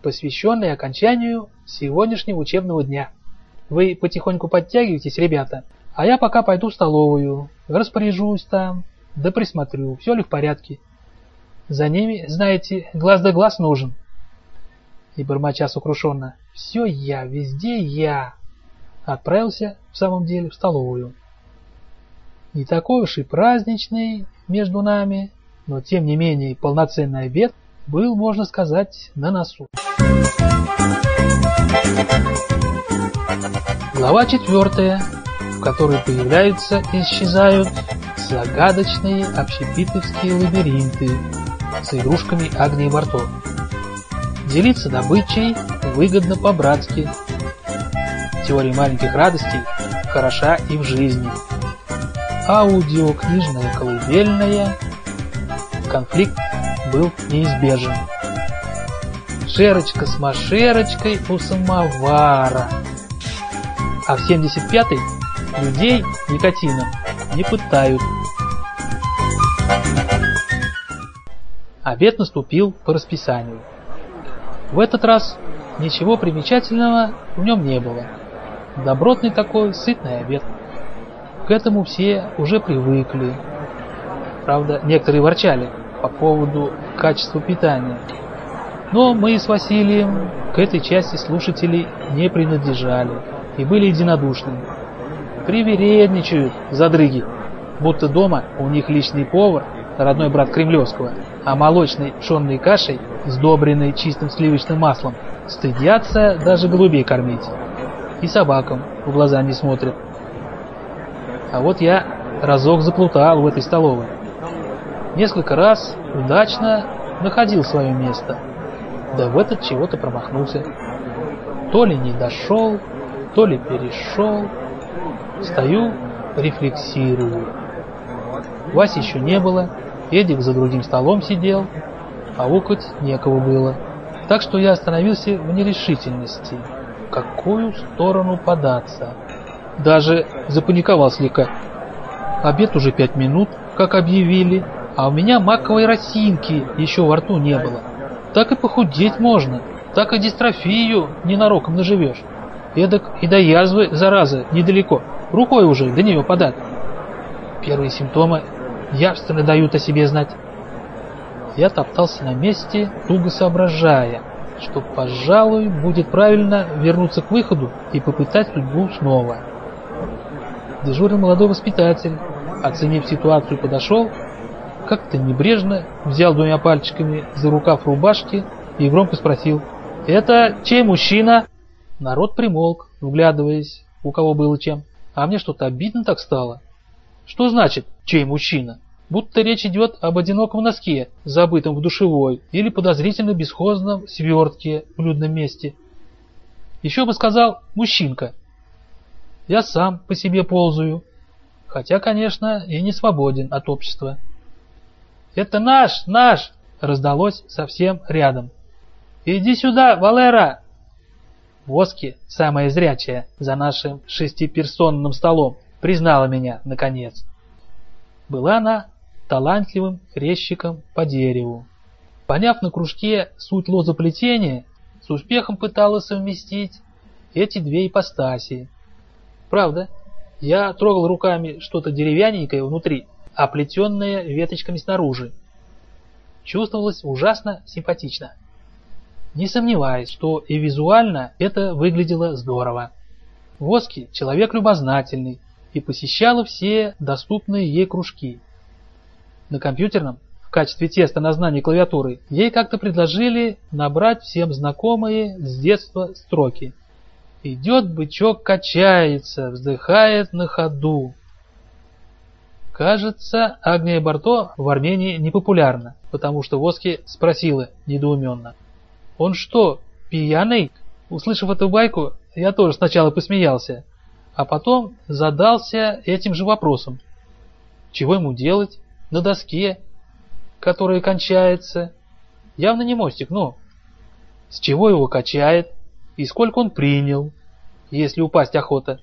посвященный окончанию сегодняшнего учебного дня. Вы потихоньку подтягивайтесь, ребята, а я пока пойду в столовую, распоряжусь там, да присмотрю, все ли в порядке. За ними, знаете, глаз да глаз нужен. И бормоча сокрушенно, все я, везде я, отправился в самом деле в столовую. Не такой уж и праздничный между нами, но тем не менее полноценный обед был, можно сказать, на носу. Глава четвертая, которой появляются и исчезают загадочные общепитовские лабиринты с игрушками Агнии Барто. Делиться добычей выгодно по-братски. Теория маленьких радостей хороша и в жизни аудиокнижная колыбельная, конфликт был неизбежен. Шерочка с машерочкой у самовара. А в 75-й людей никотином не пытают. Обед наступил по расписанию. В этот раз ничего примечательного в нем не было. Добротный такой сытный обед. К этому все уже привыкли. Правда, некоторые ворчали по поводу качества питания. Но мы с Василием к этой части слушателей не принадлежали и были единодушны. Привередничают задрыги, будто дома у них личный повар, родной брат Кремлевского, а молочной пшенной кашей, сдобренной чистым сливочным маслом, стыдятся даже голубей кормить. И собакам в глаза не смотрят. А вот я разок заплутал в этой столовой. Несколько раз удачно находил свое место. Да в этот чего-то промахнулся. То ли не дошел, то ли перешел. Стою, рефлексирую. Васи еще не было, Эдик за другим столом сидел, а укать некого было. Так что я остановился в нерешительности, в какую сторону податься. Даже запаниковал слегка. Обед уже пять минут, как объявили, а у меня маковой росинки еще во рту не было. Так и похудеть можно, так и дистрофию ненароком наживешь. Эдак и до язвы, зараза, недалеко, рукой уже до нее подать. Первые симптомы явственно дают о себе знать. Я топтался на месте, туго соображая, что, пожалуй, будет правильно вернуться к выходу и попытать судьбу снова. Дежурный молодой воспитатель, оценив ситуацию, подошел, как-то небрежно взял двумя пальчиками за рукав рубашки и громко спросил «Это чей мужчина?» Народ примолк, вглядываясь, у кого было чем. А мне что-то обидно так стало. Что значит «чей мужчина»? Будто речь идет об одиноком носке, забытом в душевой, или подозрительно бесхозном свертке в людном месте. Еще бы сказал «мужчинка». Я сам по себе ползаю, хотя, конечно, и не свободен от общества. «Это наш, наш!» раздалось совсем рядом. «Иди сюда, Валера!» Воски, самая зрячая за нашим шестиперсонным столом, признала меня, наконец. Была она талантливым резчиком по дереву. Поняв на кружке суть лозоплетения, с успехом пыталась совместить эти две ипостаси. Правда, я трогал руками что-то деревянненькое внутри, оплетенное веточками снаружи. Чувствовалось ужасно симпатично. Не сомневаюсь, что и визуально это выглядело здорово. Воски – человек любознательный и посещала все доступные ей кружки. На компьютерном, в качестве теста на знание клавиатуры, ей как-то предложили набрать всем знакомые с детства строки. Идет бычок, качается, вздыхает на ходу. Кажется, Агния Барто в Армении не популярна, потому что Воски спросила недоуменно. «Он что, пьяный?» Услышав эту байку, я тоже сначала посмеялся, а потом задался этим же вопросом. Чего ему делать на доске, которая кончается? Явно не мостик, но с чего его качает и сколько он принял, если упасть охота?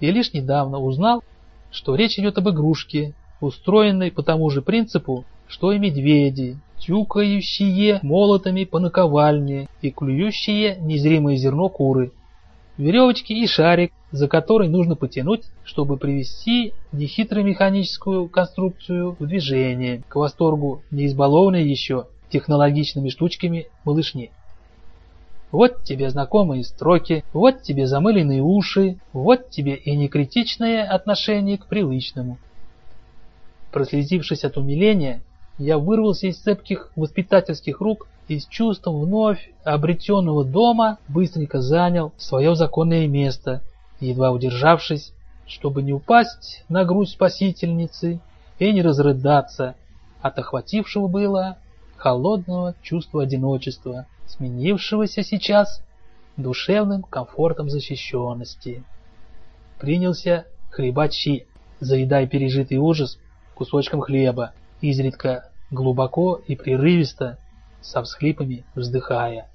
И лишь недавно узнал, что речь идет об игрушке, устроенной по тому же принципу, что и медведи, тюкающие молотами по наковальне и клюющие незримое зерно куры. Веревочки и шарик, за который нужно потянуть, чтобы привести нехитрую механическую конструкцию в движение, к восторгу не избалованной еще технологичными штучками малышни. Вот тебе знакомые строки, вот тебе замыленные уши, вот тебе и некритичное отношение к привычному. Прослезившись от умиления, я вырвался из цепких воспитательских рук и с чувством вновь обретенного дома быстренько занял свое законное место, едва удержавшись, чтобы не упасть на грудь спасительницы и не разрыдаться от охватившего было холодного чувства одиночества сменившегося сейчас душевным комфортом защищенности. Принялся хлебать щи, заедая пережитый ужас кусочком хлеба, изредка глубоко и прерывисто, со всхлипами вздыхая.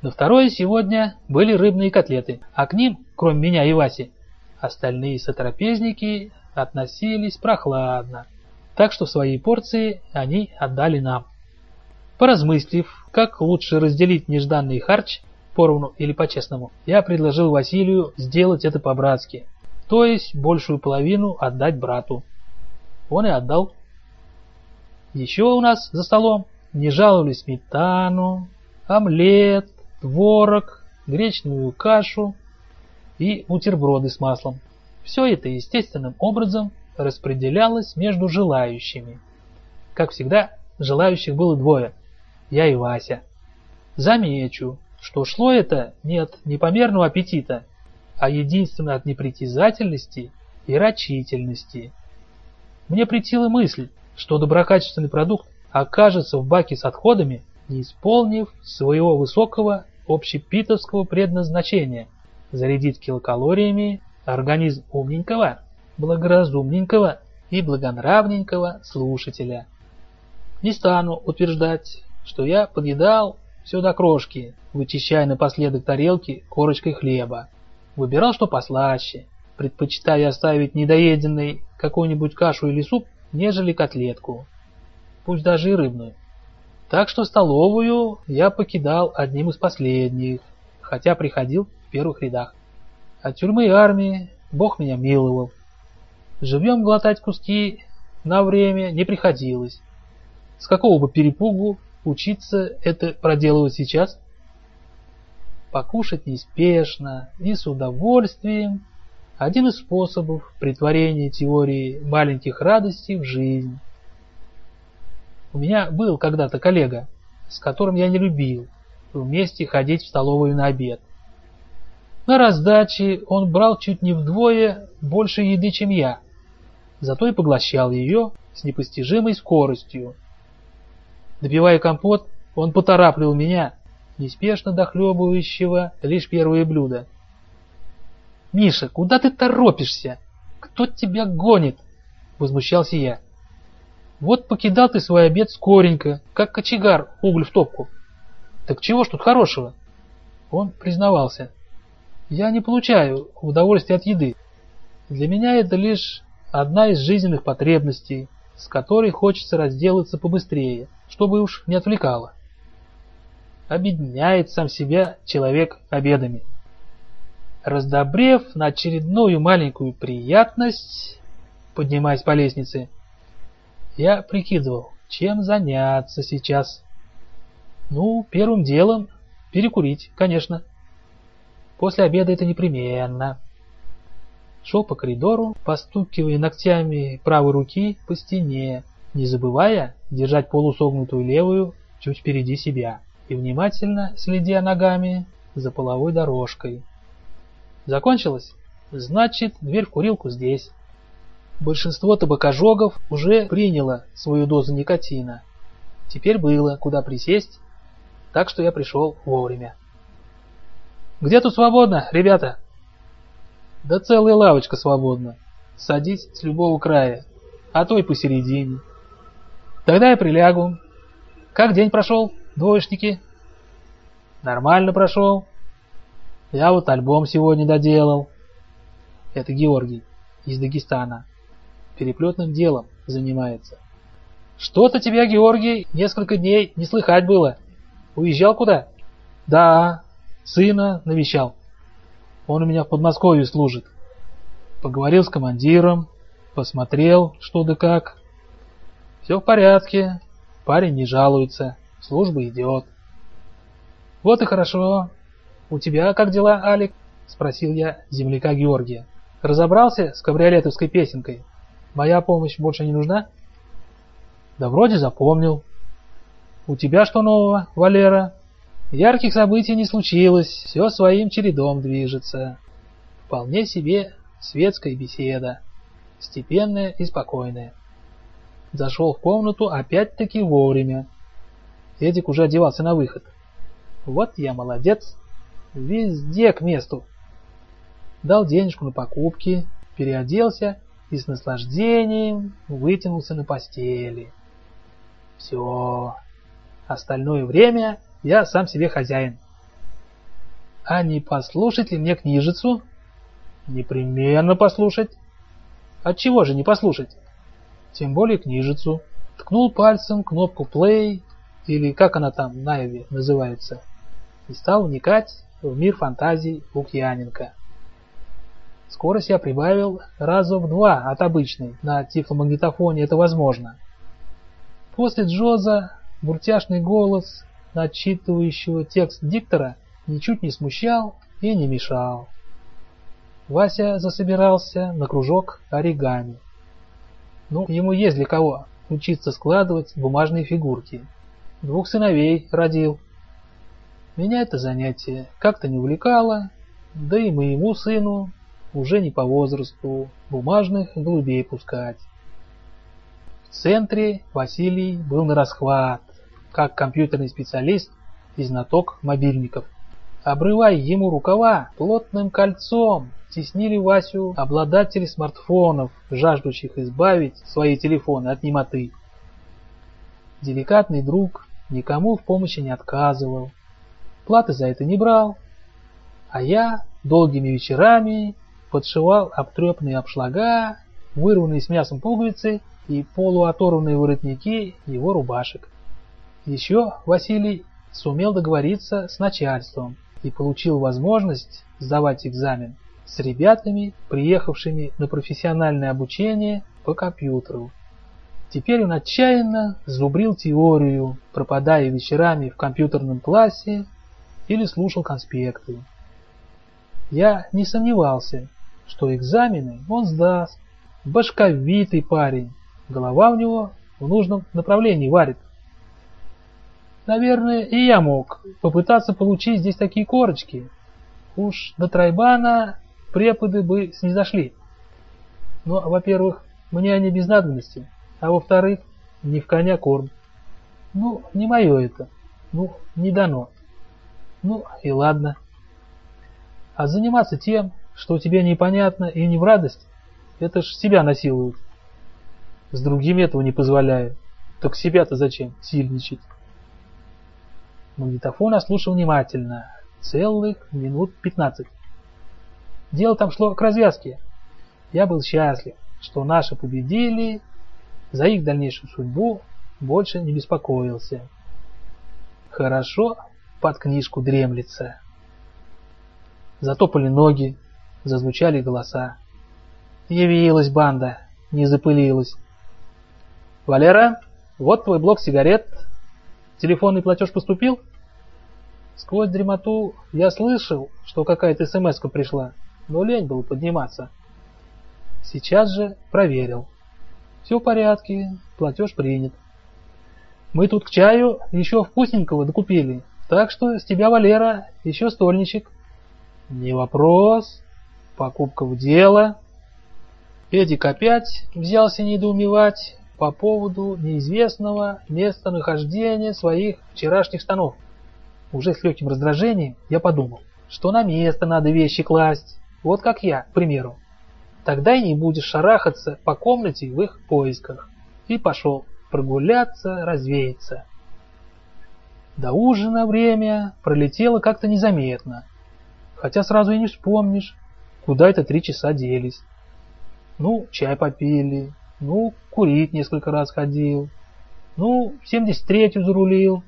На второе сегодня были рыбные котлеты, а к ним, кроме меня и Васи, остальные сотрапезники относились прохладно, так что свои порции они отдали нам. Поразмыслив, как лучше разделить нежданный харч, поровну или по-честному, я предложил Василию сделать это по-братски, то есть большую половину отдать брату. Он и отдал. Еще у нас за столом не жаловали сметану, омлет, творог, гречневую кашу и бутерброды с маслом. Все это естественным образом распределялось между желающими. Как всегда, желающих было двое – я и Вася. Замечу, что шло это не от непомерного аппетита, а единственно от непритязательности и рачительности. Мне притила мысль, что доброкачественный продукт окажется в баке с отходами, не исполнив своего высокого общепитовского предназначения – зарядить килокалориями организм умненького, благоразумненького и благонравненького слушателя. Не стану утверждать, что я подъедал все до крошки, вычищая напоследок тарелки корочкой хлеба. Выбирал, что послаще, предпочитая оставить недоеденной какую-нибудь кашу или суп, нежели котлетку, пусть даже и рыбную. Так что столовую я покидал одним из последних, хотя приходил в первых рядах. От тюрьмы и армии Бог меня миловал. Живьем глотать куски на время не приходилось. С какого бы перепугу учиться это проделывать сейчас? Покушать неспешно и с удовольствием – один из способов притворения теории маленьких радостей в жизнь. У меня был когда-то коллега, с которым я не любил вместе ходить в столовую на обед. На раздаче он брал чуть не вдвое больше еды, чем я, зато и поглощал ее с непостижимой скоростью. Допивая компот, он поторапливал меня, неспешно дохлебывающего лишь первые блюда. «Миша, куда ты торопишься? Кто тебя гонит?» — возмущался я. «Вот покидал ты свой обед скоренько, как кочегар уголь в топку. Так чего ж тут хорошего?» Он признавался. «Я не получаю удовольствия от еды. Для меня это лишь одна из жизненных потребностей, с которой хочется разделаться побыстрее, чтобы уж не отвлекало. Объединяет сам себя человек обедами. Раздобрев на очередную маленькую приятность, поднимаясь по лестнице, я прикидывал, чем заняться сейчас. Ну, первым делом перекурить, конечно. После обеда это непременно шел по коридору, постукивая ногтями правой руки по стене, не забывая держать полусогнутую левую чуть впереди себя и внимательно следя ногами за половой дорожкой. Закончилось? Значит, дверь в курилку здесь. Большинство табакожогов уже приняло свою дозу никотина. Теперь было куда присесть, так что я пришел вовремя. «Где тут свободно, ребята?» Да целая лавочка свободна. Садись с любого края, а то и посередине. Тогда я прилягу. Как день прошел, двоечники? Нормально прошел. Я вот альбом сегодня доделал. Это Георгий из Дагестана. Переплетным делом занимается. Что-то тебя, Георгий, несколько дней не слыхать было. Уезжал куда? Да, сына навещал. Он у меня в Подмосковье служит. Поговорил с командиром, посмотрел, что да как. Все в порядке, парень не жалуется, служба идет. Вот и хорошо. У тебя как дела, Алик? Спросил я земляка Георгия. Разобрался с кабриолетовской песенкой? Моя помощь больше не нужна? Да вроде запомнил. У тебя что нового, Валера? Ярких событий не случилось, все своим чередом движется. Вполне себе светская беседа, степенная и спокойная. Зашел в комнату опять-таки вовремя. Эдик уже одевался на выход. Вот я молодец, везде к месту. Дал денежку на покупки, переоделся и с наслаждением вытянулся на постели. Все. Остальное время я сам себе хозяин. А не послушать ли мне книжицу? Непременно послушать. Отчего же не послушать? Тем более книжицу. Ткнул пальцем кнопку play, или как она там на Эве называется, и стал вникать в мир фантазий Лукьяненко. Скорость я прибавил раза в два от обычной, на тифломагнитофоне это возможно. После Джоза мультяшный голос отчитывающего текст диктора ничуть не смущал и не мешал. Вася засобирался на кружок оригами. Ну, ему есть для кого учиться складывать бумажные фигурки. Двух сыновей родил. Меня это занятие как-то не увлекало, да и моему сыну уже не по возрасту бумажных голубей пускать. В центре Василий был на расхват, как компьютерный специалист и знаток мобильников. Обрывая ему рукава, плотным кольцом теснили Васю обладатели смартфонов, жаждущих избавить свои телефоны от немоты. Деликатный друг никому в помощи не отказывал, платы за это не брал, а я долгими вечерами подшивал обтрепанные обшлага, вырванные с мясом пуговицы и полуоторванные воротники его рубашек. Еще Василий сумел договориться с начальством и получил возможность сдавать экзамен с ребятами, приехавшими на профессиональное обучение по компьютеру. Теперь он отчаянно зубрил теорию, пропадая вечерами в компьютерном классе или слушал конспекты. Я не сомневался, что экзамены он сдаст. Башковитый парень, голова у него в нужном направлении варит. Наверное, и я мог попытаться получить здесь такие корочки. Уж до Трайбана преподы бы снизошли. Но, во-первых, мне они без надобности, а во-вторых, не в коня корм. Ну, не мое это. Ну, не дано. Ну, и ладно. А заниматься тем, что тебе непонятно и не в радость, это ж себя насилуют. С другими этого не позволяю. Так себя-то зачем сильничать? Магнитофон ослушал внимательно, целых минут пятнадцать. Дело там шло к развязке. Я был счастлив, что наши победили, за их дальнейшую судьбу больше не беспокоился. Хорошо под книжку дремлется. Затопали ноги, зазвучали голоса. Явилась банда, не запылилась. «Валера, вот твой блок сигарет. Телефонный платеж поступил?» Сквозь дремоту я слышал, что какая-то смс пришла, но лень было подниматься. Сейчас же проверил. Все в порядке, платеж принят. Мы тут к чаю еще вкусненького докупили, так что с тебя, Валера, еще стольничек. Не вопрос. Покупка в дело. Эдик опять взялся недоумевать по поводу неизвестного местонахождения своих вчерашних штанов. Уже с легким раздражением я подумал, что на место надо вещи класть, вот как я, к примеру. Тогда и не будешь шарахаться по комнате в их поисках. И пошел прогуляться, развеяться. До ужина время пролетело как-то незаметно, хотя сразу и не вспомнишь, куда это три часа делись. Ну, чай попили, ну, курить несколько раз ходил, ну, в 73-ю зарулил,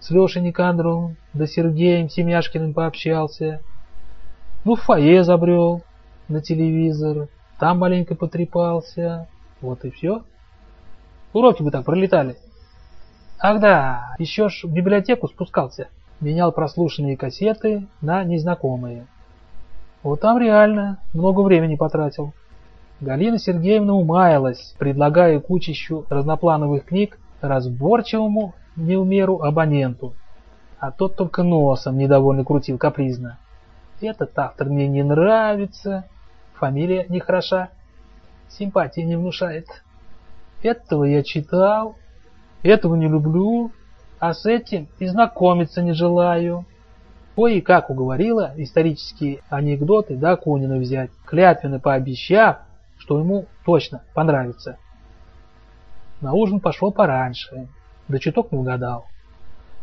с Лешей Никандровым да Сергеем Семяшкиным пообщался, ну, в фойе забрел на телевизор, там маленько потрепался, вот и все. Уроки бы так пролетали. Ах да, еще ж в библиотеку спускался, менял прослушанные кассеты на незнакомые. Вот там реально много времени потратил. Галина Сергеевна умаялась, предлагая кучищу разноплановых книг разборчивому не в меру абоненту. А тот только носом недовольно крутил капризно. Этот автор мне не нравится, фамилия нехороша, симпатии не внушает. Этого я читал, этого не люблю, а с этим и знакомиться не желаю. Ой, и как уговорила исторические анекдоты да Кунина взять, клятвенно пообещав, что ему точно понравится. На ужин пошел пораньше, да чуток не угадал.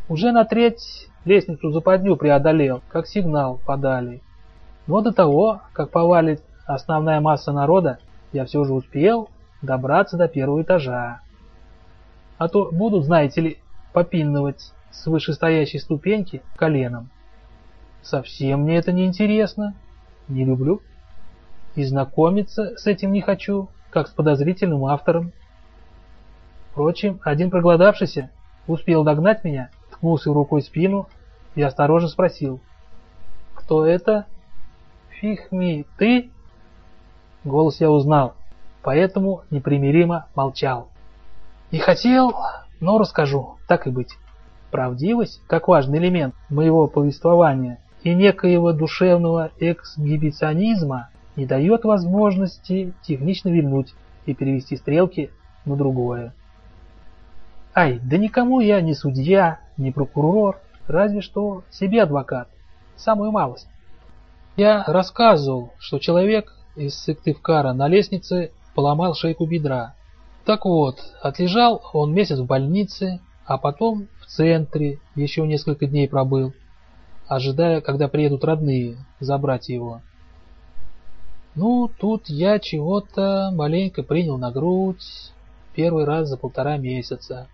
Уже на треть лестницу западню преодолел, как сигнал подали. Но до того, как повалит основная масса народа, я все же успел добраться до первого этажа. А то будут, знаете ли, попинывать с вышестоящей ступеньки коленом. Совсем мне это не интересно, не люблю. И знакомиться с этим не хочу, как с подозрительным автором. Впрочем, один проголодавшийся успел догнать меня, ткнулся рукой в спину и осторожно спросил. «Кто это?» «Фихми, ты?» Голос я узнал, поэтому непримиримо молчал. Не хотел, но расскажу, так и быть. Правдивость, как важный элемент моего повествования, и некоего душевного эксгибиционизма не дает возможности технично вильнуть и перевести стрелки на другое. Ай, да никому я не судья, не прокурор, разве что себе адвокат, самую малость. Я рассказывал, что человек из Сыктывкара на лестнице поломал шейку бедра. Так вот, отлежал он месяц в больнице, а потом в центре еще несколько дней пробыл, ожидая, когда приедут родные забрать его. Ну, тут я чего-то маленько принял на грудь, первый раз за полтора месяца.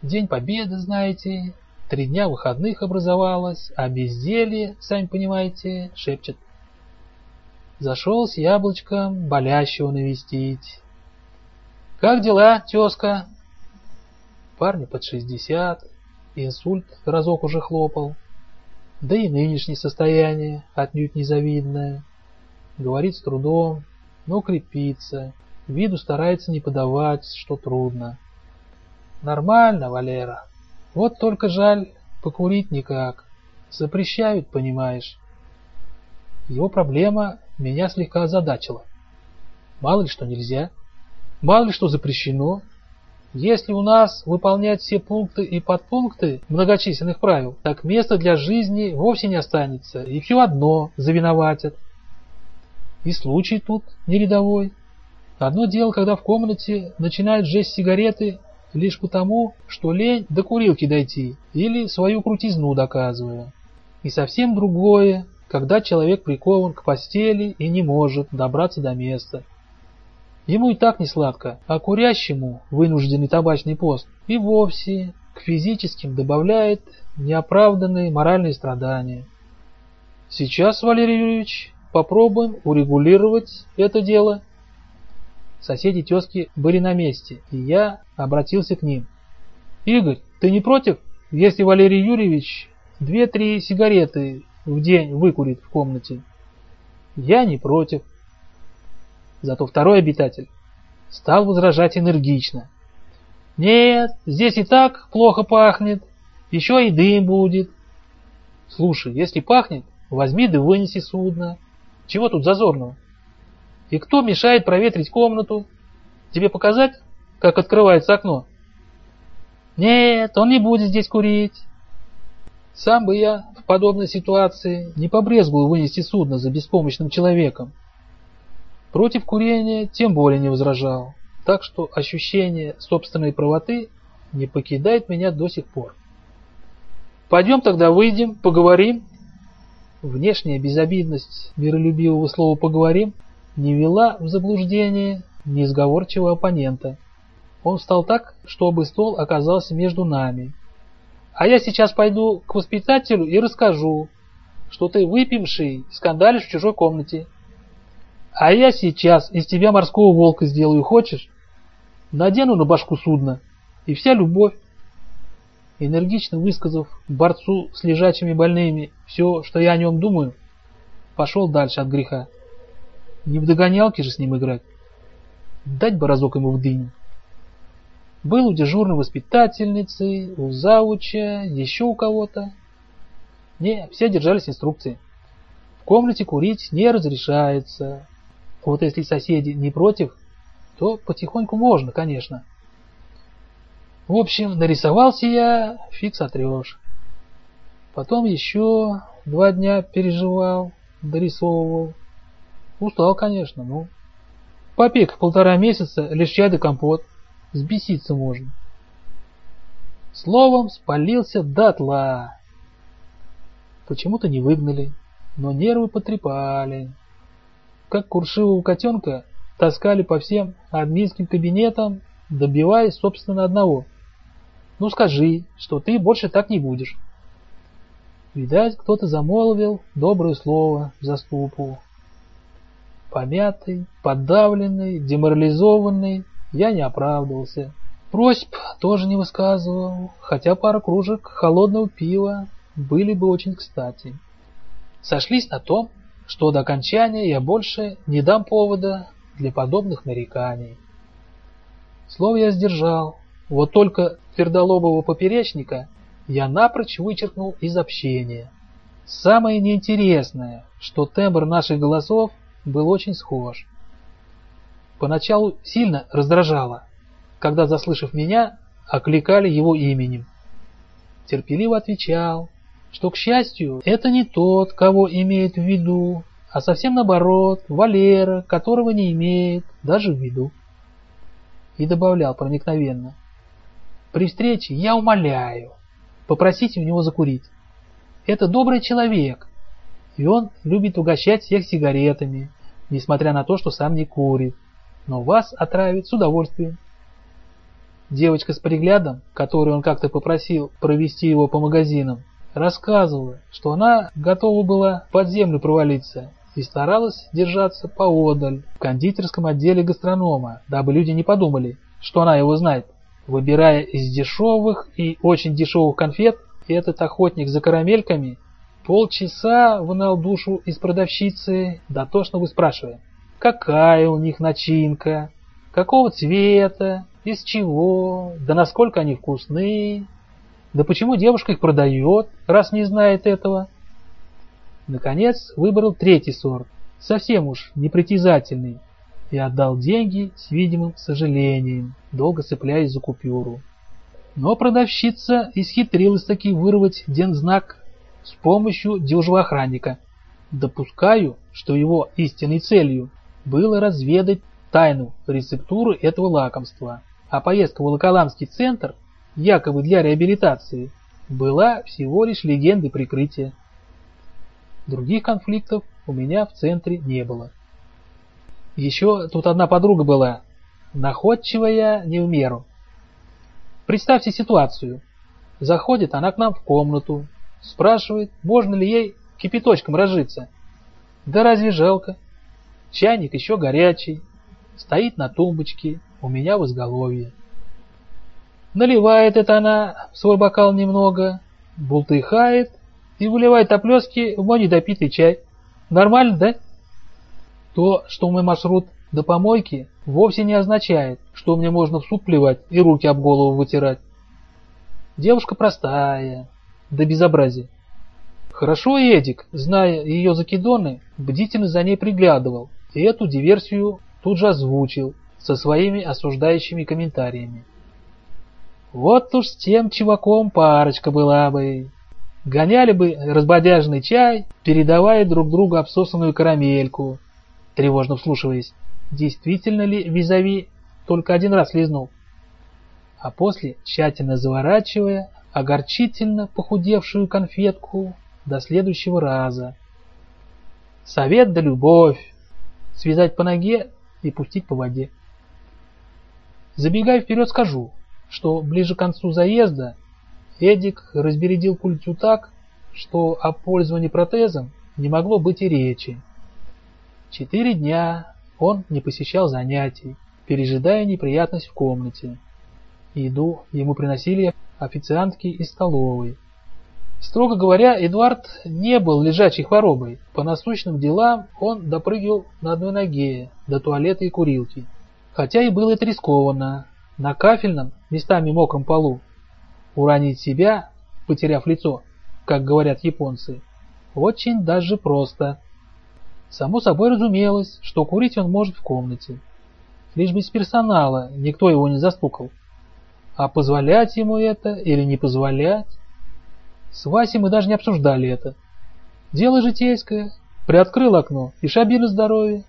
День Победы, знаете, три дня выходных образовалось, а безделье, сами понимаете, шепчет. Зашел с яблочком болящего навестить. «Как дела, тезка?» Парню под шестьдесят, инсульт разок уже хлопал, да и нынешнее состояние отнюдь незавидное. Говорит с трудом, но крепится, виду старается не подавать, что трудно. Нормально, Валера. Вот только жаль, покурить никак. Запрещают, понимаешь. Его проблема меня слегка озадачила. Мало ли что нельзя, мало ли что запрещено. Если у нас выполнять все пункты и подпункты многочисленных правил, так места для жизни вовсе не останется, и все одно завиноватят. И случай тут не рядовой. Одно дело, когда в комнате начинают жесть сигареты лишь потому, что лень до курилки дойти или свою крутизну доказывая. И совсем другое, когда человек прикован к постели и не может добраться до места. Ему и так не сладко, а курящему вынужденный табачный пост и вовсе к физическим добавляет неоправданные моральные страдания. Сейчас, Валерий Юрьевич, попробуем урегулировать это дело. Соседи тезки были на месте, и я обратился к ним. «Игорь, ты не против, если Валерий Юрьевич две-три сигареты в день выкурит в комнате?» «Я не против». Зато второй обитатель стал возражать энергично. «Нет, здесь и так плохо пахнет, еще и дым будет». «Слушай, если пахнет, возьми да вынеси судно. Чего тут зазорного?» И кто мешает проветрить комнату? Тебе показать, как открывается окно? Нет, он не будет здесь курить. Сам бы я в подобной ситуации не побрезгул вынести судно за беспомощным человеком. Против курения тем более не возражал, так что ощущение собственной правоты не покидает меня до сих пор. Пойдем тогда выйдем, поговорим. Внешняя безобидность миролюбивого слова «поговорим» не вела в заблуждение несговорчивого оппонента. Он встал так, чтобы стол оказался между нами. А я сейчас пойду к воспитателю и расскажу, что ты выпивший скандалишь в чужой комнате. А я сейчас из тебя морского волка сделаю, хочешь? Надену на башку судна, и вся любовь. Энергично высказав борцу с лежачими больными все, что я о нем думаю, пошел дальше от греха. Не в догонялки же с ним играть. Дать бы разок ему в дыню. Был у дежурной воспитательницы, у зауча, еще у кого-то. Не, все держались инструкции. В комнате курить не разрешается. Вот если соседи не против, то потихоньку можно, конечно. В общем, нарисовался я, фиг сотрешь. Потом еще два дня переживал, дорисовывал. Устал, конечно, ну. Попек полтора месяца, лишь чай да компот. Сбеситься можно. Словом, спалился дотла. Почему-то не выгнали, но нервы потрепали. Как куршивого котенка таскали по всем админским кабинетам, добиваясь, собственно, одного. Ну скажи, что ты больше так не будешь. Видать, кто-то замолвил доброе слово за ступу. Помятый, подавленный, деморализованный, я не оправдывался. Просьб тоже не высказывал, хотя пара кружек холодного пива были бы очень кстати. Сошлись на том, что до окончания я больше не дам повода для подобных нареканий. Слово я сдержал, вот только твердолобого поперечника я напрочь вычеркнул из общения. Самое неинтересное, что тембр наших голосов был очень схож. Поначалу сильно раздражало, когда, заслышав меня, окликали его именем. Терпеливо отвечал, что, к счастью, это не тот, кого имеет в виду, а совсем наоборот, Валера, которого не имеет даже в виду. И добавлял проникновенно. При встрече я умоляю, попросите у него закурить. Это добрый человек, и он любит угощать всех сигаретами, несмотря на то, что сам не курит, но вас отравит с удовольствием. Девочка с приглядом, которую он как-то попросил провести его по магазинам, рассказывала, что она готова была под землю провалиться и старалась держаться поодаль в кондитерском отделе гастронома, дабы люди не подумали, что она его знает. Выбирая из дешевых и очень дешевых конфет, этот охотник за карамельками полчаса вынал душу из продавщицы, дотошно выспрашивая, какая у них начинка, какого цвета, из чего, да насколько они вкусны, да почему девушка их продает, раз не знает этого. Наконец выбрал третий сорт, совсем уж непритязательный, и отдал деньги с видимым сожалением, долго цепляясь за купюру. Но продавщица исхитрилась таки вырвать дензнак с помощью дюжего охранника. Допускаю, что его истинной целью было разведать тайну рецептуры этого лакомства, а поездка в Волоколамский центр, якобы для реабилитации, была всего лишь легендой прикрытия. Других конфликтов у меня в центре не было. Еще тут одна подруга была, находчивая не в меру. Представьте ситуацию. Заходит она к нам в комнату, спрашивает, можно ли ей кипяточком разжиться. Да разве жалко? Чайник еще горячий, стоит на тумбочке у меня в изголовье. Наливает это она в свой бокал немного, бултыхает и выливает оплески в мой недопитый чай. Нормально, да? То, что мой маршрут до помойки, вовсе не означает, что мне можно в суп плевать и руки об голову вытирать. Девушка простая, до безобразия. Хорошо Эдик, зная ее закидоны, бдительно за ней приглядывал, и эту диверсию тут же озвучил со своими осуждающими комментариями. Вот уж с тем чуваком парочка была бы. Гоняли бы разбодяжный чай, передавая друг другу обсосанную карамельку, тревожно вслушиваясь, действительно ли визави только один раз лизнул. А после, тщательно заворачивая, огорчительно похудевшую конфетку до следующего раза. Совет да любовь. Связать по ноге и пустить по воде. Забегая вперед, скажу, что ближе к концу заезда Эдик разбередил культю так, что о пользовании протезом не могло быть и речи. Четыре дня он не посещал занятий, пережидая неприятность в комнате. Еду ему приносили официантки из столовой. Строго говоря, Эдуард не был лежачей хворобой. По насущным делам он допрыгивал на одной ноге до туалета и курилки. Хотя и было это рискованно. На кафельном, местами мокром полу, уронить себя, потеряв лицо, как говорят японцы, очень даже просто. Само собой разумелось, что курить он может в комнате. Лишь без персонала никто его не застукал. А позволять ему это или не позволять? С Васей мы даже не обсуждали это. Дело житейское. Приоткрыл окно и шаби на здоровье.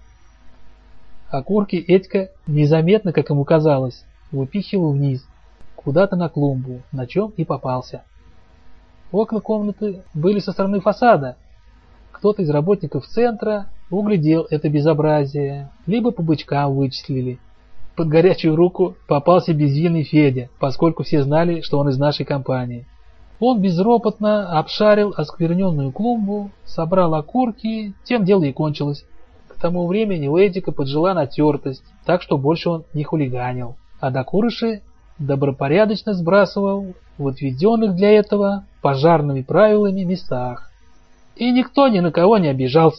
Окурки Этька незаметно, как ему казалось, выпихивал вниз, куда-то на клумбу, на чем и попался. Окна комнаты были со стороны фасада. Кто-то из работников центра углядел это безобразие, либо по бычкам вычислили – под горячую руку попался безвинный Федя, поскольку все знали, что он из нашей компании. Он безропотно обшарил оскверненную клумбу, собрал окурки, тем дело и кончилось. К тому времени у Эдика поджила натертость, так что больше он не хулиганил, а до курыши добропорядочно сбрасывал в отведенных для этого пожарными правилами местах. И никто ни на кого не обижался.